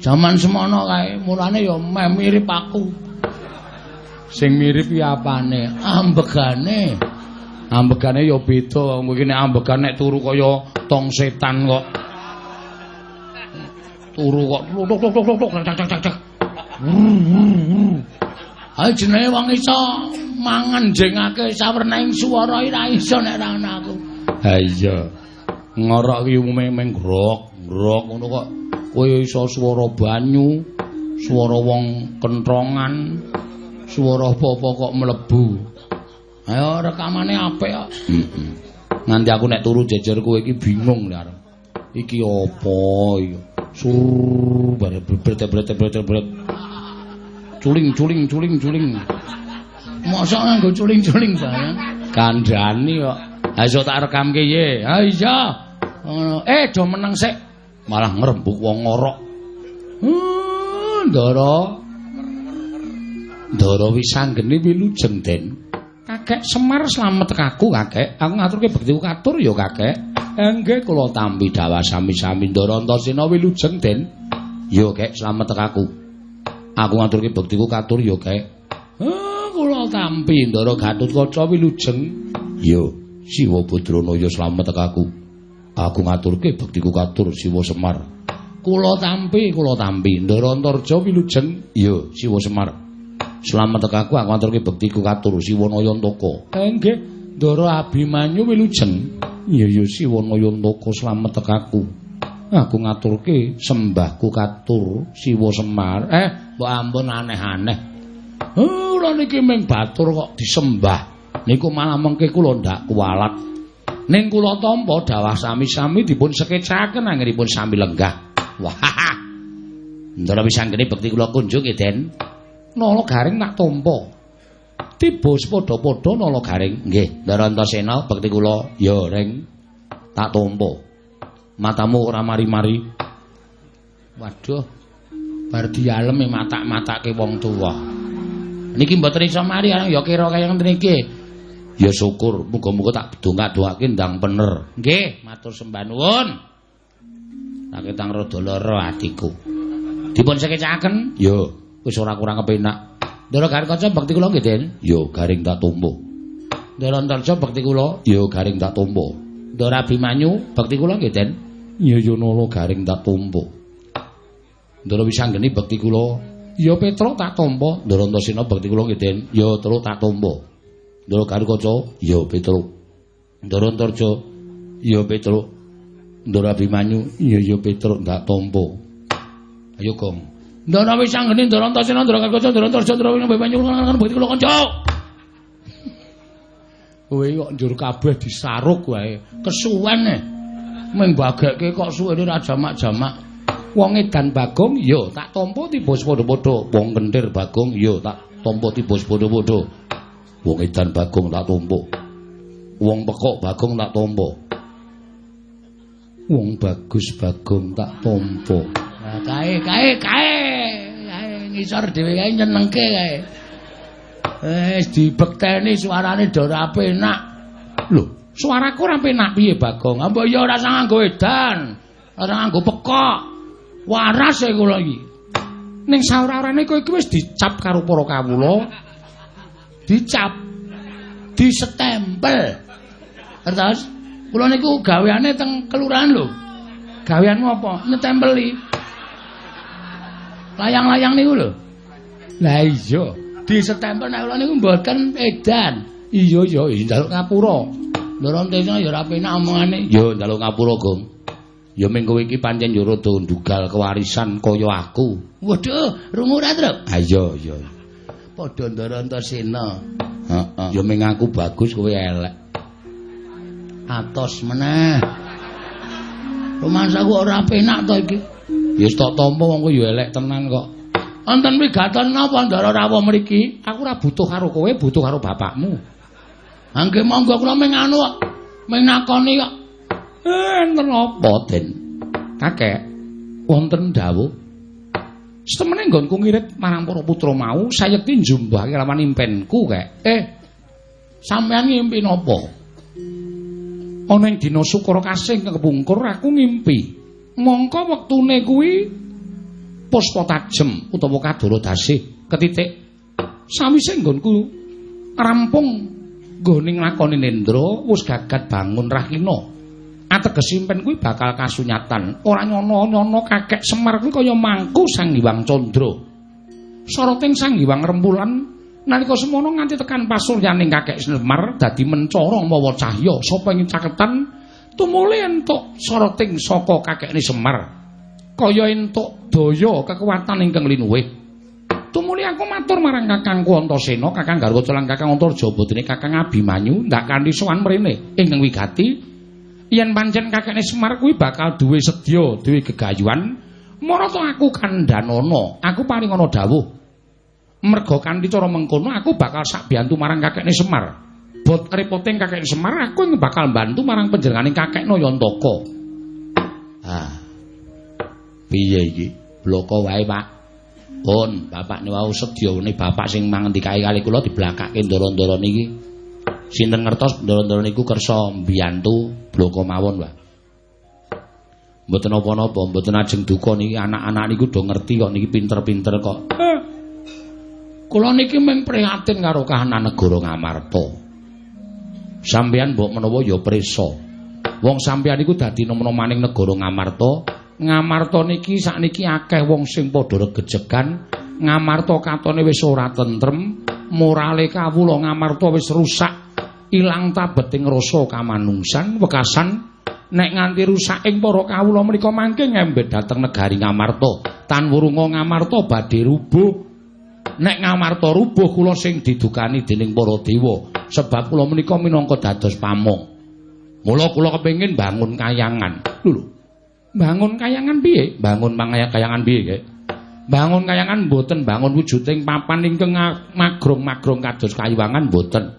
Jaman semono kae, mulane ya meh mirip aku. Sing mirip ya apane? Ambegane. Ambegane ya beda, kowe iki nek ambegan nek turu kaya tong setan kok. Turu kok tok tok tok tok cak cak cak cak. Ayo jenenge wong iso mangan jengake sawernaing swara ora iso nek ora ana aku. Ha iya. Ngorok ki umume meng grok, grok ngono kok. Kowe iso swara banyu, swara wong kentrongan, swara apa-apa kok mlebu. Ayo rekamane apik kok. Heeh. Nanti aku nek turu jejer kowe iki bingung lho. Iki apa iki? Sur bare bret bret bret bret. Culing culing culing culing. Mosok nganggo culing-culing bareng. Kandhani kok. Ha iso tak rekamke ye. Ha iya. Ngono. Eh, do meneng sik. Malah ngrembug wong ngorok. Hmm, Ndara. Ndara wis anggene wilujeng den. Kakek Semar slamet kaku kakek. Aku ngaturke bektiku katur ya kakek. Enggih kula tampi dawa sami-sami Ndara Antasena wilujeng den. Ya kek slamet kaku. Aku ngaturke bektiku katur ya kek. Ah, kula tampi Ndara Gatutkaca wilujeng. Ya, Siwa Badrana ya slamet kaku. Aku ngaturke bektiku katur Siwa Semar. Kula tampi, kula tampi Ndara Antarja wilujeng. Ya, Siwa Semar. Slamet tekaku aku aturke bektiku katur Siwana Yantaka. Enggih, Ndara Abimanyu wilujeng. Iya ya Siwana Yantaka slamet tekaku. Aku ngaturke sembahku katur Siwa Semar. Eh, mbok ampun aneh-aneh. Ora niki mung batur kok disembah. Niku malah mengke kula ndak kualat. Ning kula tampa dawah sami-sami dipun sekecaken anggenipun sami lenggah. Wah. Ndara wis anggene bekti kula kunjuk Den. nala garing tak tampa. Tiba padha-padha nala garing. Nggih, Ndara Antasena bekti kula ya ring tak tampa. Matamu ora mari-mari. Waduh. Bar dialem matak-matake wong tuwa. Niki mboten iso mari ya kira kaya ngene iki. Ya syukur, muga-muga tak dongak-dongake ndang bener. Nggih, matur sembah nuwun. Tak ketang rada lara atiku. Dipun sekecaken? Ya. wis ora kurang kepenak. Ndara garing kaca bekti kula nggih, Den. Ya, garing tak tumbuh. Ndara Antarja bekti kula, ya garing tak tumbuh. Ndara Abimanyu bekti kula nggih, Den. Ya ya nala garing tak tumbuh. Ndara Wisanggeni bekti kula, ya Petruk tak tampa. Ndara Antasena bekti kula nggih, Den. Ya terus tak tampa. Ndara garing kaca, ya Petruk. Ndara Antarja, ya Petruk. Ndara Abimanyu, ya ya Petruk tak tampa. Ayo, Gong. Ndara wis anggene Ndara Antasena Ndara Kaca Ndara Antarja Ndara lan bekti kula kanca. Kowe kok njur kabeh disaruk wae. Kesuwen e. Ming bagekke kok suwene ra jamak-jamak. Wong edan Bagong ya tak tampa tiba padha-padha. Wong kentir Bagong ya tak tampa tiba padha-padha. Wong edan Bagong tak tampa. Wong pekok Bagong tak tampa. Wong bagus Bagong tak tampa. Nah, kae kae kae. Ngisor dhewe kae nyenengke kae. Wis dibekteni suarane do ora penak. Lho, suaraku ora penak piye Bagong? Apa ya ora sang nganggo edan, ora nganggo pekok. Waras e kula iki. Ning saora-orane kowe iki wis dicap karo para kawula. Dicap. Disestempel. Terus kula niku gaweane teng kelurahan lho. Gaweanmu apa? Nyetempeli. Layang-layang niku lho. Lah iya, Disestempel nek kula niku mboten edan. iya iya njaluk ngapura. Ndara Antasena ya ora penak omongane. Ya njaluk ngapura, Gong. Ya ming kowe iki pancen yo rada ndugal kewarisan kaya aku. Waduh, rungu ra, Truk? Ha iya iya. Padha Ndara Antasena. Heeh. Ya ming aku bagus kowe elek. Atos meneh. Rumasaku ora penak to iki. Ya tak tampa wong kowe ya elek tenan kok. Wonten wigaton napa Ndara rawuh mriki? Aku ora butuh karo kowe, butuh karo bapakmu. Angge monggo kula ming anu kok. Ming nakoni kok. Eh, enten apa, Den? Kakek, wonten dawuh. Setemene nggonku ngirit marang para putra mau, sayekti njumbah kelawan impenku, Kek. Eh, sampeyan ngimpi napa? Ana ing dina Sukara Kasing kepungkur aku ngimpi. Mongko wektune kuwi puspa tajem utawa kadara dasih ketitik sawise nggonku rampung nggone nglakoni nendra wis gagat bangun rahina. Ateges simpen kuwi bakal kasunyatan. Ora nyono-nyono kakek Semar kuwi kaya mangku Sang Hyang Candra. Soroting Sang Hyang Rembulan nalika semono nganti tekan pasuryaning kakek Semar dadi mencara mawa cahya sapa ing caketan tumuli entuk soroting saka kakekne Semar. Kaya entuk daya kekuatan ingkang linuwih. Tumuli aku matur marang Kakangku Antasena, Kakang Garwaca lan Kakang Antarja bodene Kakang Abimanyu ndak kanthi sowan mrene ing wigati yen pancen kakekne Semar kuwi bakal duwe sedya, duwe gegayuhan, marata aku kandhanana, aku paring ana dawuh. Merga kanthi cara mengkono aku bakal sak biyantu marang kakekne Semar. Bot repoting kakekne Semar, aku bakal bantu marang panjenenganing kakekno Yantaka. Ah. Piye iki? Bloko wae, Pak. Pun, bapak ni wau sedyane bapak sing mangendikae kali kula diblakake ndoro-ndoro niki. Sinten ngertos ndoro-ndoro niku kersa mbiyantu bloko mawon, Pak. Mboten apa-apa, mboten ajeng duka niki anak-anak niku do ngerti kok niki pinter-pinter kok. Eh. Kula niki mung prihatin karo kahanan negara Ngamarta. Sampeyan mbok menawa ya prisa. Wong sampeyan niku dadi nom-nomaning negara Ngamarta, Ngamarta niki sakniki akeh wong sing padha regejegan. Ngamarta katone wis ora tentrem, morale kawula Ngamarta wis rusak. Ilang tabeting rasa kamanungsan wekasan nek nganti rusak ing para kawula menika mangke ngembet dhateng negari Ngamarta. Tan wurunga Ngamarta badhe rubuh. Nek Ngamarta rubuh kula sing didukani dening para dewa sebab kula menika minangka dados pamong. Mula kula kepengin bangun kayangan. Lho, bangun kayangan piye? Bangun mangaya kayangan piye, Kek? Bangun kayangan mboten bangun wujuding papan ingkang magrong-magrong kados kayuwangan mboten.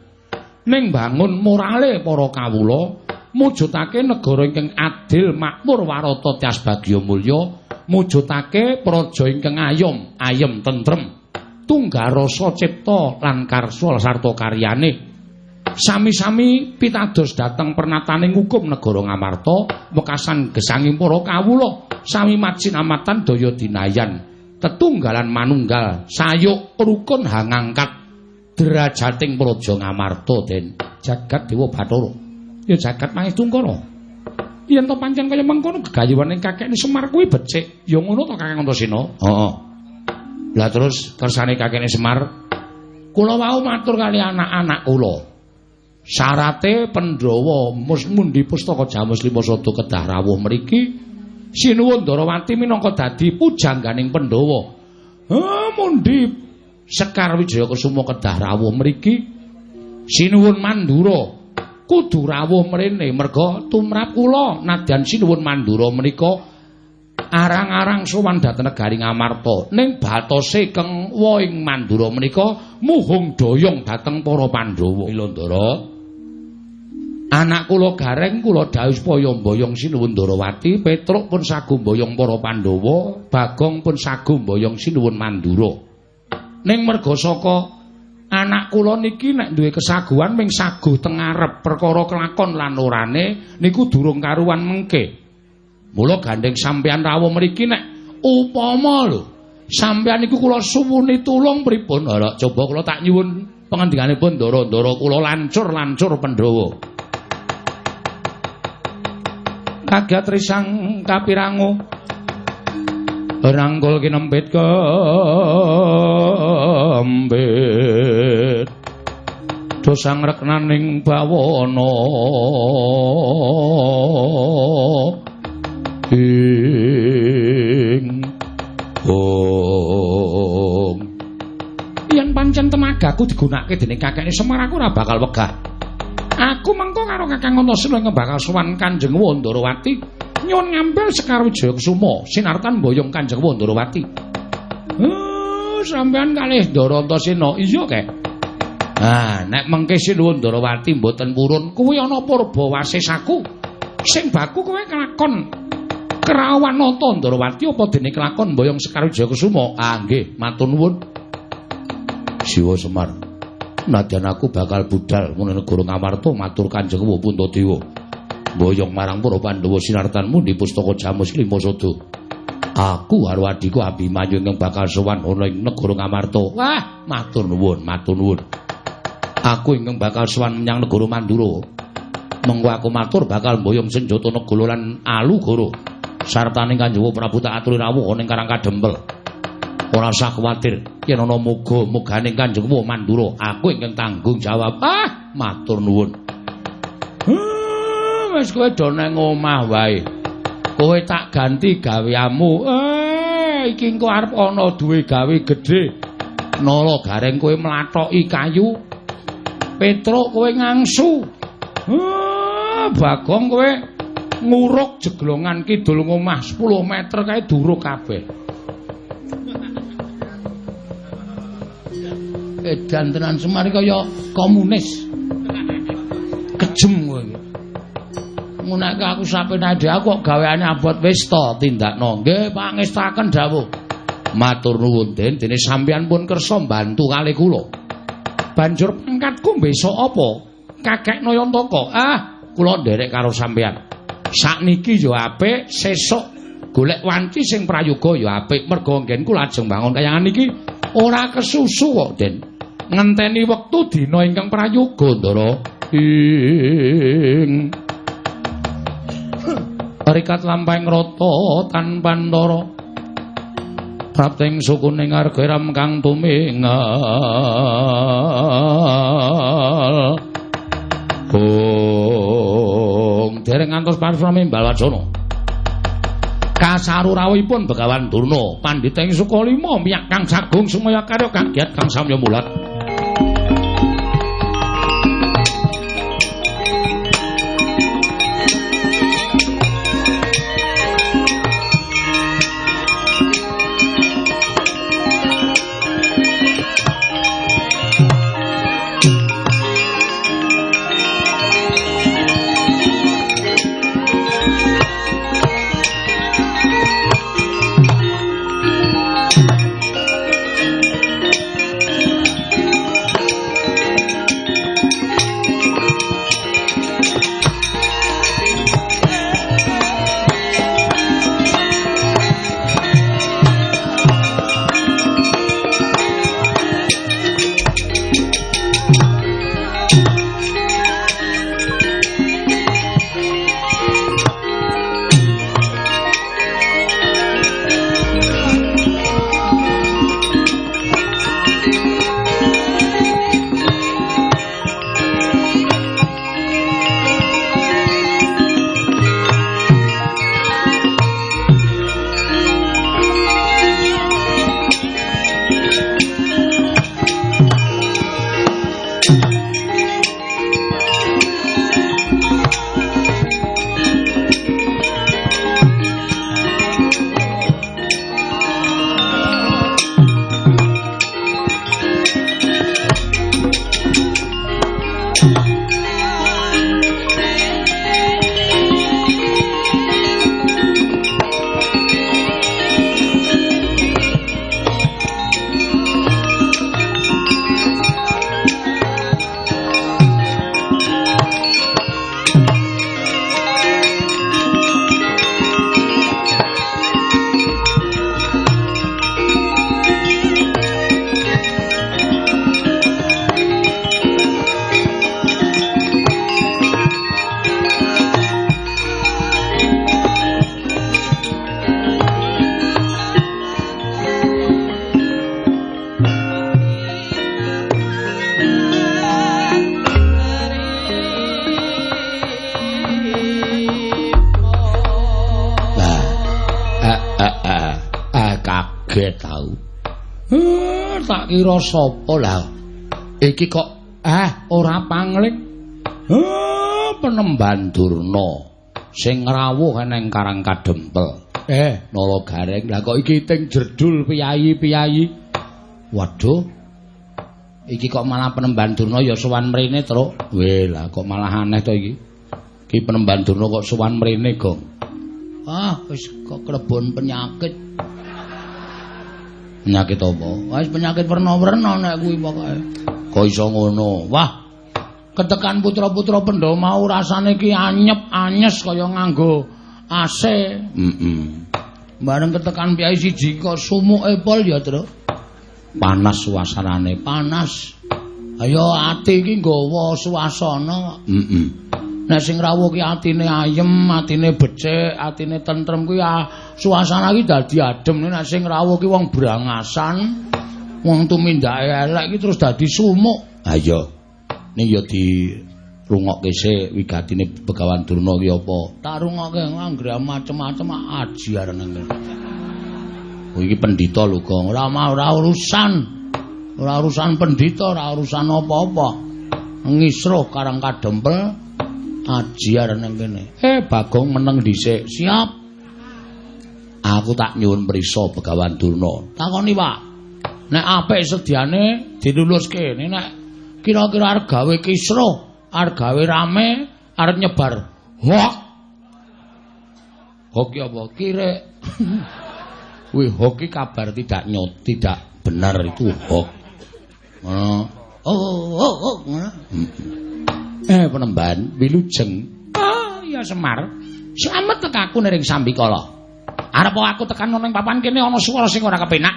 Ning bangun morale para kawula, mujudake negara ingkang adil, makmur, warata, tias bagya mulya, mujudake praja ingkang ayom, ayem tentrem, tunggal rasa cipta lan karsa sarta karyane. Sami-sami pitados dhateng pernataning hukum negara Ngamarta wekasan gesanging para kawula. Sami majinamatan daya dinayan. Tetunggalan manunggal sayuk rukun hangangkat derajating praja Ngamarta den. Jagat dewa Bathara. Ya jagat Mahitungkara yen to pancen kaya mengkono gegayuhane kakekne Semar kuwi becik. Ya ngono to Kakang Antasena? Heeh. Lah terus kersane kakekne Semar kula wau matur kali anak-anak kula Syarate Pandhawa mundi pustaka Jamus Limasada kedah rawuh mriki sinuwun Darawati minangka dadi pujangganing Pandhawa. Ha mundi Sekar Wijaya Kusuma kedah rawuh mriki sinuwun Mandura kudu rawuh mrene merga tumrap kula nadyan sinuwun Mandura menika arang-arang sowan dhateng negari Ngamarta ning batose keng woing Mandura menika muhung doyong dhateng para Pandhawa. Ilandara Anak kula gareng kula dawuh supaya mboyong sinuwun Ndarawati, Petruk pun sagum mboyong para Pandhawa, Bagong pun sagum mboyong sinuwun Mandura. Ning merga saka anak kula niki nek duwe kesaguhan ming saguh teng ngarep perkara kelakon lan orane niku durung karuan mengke. Mula gandeng sampeyan rawuh mriki nek upama lho sampeyan niku kula suwuni tulung pripun? Ora coba kula tak nyuwun pangandikanipun Ndara-ndara kula lancur-lancur Pandhawa. Kagat risang kapirangu. Rangkul kinempit kembit dosang reknaning bawana ing ong yen pancen temagaku digunakake dening kakekne Semar aku ora bakal wegah Aku mengko karo Kakang Antasena bakal sowan Kanjeng Wandrawati nyuwun ngambil Sekar Wijaya Kusuma sinartan boyong Kanjeng Wandrawati. Oh, sampean kalih Ndara Antasena iya kek. Ah, nek mengke sinuwun Ndrawati mboten purun kuwi ana purba wasisaku. Sing baku kowe kelakon nata Ndrawati apa dene kelakon boyong Sekar Wijaya Kusuma? Ah, nggih, matur nuwun. Siwa Semar. Nadyan aku bakal budal mung negara Ngamarta matur Kanjeng Puntadewa. Boyong marang para Pandhawa sinartanmu di pustaka Jamus Limasada. Aku karo adhiku Abimanyu ing bakal sowan ana ing negara Ngamarta. Wah, matur nuwun, matur nuwun. Aku ingkang bakal sowan menyang negara Mandura. Mengko aku matur bakal mboyong senjata negara lan alugara. Sartane Kanjeng Prabu tak aturi rawuh ning Karang Kadempel. Ora usah kuwatir, yen ana muga-mugane Kanjeng Mandura, aku ingkang tanggung jawab. Ah, matur nuwun. Ah, wis kowe do nang omah wae. Kowe tak ganti gaweamu. Eh, iki engko arep ana duwe gawe gedhe. Nala gareng kowe mlathoki kayu. Petruk kowe ngangsu. Ah, Bagong kowe nguruk jeglongan kidul ngomah 10 meter kae duruk kabeh. Edan tenan Semar kaya komunis. Kejem kowe iki. Ngunake aku sapene dhewe aku kok gaweane abot wis to tindakno. Nggih, pangestaken dawuh. Matur nuwun Den, dene sampeyan pun kersa mbantu kali kula. Banjur pangkatku besok apa? Kakek Nayantaka. Ah, kula nderek karo sampeyan. Sakniki yo apik, sesuk golek wanci sing prayoga yo apik. Mergo nggenku lajeng bangun kayangan iki ora kesusu kok, Den. Ngenteni wektu dina ingkang prayoga, Ndara. Ing Rikat lampahing rata tanpa ndara. Prapting sukuning argeram kang tumingal. Bung dereng ngantos parframe Balwacana. Kasarurawipun Begawan Durna, pandhita ing Sukalima miyak kang sagung sumaya karya kagiat kang samya mulat. Sapa lah? Iki kok ah ora pangling. Ah penemban durna. Sing rawuh ning karang kadempel. Eh. Nala gareng lah kok iki ting jerdul piyayi-piyayi? Waduh. Iki kok malah penemban durna ya sowan mrene truk? Weh lah kok malah aneh to iki. Iki penemban durna kok sowan mrene gong? Ah wis kok klebon penyakit Penyakit apa? Wis penyakit werna-werna nek kuwi pokoke. Kok iso ngono? Wah. Ketekan putra-putra Pendhawa mau rasane ki anyep, anyes kaya nganggo AC. Heeh. Mm -mm. Bareng ketekan piyai siji kok sumuke pol ya, Tru. Panas suasanane, panas. Ayo ati iki nggawa swasana. Heeh. Mm Nek sing rawuh ki atine ayem, atine becik, atine tentrem kuwi ah, suasana iki dadi adem. Nek sing rawuh ki wong brangasan, wong tumindake elek iki terus dadi sumuk. Ayo. Nek ya di rungokke sik wigatine Begawan Durna ki apa? Tak rungokke anggere macem-macem ajiar nang kene. Oh iki pendhita lho, Gong. Ora ora urusan. Ora urusan pendhita, ora urusan apa-apa. Ngisruh karang kadempel ajiar nang kene. Eh, Bagong meneng dhisik. Siap. Aku tak nyuwun prisa Begawan Durna. Takoni, Pak. Nek apik sediane diluluske, nek kira-kira arep gawe kisruh, arep gawe rame, arep nyebar hok. Hok ki apa? Kire. Kuwi [laughs] hok ki kabar tidak nyot, tidak benar itu hok. Oh, oh, oh, oh. Eh, penemban, wilujeng. Ah, iya Semar. Slamet tekaku nering Sambikala. Arep aku tekan ning papan kene ana swara sing ora kepenak.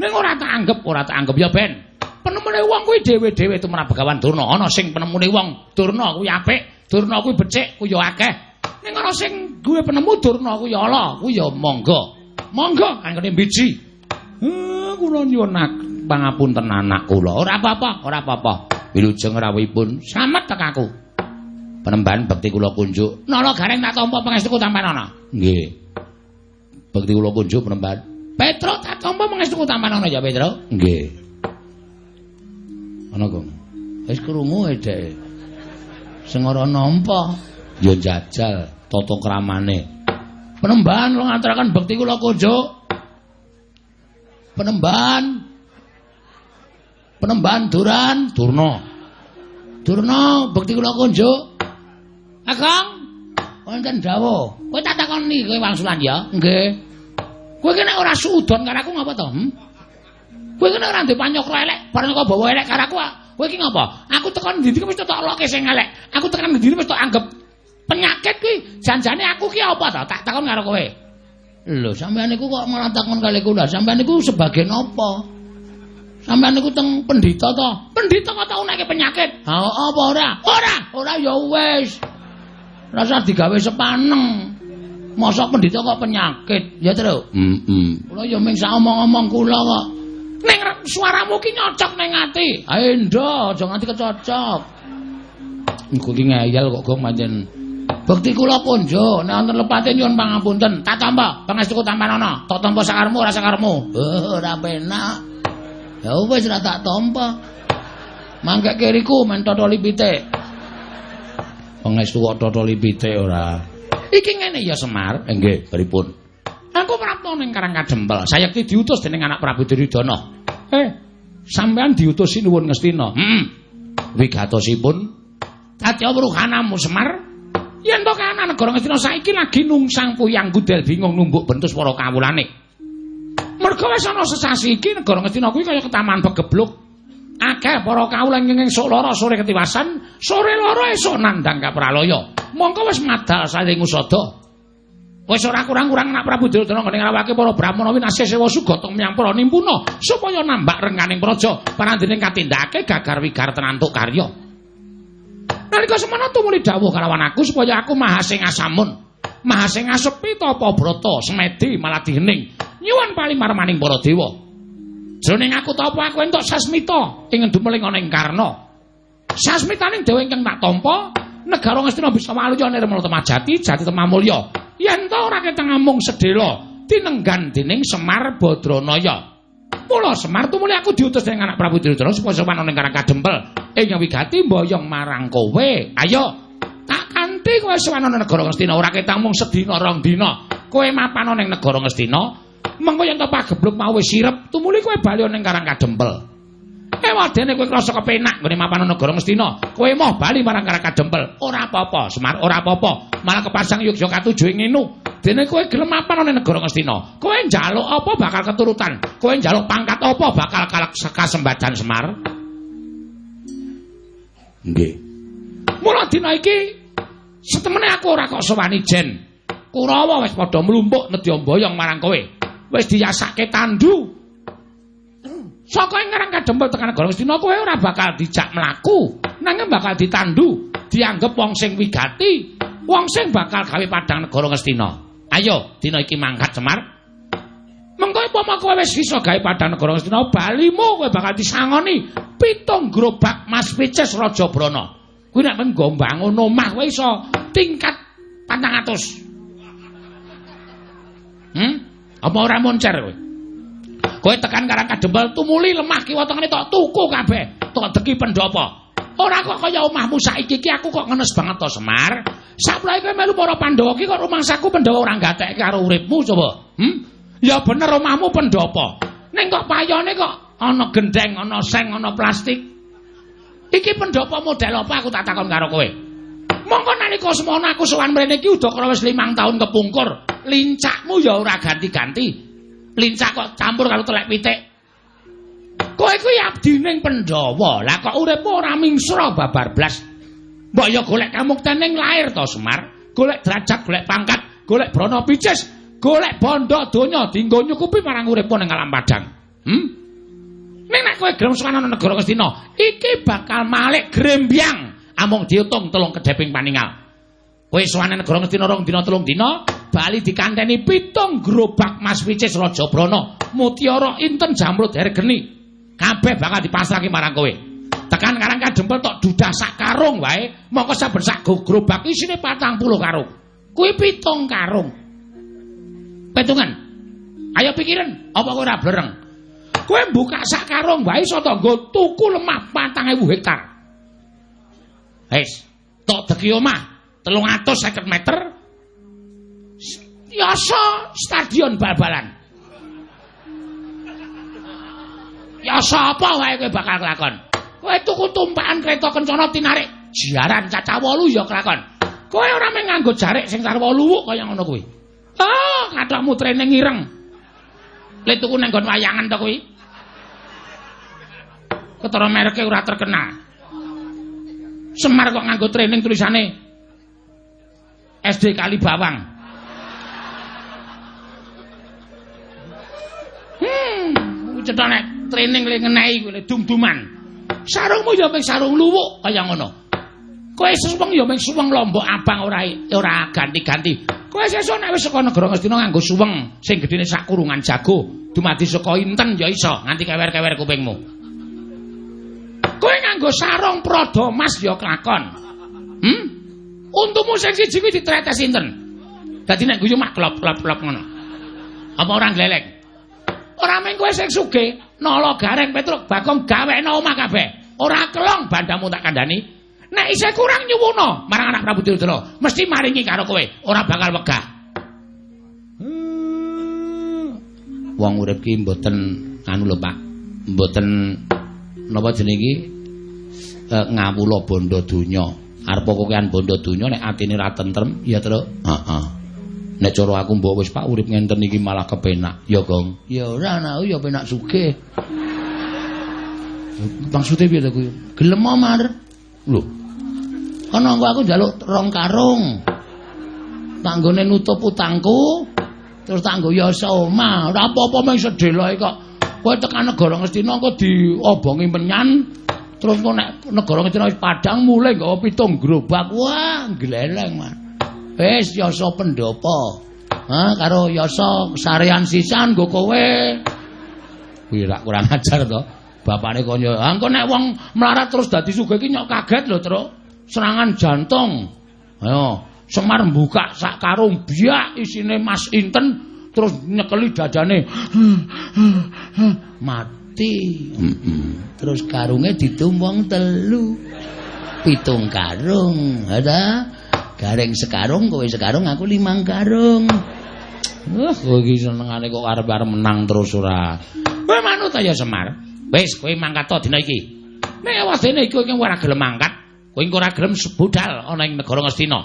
Ning ora tak anggap, ora tak anggap ya ben. Penemune wong kuwi dhewe-dhewe tumrap Begawan Durna. Ana sing penemune wong Durna kuwi apik, Durna kuwi becik, kuwi ya akeh. Ning ana sing duwe penemu Durna kuwi ya ala, kuwi ya monggo. Monggo kangge biji. Eh, kula nyuwun pangapunten anak kula. Ora apa-apa, ora apa-apa. Wilujeng rawuhipun slamet tekaku. Penemban bekti kula kunjuk. Nala gareng tak tampa pangestuku tampanana. Nggih. Bekti kula kunjuk penemban. Petro tak tampa pangestuku tampanana ya Petro. Nggih. Ana kok. Wis krungu e dek. Sing ora nampa ya jajal tata kramane. Penemban lo ngaturaken bekti kula kunjuk. Penemban. Penemban Duran, Durna. Durna bekti kula kunjuk. Akang, wonten dawuh. Kowe tak takoni kowe wangsulan ya? Nggih. Kowe ki nek ora sudon karo aku ngapa to? Hm? Kowe ki nek ora ndek panyokro elek, bareng kok bawa elek karo aku. Kowe ki ngapa? Aku tekan ndi iki wis tak loke sing elek. Aku tekan ndi tak anggap penyakit ki janjane aku ki apa to? Tak takon karo kowe. Lho, sampean niku kok malah takon kali kula. Sampean niku sebagai napa? Sampeyan niku teng pendhita to. Pendhita kok tau nek penyakit. Ha apa ora? Ora, ora ya wis. Rasa digawe sepaneng. Mosok pendhita kok penyakit, ya, Tru? Heeh. Mm -mm. Kula ya ming sak omong-omong kula kok. Ning suaramu ki nyocok ning ati. Ae ndo, aja nganti kecocok. Iku ki ngeyel kok gong pancen. Bekti kula punjo, nek wonten lepate nyuwun pangapunten. Tak tampa, pangestuku tampanana. Tak tampa sakarmu ora sakarmu. Oh, ora penak. Ya wis ora tak tampa. Mangke kiriku men totoli pitik. Pangestu kok totoli pitik ora. Iki ngene ya Semar. Eh, nggih, pripun? Aku prapta ning Karang Kadempel. Sayekti diutus dening anak Prabu Duryudana. Eh, sampean diutusi nuwun Ngastina. Heeh. Hmm. Wigatosipun Dadi wruhanamu Semar. Yen to kana negara Ngastina saiki lagi nungsang puyang gudel bingung numbuk bentus para kawulane. Mergo wis ana sesasi iki negara Ngastina kuwi kaya ketaman begebluk. Akeh para kawula nging sok lara sore ketiwasan, sore lara esuk nandang kapralaya. Mongko wis madal saling usada. Wis ora kurang-kurang anak Prabu Duryudana ngene ngrawake para brahmana winasih sewa sugata menyang para nimpuna supaya nambak rengganing praja parandene katindakake gagar wigar tenantuk karya. Nalika semana tumuli dawuh kalawan aku supaya aku maha sing asamun, maha sing asepi tapa brata semedi malah dihening nyuwun palimarmaning para dewa. Jroning aku tapa aku entuk sasmita ing ndumeling ana ing karna. Sasmitaning dewa ingkang tak tampa, negara Ngastina bisa maluya nirmala temajati, jati temamulya. Yen to ora keteng amung sedhela, tinenggan dening Semar Badranaya. Mula Semar tumuli aku diutus dening anak Prabu Duryudana supaya sowan ning Karang Kadempel. Ing wigati mboyong marang kowe. Ayo, tak kanthi kowe sowan ning negara Ngastina ora keteng mung sedina rong dina. Kowe mapan ning negara Ngastina, mengko yen to pagebluk mau wis sirep tumuli kowe bali ning Karang Kadempel. Eh wadene kowe krasa kepenak nggone mapan negara Ngastina. Kowe moh bali marang Karang Kadempel. Ora apa-apa, Semar, ora apa-apa. Malah kepasang Yogyakarta ing ngenu. Dene kowe gelem mapan ning negara Ngastina. Kowe njaluk apa bakal keturutan? Kowe njaluk pangkat apa bakal kasembadan Semar? Nggih. Mula dina iki setemene aku ora kok sowani jen. Kurawa wis padha mlumpuk nedya mboyong marang kowe. Wis diyasake tandu. Saka ing ngarang kadempel tekan negara Ngastina kowe ora bakal dijak mlaku, nanging bakal ditandu, dianggep wong sing wigati, wong sing bakal gawe padang negara Ngastina. Ayo, dina iki mangkat Semar. Mengko upama kowe wis bisa gawe padang negara Ngastina, balimu kowe bakal disangoni pitung grobak Mas Pices Raja Brana. Kuwi nek nggo mbangun omah kowe iso tingkat 400. Hmm? Apa ora moncer kowe? Kowe tekan karang kadembel tumuli lemah kiwa tengene tok tuku kabeh, tok deki pendopo. Ora kok kaya omahmu saiki iki aku kok ngenes banget to Semar. Saplae kowe melu para Pandhawa iki kok rumangsaku Pandhawa ora gatek karo uripmu coba. Hmm? Ya bener omahmu pendopo. Ning kok payone kok ana gendeng, ana seng, ana plastik. Iki pendopo model apa aku tak takon karo kowe? Mongko nalika semono aku sowan mrene iki udakara wis 5 taun kepungkur. Lincakmu ya ora ganti-ganti. Lincak kok campur karo telek pitik. Kowe kuwi abdining Pandhawa. Lah kok uripmu ora mingsra babar blas. Mbok ya golek kamuktening lair to Semar. Golek derajat, golek pangkat, golek brana picis, golek bondo donya dienggo nyukupi marang uripmu ning alam padang. Hm? Ning nek kowe gelem sowan ana negara Kestina, iki bakal malik grembyang. Amung diutung telung kedeping paningal. Kowe suwane negara ngestina rong dina telung dina, bali dikanteni pitung gerobak Mas Wicis Raja Brana, mutiara inten jamrut hergeni. Kabeh bakal dipasrahke marang kowe. Tekan karang kadempel tok dudah sak karung wae, mongko saben sak gerobak isine 40 karung. Kuwi pitung karung. Petungan. Ayo pikirin, apa kowe ora blereng? Kowe buka sak karung wae iso to tuku lemah 4000 hektar. Wis, tok deki omah 350 meter. Yasa stadion bal-balan. Yasa apa wae kowe bakal kelakon. Kowe tuku tumpakan kereta kencana tinarik jiaran caca wolu ya kelakon. Kowe ora mung nganggo jarik sing sarwa luwuk kaya ngono kuwi. Oh, kathokmu training ireng. Lek tuku nang nggon wayangan to kuwi. Ketara mereke ora terkenal. Semar kok nganggo training tulisane SD Kali Bawang. Hmm, cetane training le ngenehi kuwi dum-duman. Sarungmu ya mung sarung luwuk kaya ngono. Kowe suweng ya mung suweng lombok abang ora ora ganti-ganti. Kowe sesuk nek wis saka negara Ngastina nganggo suweng sing gedene sak kurungan jago, dumadi saka inten ya iso nganti kewer-kewer kupingmu. Kowe nganggo sarung prada emas ya kelakon. Hmm? Untumu sing siji kuwi ditretes sinten? Dadi nek guyu mak klop-klop ngono. Apa orang glelek? Ora mung kowe sing sugih, nala gareng Petruk Bagong gawekno omah kabeh. Ora kelong bandamu tak kandhani. Nek isih kurang nyuwuna marang anak Prabu Duryudana, mesti maringi karo kowe, ora bakal wegah. Wong urip ki mboten anu lho, Pak. Mboten napa jenenge e, ngawula bondo donya. Arep kokean bondo donya nek atine ra tentrem, ya terus. Heeh. Nek cara aku mbok wis Pak urip ngenten iki malah kepenak, ya Gong. Ya ora ana ya penak sugih. Maksude piye to kuwi? Gelem omar. Lho, Ana engko aku njaluk rong karung. Tanggone nutup utangku. Terus tanggo yasa omah. Ora apa-apa mung sedeloke kok. Kowe tekan negara Ngastina engko diobongi menyan. Terus nek negara Ngastina wis padang mulai nggawa pitung gerobak. Wah, gleleng, Man. Wis yasa pendopo. Ha, karo yasa sarean sisan nggo kowe. kuwi rak kurang ajar to. Bapakne kaya, "Ah, engko nek wong melarat terus dadi sugih iki nyok kaget lho, Truk. Serangan jantung." Ayo, Semar mbuka sak karung biak isine Mas Inten terus nyekeli dadane. [laughs] Mati. Terus karunge ditumbang telu. Pitung karung, ada. Gareng sekarung, kowe sekarung, aku limang karung. Wah, kowe iki senengane kok arep-arep menang terus ora. Kowe manut ya Semar. Wis, kowe mangkat to dina iki. Nek wasene iki kowe ora gelem mangkat, kowe ora gelem sebudal ana ing negara Ngastina.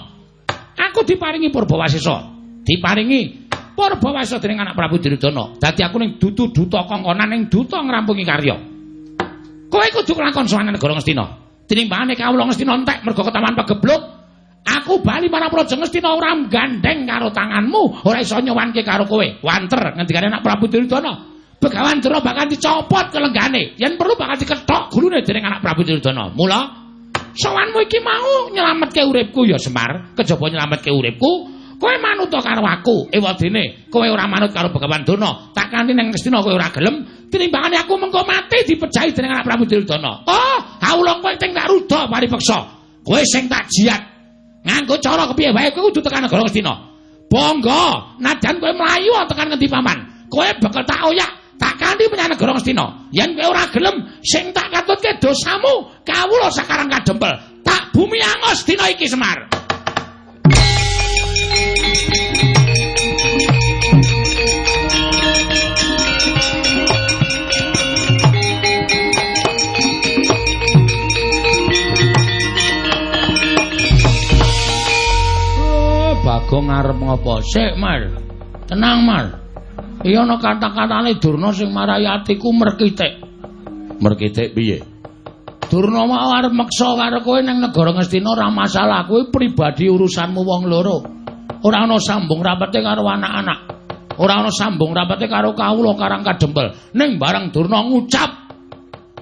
Aku diparingi Purbawasesa. Diparingi Purbawasesa dening anak Prabu Duryudana. Dadi aku ning dutu duta kongkonan ning duta ngrampungi karya. Kowe kudu kelakon sowan negara Ngastina. Tinimbangane kawula Ngastina entek mergo ketaman pegebluk. Aku bali marang Praja Ngastina ora gandeng karo tanganmu, ora iso nyowanke karo kowe. Wanter ngendikane anak Prabu Duryudana. Begawan Durna bakal dicopot kelenggane. Yen perlu bakal dikethok gulune dening anak Prabu Duryudana. Mula sowanmu iki mau nyelametke uripku ya Semar, kejaba nyelametke uripku, kowe manut karo aku. Ewadene kowe ora manut karo Begawan Durna, tak kanthi ning Ngastina kowe ora gelem, tinimbangane aku mengko mati dipejahi dening anak Prabu Duryudana. Oh, haula kowe teng tak ruda paripeksa. Kowe sing tak jiat. Nganggo cara kepiye wae kowe kudu tekan negara Ngastina. Bangga, najan kowe mlayu tekan ngendi paman. Kowe bakal tak oyak tak kanthi menyang negara Ngastina. Yen kowe ora gelem sing tak katutke dosamu, kawula sakarang kadempel. Tak bumi angos dina iki Semar. Oh, Bagong arep ngopo? Sik, Mar. Tenang, Mar. Iya ana kata-katane Durna sing marai atiku merkitik. Merkitik piye? Durna mau arep meksa karo kowe ning negara Ngastina ora masalah, kowe pribadi urusanmu wong loro. Ora ana sambung rapete karo anak-anak. Ora ana sambung rapete karo kawula Karang Kadempel. Ning bareng Durna ngucap,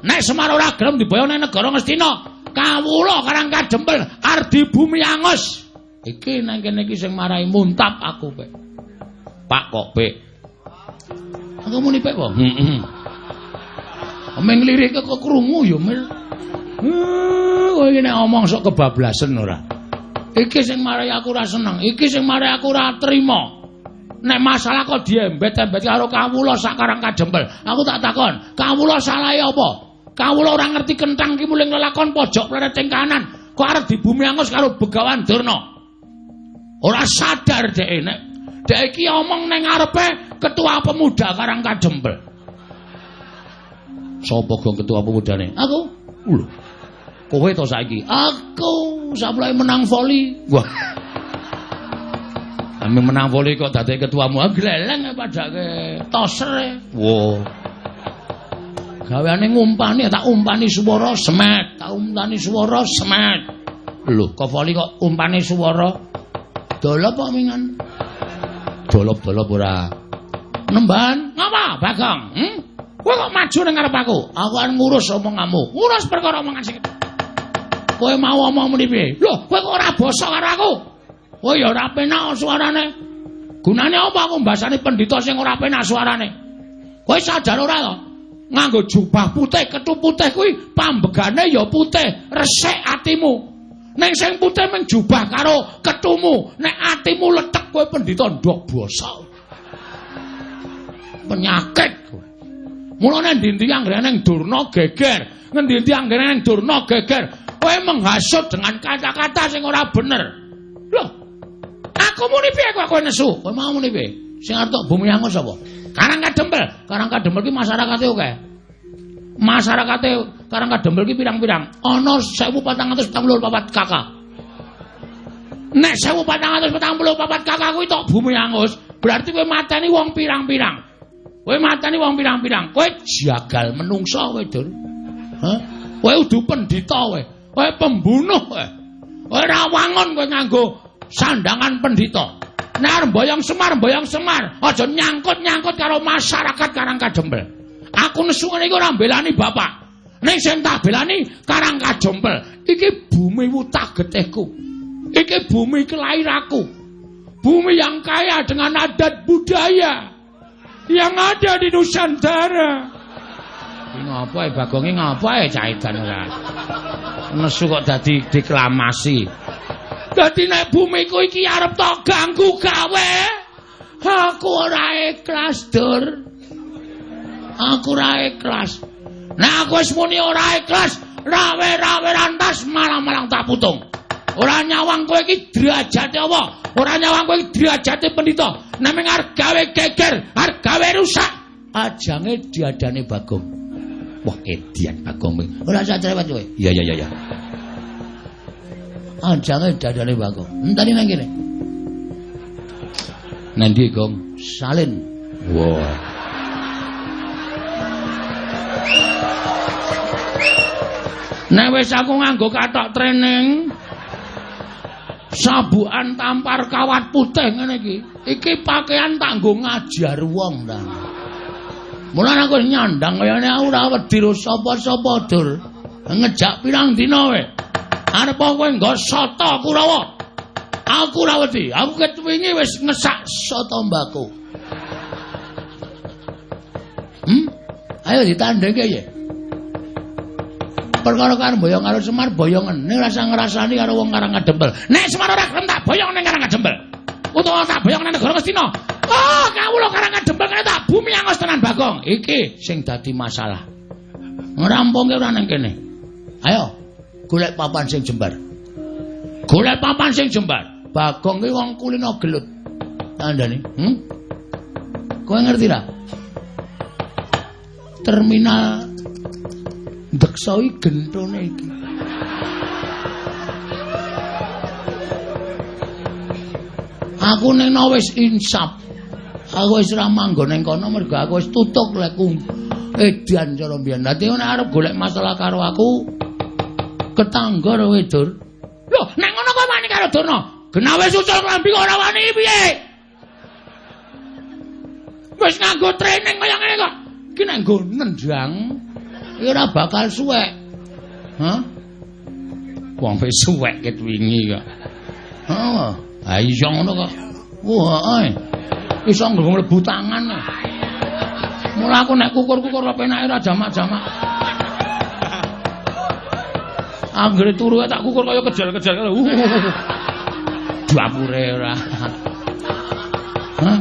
nek Semar ora gelem diboyo ning negara Ngastina, kawula Karang Kadempel arep di bumi angos. Iki nang kene iki sing marai muntap aku, Pak. Pak kok, Pak. Aku muni pek wong. Heeh. Ameng lirik kok krungu ya, Mil. Heh, kowe iki nek omong sok kebablasen ora. Iki sing marai aku ora seneng, iki sing marai aku ora trima. Nek masalah kok diembet-embet karo kawula sakarang kadempel. Aku tak takon, kawula salahe apa? Kawula ora ngerti kentang ki muling lelakon pojok plereting kanan. Kok arep di bumi angus karo Begawan Durna? Ora sadar dhek nek dhek iki omong ning ngarepe ketua pemuda Karang Kadempel. Sopo gong ketua pemudane? Aku. Lho. Kowe to saiki? Aku sampai menang voli. Wah. Ame menang voli kok dadi ketuamu. Ah, gleleng padake toser. Wo. Gaweane ngumpani tak umpani swara semet, tak umpani swara semet. Lho, kok voli kok umpani swara? Dolop kok mingan. Dolop-dolop ora. Nemban, ngapa, Bagong? Hm? Kowe kok maju ning ngarep aku? Aku kan ngurus omonganmu. Ngurus perkara omongan sing. Kowe mau omong muni piye? Lho, kowe kok ora basa karo aku? Oh ya ora penak suarane. Gunane apa aku mbasani pendhita sing ora penak suarane? Kowe sadar ora to? Nganggo jubah putih, ketu putih kuwi pambegane ya putih, resik atimu. Ning sing putih mung jubah karo ketumu, nek atimu letek kowe pendhita ndok basa. Penyakit kowe. Mulane ndi-ndi anggere ning Durna geger, ngendi-endi anggere ning Durna geger. Kowe menghasut dengan kata-kata sing ora bener. Loh. Aku muni piye kok kowe nesu? Kowe mau muni piye? Sing arep bumi angus apa? Karang Kadempel. Karang Kadempel ki masyarakate oke. Masyarakate Karang Kadempel ki pirang-pirang? Ana 1444 kakak. Nek 1444 kakak kuwi tok bumi angus, berarti kowe mateni wong pirang-pirang. Kowe mateni wong pirang-pirang. Kowe jagal menungso kowe, Dur. Hah? Kowe udu pendhita kowe. Kowe pembunuh kowe. Kowe rawangon kowe nganggo sandangan pendhita. Nek arep boyong Semar, boyong Semar. Aja nyangkut-nyangkut karo masyarakat Karang Kadempel. Aku nesu ngene iki ora mbelani bapak. Ning sing tak belani Karang Kadempel. Iki bumi wutah getihku. Iki bumi kelahiranku. Bumi yang kaya dengan adat budaya yang ada di Nusantara. Ini ngapa ya Bagong ini ngapa ya cahitan ora? Nesu kok dadi deklamasi. Dadi nek bumiku iki arep tok ganggu gawe. Aku ora ikhlas, Dur. Aku ora ikhlas. Nek aku wis muni ora ikhlas, rawe-rawe rantas malang-malang tak putung. Ora nyawang kowe iki derajate apa? Ora nyawang kowe iki derajate pendhita. Nek arep gawe geger, arep gawe rusak, ajange diadane Bagong. Wah, edian Bagong. Ora usah cerewet kowe. Iya, iya, iya, iya. Ajange diadane Bagong. Enteni nang kene. Nanti Gong salin. Wah. Nek wis aku nganggo katok training sabukan tampar kawat putih ngene iki. Iki pakaian tak nggo ngajar wong ta. Mulane aku nyandang kaya ngene aku ora wedi sapa-sapa dur. Ngejak pirang dina wae. Arep kowe nggo soto Kurawa. Aku ora wedi. Aku ket wingi wis ngesak soto mbako. Hmm? Ayo ditandheke ya. Perkara karo boyong karo Semar boyongen. Ning rasa ngrasani karo wong Karang Kadempel. Nek Semar ora gelem tak boyong ning Karang Kadempel. Utawa tak boyong ning negara Ngastina. Oh, kawula Karang Kadempel kene tak bumi angos tenan Bagong. Iki sing dadi masalah. Ngrampungke ora ning kene. Ayo, golek papan sing jembar. Golek papan sing jembar. Bagong ki wong kulino gelut. Tandane, hm? Kowe ngerti ra? Terminal Deksa iki gentone iki. Aku ning wis insap. Aku wis ora manggon ning kono mergo aku wis tutuk lekku. Edan cara mbiyen. Dadi nek arep golek masalah karo aku ketangga ro wedur. Lho, nek ngono kok wani karo Durna? Genawe susul klambi ora wani piye? Wis nganggo training kaya ngene kok. Iki nek nggo nendang ora bakal suwek. Hah? Wong wis suwek ket wingi kok. Heeh. Ha iya ngono kok. Wah, ae. Iso mlebu tangan. Mula aku nek kukur-kukur kok penake ora jamak-jamak. Anggere turu tak kukur kaya kejal-kejal. [laughs] Dapure ora. Hah?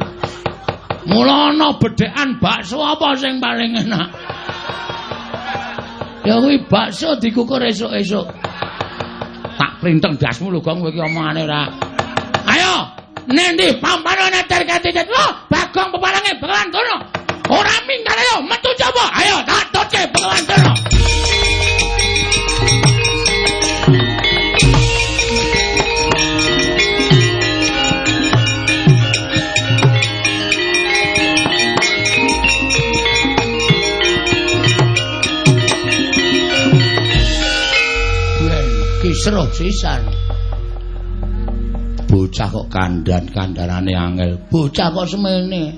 Mula ana bedhekan bakso apa sing paling enak? Ya kuwi bakso dikukur esuk-esuk. Tak printeng dasmu lho Gong kowe iki omongane ora. Ayo, nendi pampanane terkati-kati. Oh, Bagong pepalange Bagawan Dono. Ora minggat ayo metu coba. Ayo tak toce Bagawan Dono. Seruh sisan. Bocah kok kandan-kandanane angel. Bocah kok semene.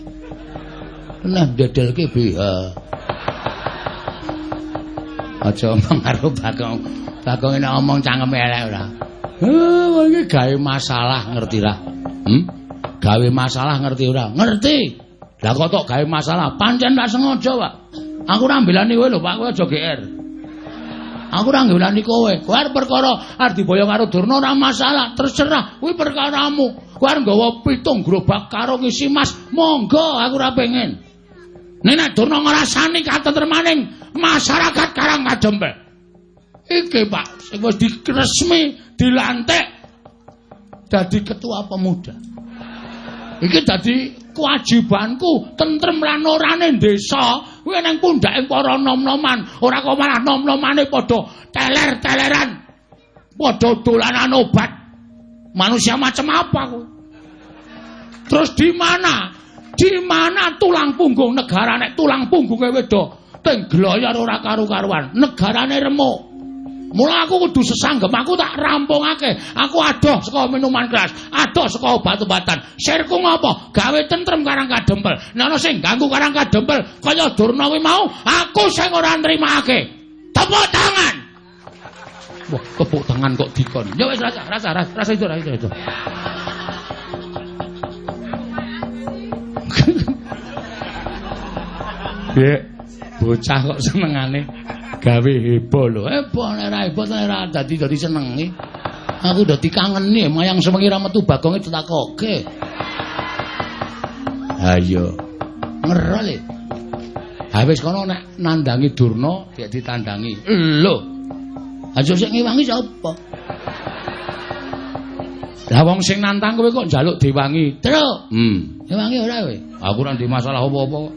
Nah dedelke BH. Aja omong karo Bagong. Bagong ini omong cangkem elek ora. Heh, iki gawe masalah ngerti ra? Hm? Gawe masalah ngerti ora? Ngerti. Lah kok tok gawe masalah? Pancen tak sengaja, Pak. Aku ora mbelani kowe lho, Pak. Kowe aja GR. Aku ora ngelani kowe. Kowe arep perkara arep diboyo karo Durna ora masalah, terserah. Kuwi perkaramu. Kowe arep nggawa pitung gerobak karo ngisi Mas. Monggo, aku ora pengen. Nek nek Durna ngrasani katentremaning masyarakat Karang Kadempel. Iki, Pak, sing wis diresmi dilantik dadi ketua pemuda. Iki dadi kewajibanku tentrem lan orane desa kuwi nang pundhake para nom-noman ora kok malah nom-nomane padha teler-teleran padha dolanan obat. Manusia macam apa kuwi terus di mana? Di mana tulang punggung? Negara nek tulang punggunge wedo teng gloyor ora karu-karuan. Negarane remuk Mula aku kudu sesanggem, aku tak rampungake. Aku adoh saka minuman keras, adoh saka obat-obatan. Sirku ngopo? Gawe tentrem karang kadempel. Nek ana sing ganggu karang kadempel kaya Durna kuwi mau, aku sing ora nrimake. Tepuk tangan. Wah, tepuk tangan kok dikon. Ya wis rasa, rasa, rasa, rasa itu, rasa itu. Dek, bocah kok senengane. gawe heboh lho. Heboh nek ora heboh ora dadi dadi seneng iki. Aku dadi kangeni mayang semengi ra metu bagonge ditakoke. Ayo. Ngerol. Ha wis kono nek nandangi Durna dik ditandangi. Lho. Aja sik ngewangi sapa? Lah wong sing nantang kowe kok njaluk diwangi. Truk. Hmm. Ngewangi ora kowe? Aku ora ndek masalah apa-apa kok.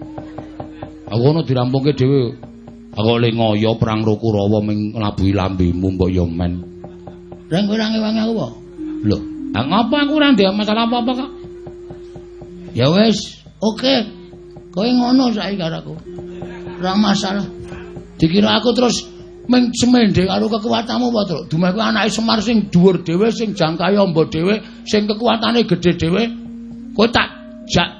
Aku ono dirampungke dhewe Aku le ngoyo perang Rukurawa ming labuhi lambemu mbok yo men. Reng kowe nang ewangi aku apa? Lho, ah ngapa aku ora ndek masalah apa-apa kok? Ya wis, oke. Kowe ngono saiki karo aku. Ora masalah. Dikira aku terus ming semendhe karo kekuatanmu apa, Truk? Dumeku anake Semar sing dhuwur dhewe, sing jangkae amba dhewe, sing kekuatane gedhe dhewe. Kowe tak jak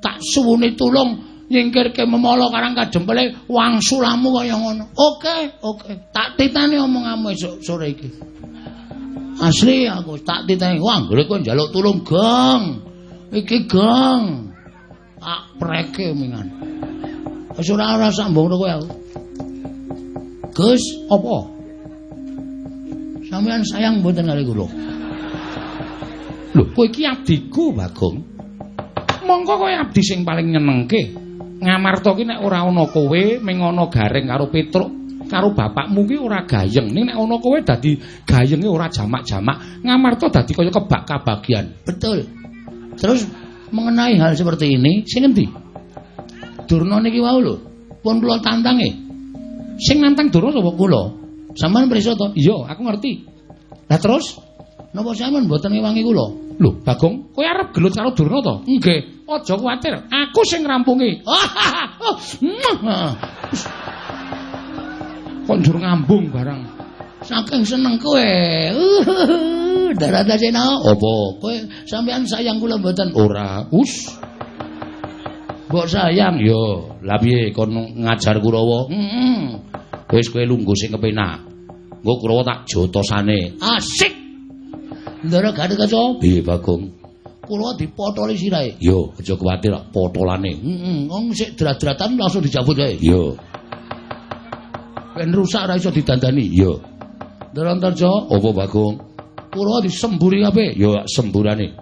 tak suwune tulung nyingkirke memala karang kajempele wangsulamu kaya ngono. Oke, oke. Tak titani omonganmu esuk sore iki. Asli aku tak titani. Wah, golek kowe njaluk tulung, Gong. Iki, Gong. Tak preke mingan. Wis ora ora sambung kowe aku. Gus, apa? Sampeyan sayang mboten kali kula. Lho, kowe iki abdiku, Bagong. Mongko kowe abdi sing paling nyenengke. Ngamarta ki nek ora ana kowe, ming ana Gareng karo Petruk, karo bapakmu ki ora gayeng. Ning nek ana kowe dadi gayenge ora jamak-jamak, Ngamarta dadi kaya kebak kabagian. Betul. Terus mengenai hal seperti ini, sing endi? Durna niki wau lho. Pun kula tantange. Sing nantang Durna sapa kula? Sampeyan prisa to? Iya, aku ngerti. Lah terus Napa sampeyan mboten ngewangi kula? Lho, Bagong, kowe arep gelut karo Durna to? Nggih, aja kuwatir. Aku sing ngrampungi. [laughs] Kok njur ngambung barang. Saking seneng kowe. [laughs] Darata Sena. Apa? Kowe sampeyan sayang kula mboten? Ora, us. Mbok sayang. Yo, lah piye kon ngajar Kurawa? Heeh. Wis kowe lungguh sing kepenak. Engko Kurawa tak jotosane. Asik. Ndara Gatot Kaca. Piye, Bagong? Kula dipotoli sirahe. Yo, aja kuwatir potolane. Heeh, wong sik drat-dratan langsung dicabut wae. Yo. Ben rusak ora iso didandani. Yo. Ndara Antarja, Apa, Bagong? kula disemburi kabeh. Yo, semburane.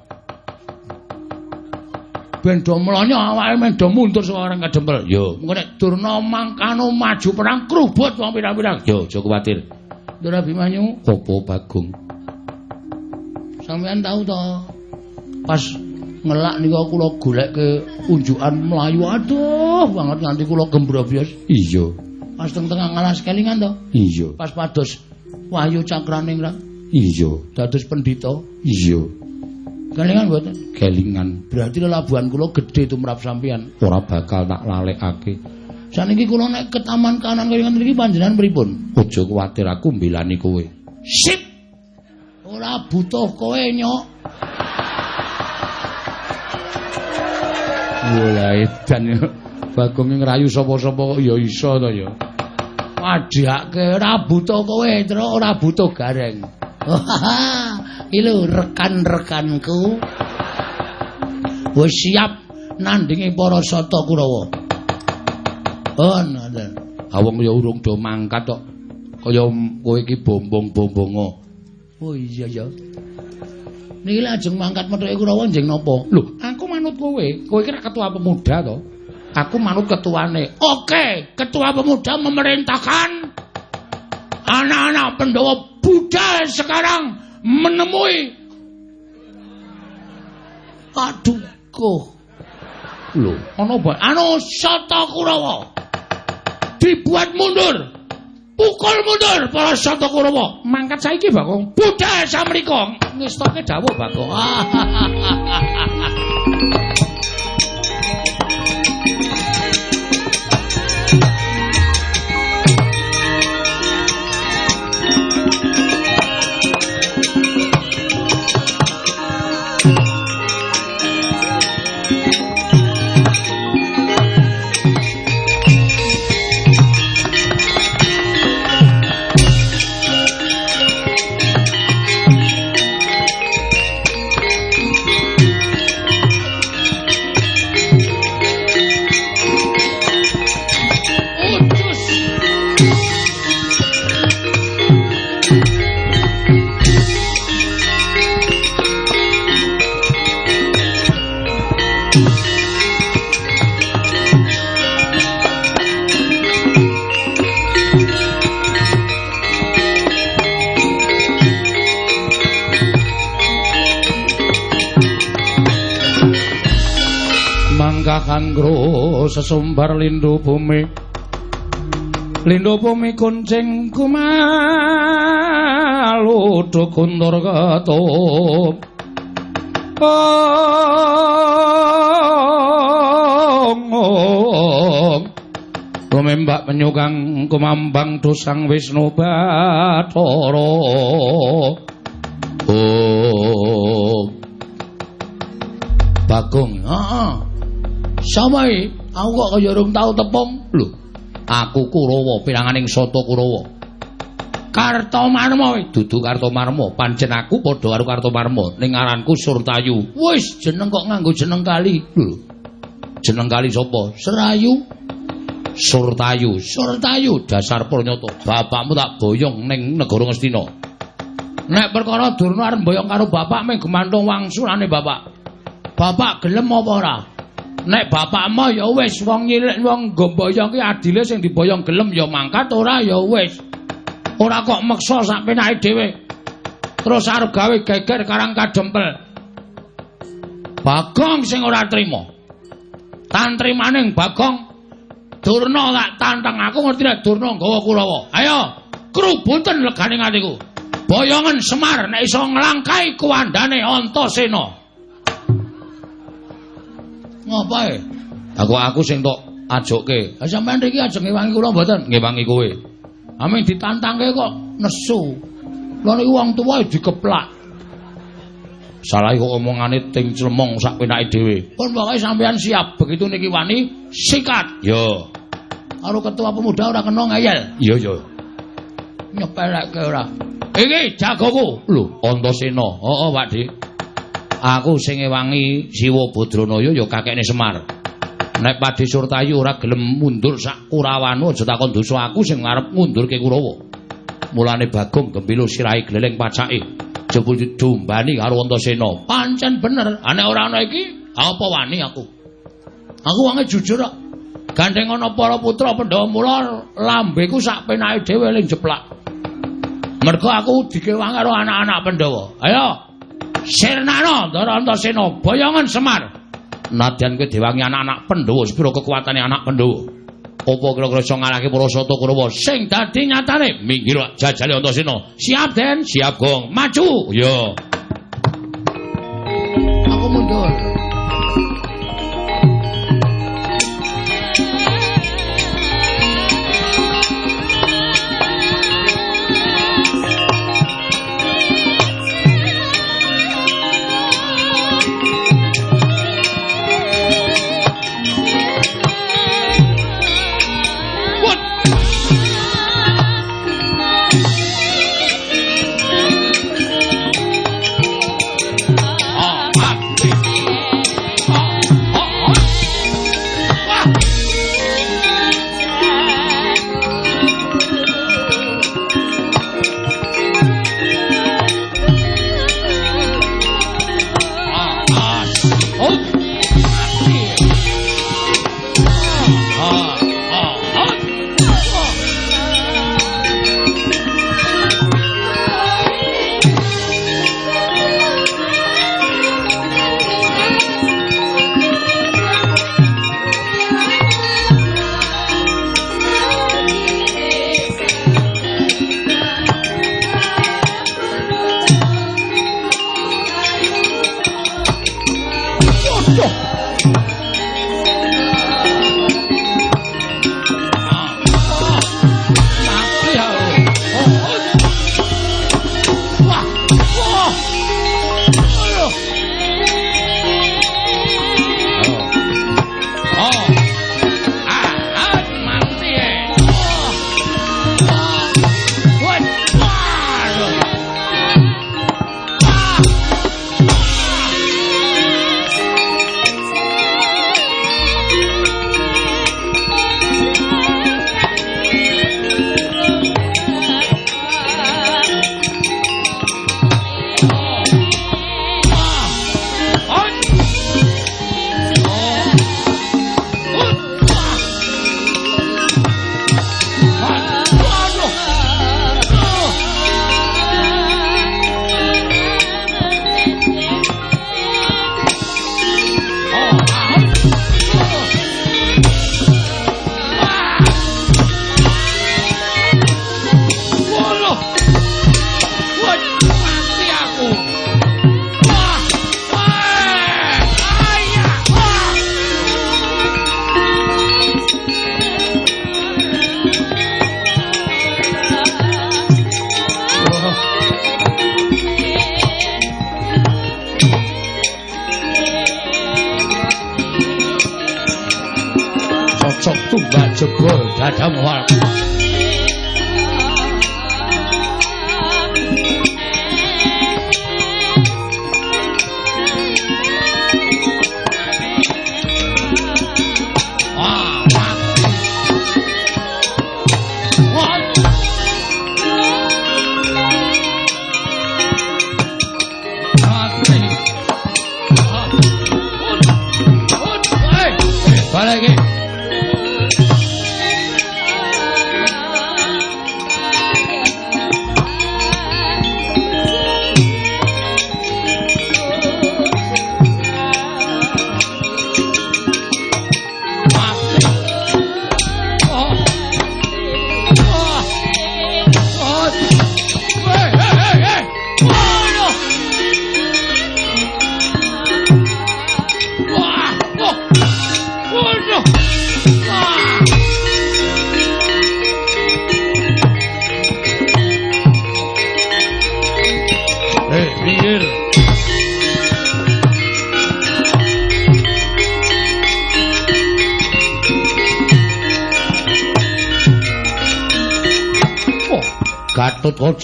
Ben do mlonyo awake men do mundur saka orang kadempel. Yo. Engko nek Durna mangkano maju perang krubut wong pirang-pirang. Yo, aja kuwatir. Ndara Bimanyu, Apa, Bagong? Sampean tahu to pas ngelak nika kula goleke unjukan mlayu aduh banget nganti kula gembrobyos. Iya. Pas teng tengah ngalas kelingan to. Iya. Pas pados Wahyu Cakraning ra Iya. dados pendhita. Iya. Kelingan mboten? Kelingan Berarti lelabuhan kula gedhe tumrap sampeyan. ora bakal tak lalekake. Saniki kula nek ke taman kanan kaya ngene iki panjenengan pripun? Aja kuwatir aku mbelani kowe. Sip. Ora butuh kowe nyok. Wala edan ya. Bagong ngrayu sapa-sapa kok ya iso to ya. Wadhake ora butuh kowe, terus ora butuh gareng. [laughs] Iki lho rekan-rekanku. Wis siap nandingi para sata Kurawa. Oh, ngoten. Awong ya urung do mangkat kok. Kaya kowe iki bombong-bombongo. Oh iya ya. Niki lajeng mangkat methuke Kurawa njeng napa? Lho, aku manut kowe. Kowe iki ketua pemuda to. Aku manut ketuane. Oke, ketua pemuda memerintahkan anak-anak pendowo Buddha sekarang menemui Aduh, kok. Lho, ana apa? Anu Sata Kurawa. Dibuat mundur. Pukul mundur para Sata Kurawa. Mangkat saiki, Bagong. Buddha samriko. Ngestoke dawuh, Bagong. [laughs] Mangka kangro sesumbar lindu bumi. Lindu bumi kuncing kumalu dukundur ketup. Ong, ong. Kumembak penyukang kumambang dosang Wisnu Bathara. Oh. Bagong. Heeh. Iki? Aku kok kaya urung tau tepung. Lho, aku Kurawa piranganing Sata Kurawa. Kartomarma dudu Kartomarma, pancen aku padha karo Kartomarma ning aranku Surtayu. Wis jeneng kok nganggo jeneng kali. Lho. Jeneng kali sapa? Serayu. Surtayu. Surtayu dasar pranyata. Bapakmu tak boyong ning negara Ngastina. Nek perkara Durna arep boyong karo bapak mung gemantung wangsulane bapak. Bapak gelem apa ora? Nek bapakmu ya wis wong nyilik wong ngomboyong ki adile sing diboyong gelem ya mangkat ora ya wis. ora kok meksa sak penake dhewe. Terus arep gawe geger karang kadempel. Bagong sing ora trima. Tantrimaning Bagong Durna tak tantang aku ngerti nek Durna nggawa Kurawa. Ayo, krubuten legane atiku. Boyongan Semar nek iso nglangkai kuwandane Antasena. Ngapae? Aku aku sing tok ajokke. Ha sampean iki ajeng ngewangi kula mboten? Ngewangi kowe. Amin ditantangke kok nesu. Lha niku wong tuwa dikeplak. Salah kok omongane ting clemong sak penake dhewe. Pun pokoke sampean siap begitu niki wani sikat. Yo. Karo ketua pemuda ora kena ngeyel. Iya yo. Nyepelekke ora. Iki jagoku. Lho, Antasena. Heeh, Pakde. Aku sing ngewangi Siwa Badranaya ya kakekne Semar. Nek Pakde Surtayu ora gelem mundur sak Kurawanu aja takon dosa aku sing ngarep mundurke Kurawa. Mulane Bagong gembilo sirahe gleleng pacake. Jebul diombani karo Antasena. Pancen bener, ane ora ana iki apa wani aku. Aku wonge jujur kok. Gandeng ana para putra Pandhawa mula lambeku sak penake dhewe ling jeplak. Mergo aku dikewang karo anak-anak Pandhawa. Ayo. Sirnana Ndara Antasena boyongan Semar. Nadyan kowe diwangi anak-anak Pandhawa sepira kekuatane anak Pandhawa. Apa kira-kira iso ngalahke para Sata Kurawa sing dadi nyatane minggir jajale Antasena. Siap Den, siap Gong. Maju. Yo.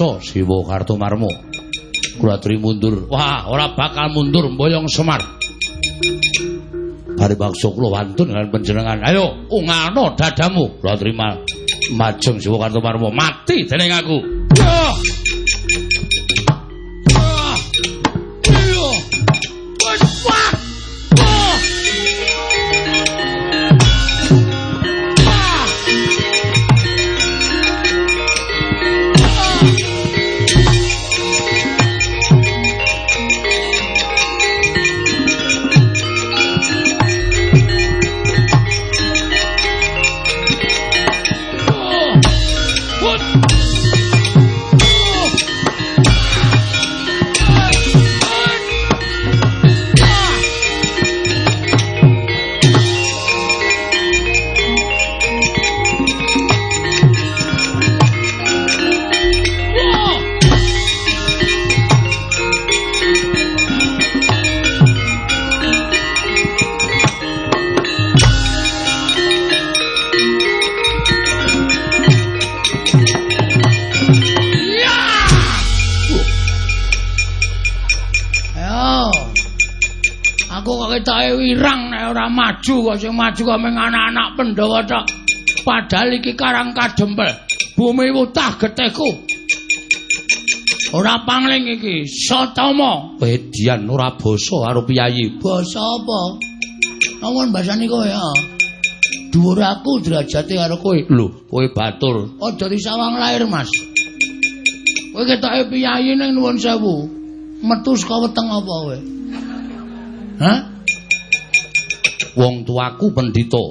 Gatotkaca Siwa Kartomarma. Kula aturi mundur. Wah, ora bakal mundur mboyong Semar. Bari bakso kula wantun dengan panjenengan. Ayo, ungano dadamu. Kula terima majeng Siwa Kartomarma mati dening aku. Maju kok meng anak-anak Pandhawa tok. Padahal iki Karang Kadempel, bumi wutah getihku. Ora pangling iki, Satama. Wedian ora basa karo piyayi. Basa apa? Nawon basane kowe ya. Dhuwur aku derajate karo kowe. Lho, kowe batur. Aja disawang lair, Mas. Kowe ketoke piyayi ning nuwun sewu. Metu saka weteng apa kowe? Hah? Wong tuaku pendhita.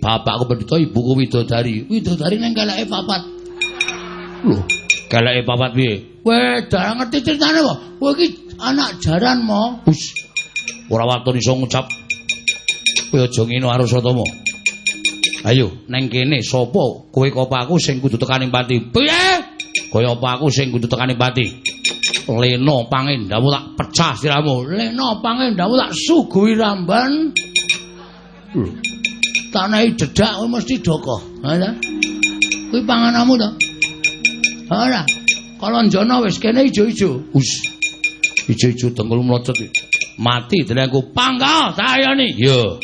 Bapakku pendhita, ibuku widodari. Widodari nang keleke papat. Lho, keleke papat piye? Kowe ora ngerti critane kok. Kowe iki anak jaran mo. Us. Ora watun iso ngucap. Kowe aja ngene karo Satama. Ayo, neng kene sapa kowe kopaku sing kudu tekaning pati? Piye? Kaya apa aku sing kudu tekaning pati? Leno pangendamu tak pecah siramu. Leno pangendamu tak suguhi ramban. Tanahi dedak kowe mesti doko. Ha ta? Kuwi pangananmu to? Ora. Kalonjana wis kene ijo-ijo. Us. Ijo-ijo dengkul mlocot. Mati denengku pangga sayani. Yo.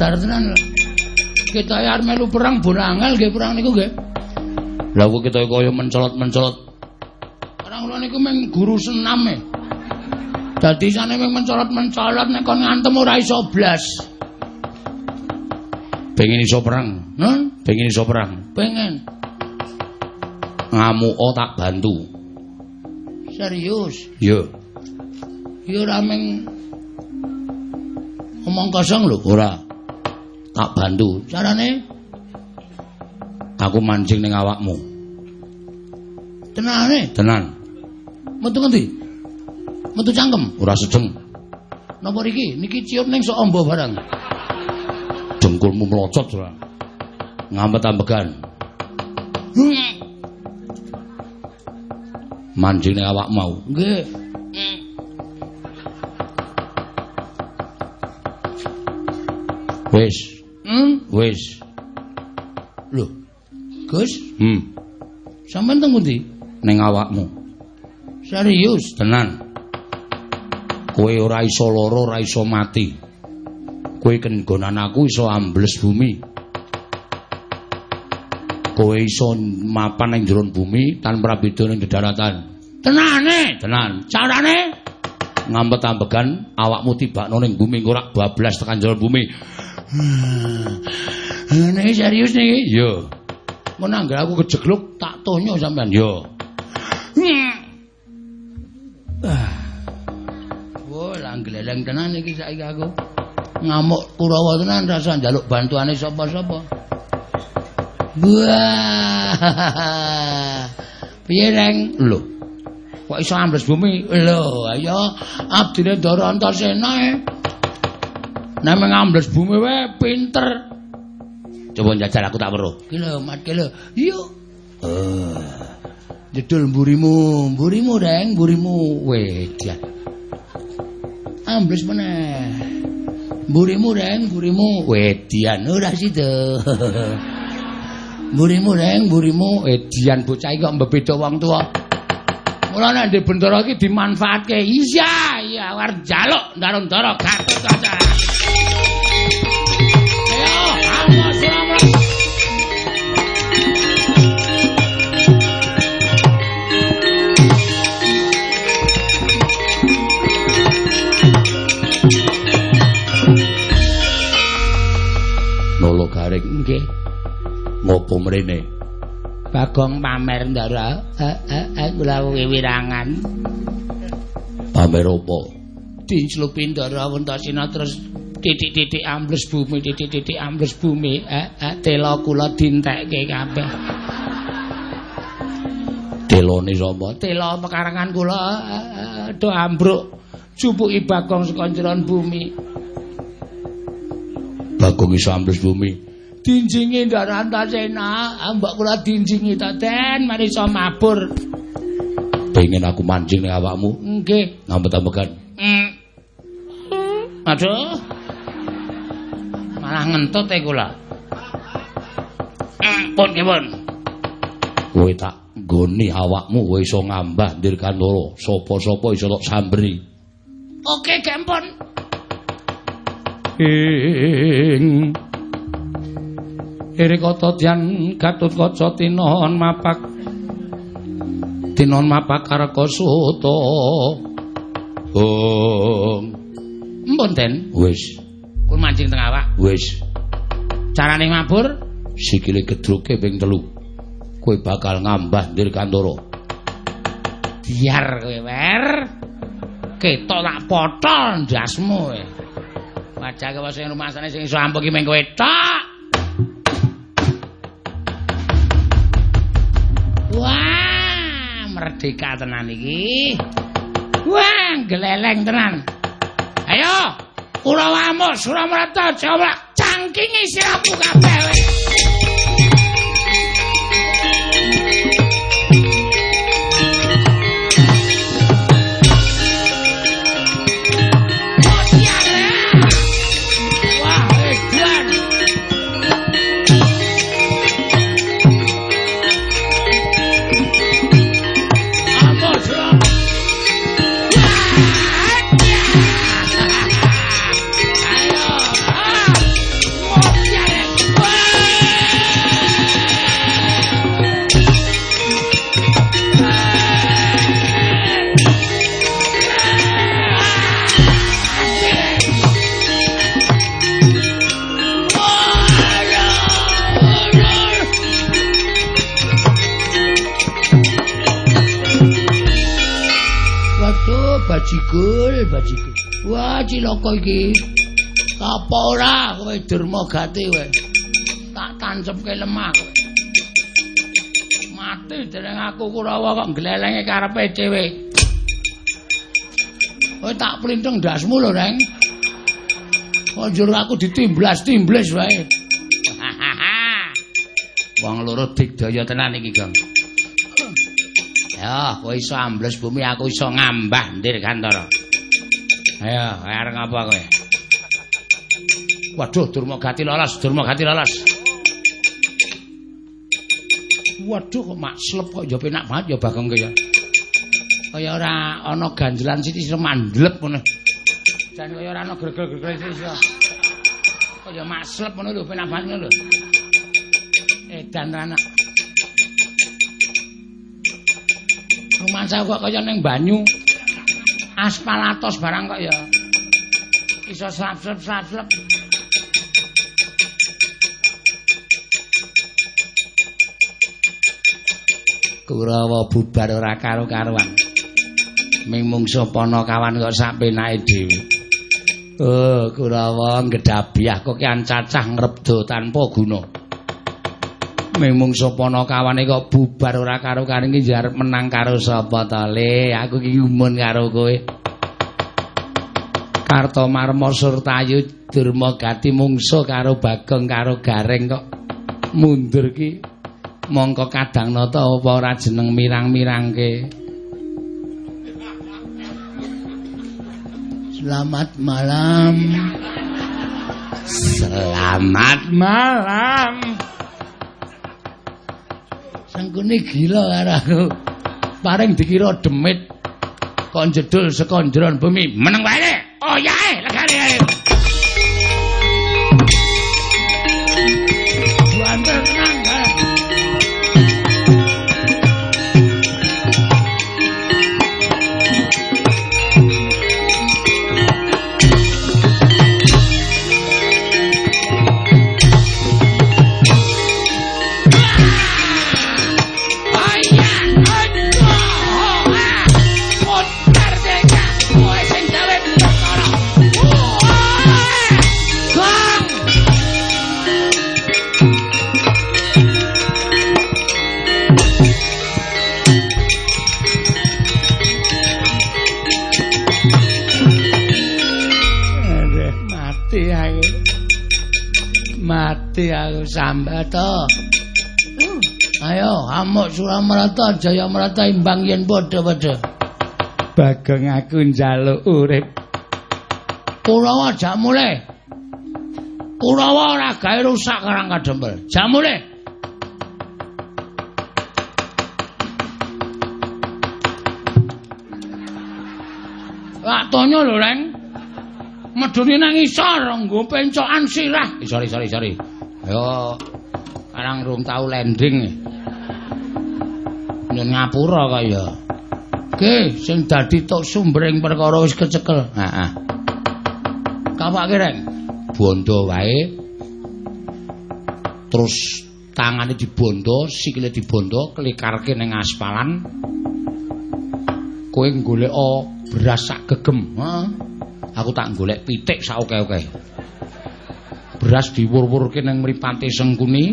Modar tenan. Kita arep melu perang bonangel nggih perang niku nggih. Lah kok kita kaya mencolot-mencolot. Orang kula niku meng guru senam e. Dadi sane meng mencolot-mencolot nek kon ngantem ora iso blas. Pengen iso perang. Hah? Pengen iso perang. Pengen. Ngamu oh tak bantu. Serius. Yo, Ya ora meng omong kosong lho. ora. Tak bantu. Carane Aku mancing ning awakmu. tenane Tenan, metu ngendi? Metu cangkem. ora sedeng. Napa iki? Niki ciut ning sok amba barang. Dengkulmu melocot ora. Ngampet ambegan. Mancing ning awak mau. Nggih. Hmm? wis. Lho. Gus, Hmm, sampean teng ngendi? ning awakmu. Serius? Tenan. Kowe ora iso lara, ora iso mati. Kowe kenggonan aku iso ambles bumi. Kowe iso mapan ning jero bumi tanpa beda ning daratan. Tenane. Tenan. Carane? Ngampet ambegan awakmu tibakno ning bumi ora bablas tekan jero bumi. Ini serius nih. Yo, Mun anggar aku kejegluk tak tonyo sampean. yo. Wah, lang gleleng tenan iki saiki aku. Ngamuk Kurawa tenan rasa njaluk bantuane sapa-sapa. Wah. [laughs] Piye, Reng? Lho, Kok iso ambles bumi? Lho, ayo abdine Ndara Antasena. Nek meng ambles bumi wae pinter. coba njajal aku tak weruh. Ki lho, mat ki lho. Yo. Jedul mburimu, mburimu Reng, mburimu. Wedah. Ambles meneh. Mburimu Reng, mburimu. Wedian ora sido. [laughs] mburimu Reng, mburimu. Wedian bocah iki kok mbebeda wong tuwa. Mula nek ndek bendera iki dimanfaatke. Iya, iya, war njaluk ndara-ndara Gatot Nggih. ngopo mrene? Bagong pamer ndara. Eh eh eh kula wiwirangan. Pamer apa? Dicelupin ndara Wentasena terus titik-titik ambles bumi, titik-titik ambles bumi. Eh eh tela kula dintekke kabeh. Delone sapa? Tela pekarangan kula do ambruk. Jupuki Bagong saka bumi. Bagong iso ambles bumi. Dinjingi ndara Antasena, mbak kula dinjingi ta Den, mari iso mabur. Pengen aku mancing ning awakmu. Nggih. Ngampet ambegan. Mm. Aduh. Malah ngentut e kula. Mm, pun nggih pun. Kowe tak nggoni awakmu kowe iso ngambah ndir kandoro. Sapa-sapa iso tak sambri. Oke, gempon. Ing Irikata dian Gatut Kaca tinon mapak tinon mapak Karkasuta. Oh, Mpun Den, wis, kul mancing teng awak. wis. Carane mabur? Sikile gedruke ping telu. Kowe bakal ngambah ndir kandoro. Biar kowe wer. Ketok tak potol ndasmu kowe. Wajah kowe sing rumasane sing iso ampuh ki meng kowe tok. Wah, merdeka tenan iki. Wah, geleleng tenan. Ayo, Kurawamu, Suramarta, Jawa, cangkingi siramu kabeh Durma Gati kowe? Tak tancepke lemah kowe. Mati dereng aku Kurawa kok glelenge karepe dhewe. Kowe tak plinteng dasmu lho, Reng. Konjur aku ditimblas-timblis wae. [laughs] Wong loro digdaya tenan iki, Gong. Ya, kowe iso ambles bumi, aku iso ngambah ndir Gantara. Ayo, arep ngapa kowe? Waduh, Durma Gati lolos, Durma Gati lolos. Waduh, kok mak slep kok ya penak banget ya Bagong ki ya. Kaya ora ana ganjelan sithik sira mandlep ngono. Jan kaya ora ana gregel-gregel sithik. Kaya mak slep ngono lho, penak banget ngono lho. Edan anak. Rumah saya kok kaya ning banyu. Aspal atos barang kok ya. Iso slap-slap-slap. Kurawa bubar ora karo-karuan. Ming mungsuh kawan kok sak penake dhewe. Oh, Kurawa nggedabiah kok kian cacah ngrebdo tanpa guna. Ming mungsuh kawane kok bubar ora karo-karuan iki arep menang karo sapa to, Le? Aku iki umun karo kowe. Karto Marmo Surtayu Durma Gati mungsuh karo Bagong karo Gareng kok mundur ki. Mongko kadang nata apa ora jeneng mirang-mirangke. Selamat malam. Selamat malam. Sangkune gila karo aku. Paring dikira demit. Kok jedul saka njron bumi. Meneng wae. Oh yae legane ae aku sambato. Ayo, amuk Suramarata, Jayamarata imbang yen padha-padha. Bagong aku njaluk urip. Kurawa jak mulai. Kurawa ora gawe rusak karang kadempel. Jak mulai. Lak tonyo lho, Reng. Medune nang isor nggo pencokan sirah. Sorry, sorry, sorry. Ayo arang rum tau landing. Nyun ngapura kok ya. Ge, sing dadi tok sumbering perkara wis kecekel. Heeh. Kapake rek. Bondo wae. Terus tangane dibondo, sikile dibondo, klikarke ning aspalan. Kowe golek beras sak gegem, ha? Aku tak golek pitik sak oke-oke. Beras diwur-wurke ning mripate sengkuni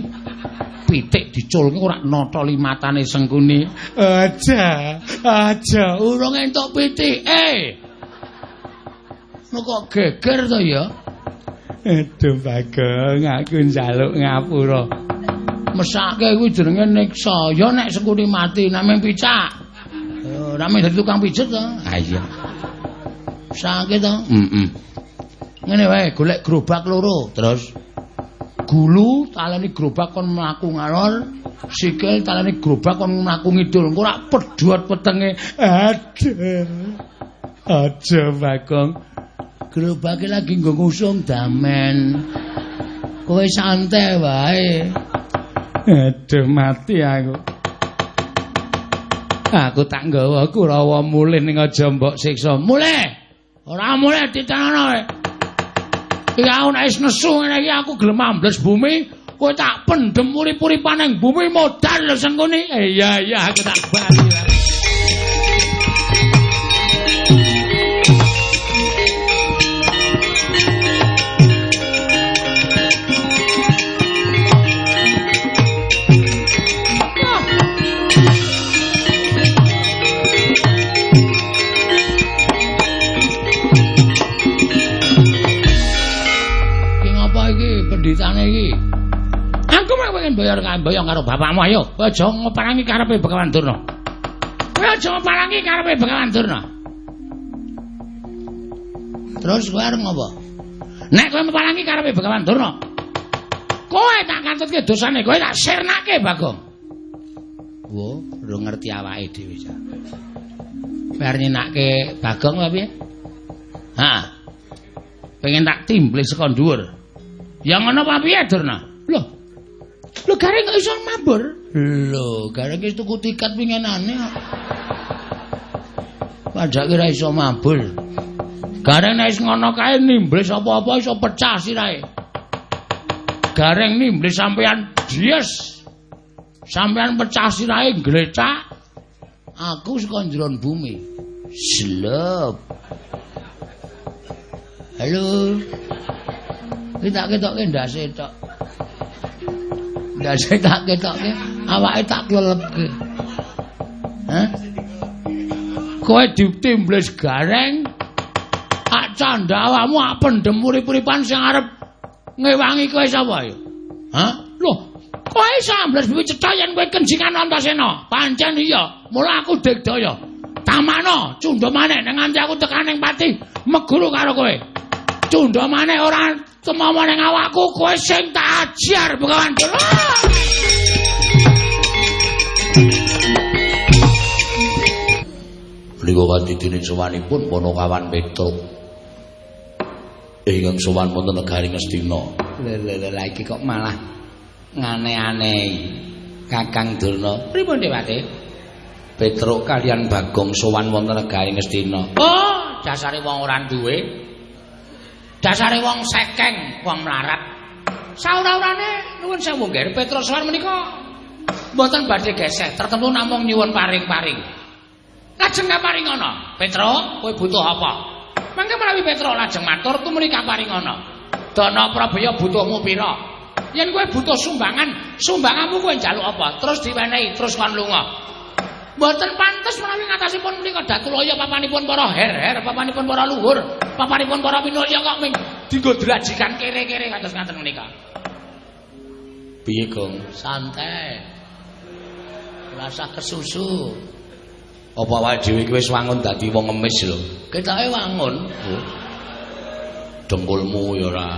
pitik diculke ora nata limatane sengkuni. Aja aja urung entuk pitik eh kok geger to ya? Aduh bagong aku njaluk ngapura. Mesake kuwi jenenge niksa ya nek sengkuni mati namung picak. Ora mung dadi tukang pijet to. Ha iya. Sakit to. Heeh ngene wae golek gerobak loro terus. Gulu taleni gerobak kon mlaku ngalor sikil taleni gerobak kon mlaku ngidul. Engko ora pedhot wetenge aduh aja bagong. Gerobake lagi nggo ngusung damen. Kowe santai wae. Aduh mati aku. Aku tak nggawa kurawa mulih ning aja mbok siksa. Mulih! Ora mulih ditanono aku nek wis nesu ngene iki aku gelem ambles bumi, kowe tak pendem urip-uripan ning bumi modal lho sengkone. Eh, iya iya aku tak bali. Bayar kambayang karo bapakmu ayo. Aja ngeparangi karepe Begawan Durna. Kowe aja ngeparangi karepe Begawan Durna. Terus kowe arep ngopo? Nek kowe ngeparangi karepe Begawan Durna. Kowe tak kantutke dosane kowe tak sirnake Bagong. Wo, ora ngerti awake dhewe ya. Bar nyenake Bagong apa piye? Ha. Pengen tak timbli saka dhuwur. Ya ngono apa piye, Durna? Loh. Lho gareng kok iso mabur? Lho, gareng wis tuku tiket pingenane. Pajak kira iso mabur. Gareng nek wis ngono kae nimblis apa-apa iso pecah sirahe. Gareng nimblis sampean dies. Sampean pecah sirahe glecak. Aku saka njeron bumi. Slep. Halo. Iki tak ketokke ndase tok. Ndase tak ketokke, awake tak klelepke. Hah? Kowe ditimbles gareng. Ak canda awakmu ak pendem urip-uripan sing arep ngewangi kowe sapa ya? Hah? Loh, kowe sambles bumi cetha yen kowe kenjingan Antasena. Pancen iya, mula aku digdaya. Tamano, cundha maneh ning nganti aku tekaning pati meguru karo kowe. Cundha maneh ora temomo ning awakku kowe sing tak ajar Begawan Durna. Menika kanthi dene sowanipun Ponokawan Petruk. Ingkang sowan wonten negari Ngastina. Lha lha iki kok malah ngane-aneh. Kakang Durna. Pripun Dewate? Petruk kalian Bagong sowan wonten negari Ngastina. Oh, dasare wong ora duwe. Dasare wong sekeng, wong melarat. Saura-urane nuwun sewu nggih Petruk sowan menika mboten badhe geseh, tertentu namung nyuwun paring-paring. Lajeng kaparingana, Petruk, kowe butuh apa? Mangke menawi Petruk lajeng matur tumuli kaparingana. Dana Prabaya butuhmu pira? Yen kowe butuh sumbangan, sumbanganmu kowe njaluk apa? Terus diwenehi, terus kon lunga. Mboten pantes menawi ngatasipun menika Datulaya papanipun para her-her, papanipun para luhur, papanipun para pinulya kok ming dienggo drajikan kere-kere kados ngaten menika. Piye, Gong? Santai. Rasa kesusu. Apa awake dhewe iki wis wangun dadi wong ngemis lho? Ketoke wangun. Dengkulmu ya ora.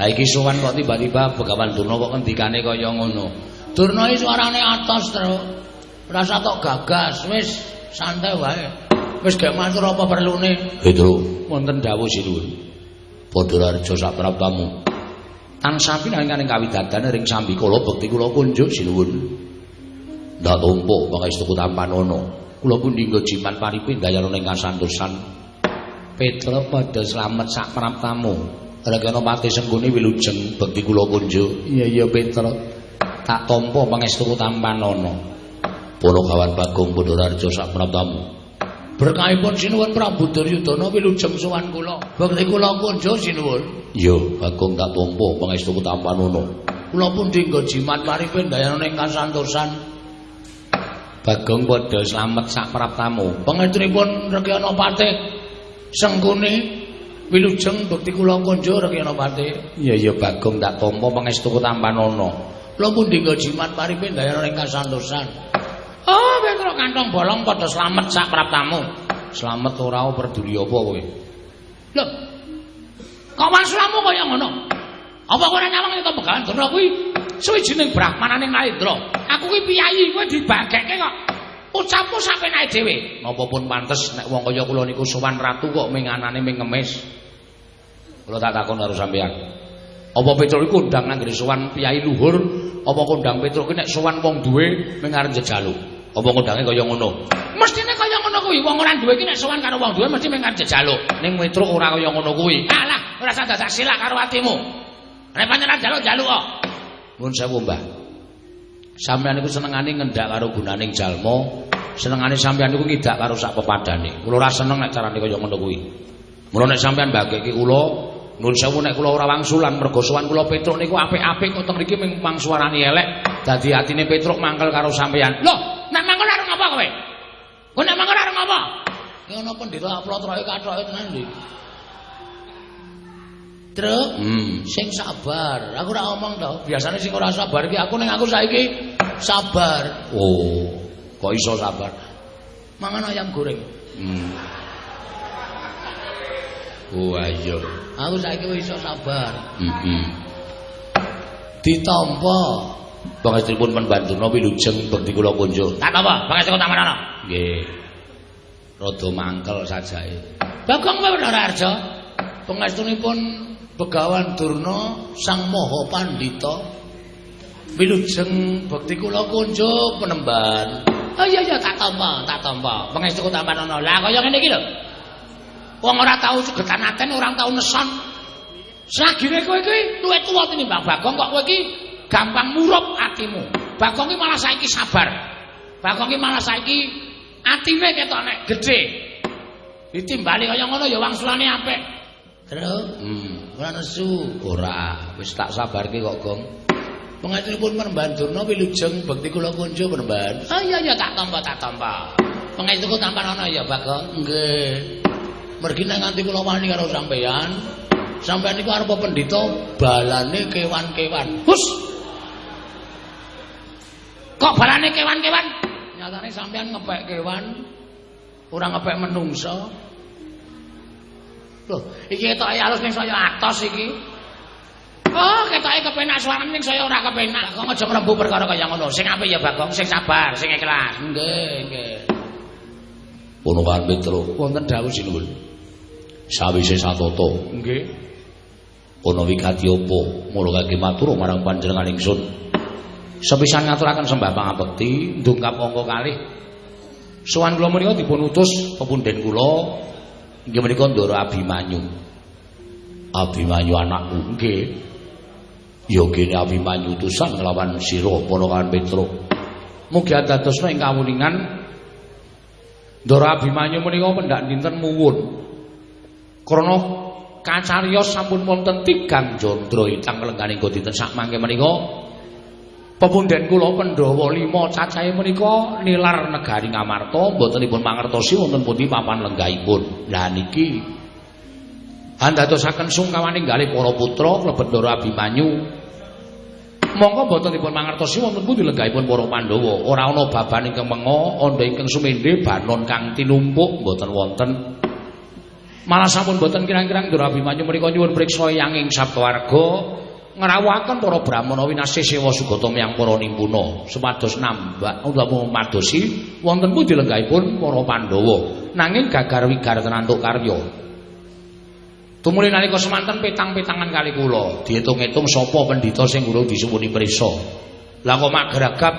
Lah iki sowan kok tiba-tiba Begawan Durna kok ngendikane kaya ngono. Durna suarane atos terus. Rasa tok gagas, wis santai wae. Wis gak matur apa perlune. Petruk, wonten dawuh sinuwun. Padharjo sak praptamu. Tansah pinanganing kawidadan ring sambi kula bekti kula kunjuk sinuwun. Ndak tumpuk pangestu tampanono. Kula pun dinggo jimat paripin dayana ning kasantosan. Petra padha slamet sak praptamu. Regana pati senggone wilujeng bekti kula kunjuk. Iya iya Petra. Tak tampa pangestu tampanono. Ponokawan Bagong Bodorarjo sak praptamu. Berkahipun sinuwun Prabu Duryudana wilujeng sowan kula. Bekti kula kunjuk sinuwun. Iya, Bagong tak tampa pangestu tampanono. Kula pun dinggo jimat paripin dayana ning kasantosan. Bagong padha slamet sak praptamu. Pangestripun Rekyana Patih Sengkuni wilujeng bekti kula kunjuk Rekyana Patih. Iya iya Bagong tak tampa pangestu tampanono. Kula pun dinggo jimat paripin dayana ning kasantosan. Oh, Petro kantong bolong padha slamet sak praptamu. Slamet ora peduli apa kowe. Lho. Kok waslamu kaya ngono? Apa kowe ora nyawang nek Begawan Durna kuwi suwijining brahmananing Narendra. Aku kuwi piyayi kowe dibagekke kok. Ucapmu sampe nae dhewe. Napa pun pantes nek wong kaya kula niku sowan ratu kok minganane ming ngemis. Kula tak takon karo sampeyan. Apa Petruk iku ndang nang sowan piyai luhur, apa kondang Petruk nek sowan wong duwe ming arep jejaluk? Apa kondange kaya ngono? Mestine kaya ngono kuwi. Wong ora duwe ki nek sowan karo wong duwe mesti arep jejaluk. Ning Petruk ora kaya ngono kuwi. Alah, ora usah dadak silak karo atimu. Nek panjenengan jaluk-jaluk kok. Nuwun sewu, Mbah. Sampeyan niku senengane ngendak karo gunaning jalma, senengane sampeyan niku ngidak karo sak pepadane. Kula ora seneng nek carane kaya ngono kuwi. Mula nek sampeyan bageke kula, nuwun sewu nek kula ora wangsulan mergo sowan kula Petruk niku apik-apik kok teng mriki ming mangsuarani elek, dadi atine Petruk mangkel karo sampeyan. Loh, nek mangkel arep ngapa kowe? Kowe nek mangkel arep ngapa? Ki ana pendhita aplotroke kathoke tenan iki. Truk. Hmm. Sing sabar. Aku ora ngomong to. Biasane sing ora sabar iki aku ning aku saiki sabar. Oh, kok iso sabar? Mangan ayam goreng. Hmm. Oh, ayo. Aku saiki wis iso sabar. Heeh. Ditampa. Pangestripun pembantuno wilujeng bekti kula kunjuk. Tak apa, pangestri kok taman ana. Nggih. Rada mangkel sajae. Bagong kowe ora arja. Pangestunipun Begawan Durna Sang Maha Pandita wilujeng bekti kula kunjuk penemban. Oh iya iya tak tampa, tak tampa. Pangestu kok taman ana. Lah kaya ngene iki lho. Wong ora tau sugetan aten, ora tau neson. Sagire kowe iki luwih tuwa tinimbang Bagong kok kowe iki gampang murup atimu. Bagong iki malah saiki sabar. Bagong iki malah saiki atine ketok nek gedhe. Ditimbali kaya ngono ya wangsulane apik. Terus Hmm. ora nesu. Ora, wis tak sabarke kok, Gong. Pengaturipun Penemban Durna wilujeng bekti kula kunjuk Penemban. Ah iya iya tak tampa tak tampa. Pengaturku tampan ana ya Bagong. Nggih. Mergi nang nganti kula wani karo sampean. Sampean niku arep pendhita balane kewan-kewan. Hus. Kok balane kewan-kewan? Nyatane sampean ngepek kewan. Ora ngepek menungso. Loh, iki ketoke alus ning saya atos iki. Oh, ketoke kepenak suarane ning saya ora kepenak. Kok aja mlebu perkara kaya ngono. Sing apik ya Bagong, sing sabar, sing ikhlas. Nggih, nggih. Punukan Petro. Wonten dawuh sinuwun. Sawise satata, Nggih. ana wigati apa? Mula kangge matur marang panjenengan ingsun. Sepisan ngaturaken sembah pangabekti, ndungkap angka kalih. Sowan kula menika dipun utus pepunden kula inggih menika Ndara Abimanyu. Abimanyu anakku, nggih. Ya kene Abimanyu utusan nglawan sira Punukan Petro. Mugi adosna ing kawuningan Ndara Abimanyu menika pendak dinten muwun. Krana kacariyos sampun wonten tigang jandra ingkang lengganing dinten sak mangke menika pepunden kula Pandhawa 5 cacahe menika nilar negari Ngamarta mbotenipun mangertosi wonten pundi papan lenggahipun. Lah niki andadosaken sungkawaning galih para putra klebet Ndara Abimanyu. Monggo mbotenipun mangertosi wonten pundi lenggahipun para Pandhawa. Ora ana baban ingkang menga, anda ingkang sumendhe banon kang tinumpuk mboten wonten. Malah sampun boten kirang-kirang Ndara Abimanyu menika nyuwun priksa yanging sabtawarga ngrawuhaken para brahmana winasih sewa sugata miyang para nimpuna supados nambah utawa madosi wonten pundi lenggahipun para Pandhawa nanging gagar wigar tenantuk karya. Tumuli nalika semanten petang-petangan kali kula diitung-itung sapa pendhita sing urung disuwuni prisa. Lah kok mak geragap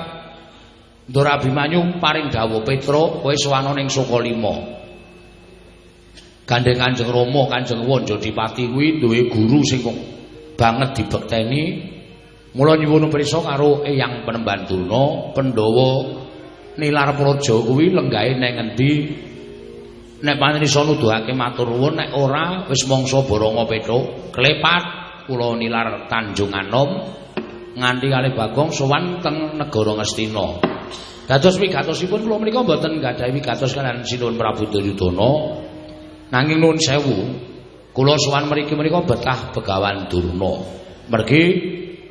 Ndara Abimanyu paring dawuh Petra kowe sowana ning Sukalima. Gandeng Kanjeng Rama Kanjeng Wanja Dipati kuwi duwe guru sing banget dibekteni. Mula nyuwun prisa karo Eyang Penemban Durna, Pandhawa nilar praja kuwi lenggahe nang ngendi? Nek panjenengan nuduhake matur nuwun nek ora wis mangsa Baranga Petruk, klepat kula nilar Tanjung Anom nganti kalih Bagong sowan teng negara Ngastina. Dados wigatosipun kula menika mboten gadhahi wigatos kaliyan Sinuwun Prabu Duryudana. Nanging nuwun sewu, kula sowan mriki menika betah Begawan Durna. Mergi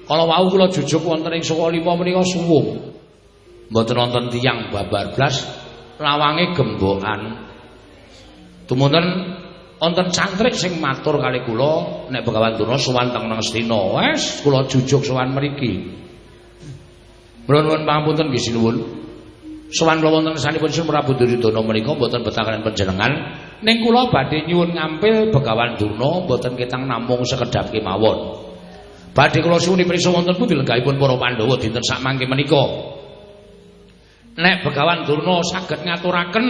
kala wau kula jujuk wonten ing Sukalima menika suwung. Mboten wonten tiyang babar blas lawange gembokan. Tumunten wonten cantrik sing matur kali kula nek Begawan Durna sowan teng Ngastina. Wes kula jujuk sowan mriki. Mula nuwun pangapunten nggih sinuwun. Sowan kula wonten sanipun Sun Prabu Duryudana menika mboten betah kaliyan panjenengan. Ning kula badhe nyuwun ngampil Begawan Durna mboten ketang namung sekedhap kemawon. Badhe kula suwuni prisa wonten pundi lenggahipun para Pandhawa dinten sak mangke menika. Nek Begawan Durna saged ngaturaken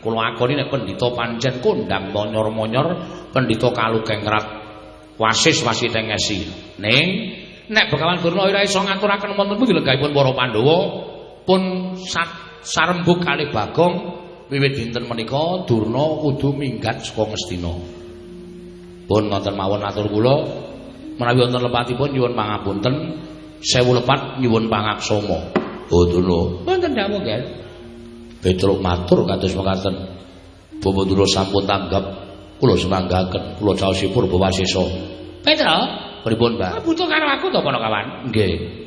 kula akoni nek pendhita pancen kondang monyor-monyor pendhita kalukengrat wasis wasiteng ngesi. Ning nek Begawan Durna ora iso ngaturaken wonten pundi lenggahipun para Pandhawa pun sarembug kalih Bagong wiwit dinten menika Durna kudu minggat saka Ngastina. Pun ngoten mawon atur kula menawi wonten lepatipun nyuwun pangapunten sewu lepat nyuwun pangaksama. Oh Durna. Wonten dawuh nggih. Petruk matur kados mekaten. Bapak Durna sampun tanggap kula semanggaken kula caosipun Bawasesa Petro, Pripun, Mbah? kowe butuh karo aku to Ponokawan? Nggih.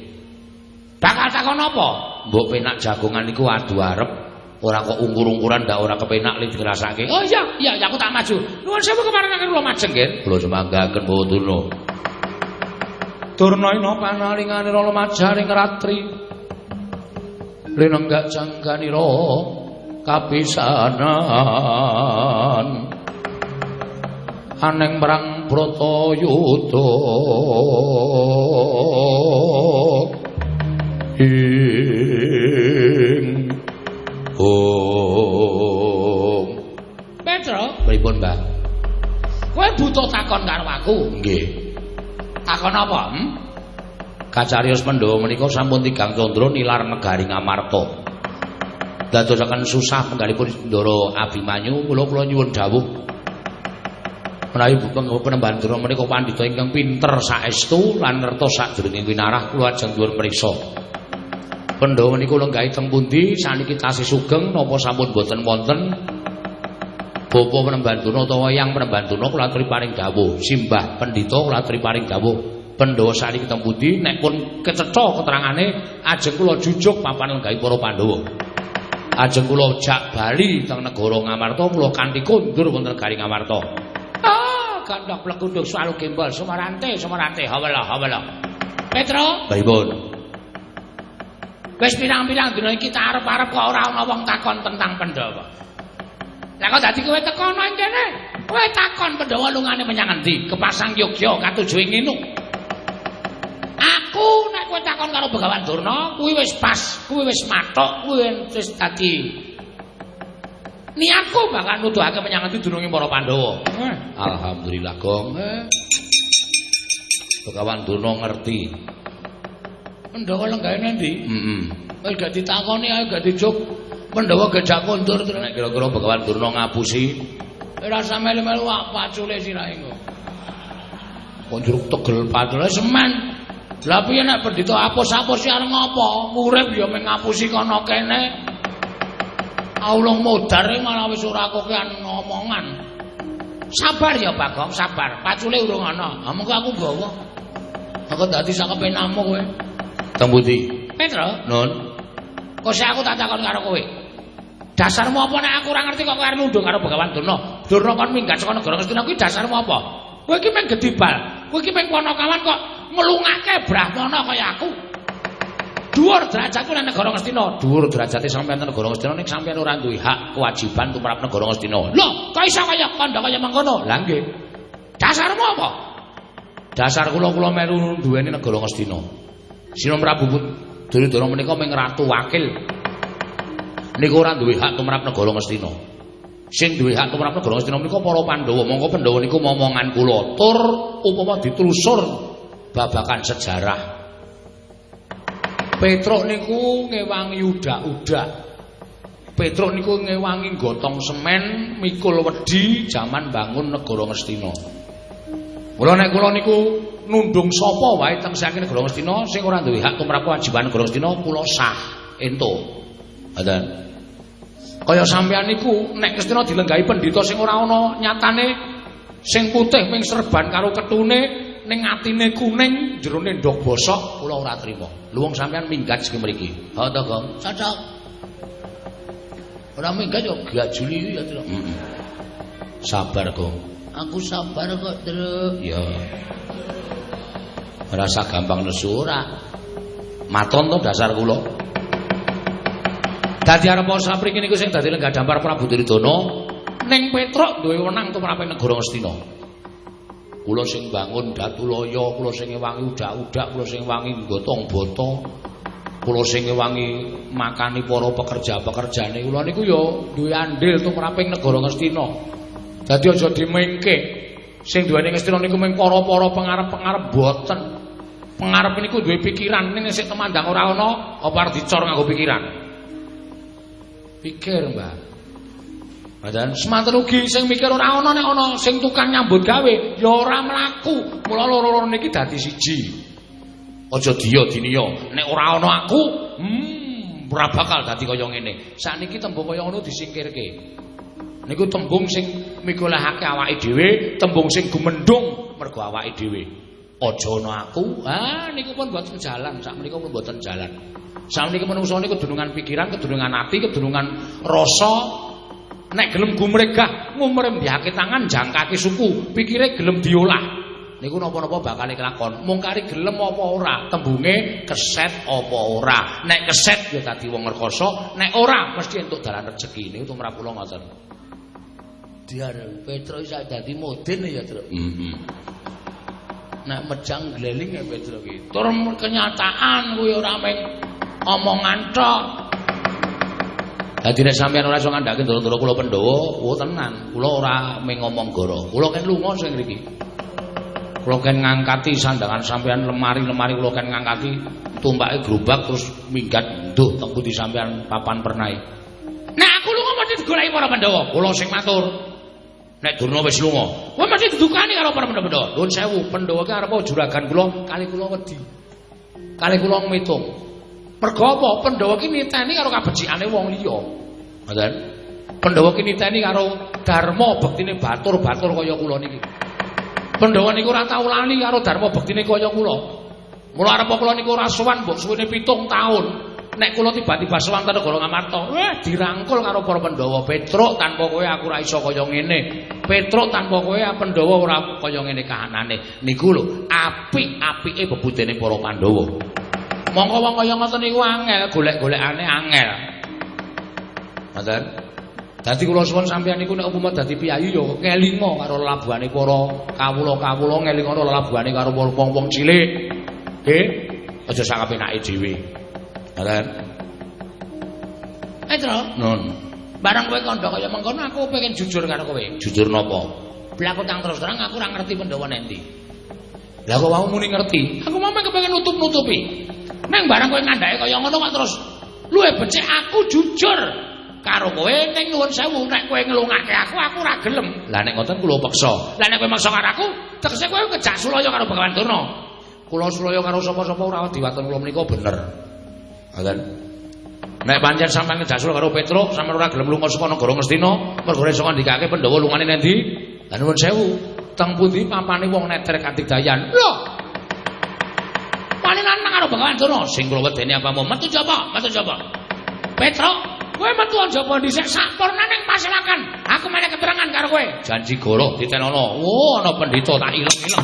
Bakal takon apa? Mbok penak jagongan niku adu arep. Ora kok ungkur-ungkuran ndak ora kepenak li dirasake. Oh iya, iya, ya aku tak maju. Nuwun sewu kemarin akan kula majeng, nggih. Kula semanggaken bawa Durna. Durna ina panalingane rala majaring ratri. Linenggak jangganira kapisanan. Aneng merang Bratayuda. Ing Om. Petro, Pripun, Mbah? kowe butuh takon karo aku. Nggih. Takon apa? Hmm? Kacarios Pandhawa menika sampun tigang candra nilar negari Ngamarta. Dadosaken susah penggalipun Ndara Abimanyu, kula kula nyuwun dawuh. Menawi bukan penemban Ndara menika pandhita ingkang pinter saestu lan ngertos sadurunge winarah kula ajeng dhuwur mriksa. Pandhawa menika lenggahi teng pundi saniki tasih sugeng napa sampun boten wonten Bapa penemban Durna utawa yang penemban Durna kula aturi paring dawuh. Simbah pendhita kula aturi paring dawuh. Pandhawa saniki teng pundi nek pun kecetha keterangane ajeng kula jujuk papan lenggahi para Pandhawa. Ajeng kula jak bali teng negara Ngamarta kula kanthi kondur wonten negari Ngamarta. Ah, kandhak plekunduk swalu gembol sumarante, sumarante. Hawala, hawala. Petro, Pripun? Wis pirang-pirang dina iki tak arep-arep kok ora ana wong takon tentang Pandhawa. Lah kok dadi kowe teko ana kene? Kowe takon Pandhawa lungane menyang endi? Kepasang Yogya katujuhe nginu. Aku nek kowe takon karo Begawan Durna, kuwi wis pas, kuwi wis mathok, kuwi wis dadi niatku bakal nuduhake menyang endi dununge para Pandhawa. Eh. Alhamdulillah, Gong. Eh. Begawan Durna ngerti. Pandhawa lenggahe ndi? Heeh. Wis gak ditakoni ae gak dijuk. Pandhawa gejak kondur terus Nek kira-kira Begawan Durna ngapusi ora sampe melu wak pacule sirahe engko. jeruk tegel Padahal semen. Lah piye nek pendhita apus-apus ya arep ngopo? Urip ya mung ngapusi kono kene. Aulung modar e malah wis ora kokean ngomongan. Sabar ya Bagong, sabar. Pacule urung ana. Ha mengko aku gawa. Aku dadi sak kepenamu kowe. Teng pundi? Petro, Nun. kok sik aku tak takon karo kowe. Dasarmu apa nek aku ora ngerti kok kowe arep nundung karo Begawan Durna? Durna kon minggat saka negara Ngastina kuwi dasarmu apa? Kowe iki meng gedibal. Kowe iki meng ponokawan kok ngelungake Brahmana kaya aku. Dhuwur derajatku nang negara Ngastina. Dhuwur derajate sampeyan nang negara Ngastina ning sampeyan ora duwe hak kewajiban tumrap negara Ngastina. Lho, kok iso kaya kandha kaya mengkono? Lah nggih. Dasarmu apa? Dasar kula kula melu duweni negara Ngastina. Sina Prabu Duryudana menika ming ratu wakil. Niku ora duwe hak tumrap negara Ngastina. Sing duwe hak tumrap negara Ngastina menika para Pandhawa. Monggo Pandhawa niku momongan kula. Tur upama ditelusur babakan sejarah. Petruk niku ngewangi udak-udak. Petruk niku ngewangi gotong semen mikul wedi jaman bangun negara Ngastina. Mula nek kula niku nundung sapa wae teng saking negara Ngastina sing ora duwe hak tumrap kewajiban negara Ngastina kula sah entuk. Ngoten. Kaya sampeyan niku nek Ngastina dilenggahi pendhita sing ora ana nyatane sing putih ming serban karo ketune ning atine kuning jerone ndok bosok kula ora trima. Luwung sampeyan minggat sing mriki. Ha to, Gong? Cocok. Ora minggat yo gajuli ya, Tru. Heeh. Sabar, Gong. Aku sabar kok, Tru. Ya. Rasa gampang nesu ora. Maton to dasar kula. Dadi arep sapriki niku sing dadi lenggah dampar Prabu Duryudana ning Petruk duwe wenang tumrap negara Ngastina. Kula sing bangun Datulaya, kula sing ngewangi udak-udak, kula sing wangi gotong boto, kula sing ngewangi makani para pekerja-pekerjane kula niku ya duwe andil tumraping negara Ngastina. Dadi aja dimengke. Sing duweni Ngastina niku mung para-para pengarep-pengarep boten. Pengarep niku duwe pikiran ning sik temandang ora ana apa arep dicor nganggo pikiran. Pikir, Mbah. Padahal semanten ugi sing mikir ora ana nek ana sing tukang nyambut gawe ya ora mlaku. Mula loro-loro niki dadi siji. Aja diya diniya. Nek ora ana aku, hmm, ora bakal dadi kaya ngene. Sakniki tembung kaya ngono disingkirke. Niku tembung sing mikulahake awake dhewe, tembung sing gumendhung mergo awake dhewe. Aja ana aku. Ah niku pun mboten jalan, sak menika pun mboten jalan. Sak menika menungso niku kedunungan pikiran, kedunungan ati, kedunungan rasa. Nek gelem gumregah, ngumrembihake tangan, jangkake suku, pikire gelem diolah. niku napa-napa bakal kelakon. Mung kari gelem apa ora, tembunge keset apa ora. Nek keset ya dadi wong rekoso, nek ora mesti entuk dalan rezeki. Niku tumrap kula ngoten. Diar Petro iso dadi moden ya, Tru. Heeh. Nek mejang gleling ya Petro iki. Tur kenyataan kuwi ora meng omongan tok. Dadi nek sampeyan ora iso ngandhake ndoro-ndoro kula Pandhawa, oh tenan. Kula ora meng ngomong goro. Kula kan lunga sing mriki. kula ken ngangkati sandangan sampean lemari-lemari kula ken ngangkati tumpake gerobak terus minggat nduh teng pundi sampean papan pernai nek aku lunga mesti digoleki para Pandhawa kula sing matur nek durna wis lunga. Kowe mesti didukani karo para Pandhawa nuwun sewu Pandhawa ki arep juragan kula. Kali kula wedi. Kali kula ngitung mergo apa? Pandhawa ki niteni karo kabecikane wong liya. Ngoten Pandhawa ki niteni karo dharma bektine batur-batur kaya kula niki. Pandhawa niku ora tau lali karo dharma bektine kaya kula. Mula arep kula niku ora sowan mbok suwene 7 taun. Nek kula tiba-tiba sowan ta negara Ngamarta, eh dirangkul karo para Pandhawa Petruk tanpa kowe aku ora iso kaya ngene. Petruk tanpa kowe Pandhawa ora kaya ngene kahanane. Niku lho apik-apike bebudene para Pandhawa. Mongko wong kaya ngoten niku angel golek-golekane angel. Ngoten. Dadi kula suwun sampeyan niku nek umpama dadi piyayi ya ngelinga karo labuhane para kawula-kawula ngelinga karo labuhane karo wong-wong cilik. Nggih. Aja sak kepenake dhewe. Ngoten. Petro. Nun. Barang kowe kandha kaya mengkono aku pengen jujur karo kowe. Jujur napa? Blaku tang terus terang aku ora ngerti Pandhawa nek ndi. Lah kok mau muni ngerti? Aku mau kepengin nutup-nutupi. Nang barang kowe ngandhake kaya ngono kok terus luwe becik aku jujur. karo kowe ning nuwun sewu nek kowe nglungake aku aku ora gelem. Lah nek ngoten kula peksa. Lah nek kowe maksa karo aku, tegese kowe kejak sulaya karo Bagawan Durna. Kula sulaya karo sapa-sapa ora diwaten kula menika bener. Ngoten. Nek pancen sampeyan kejak sulaya karo Petruk, sampeyan ora gelem lunga saka negara Ngastina, mergo iso ngandikake Pandhawa lungane nendi? Lah nuwun sewu, teng pundi papane wong neter Katigdayan? Lho. Palingan nang karo Bagawan Durna sing kula wedeni apa mau metu jaba, metu jaba. Petruk Kowe metu aja apa dhisik sakpurna ning paselakan. Aku meneh keterangan karo kowe. Janji goro ditenono. Oh, ana pendhita tak ileng-ileng.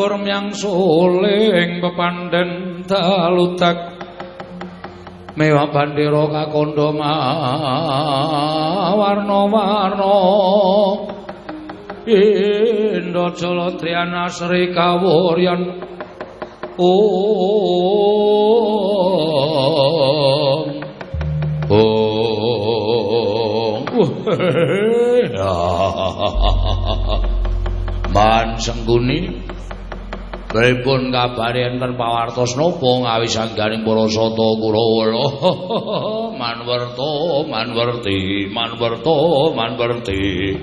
Tambur myang suling pepanden dalutak Mewah bandera kakandha warna-warna Indra Jala Triana Sri Kawuryan. [laughs] Om Om Man Sengguni Pripun kabare enten pawartos napa ngawi sangganing para sata Kurawa [laughs] Manwerta Manwerti Manwerta Manwerti.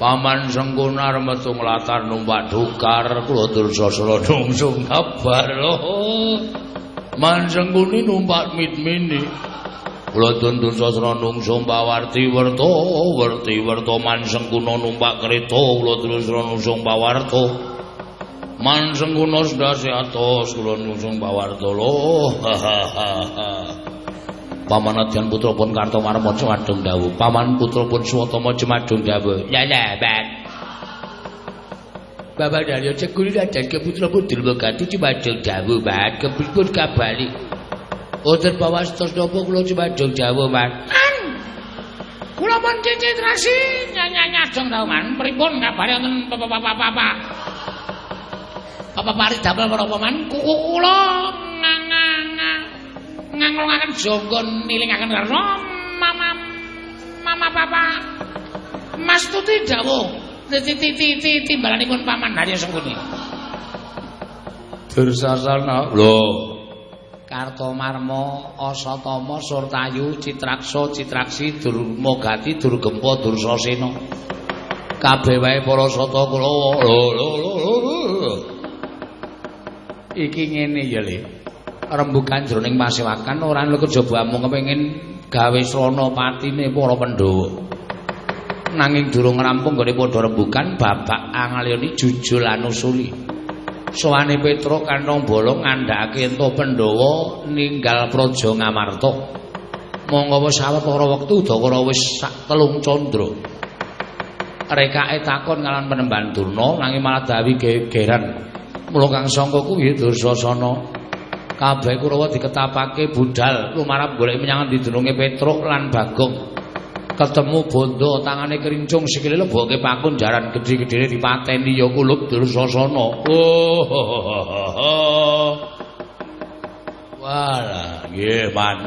Paman Sengkunar metu nglatar numpak dukar kula Dursasana nungsung kabar [laughs] Man Sengkuni numpak mitmini. Kula Dursasana nungsung pawarti werta werti werta. Man Sengkuna numpak kereta kula Dursasana nungsung pawarta Man sengkuna sedasi atos kula nusung pawarta lo. Paman Adyan putra pun Kartomarma cemadung dawuh. Paman putra pun Swatama cemadung dawuh. Ya ya, Pak. Bapak Dalya cekul dan ke putra pun Dilmegati cemadung dawuh, Pak. Kepipun kabali. Oten pawastos napa kula cemadung dawuh, Pak. An. Kula pun cicit rasi nyanyanyadong dawuh, Man. Pripun kabare wonten Bapak-bapak? Apa parit damel menapa man kuku kula nganglungaken jangga nilingaken karna mama mama papa Mas Tuti dawuh titi timbalanipun paman. Harya Sengkuni Dursasana lho. Kartomarma Asatama Surtayu Citraksa Citraksi Durmagati Durgempa Dursasena kabeh wae para sata kula lho lho lho iki ngene ya Le. Rembugan jroning masewakan ora lho kejaba mung kepengin gawe srana patine para Pandhawa. Nanging durung rampung gone padha rembugan babak angalyani jujul anusuli. Sowane Petruk kantong bolong ngandhakake ento Pandhawa ninggal praja Ngamarta. Monggo wis sawetara wektu Udakara wis sak telung candra. Rekake takon ngalan penemban Durna nanging malah dawi gegeran. Mula kang sangka kuwi Dursasana kabeh Kurawa diketapake budal lumarap golek menyang didununge Petruk lan Bagong. Ketemu bondo tangane kerincung sikile leboke pakun jaran gedhe-gedhene dipateni ya kulub Dursasana. Oh. [laughs] Wala, nggih, Man.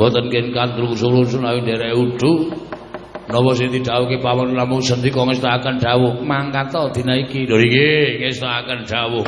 Mboten ken kandru sulusun awi derek udu. Napa sing didhawuhke pawon lamun sendika ngestakaken dawuh. Mangkat dina iki. Lho iki ngestakaken dawuh.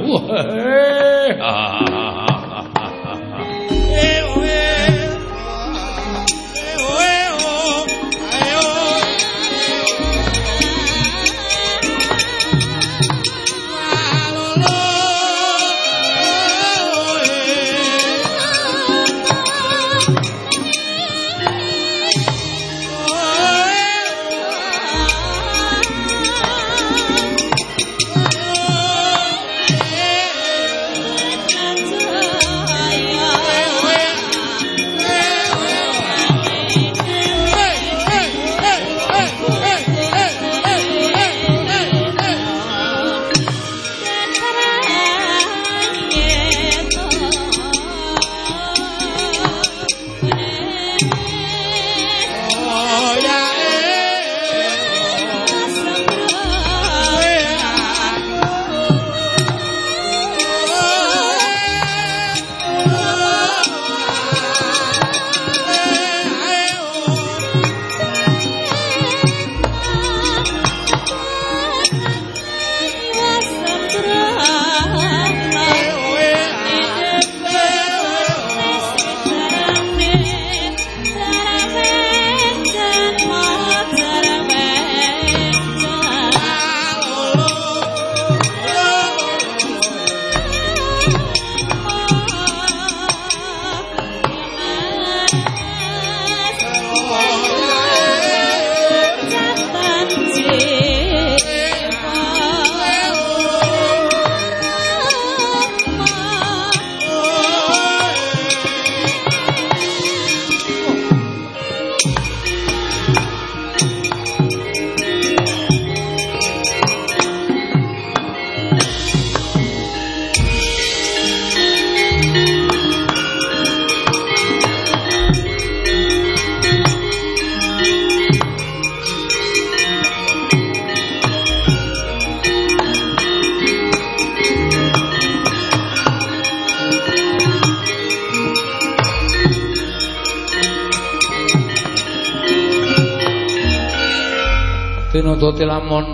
Tinututi lamun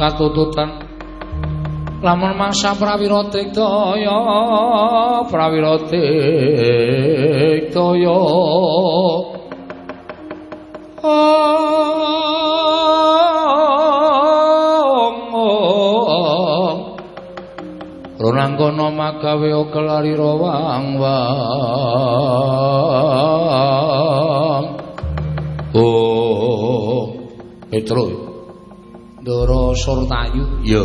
katututan. Lamun mangsa prawira daya prawira daya Ronangkono magawe kelari rawang wang. Oh Petro Surtayu Ya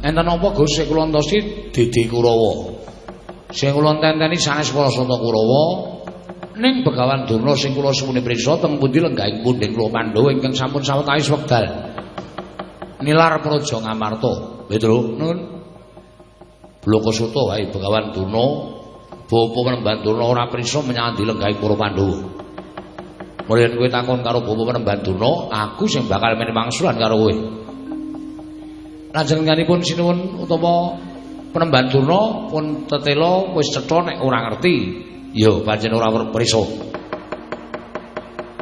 Enten apa Gusti kula entosi Didi Kurawa. Sing kula tenteni sanes para Santa Kurawa. Ning Begawan Durna sing kula suwune priksa teng pundi lenggahing pundhing kula Pandhawa ingkang sampun sawetawis wekdal. Nilar praja Ngamarta. Petro, nun. Blokasuta wae Begawan Durna bapa Penemban Durna ora priksa menyang lenggahing para Pandhawa. Mulih kowe takon karo bapa Penemban Durna, aku sing bakal meneh mangsulan karo kowe. Lajengipun sinuwun utawa Penemban Durna pun tetela wis cetha nek ora ngerti Ya, pancen ora prisa.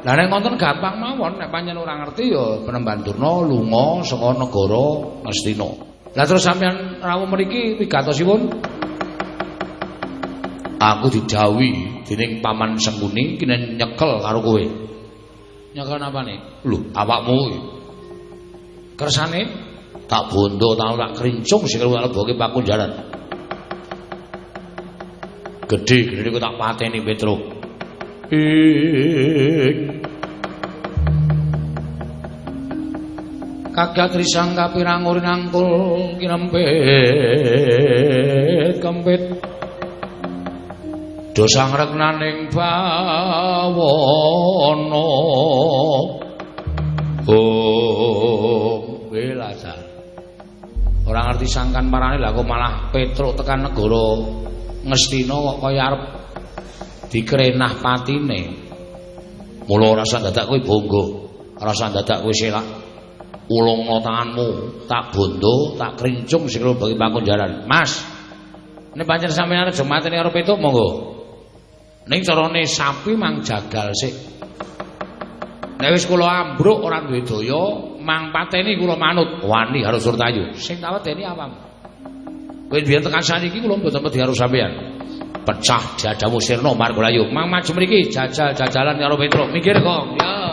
Lah nek ngoten gampang mawon nek pancen ora ngerti ya Penemban Durna lunga saka negara Ngastina. Lah terus sampean rawuh mriki wigatosipun Aku didhawuhi dening Paman Sengkuni kene nyekel karo kowe. Nyekel napane? Lho, awakmu kersane tak bondo tak tak krincung sing leboke pakunjaran. gedhe gedhe kok tak pateni Petruk Kagat risang kapirang uri nangkul kinempet dosang regnaning bawono oh belajar orang ngerti sangkan marane lah kok malah Petruk tekan negara Ngestina kok kaya arep dikrenah patine. Mula ora usah dadak kowe bangga, ora usah dadak kowe selak. Ulungna tanganmu, tak bondo, tak krincung sing bagi pakunjaran. Mas. Nek pancen sampeyan aja mateni karo petuk monggo. Ning carane sapi mang jagal sik. Nek wis kula ambruk ora duwe daya, mang pateni kula manut wani harus surtayu. Sing tawedeni awam. Kowe biyen tekan saniki kula mboten wedi karo sampean. Pecah diadamu sirna margolayu. Mang maju mriki jajal-jajalan karo Petro. Mikir kok. Ya.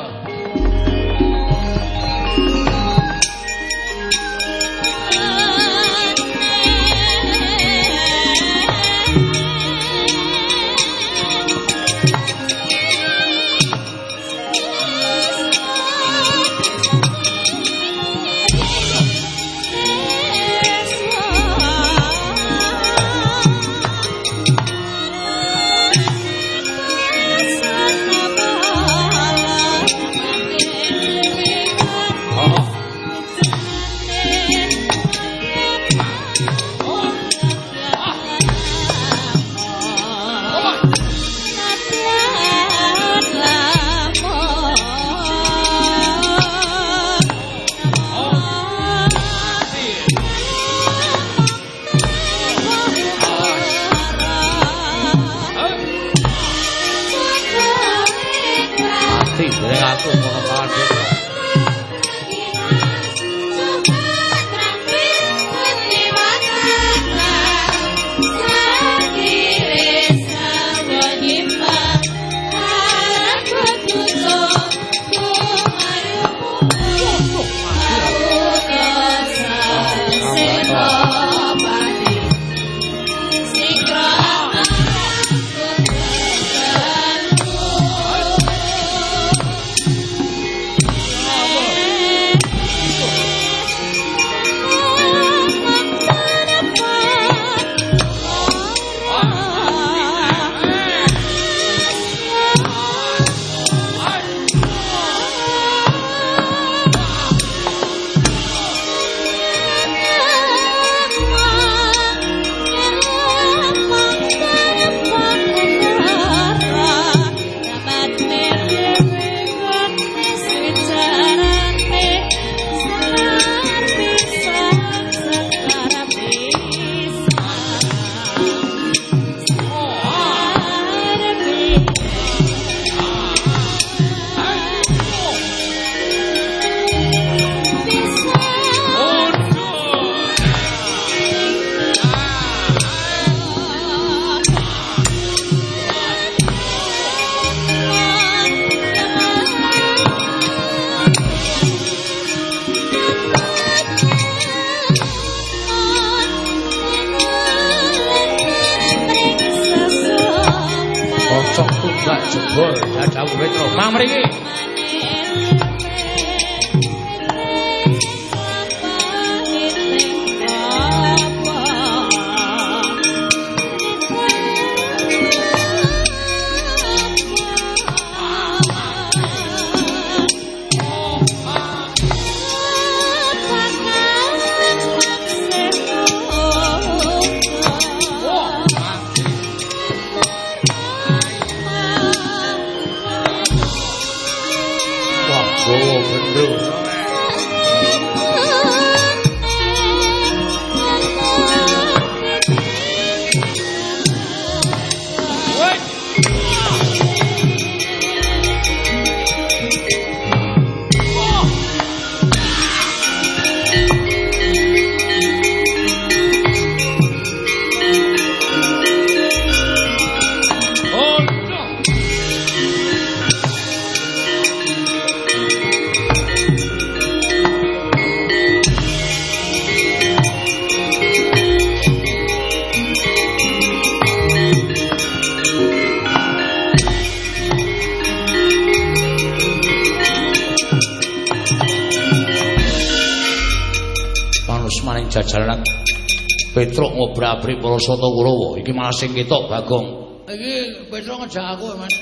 Ngobra-abrik para sata Kurawa iki malah sing ketok Bagong Iki Petro ngejak aku, Mas.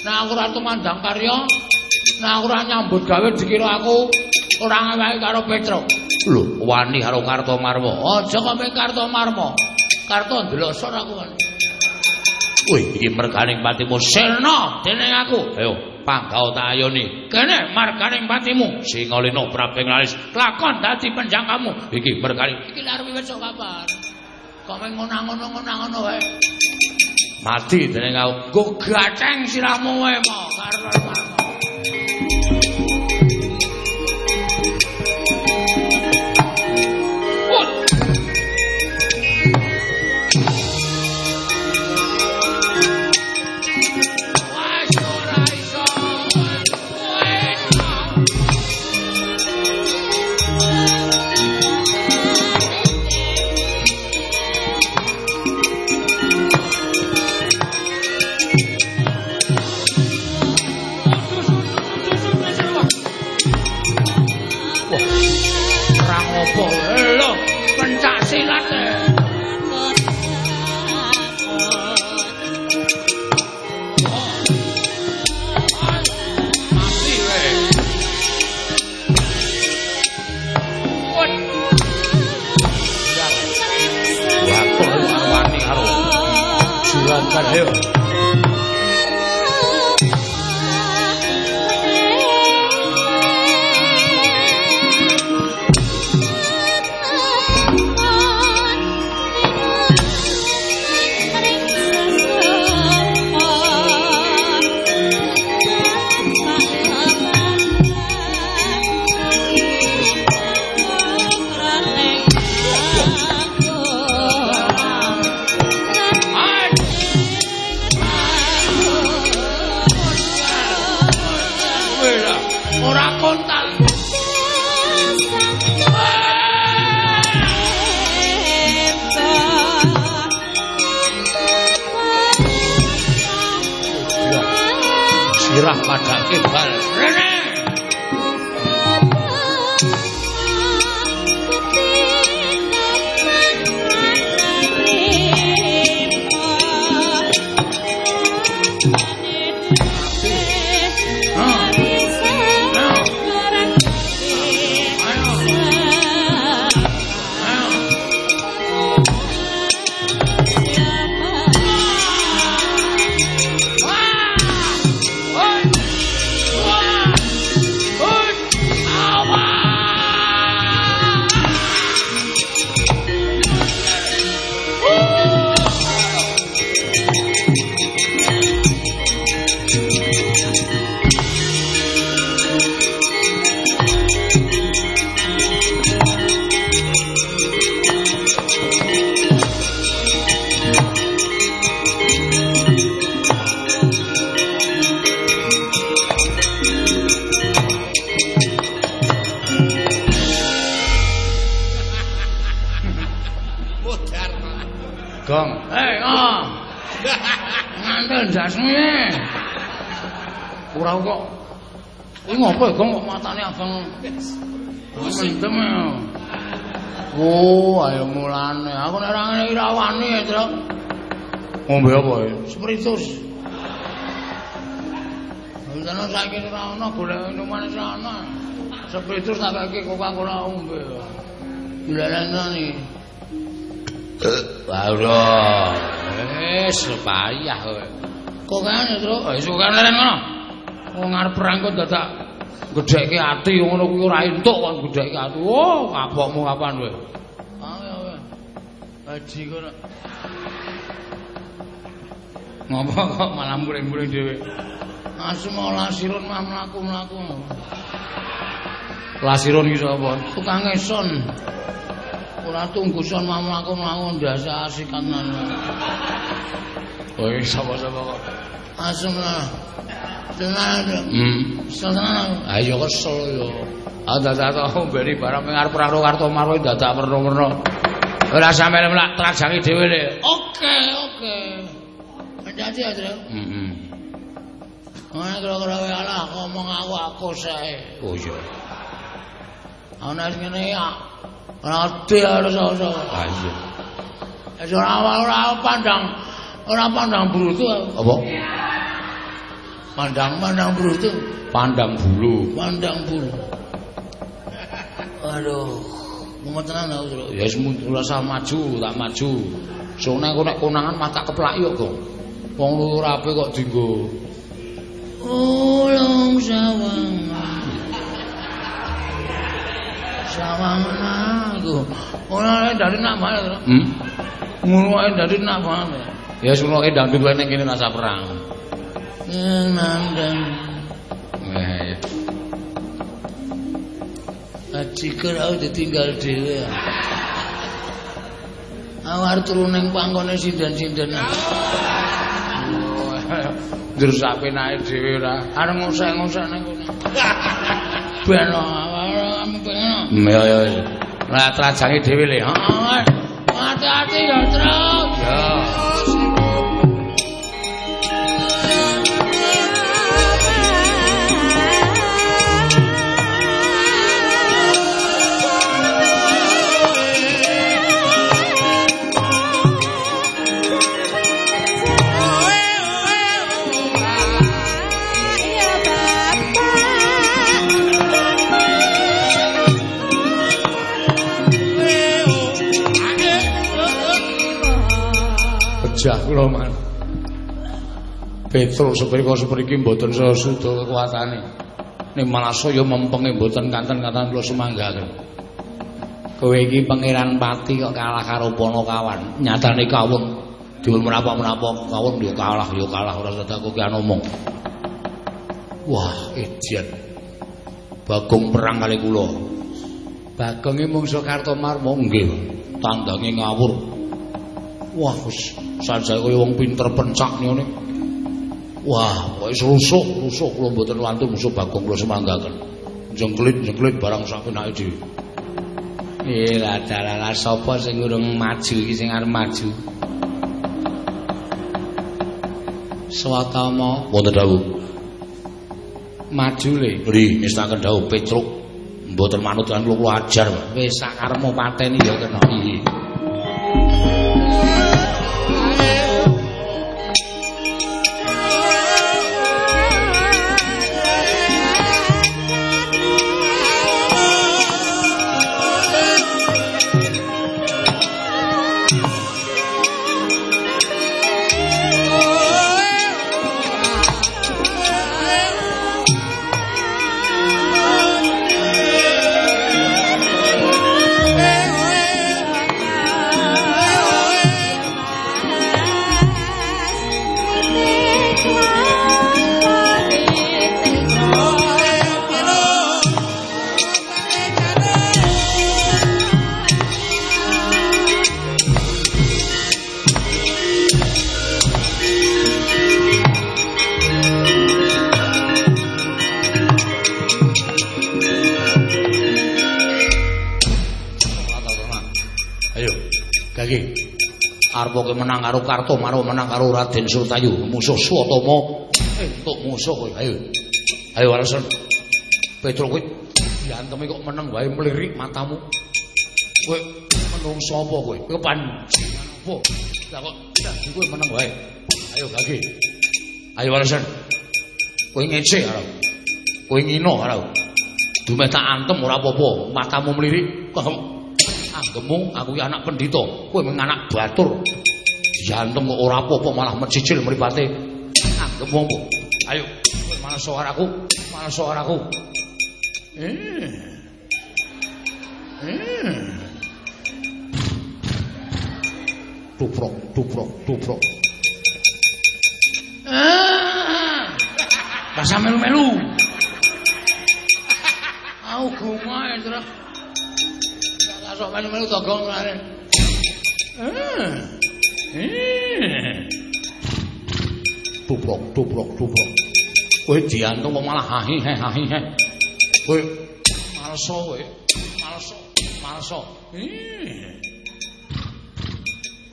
Nah aku ora tumandang karya, nah aku ora nyambut gawe dikira aku ora ngewahi karo Petro. lho wani karo Kartomarma Aja kok ming Kartomarma. Karto ndelosor aku kan. wih iki merganing patimu sirna dening aku ayo panggau tak ayoni Kene marganing patimu. Singalena praping lalis Lakon dadi penjangkamu. iki merganing Iki lar wiwit sok kabar. Kok ming ngonang-ngono-ngono wae. mati dening aku Go gaceng sirahmu wae mo gong Hei, ah. Ngantel dasmu Ora kok. Kuwi ngopo ya, Gong? Kok matane abang. Mendem ya. Oh, ayo mulane. Aku nek ora ngene iki ra wani, Tru. Ngombe apa ya? Spiritus. Dene saiki ora ana golek minuman wis ana. Spiritus tak kaki kok aku ora ngombe. Dilalani. Payah kowe. Kok kene, Tru? Wis kok kene ngono. Wong arep perang kok dadak gedhekke ati ngono kuwi ora entuk kok gedhekke ati. Oh, kapokmu kapan kowe? Ya kowe. Haji kono. Ngopo kok malah muring-muring dhewe? Asma lasirun mah mlaku-mlaku. Lasirun iki sapa? Tukang eson. Ora tungguson mah mlaku-mlaku ndasa asikanan. Oh, sapa-sapa kok? Asma Tenan. Hmm. Tenan. Ayo kesel yo. Ada-ada mberi barang ning arep perang Karto Marwo dadak werna-werna. Ora sampe mlak trajangi dhewe le. Oke, oke. Jadi ya, Tru. Heeh. Ana kira-kira wae ngomong aku aku sae. Oh iya. Ana ngene ya. Ora ati harus. Ah iya. Wis ora ora pandang ora pandang brutu. Apa? Pandang-pandang brutu. Pandang bulu. Pandang bulu. Aduh. Mau tenan aku, Tru. Ya wis ora usah maju, tak maju. Sone kok nek konangan mah tak keplak yo, Gong. Wong lu rapi kok dienggo. Ulung sawang. Sawang aku. Ora dari nak mana? Hmm? Ngono ae dari nak mana? Ya sunoke dangdut wae ning kene rasa perang. Nandang. Eh, Ajiker aku ditinggal dhewe. Arep turu ning pangkone sindan-sindan. [laughs] Ndur sapenake dhewe ora. Arep ngusek-ngusek ning kono. Ben Ya ya. Lah trajange dhewe le. Heeh. Hati-hati ya, Tru. Ya. Kula man. Petruk seprika sepriki mboten sesudo kekuatane. Ning malah saya mempenge mboten kanten-kanten kula semanggaken. Kowe iki pangeran pati kok kalah karo Panakawan. Nyatane kawon diul menapa-menapa kawon yo kalah yo kalah ora sedak kok ki omong. Wah, ejen. Bagong perang kali kula. Bagonge mungsuh Kartomarma nggih. Tandange ngawur. Wah, wis sanjake kaya wong pinter pencak ngene. Wah, kok wis rusuk, rusuk kula mboten wantun musuh Bagong kula semanggaken. Jengklit-jengklit barang sapenake dhewe. Eh, lala sapa sing urung maju iki sing arep maju? Swatama wonten dawuh. Maju le. Nggih, ngestaken dawuh Petruk. Mboten manut kan kula ajar. Wis sakarepmu pateni ya kena. Nggih. Kowe menang karo Karto maro menang karo Raden Surtayu musuh Swatama entuk musuh kowe. Ayo. Ayo Walesan Petro kowe. Diantemi kok meneng wae mlirik matamu. Kowe menungso apa kowe? Kowe apa? Lah kok dadi kowe meneng wae? Ayo gage ayo Walesan kowe ngece karo. Kowe ngino karo. Dumeh tak antem ora apa-apa. Matamu mlirik anggemu aku ki anak pendhita. Kowe mung anak batur. Diantem kok ora apa-apa malah mecicil mripate. Anggemu apa ayo kowe malah suaraku malah suaraku eh. Eh. Duprok duprok duprok. Ah. Rasa melu-melu. Aku gumae terus. Ora sok melu-melu togong ngene. Eh. Eh. duprok duprok duprok kowe diantung kok malah hahi heh hahi heh kowe malso kowe malso malso eh.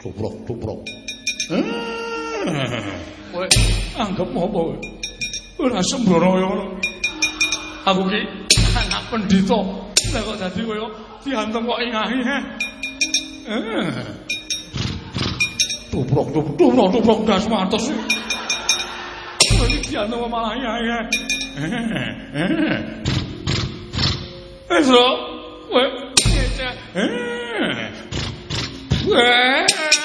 Duprok duprok eh kowe anggap apa kowe? Ora sembrono ya ngono. Aku ki pendhita. Lha kok dadi kowe diantung kok ngahi heh eh. Duprok duprok duprok das matos. Ini diantung malah ya ya. Eso, we, we. Elem.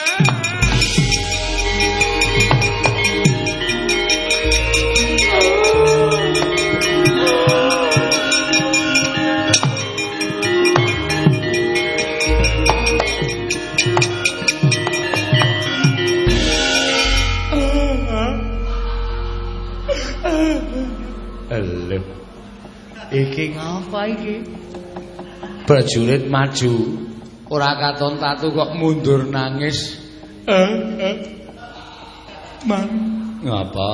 Iki ngapa iki? Prajurit maju. Ora katon tatu kok mundur nangis. Eh, eh. Man, ngapa?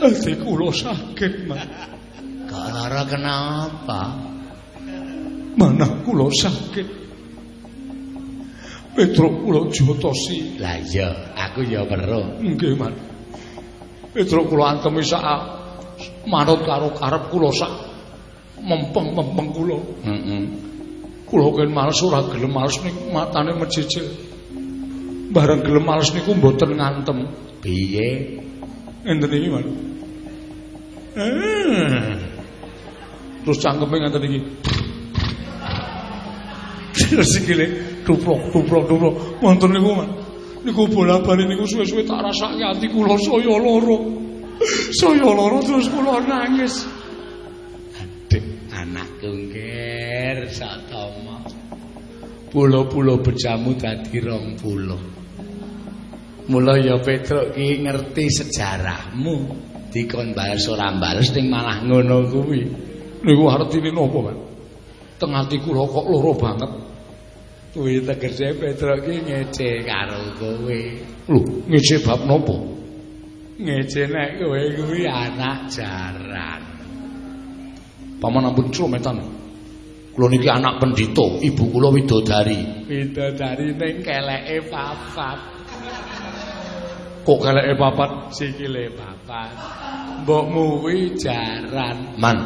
Ati kula sakit, Man. Gara kenapa? Manah kula sakit. Petro kula jotosi. Lah iya, aku ya weruh. Nggih, Man. Petro kula antemi sak manut karo karep kula sak mempeng-mempeng kula. Heeh. Kula ken males ora gelem males niku matane mejejel. Bareng gelem males niku mboten ngantem. Piye? Enten iki, Man. Eh. Terus cangkeme ngenten iki. Terus sikile duprok duprok. Wonten niku, Man. Niku bola-bali niku suwe-suwe tak rasake ati kula saya lara. Saya lara terus kula nangis. Aduh, anakku ngger satama. Pulo-pulo bejamu dadi rong pulo. Mula ya Petruk ki ngerti sejarahmu. Dikon bales ora bales ning malah ngono kuwi. Niku artine napa, Pak? Teng ati kula kok loro banget. Kuwi tegese Petruk ki ngece karo kowe. Lho, ngece bab napa? Ngece nek kowe kuwi anak jaran. Paman ampun clometan. Kula niki anak pendhita, ibu kula widodari. Widodari ning keleke papat. Kok keleke papat? Sikile papat. Mbokmu kuwi jaran. Man.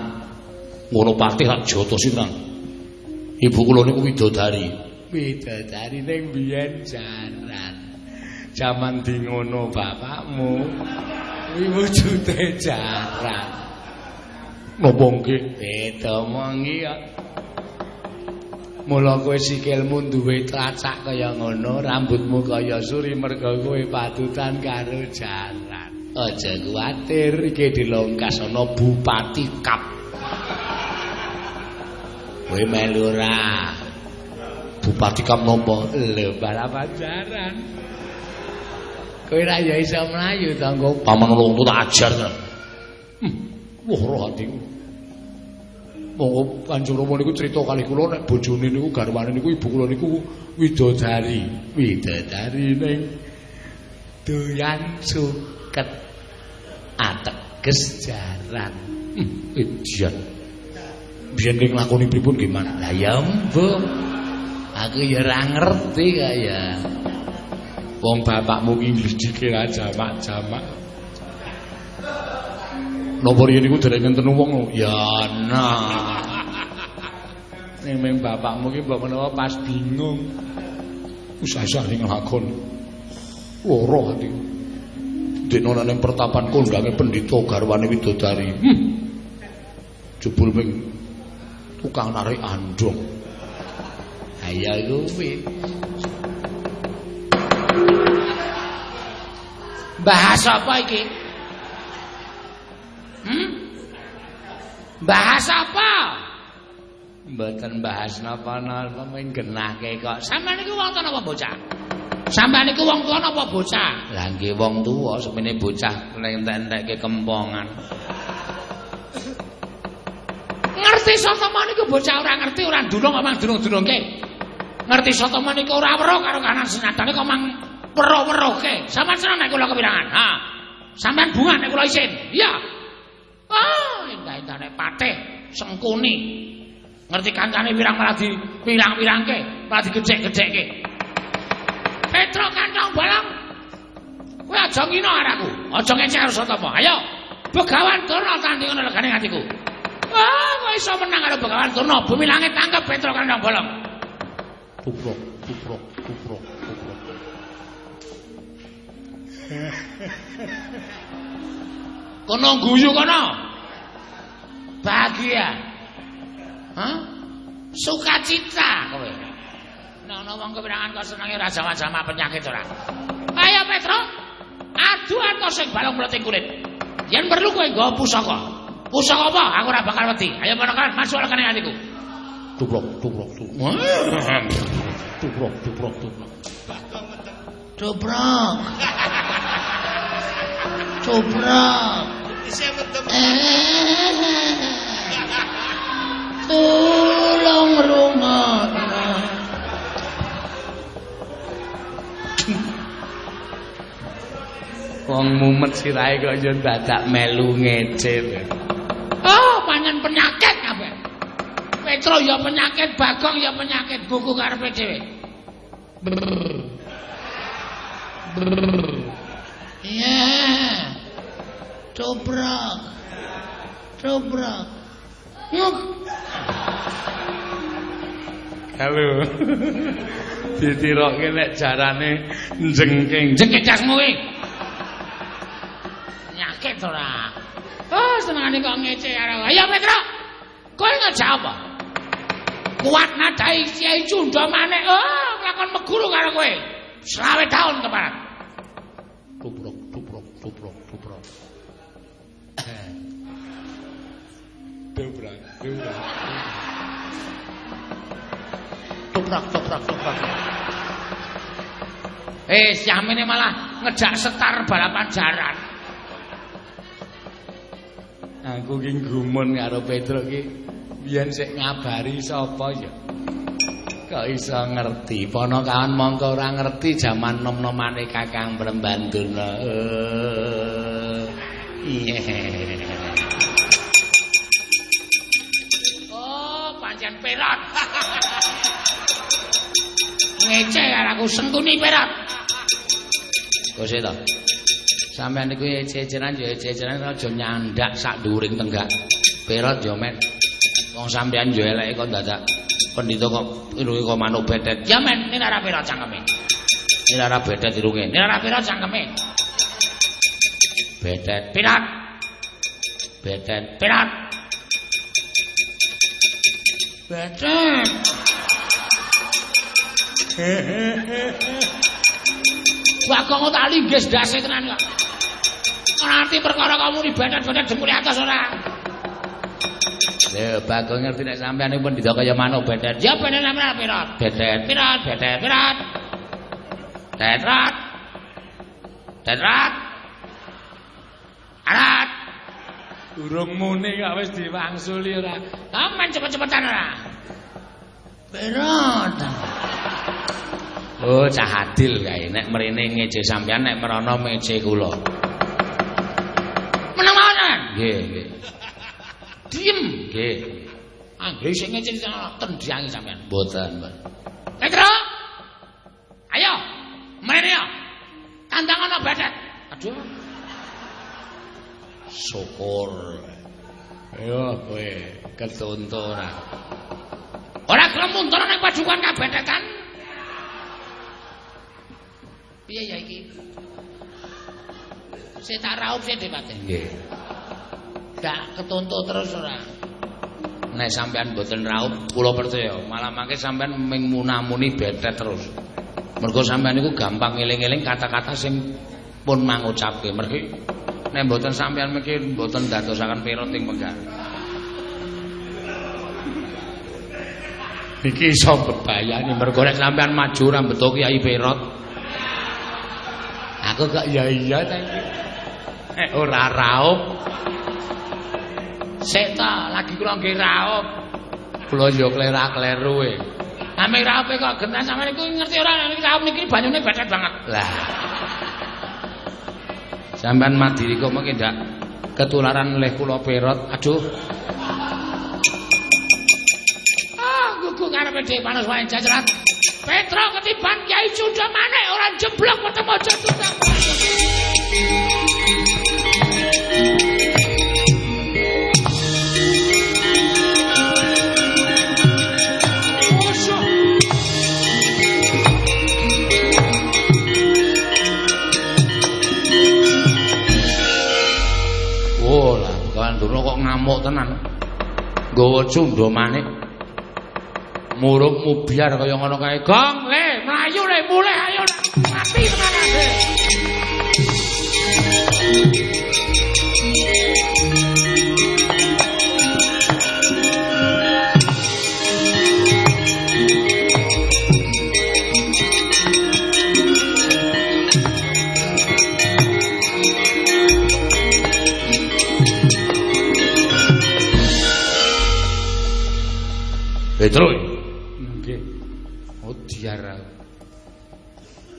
Ngono patih rak jotosi tenan. Ibu kula niku widodari. Widodari ning biyen jaran. Jaman di ngono bapakmu. Kuwi wujude jaran. Napa nggih? Beda mongi ya. Mula kowe sikilmu duwe tlacak kaya ngono, rambutmu kaya suri merga kowe patutan karo jaran. Aja kuwatir iki dilongkas ana Bupati Kap. Kowe melu ora? Bupati Kap napa? Lho balapan jaran. Kowe ra ya iso mlayu to engko Paman ulung tak ajar tenan. Hmm, lara atiku. Monggo Panjurama niku crita kali kula nek bojone niku garwane niku ibu kula niku widodari. widodari ning doyan suket ateges jaran. Hmm, edian. Biyen ki nglakoni pripun nggih, Man? Lah ya mbok. Aku ya ora ngerti kaya. Wong bapakmu ki ngledhike ra jamak-jamak. Napa riyen niku dereng ngenten wong ya nah. Ning bapakmu ki mbok menawa pas bingung. Usah-usah ning lakon. Loro ati. Dene ana ning pertapan kondange pendhita garwane widodari. Hmm. Jebul ming tukang narik andong. Ayo kuwi. Bahas apa iki? Hmm? Bahas apa? Mboten bahas napa-napa men genahke kok. Sampeyan niku wong tuwa napa bocah? Sampeyan niku wong tuwa napa bocah? Lah nggih wong tuwa semene bocah entek-entekke kempongan. Ngerti sapa niku bocah ora ngerti ora ndulung mang durung-durungke. Ngerti sapa niku ora weruh karo kanan sinatane kok mang weruh-weruhke. Sampeyan seneng nek kula kepirangan? Ha. Sampeyan bunga nek kula isin. Iya. Ah, endah-endah nek patih sengkuni. Ngerti kancane wirang malah di wirang-wirangke, malah digedhek-gedhekke. Petro kantong balong. Kowe aja ngino araku. Aja ngecek karo Sotama. Ayo. Begawan Durna tandingan legane atiku. Ah, kowe iso menang karo Begawan Durna. Bumi langit tangkep Petro kantong bolong. Tuprok, tuprok, Kono guyu kono. Bahagia. Hah? Sukacita kowe. Nek ana wong kepirangan kok senenge ra jama-jama penyakit ora. Ayo Petro. Adu anto sing balung mleting kulit. Yen perlu kowe nggawa pusaka. Pusaka apa? Aku ora bakal wedi. Ayo menakan masuk lekane atiku. Tuprok, tuprok, tuprok. Tuprok, tuprok, tuprok. Dobrok. Dobrok. Tolong rungokno. Wong mumet sirahe kok yo dadak melu ngecil. Oh, pancen penyakit kabeh. Petro ya penyakit, Bagong ya penyakit, buku karepe dhewe. Iya. Dobrak. Dobrak. Yuk. Halo. Ditirokke nek jarane jengking. Jengke jasmu kuwi. Penyakit ora. Oh, senengane kok ngece karo. Ayo Petro. Kowe ngajak apa? Kuat nadai Kiai Cunda maneh. Oh, nglakon meguru karo kowe. Selawe tahun keparat. Tuprok, tuprok, tuprok, tuprok. Dobrak, dobrak. Toprak, toprak, toprak. Eh, siamene malah ngejak setar balapan jaran. Aku ki gumun karo Petro ki biyen sik ngabari sapa ya. Kok iso ngerti? Ponokawan mongko ora ngerti jaman nom-nomane Kakang Brembanduna. Eh, Iya. Oh, pancen perat. Ngece karo aku sengkuni perat. Kose to. Sampeyan niku ceceran ya ceceran aja nyandak sak dhuwuring tenggak. Perot ya men. Wong sampeyan yo eleke kok dadak pendhita kok irunge kok manuk betet. Ya men, ini ora perat cangkeme. Ini ora betet irunge. Ini ora perat cangkeme. Betet, Perat, betet. perat. Betet. Bagong tak linggis dase tenan kok. Ora ngerti perkara kamu ni betet-betet jempule atas ora. Lho, Bagong ngerti nek sampeyan iki pendhita kaya manuk betet. Ya bener namanya perat. Betet. Perat, betet, perat. Tetrat. Tetrat. Arat. Urung muni kok wis diwangsuli ora. Aman cepet-cepetan ora. Perat. Oh, cah adil kae nek mrene ngeje sampeyan nek merono meje kula. Menang mawon. Nggih, nggih. Diem. Nggih. Anggere sing ngecil tendiangi sampean. Mboten. Petro. Ayo. Mrene yo. Tantang ana betet. Aduh. Syukur. Ayo kowe ketuntu ora. Gelem mundur ning padukan kabetetan. Piye ya iki? Sik tak raup sik Depate. Nggih. Gak ketuntut terus ora. Nek sampean mboten raup, kula percaya, malah mangke sampean ming munamuni betet terus. Mergo sampean niku gampang eling-eling kata-kata sing pun mangucapke. Mergi nek mboten sampean mikir mboten dadosaken pirot ing menggar. Iki iso bebayani mergo nek sampean maju ra beto Kiai Pirot. Aku gak iya iya ta iki. Eh ora raup. Sik ta, lagi kula nggih raup. Kula yo klera-kleru e. Ame raupe kok genah sampean iku ngerti ora nek raup niki banyune betet banget. Lah. Sampean madiri kok mengke ndak ketularan oleh kula Pirot. Aduh. Ah, gugu karepe dhewe panas wae jajaran. Petro ketiban Kyai Sudamane ora jeblok ketemu aja tutang. Lah, Kandura kok ngamuk tenan. Nggawa cundha manik. Muruk mubiar kaya ngono kae. Gong, Le, mlayu le, mulih ayo le. Mati tenan ade. Petro. Nggih. Oh diar.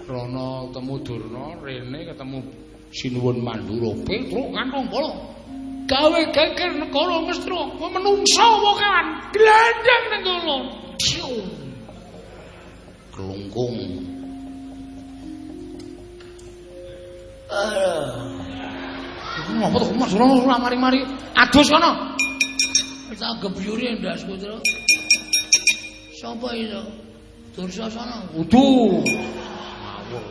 Rono ketemu Durna, rene ketemu Sinuwun Mandura. Petro kantong bola. Gawe geger negara Mestra, menungsa wokan, glandang ning kono. Kelungkung. Ngopo to Mas Rono mari-mari adus kono. Tak gebyuri ndasku terus. Sapa itu? Dursasana. Udu. Ngawur.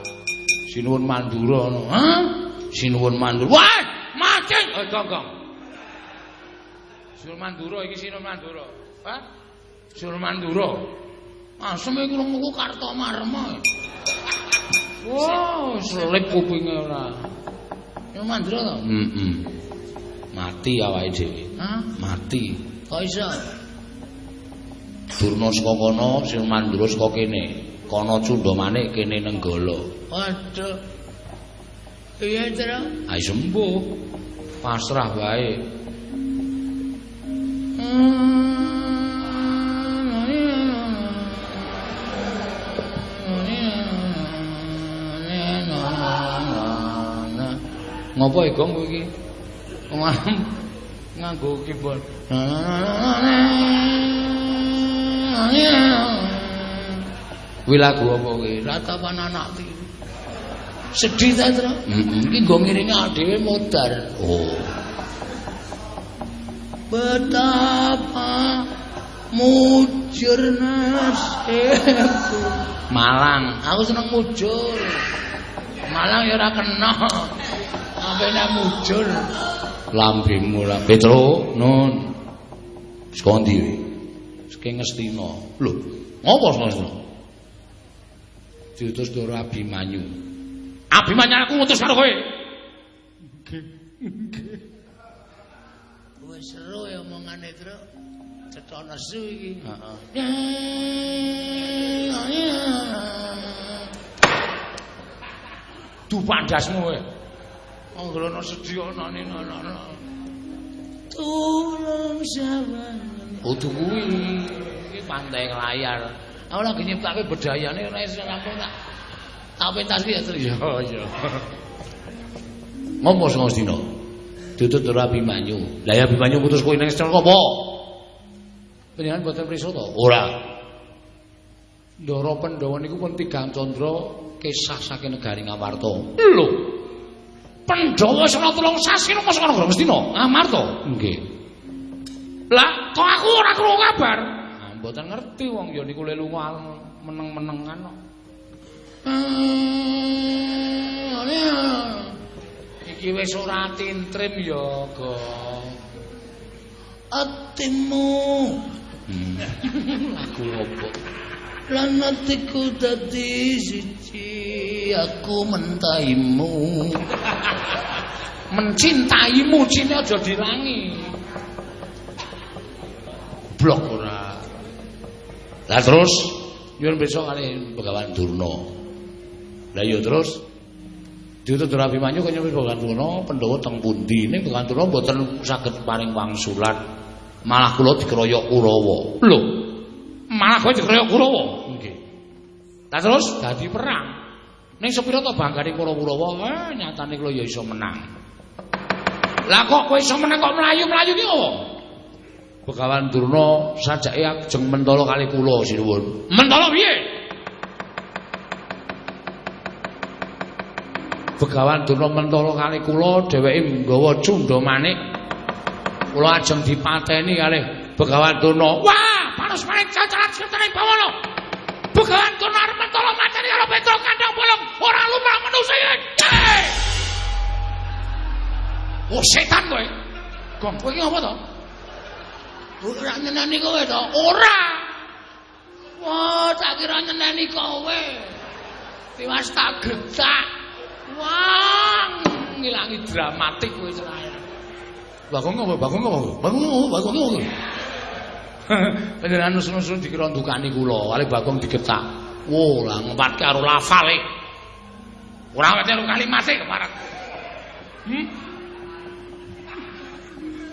Sinuwun Mandura ngono. Hah? Sinuwun Mandura. Wah, mati. Eh, gong-gong. Sinuwun Mandura iki Sinuwun Mandura. Hah? Sinuwun Mandura. Asem iku krungu Kartomarma. Wow, selip kupinge ora. Ya mandra to? Heeh. Mati awake dhewe. Hah? Mati. Kok iso? Durna saka kono, Sinuwun Mandura saka kene. Kono Cundamane kene Nenggala. Waduh. Iya, Tru. Ai sembuh. Pasrah wae. Ngopo e gong kowe iki? Nganggo keyboard. Kuwi lagu apa kuwi? Ratapan anak tiru. Sedih ta, Tru? Heeh. Iki nggo ngiringi dhewe modar. Oh. Betapa mujur nasibku. Malang. Aku seneng mujur. Malang ya ora kena. Sampai nek mujur. lambemu lah Petro nun saka saka Ngastina lho ngopo saka Ngastina diutus karo Abimanyu Abimanyu aku ngutus karo kowe Wis seru ya omongane, Tru. Cetha nesu iki. du pandasmu kowe Anggrono sedhi ana nene. Tulung sawan. Kudu kuwi iki pantai layar Aku lagi nyiptake bedayane ora iso rampung tak. Tak pentas ya, Tru. iya iya ngopo saka Ngastina diutus karo Abimanyu lah ya Abimanyu ngutus kowe nang Ngastina apa Panjenengan boten prisa to? Ora. Ndara Pandhawa niku pun tigang candra kisah saking negari Ngamarta. Lho. Pandhawa sena telung sasi nang kono mesti no. Ngamarta. Nggih. Lah, kok aku ora krungu kabar? Nah, mboten ngerti wong ya niku lunga meneng-menengan kok. Hmm, iki wis ora tintrim ya, Gong. Atimu. Hmm. Lagu opo? Lan atiku dadi siji, aku mentaimu. [laughs] Mencintaimu cine aja dilangi. Blok ora. Lah terus nyuwun besok kali Begawan Durna. Lah iya terus diutus Abimanyu kaya wis Begawan Durna Pandhawa teng pundi ning Begawan Durna mboten saged paring wangsulan. Malah kula dikeroyok Kurawa. Lho. Malah kowe dikeroyok Kurawa. Nggih. Lah terus dadi perang. Ning sepira to banggane para Kurawa, eh nyatane kula ya iso menang. Lah kok kowe iso menang kok mlayu-mlayu ki opo? Begawan Durna sajake ajeng mentala kali kula sinuwun. Mentala piye? Begawan Durna mentala kali kula dheweke nggawa cundha manik. Kula ajeng dipateni kalih Begawan Durna. Wah, panas manik cacaran seketene bawana. Begawan Durna arep mentala mateni karo Petro kandang bolong. Ora lumrah manusa iki. Oh setan kowe. Gong kowe apa to? Ora nyeneni kowe to? Ora. Wah, tak kira nyeneni kowe. Tiwas tak getak. Wah, ngilangi dramatik kowe cerai. Bagong apa? Bagong apa? Bagong apa? Bagong apa? Panjenengan nusun-nusun dikira ndukani kula, kali Bagong digetak. Wo, lah ngempatke karo lafale. Ora wete karo kalimate keparat. Hmm?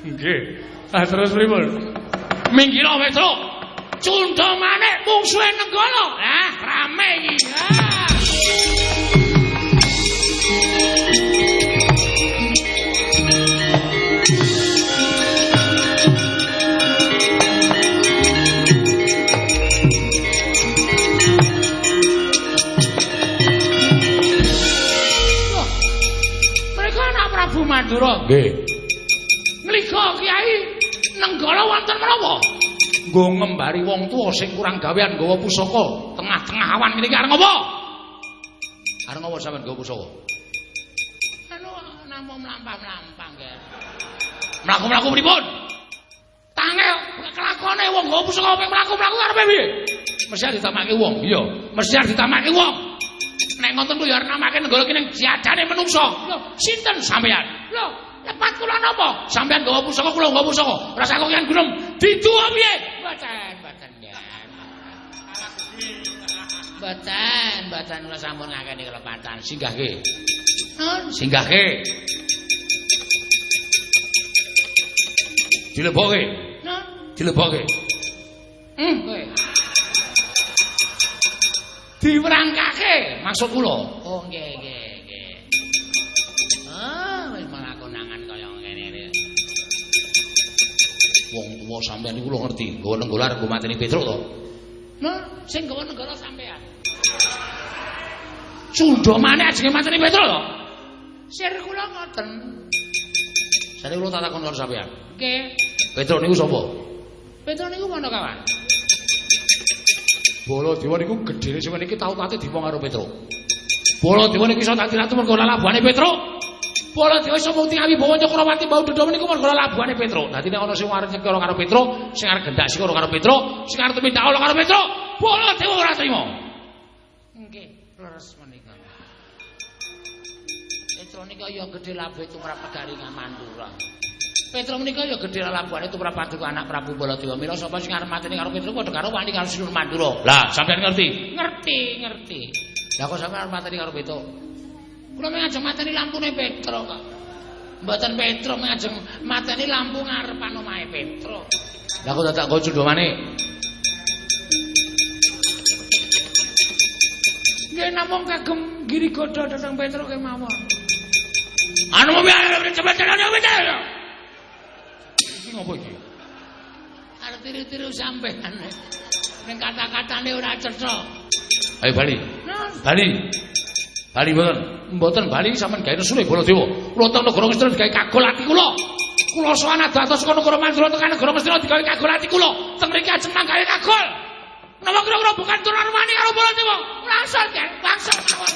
Nggih. Ah terus pripun? Minggiro Petro. Cundha manik mungsuhe nenggala. Lah rame iki. Ah. Mereka anak Prabu Mandura. Nggih. Nglika Kiai nenggala wonten menapa? Nggo ngembari wong tuwa sing kurang gawean nggawa pusaka tengah-tengah awan ngene iki arep ngopo? Arep ngopo sampean nggawa pusaka? Anu namung mlampah-mlampah, Ger. Mlaku-mlaku pripun? Tange kelakone wong nggawa pusaka ping mlaku-mlaku karepe piye? Mesti arep ditamake wong. Iya, mesti arep ditamake wong. Nek ngoten ku ya arep namake nenggala kene jadane menungso. Lho, sinten sampean? Lho, lepat kula napa? Sampean nggawa pusaka kula nggawa pusaka. Rasa kok yang gunung diduwa piye? Mboten, mboten, Ger. Mboten, mboten kula sampun ngakeni kelepatan. Singgahke. Nun, Singgahke. Dilebokke. nun. Dilebokke. Hmm, kowe. Diwerangkake maksud kula. Oh, nggih, nggih. Tuwa sampean niku lho ngerti, nggawa nenggolar nggo mateni Petruk to. Nun, sing gawa negara sampean. Sundha maneh ajenge mateni Petruk to. Sir kula ngoten. Sane kula tak takon karo sampean. Nggih. Petruk niku sapa? Petro niku mana kawan? Baladewa niku gedene sing niki tau tate diwong karo Petruk. Baladewa niku iso dadi ratu mergo labuhane Petruk. Baladewa iso mukti ngawi bawa Cakrawati bau dedom niku mergo labuhane Petruk. Dadi nek ana sing arep nyekara karo Petruk, sing arep gendak sikara karo Petruk, sing arep tumindak Allah karo Petruk, Baladewa ora trimo. Nggih, leres menika. Petro nika ya gedhe labuhe tumrap negari Mandura. Petro menika ya gedhe labuhane tumrap paduka anak Prabu Baladewa. Mila sapa sing arep mateni karo Petro padha karo wani karo Sinur Mandura. Lah, sampean ngerti? Ngerti, ngerti. Lah kok sampean arep mateni karo Petruk? Kula mengajeng mateni lampune Petro kok. Mboten Petro mengajeng mateni lampu ngarepan omahe Petro. Lah kok dadak kok cundha maneh? Nggih namung kagem giri godha dhateng Petro kemawon. Anu mau cepet jalan ya bicara. Iki ngopo iki? Arep tiru-tiru sampean. Ning kata-katane ora cocok. Ayo bali. Bali. Bali mboten. Mboten Bali sampean gawe resune Baladewa. Kula teng negara Mestra digawe kagol ati kula. Kula sowan dados saka negara Mandura tekan negara Mestra digawe kagol ati kula. Teng mriki ajeng manggawe kagol. Napa kira-kira bukan turunan wani karo Baladewa? Langsung kan, langsung mawon.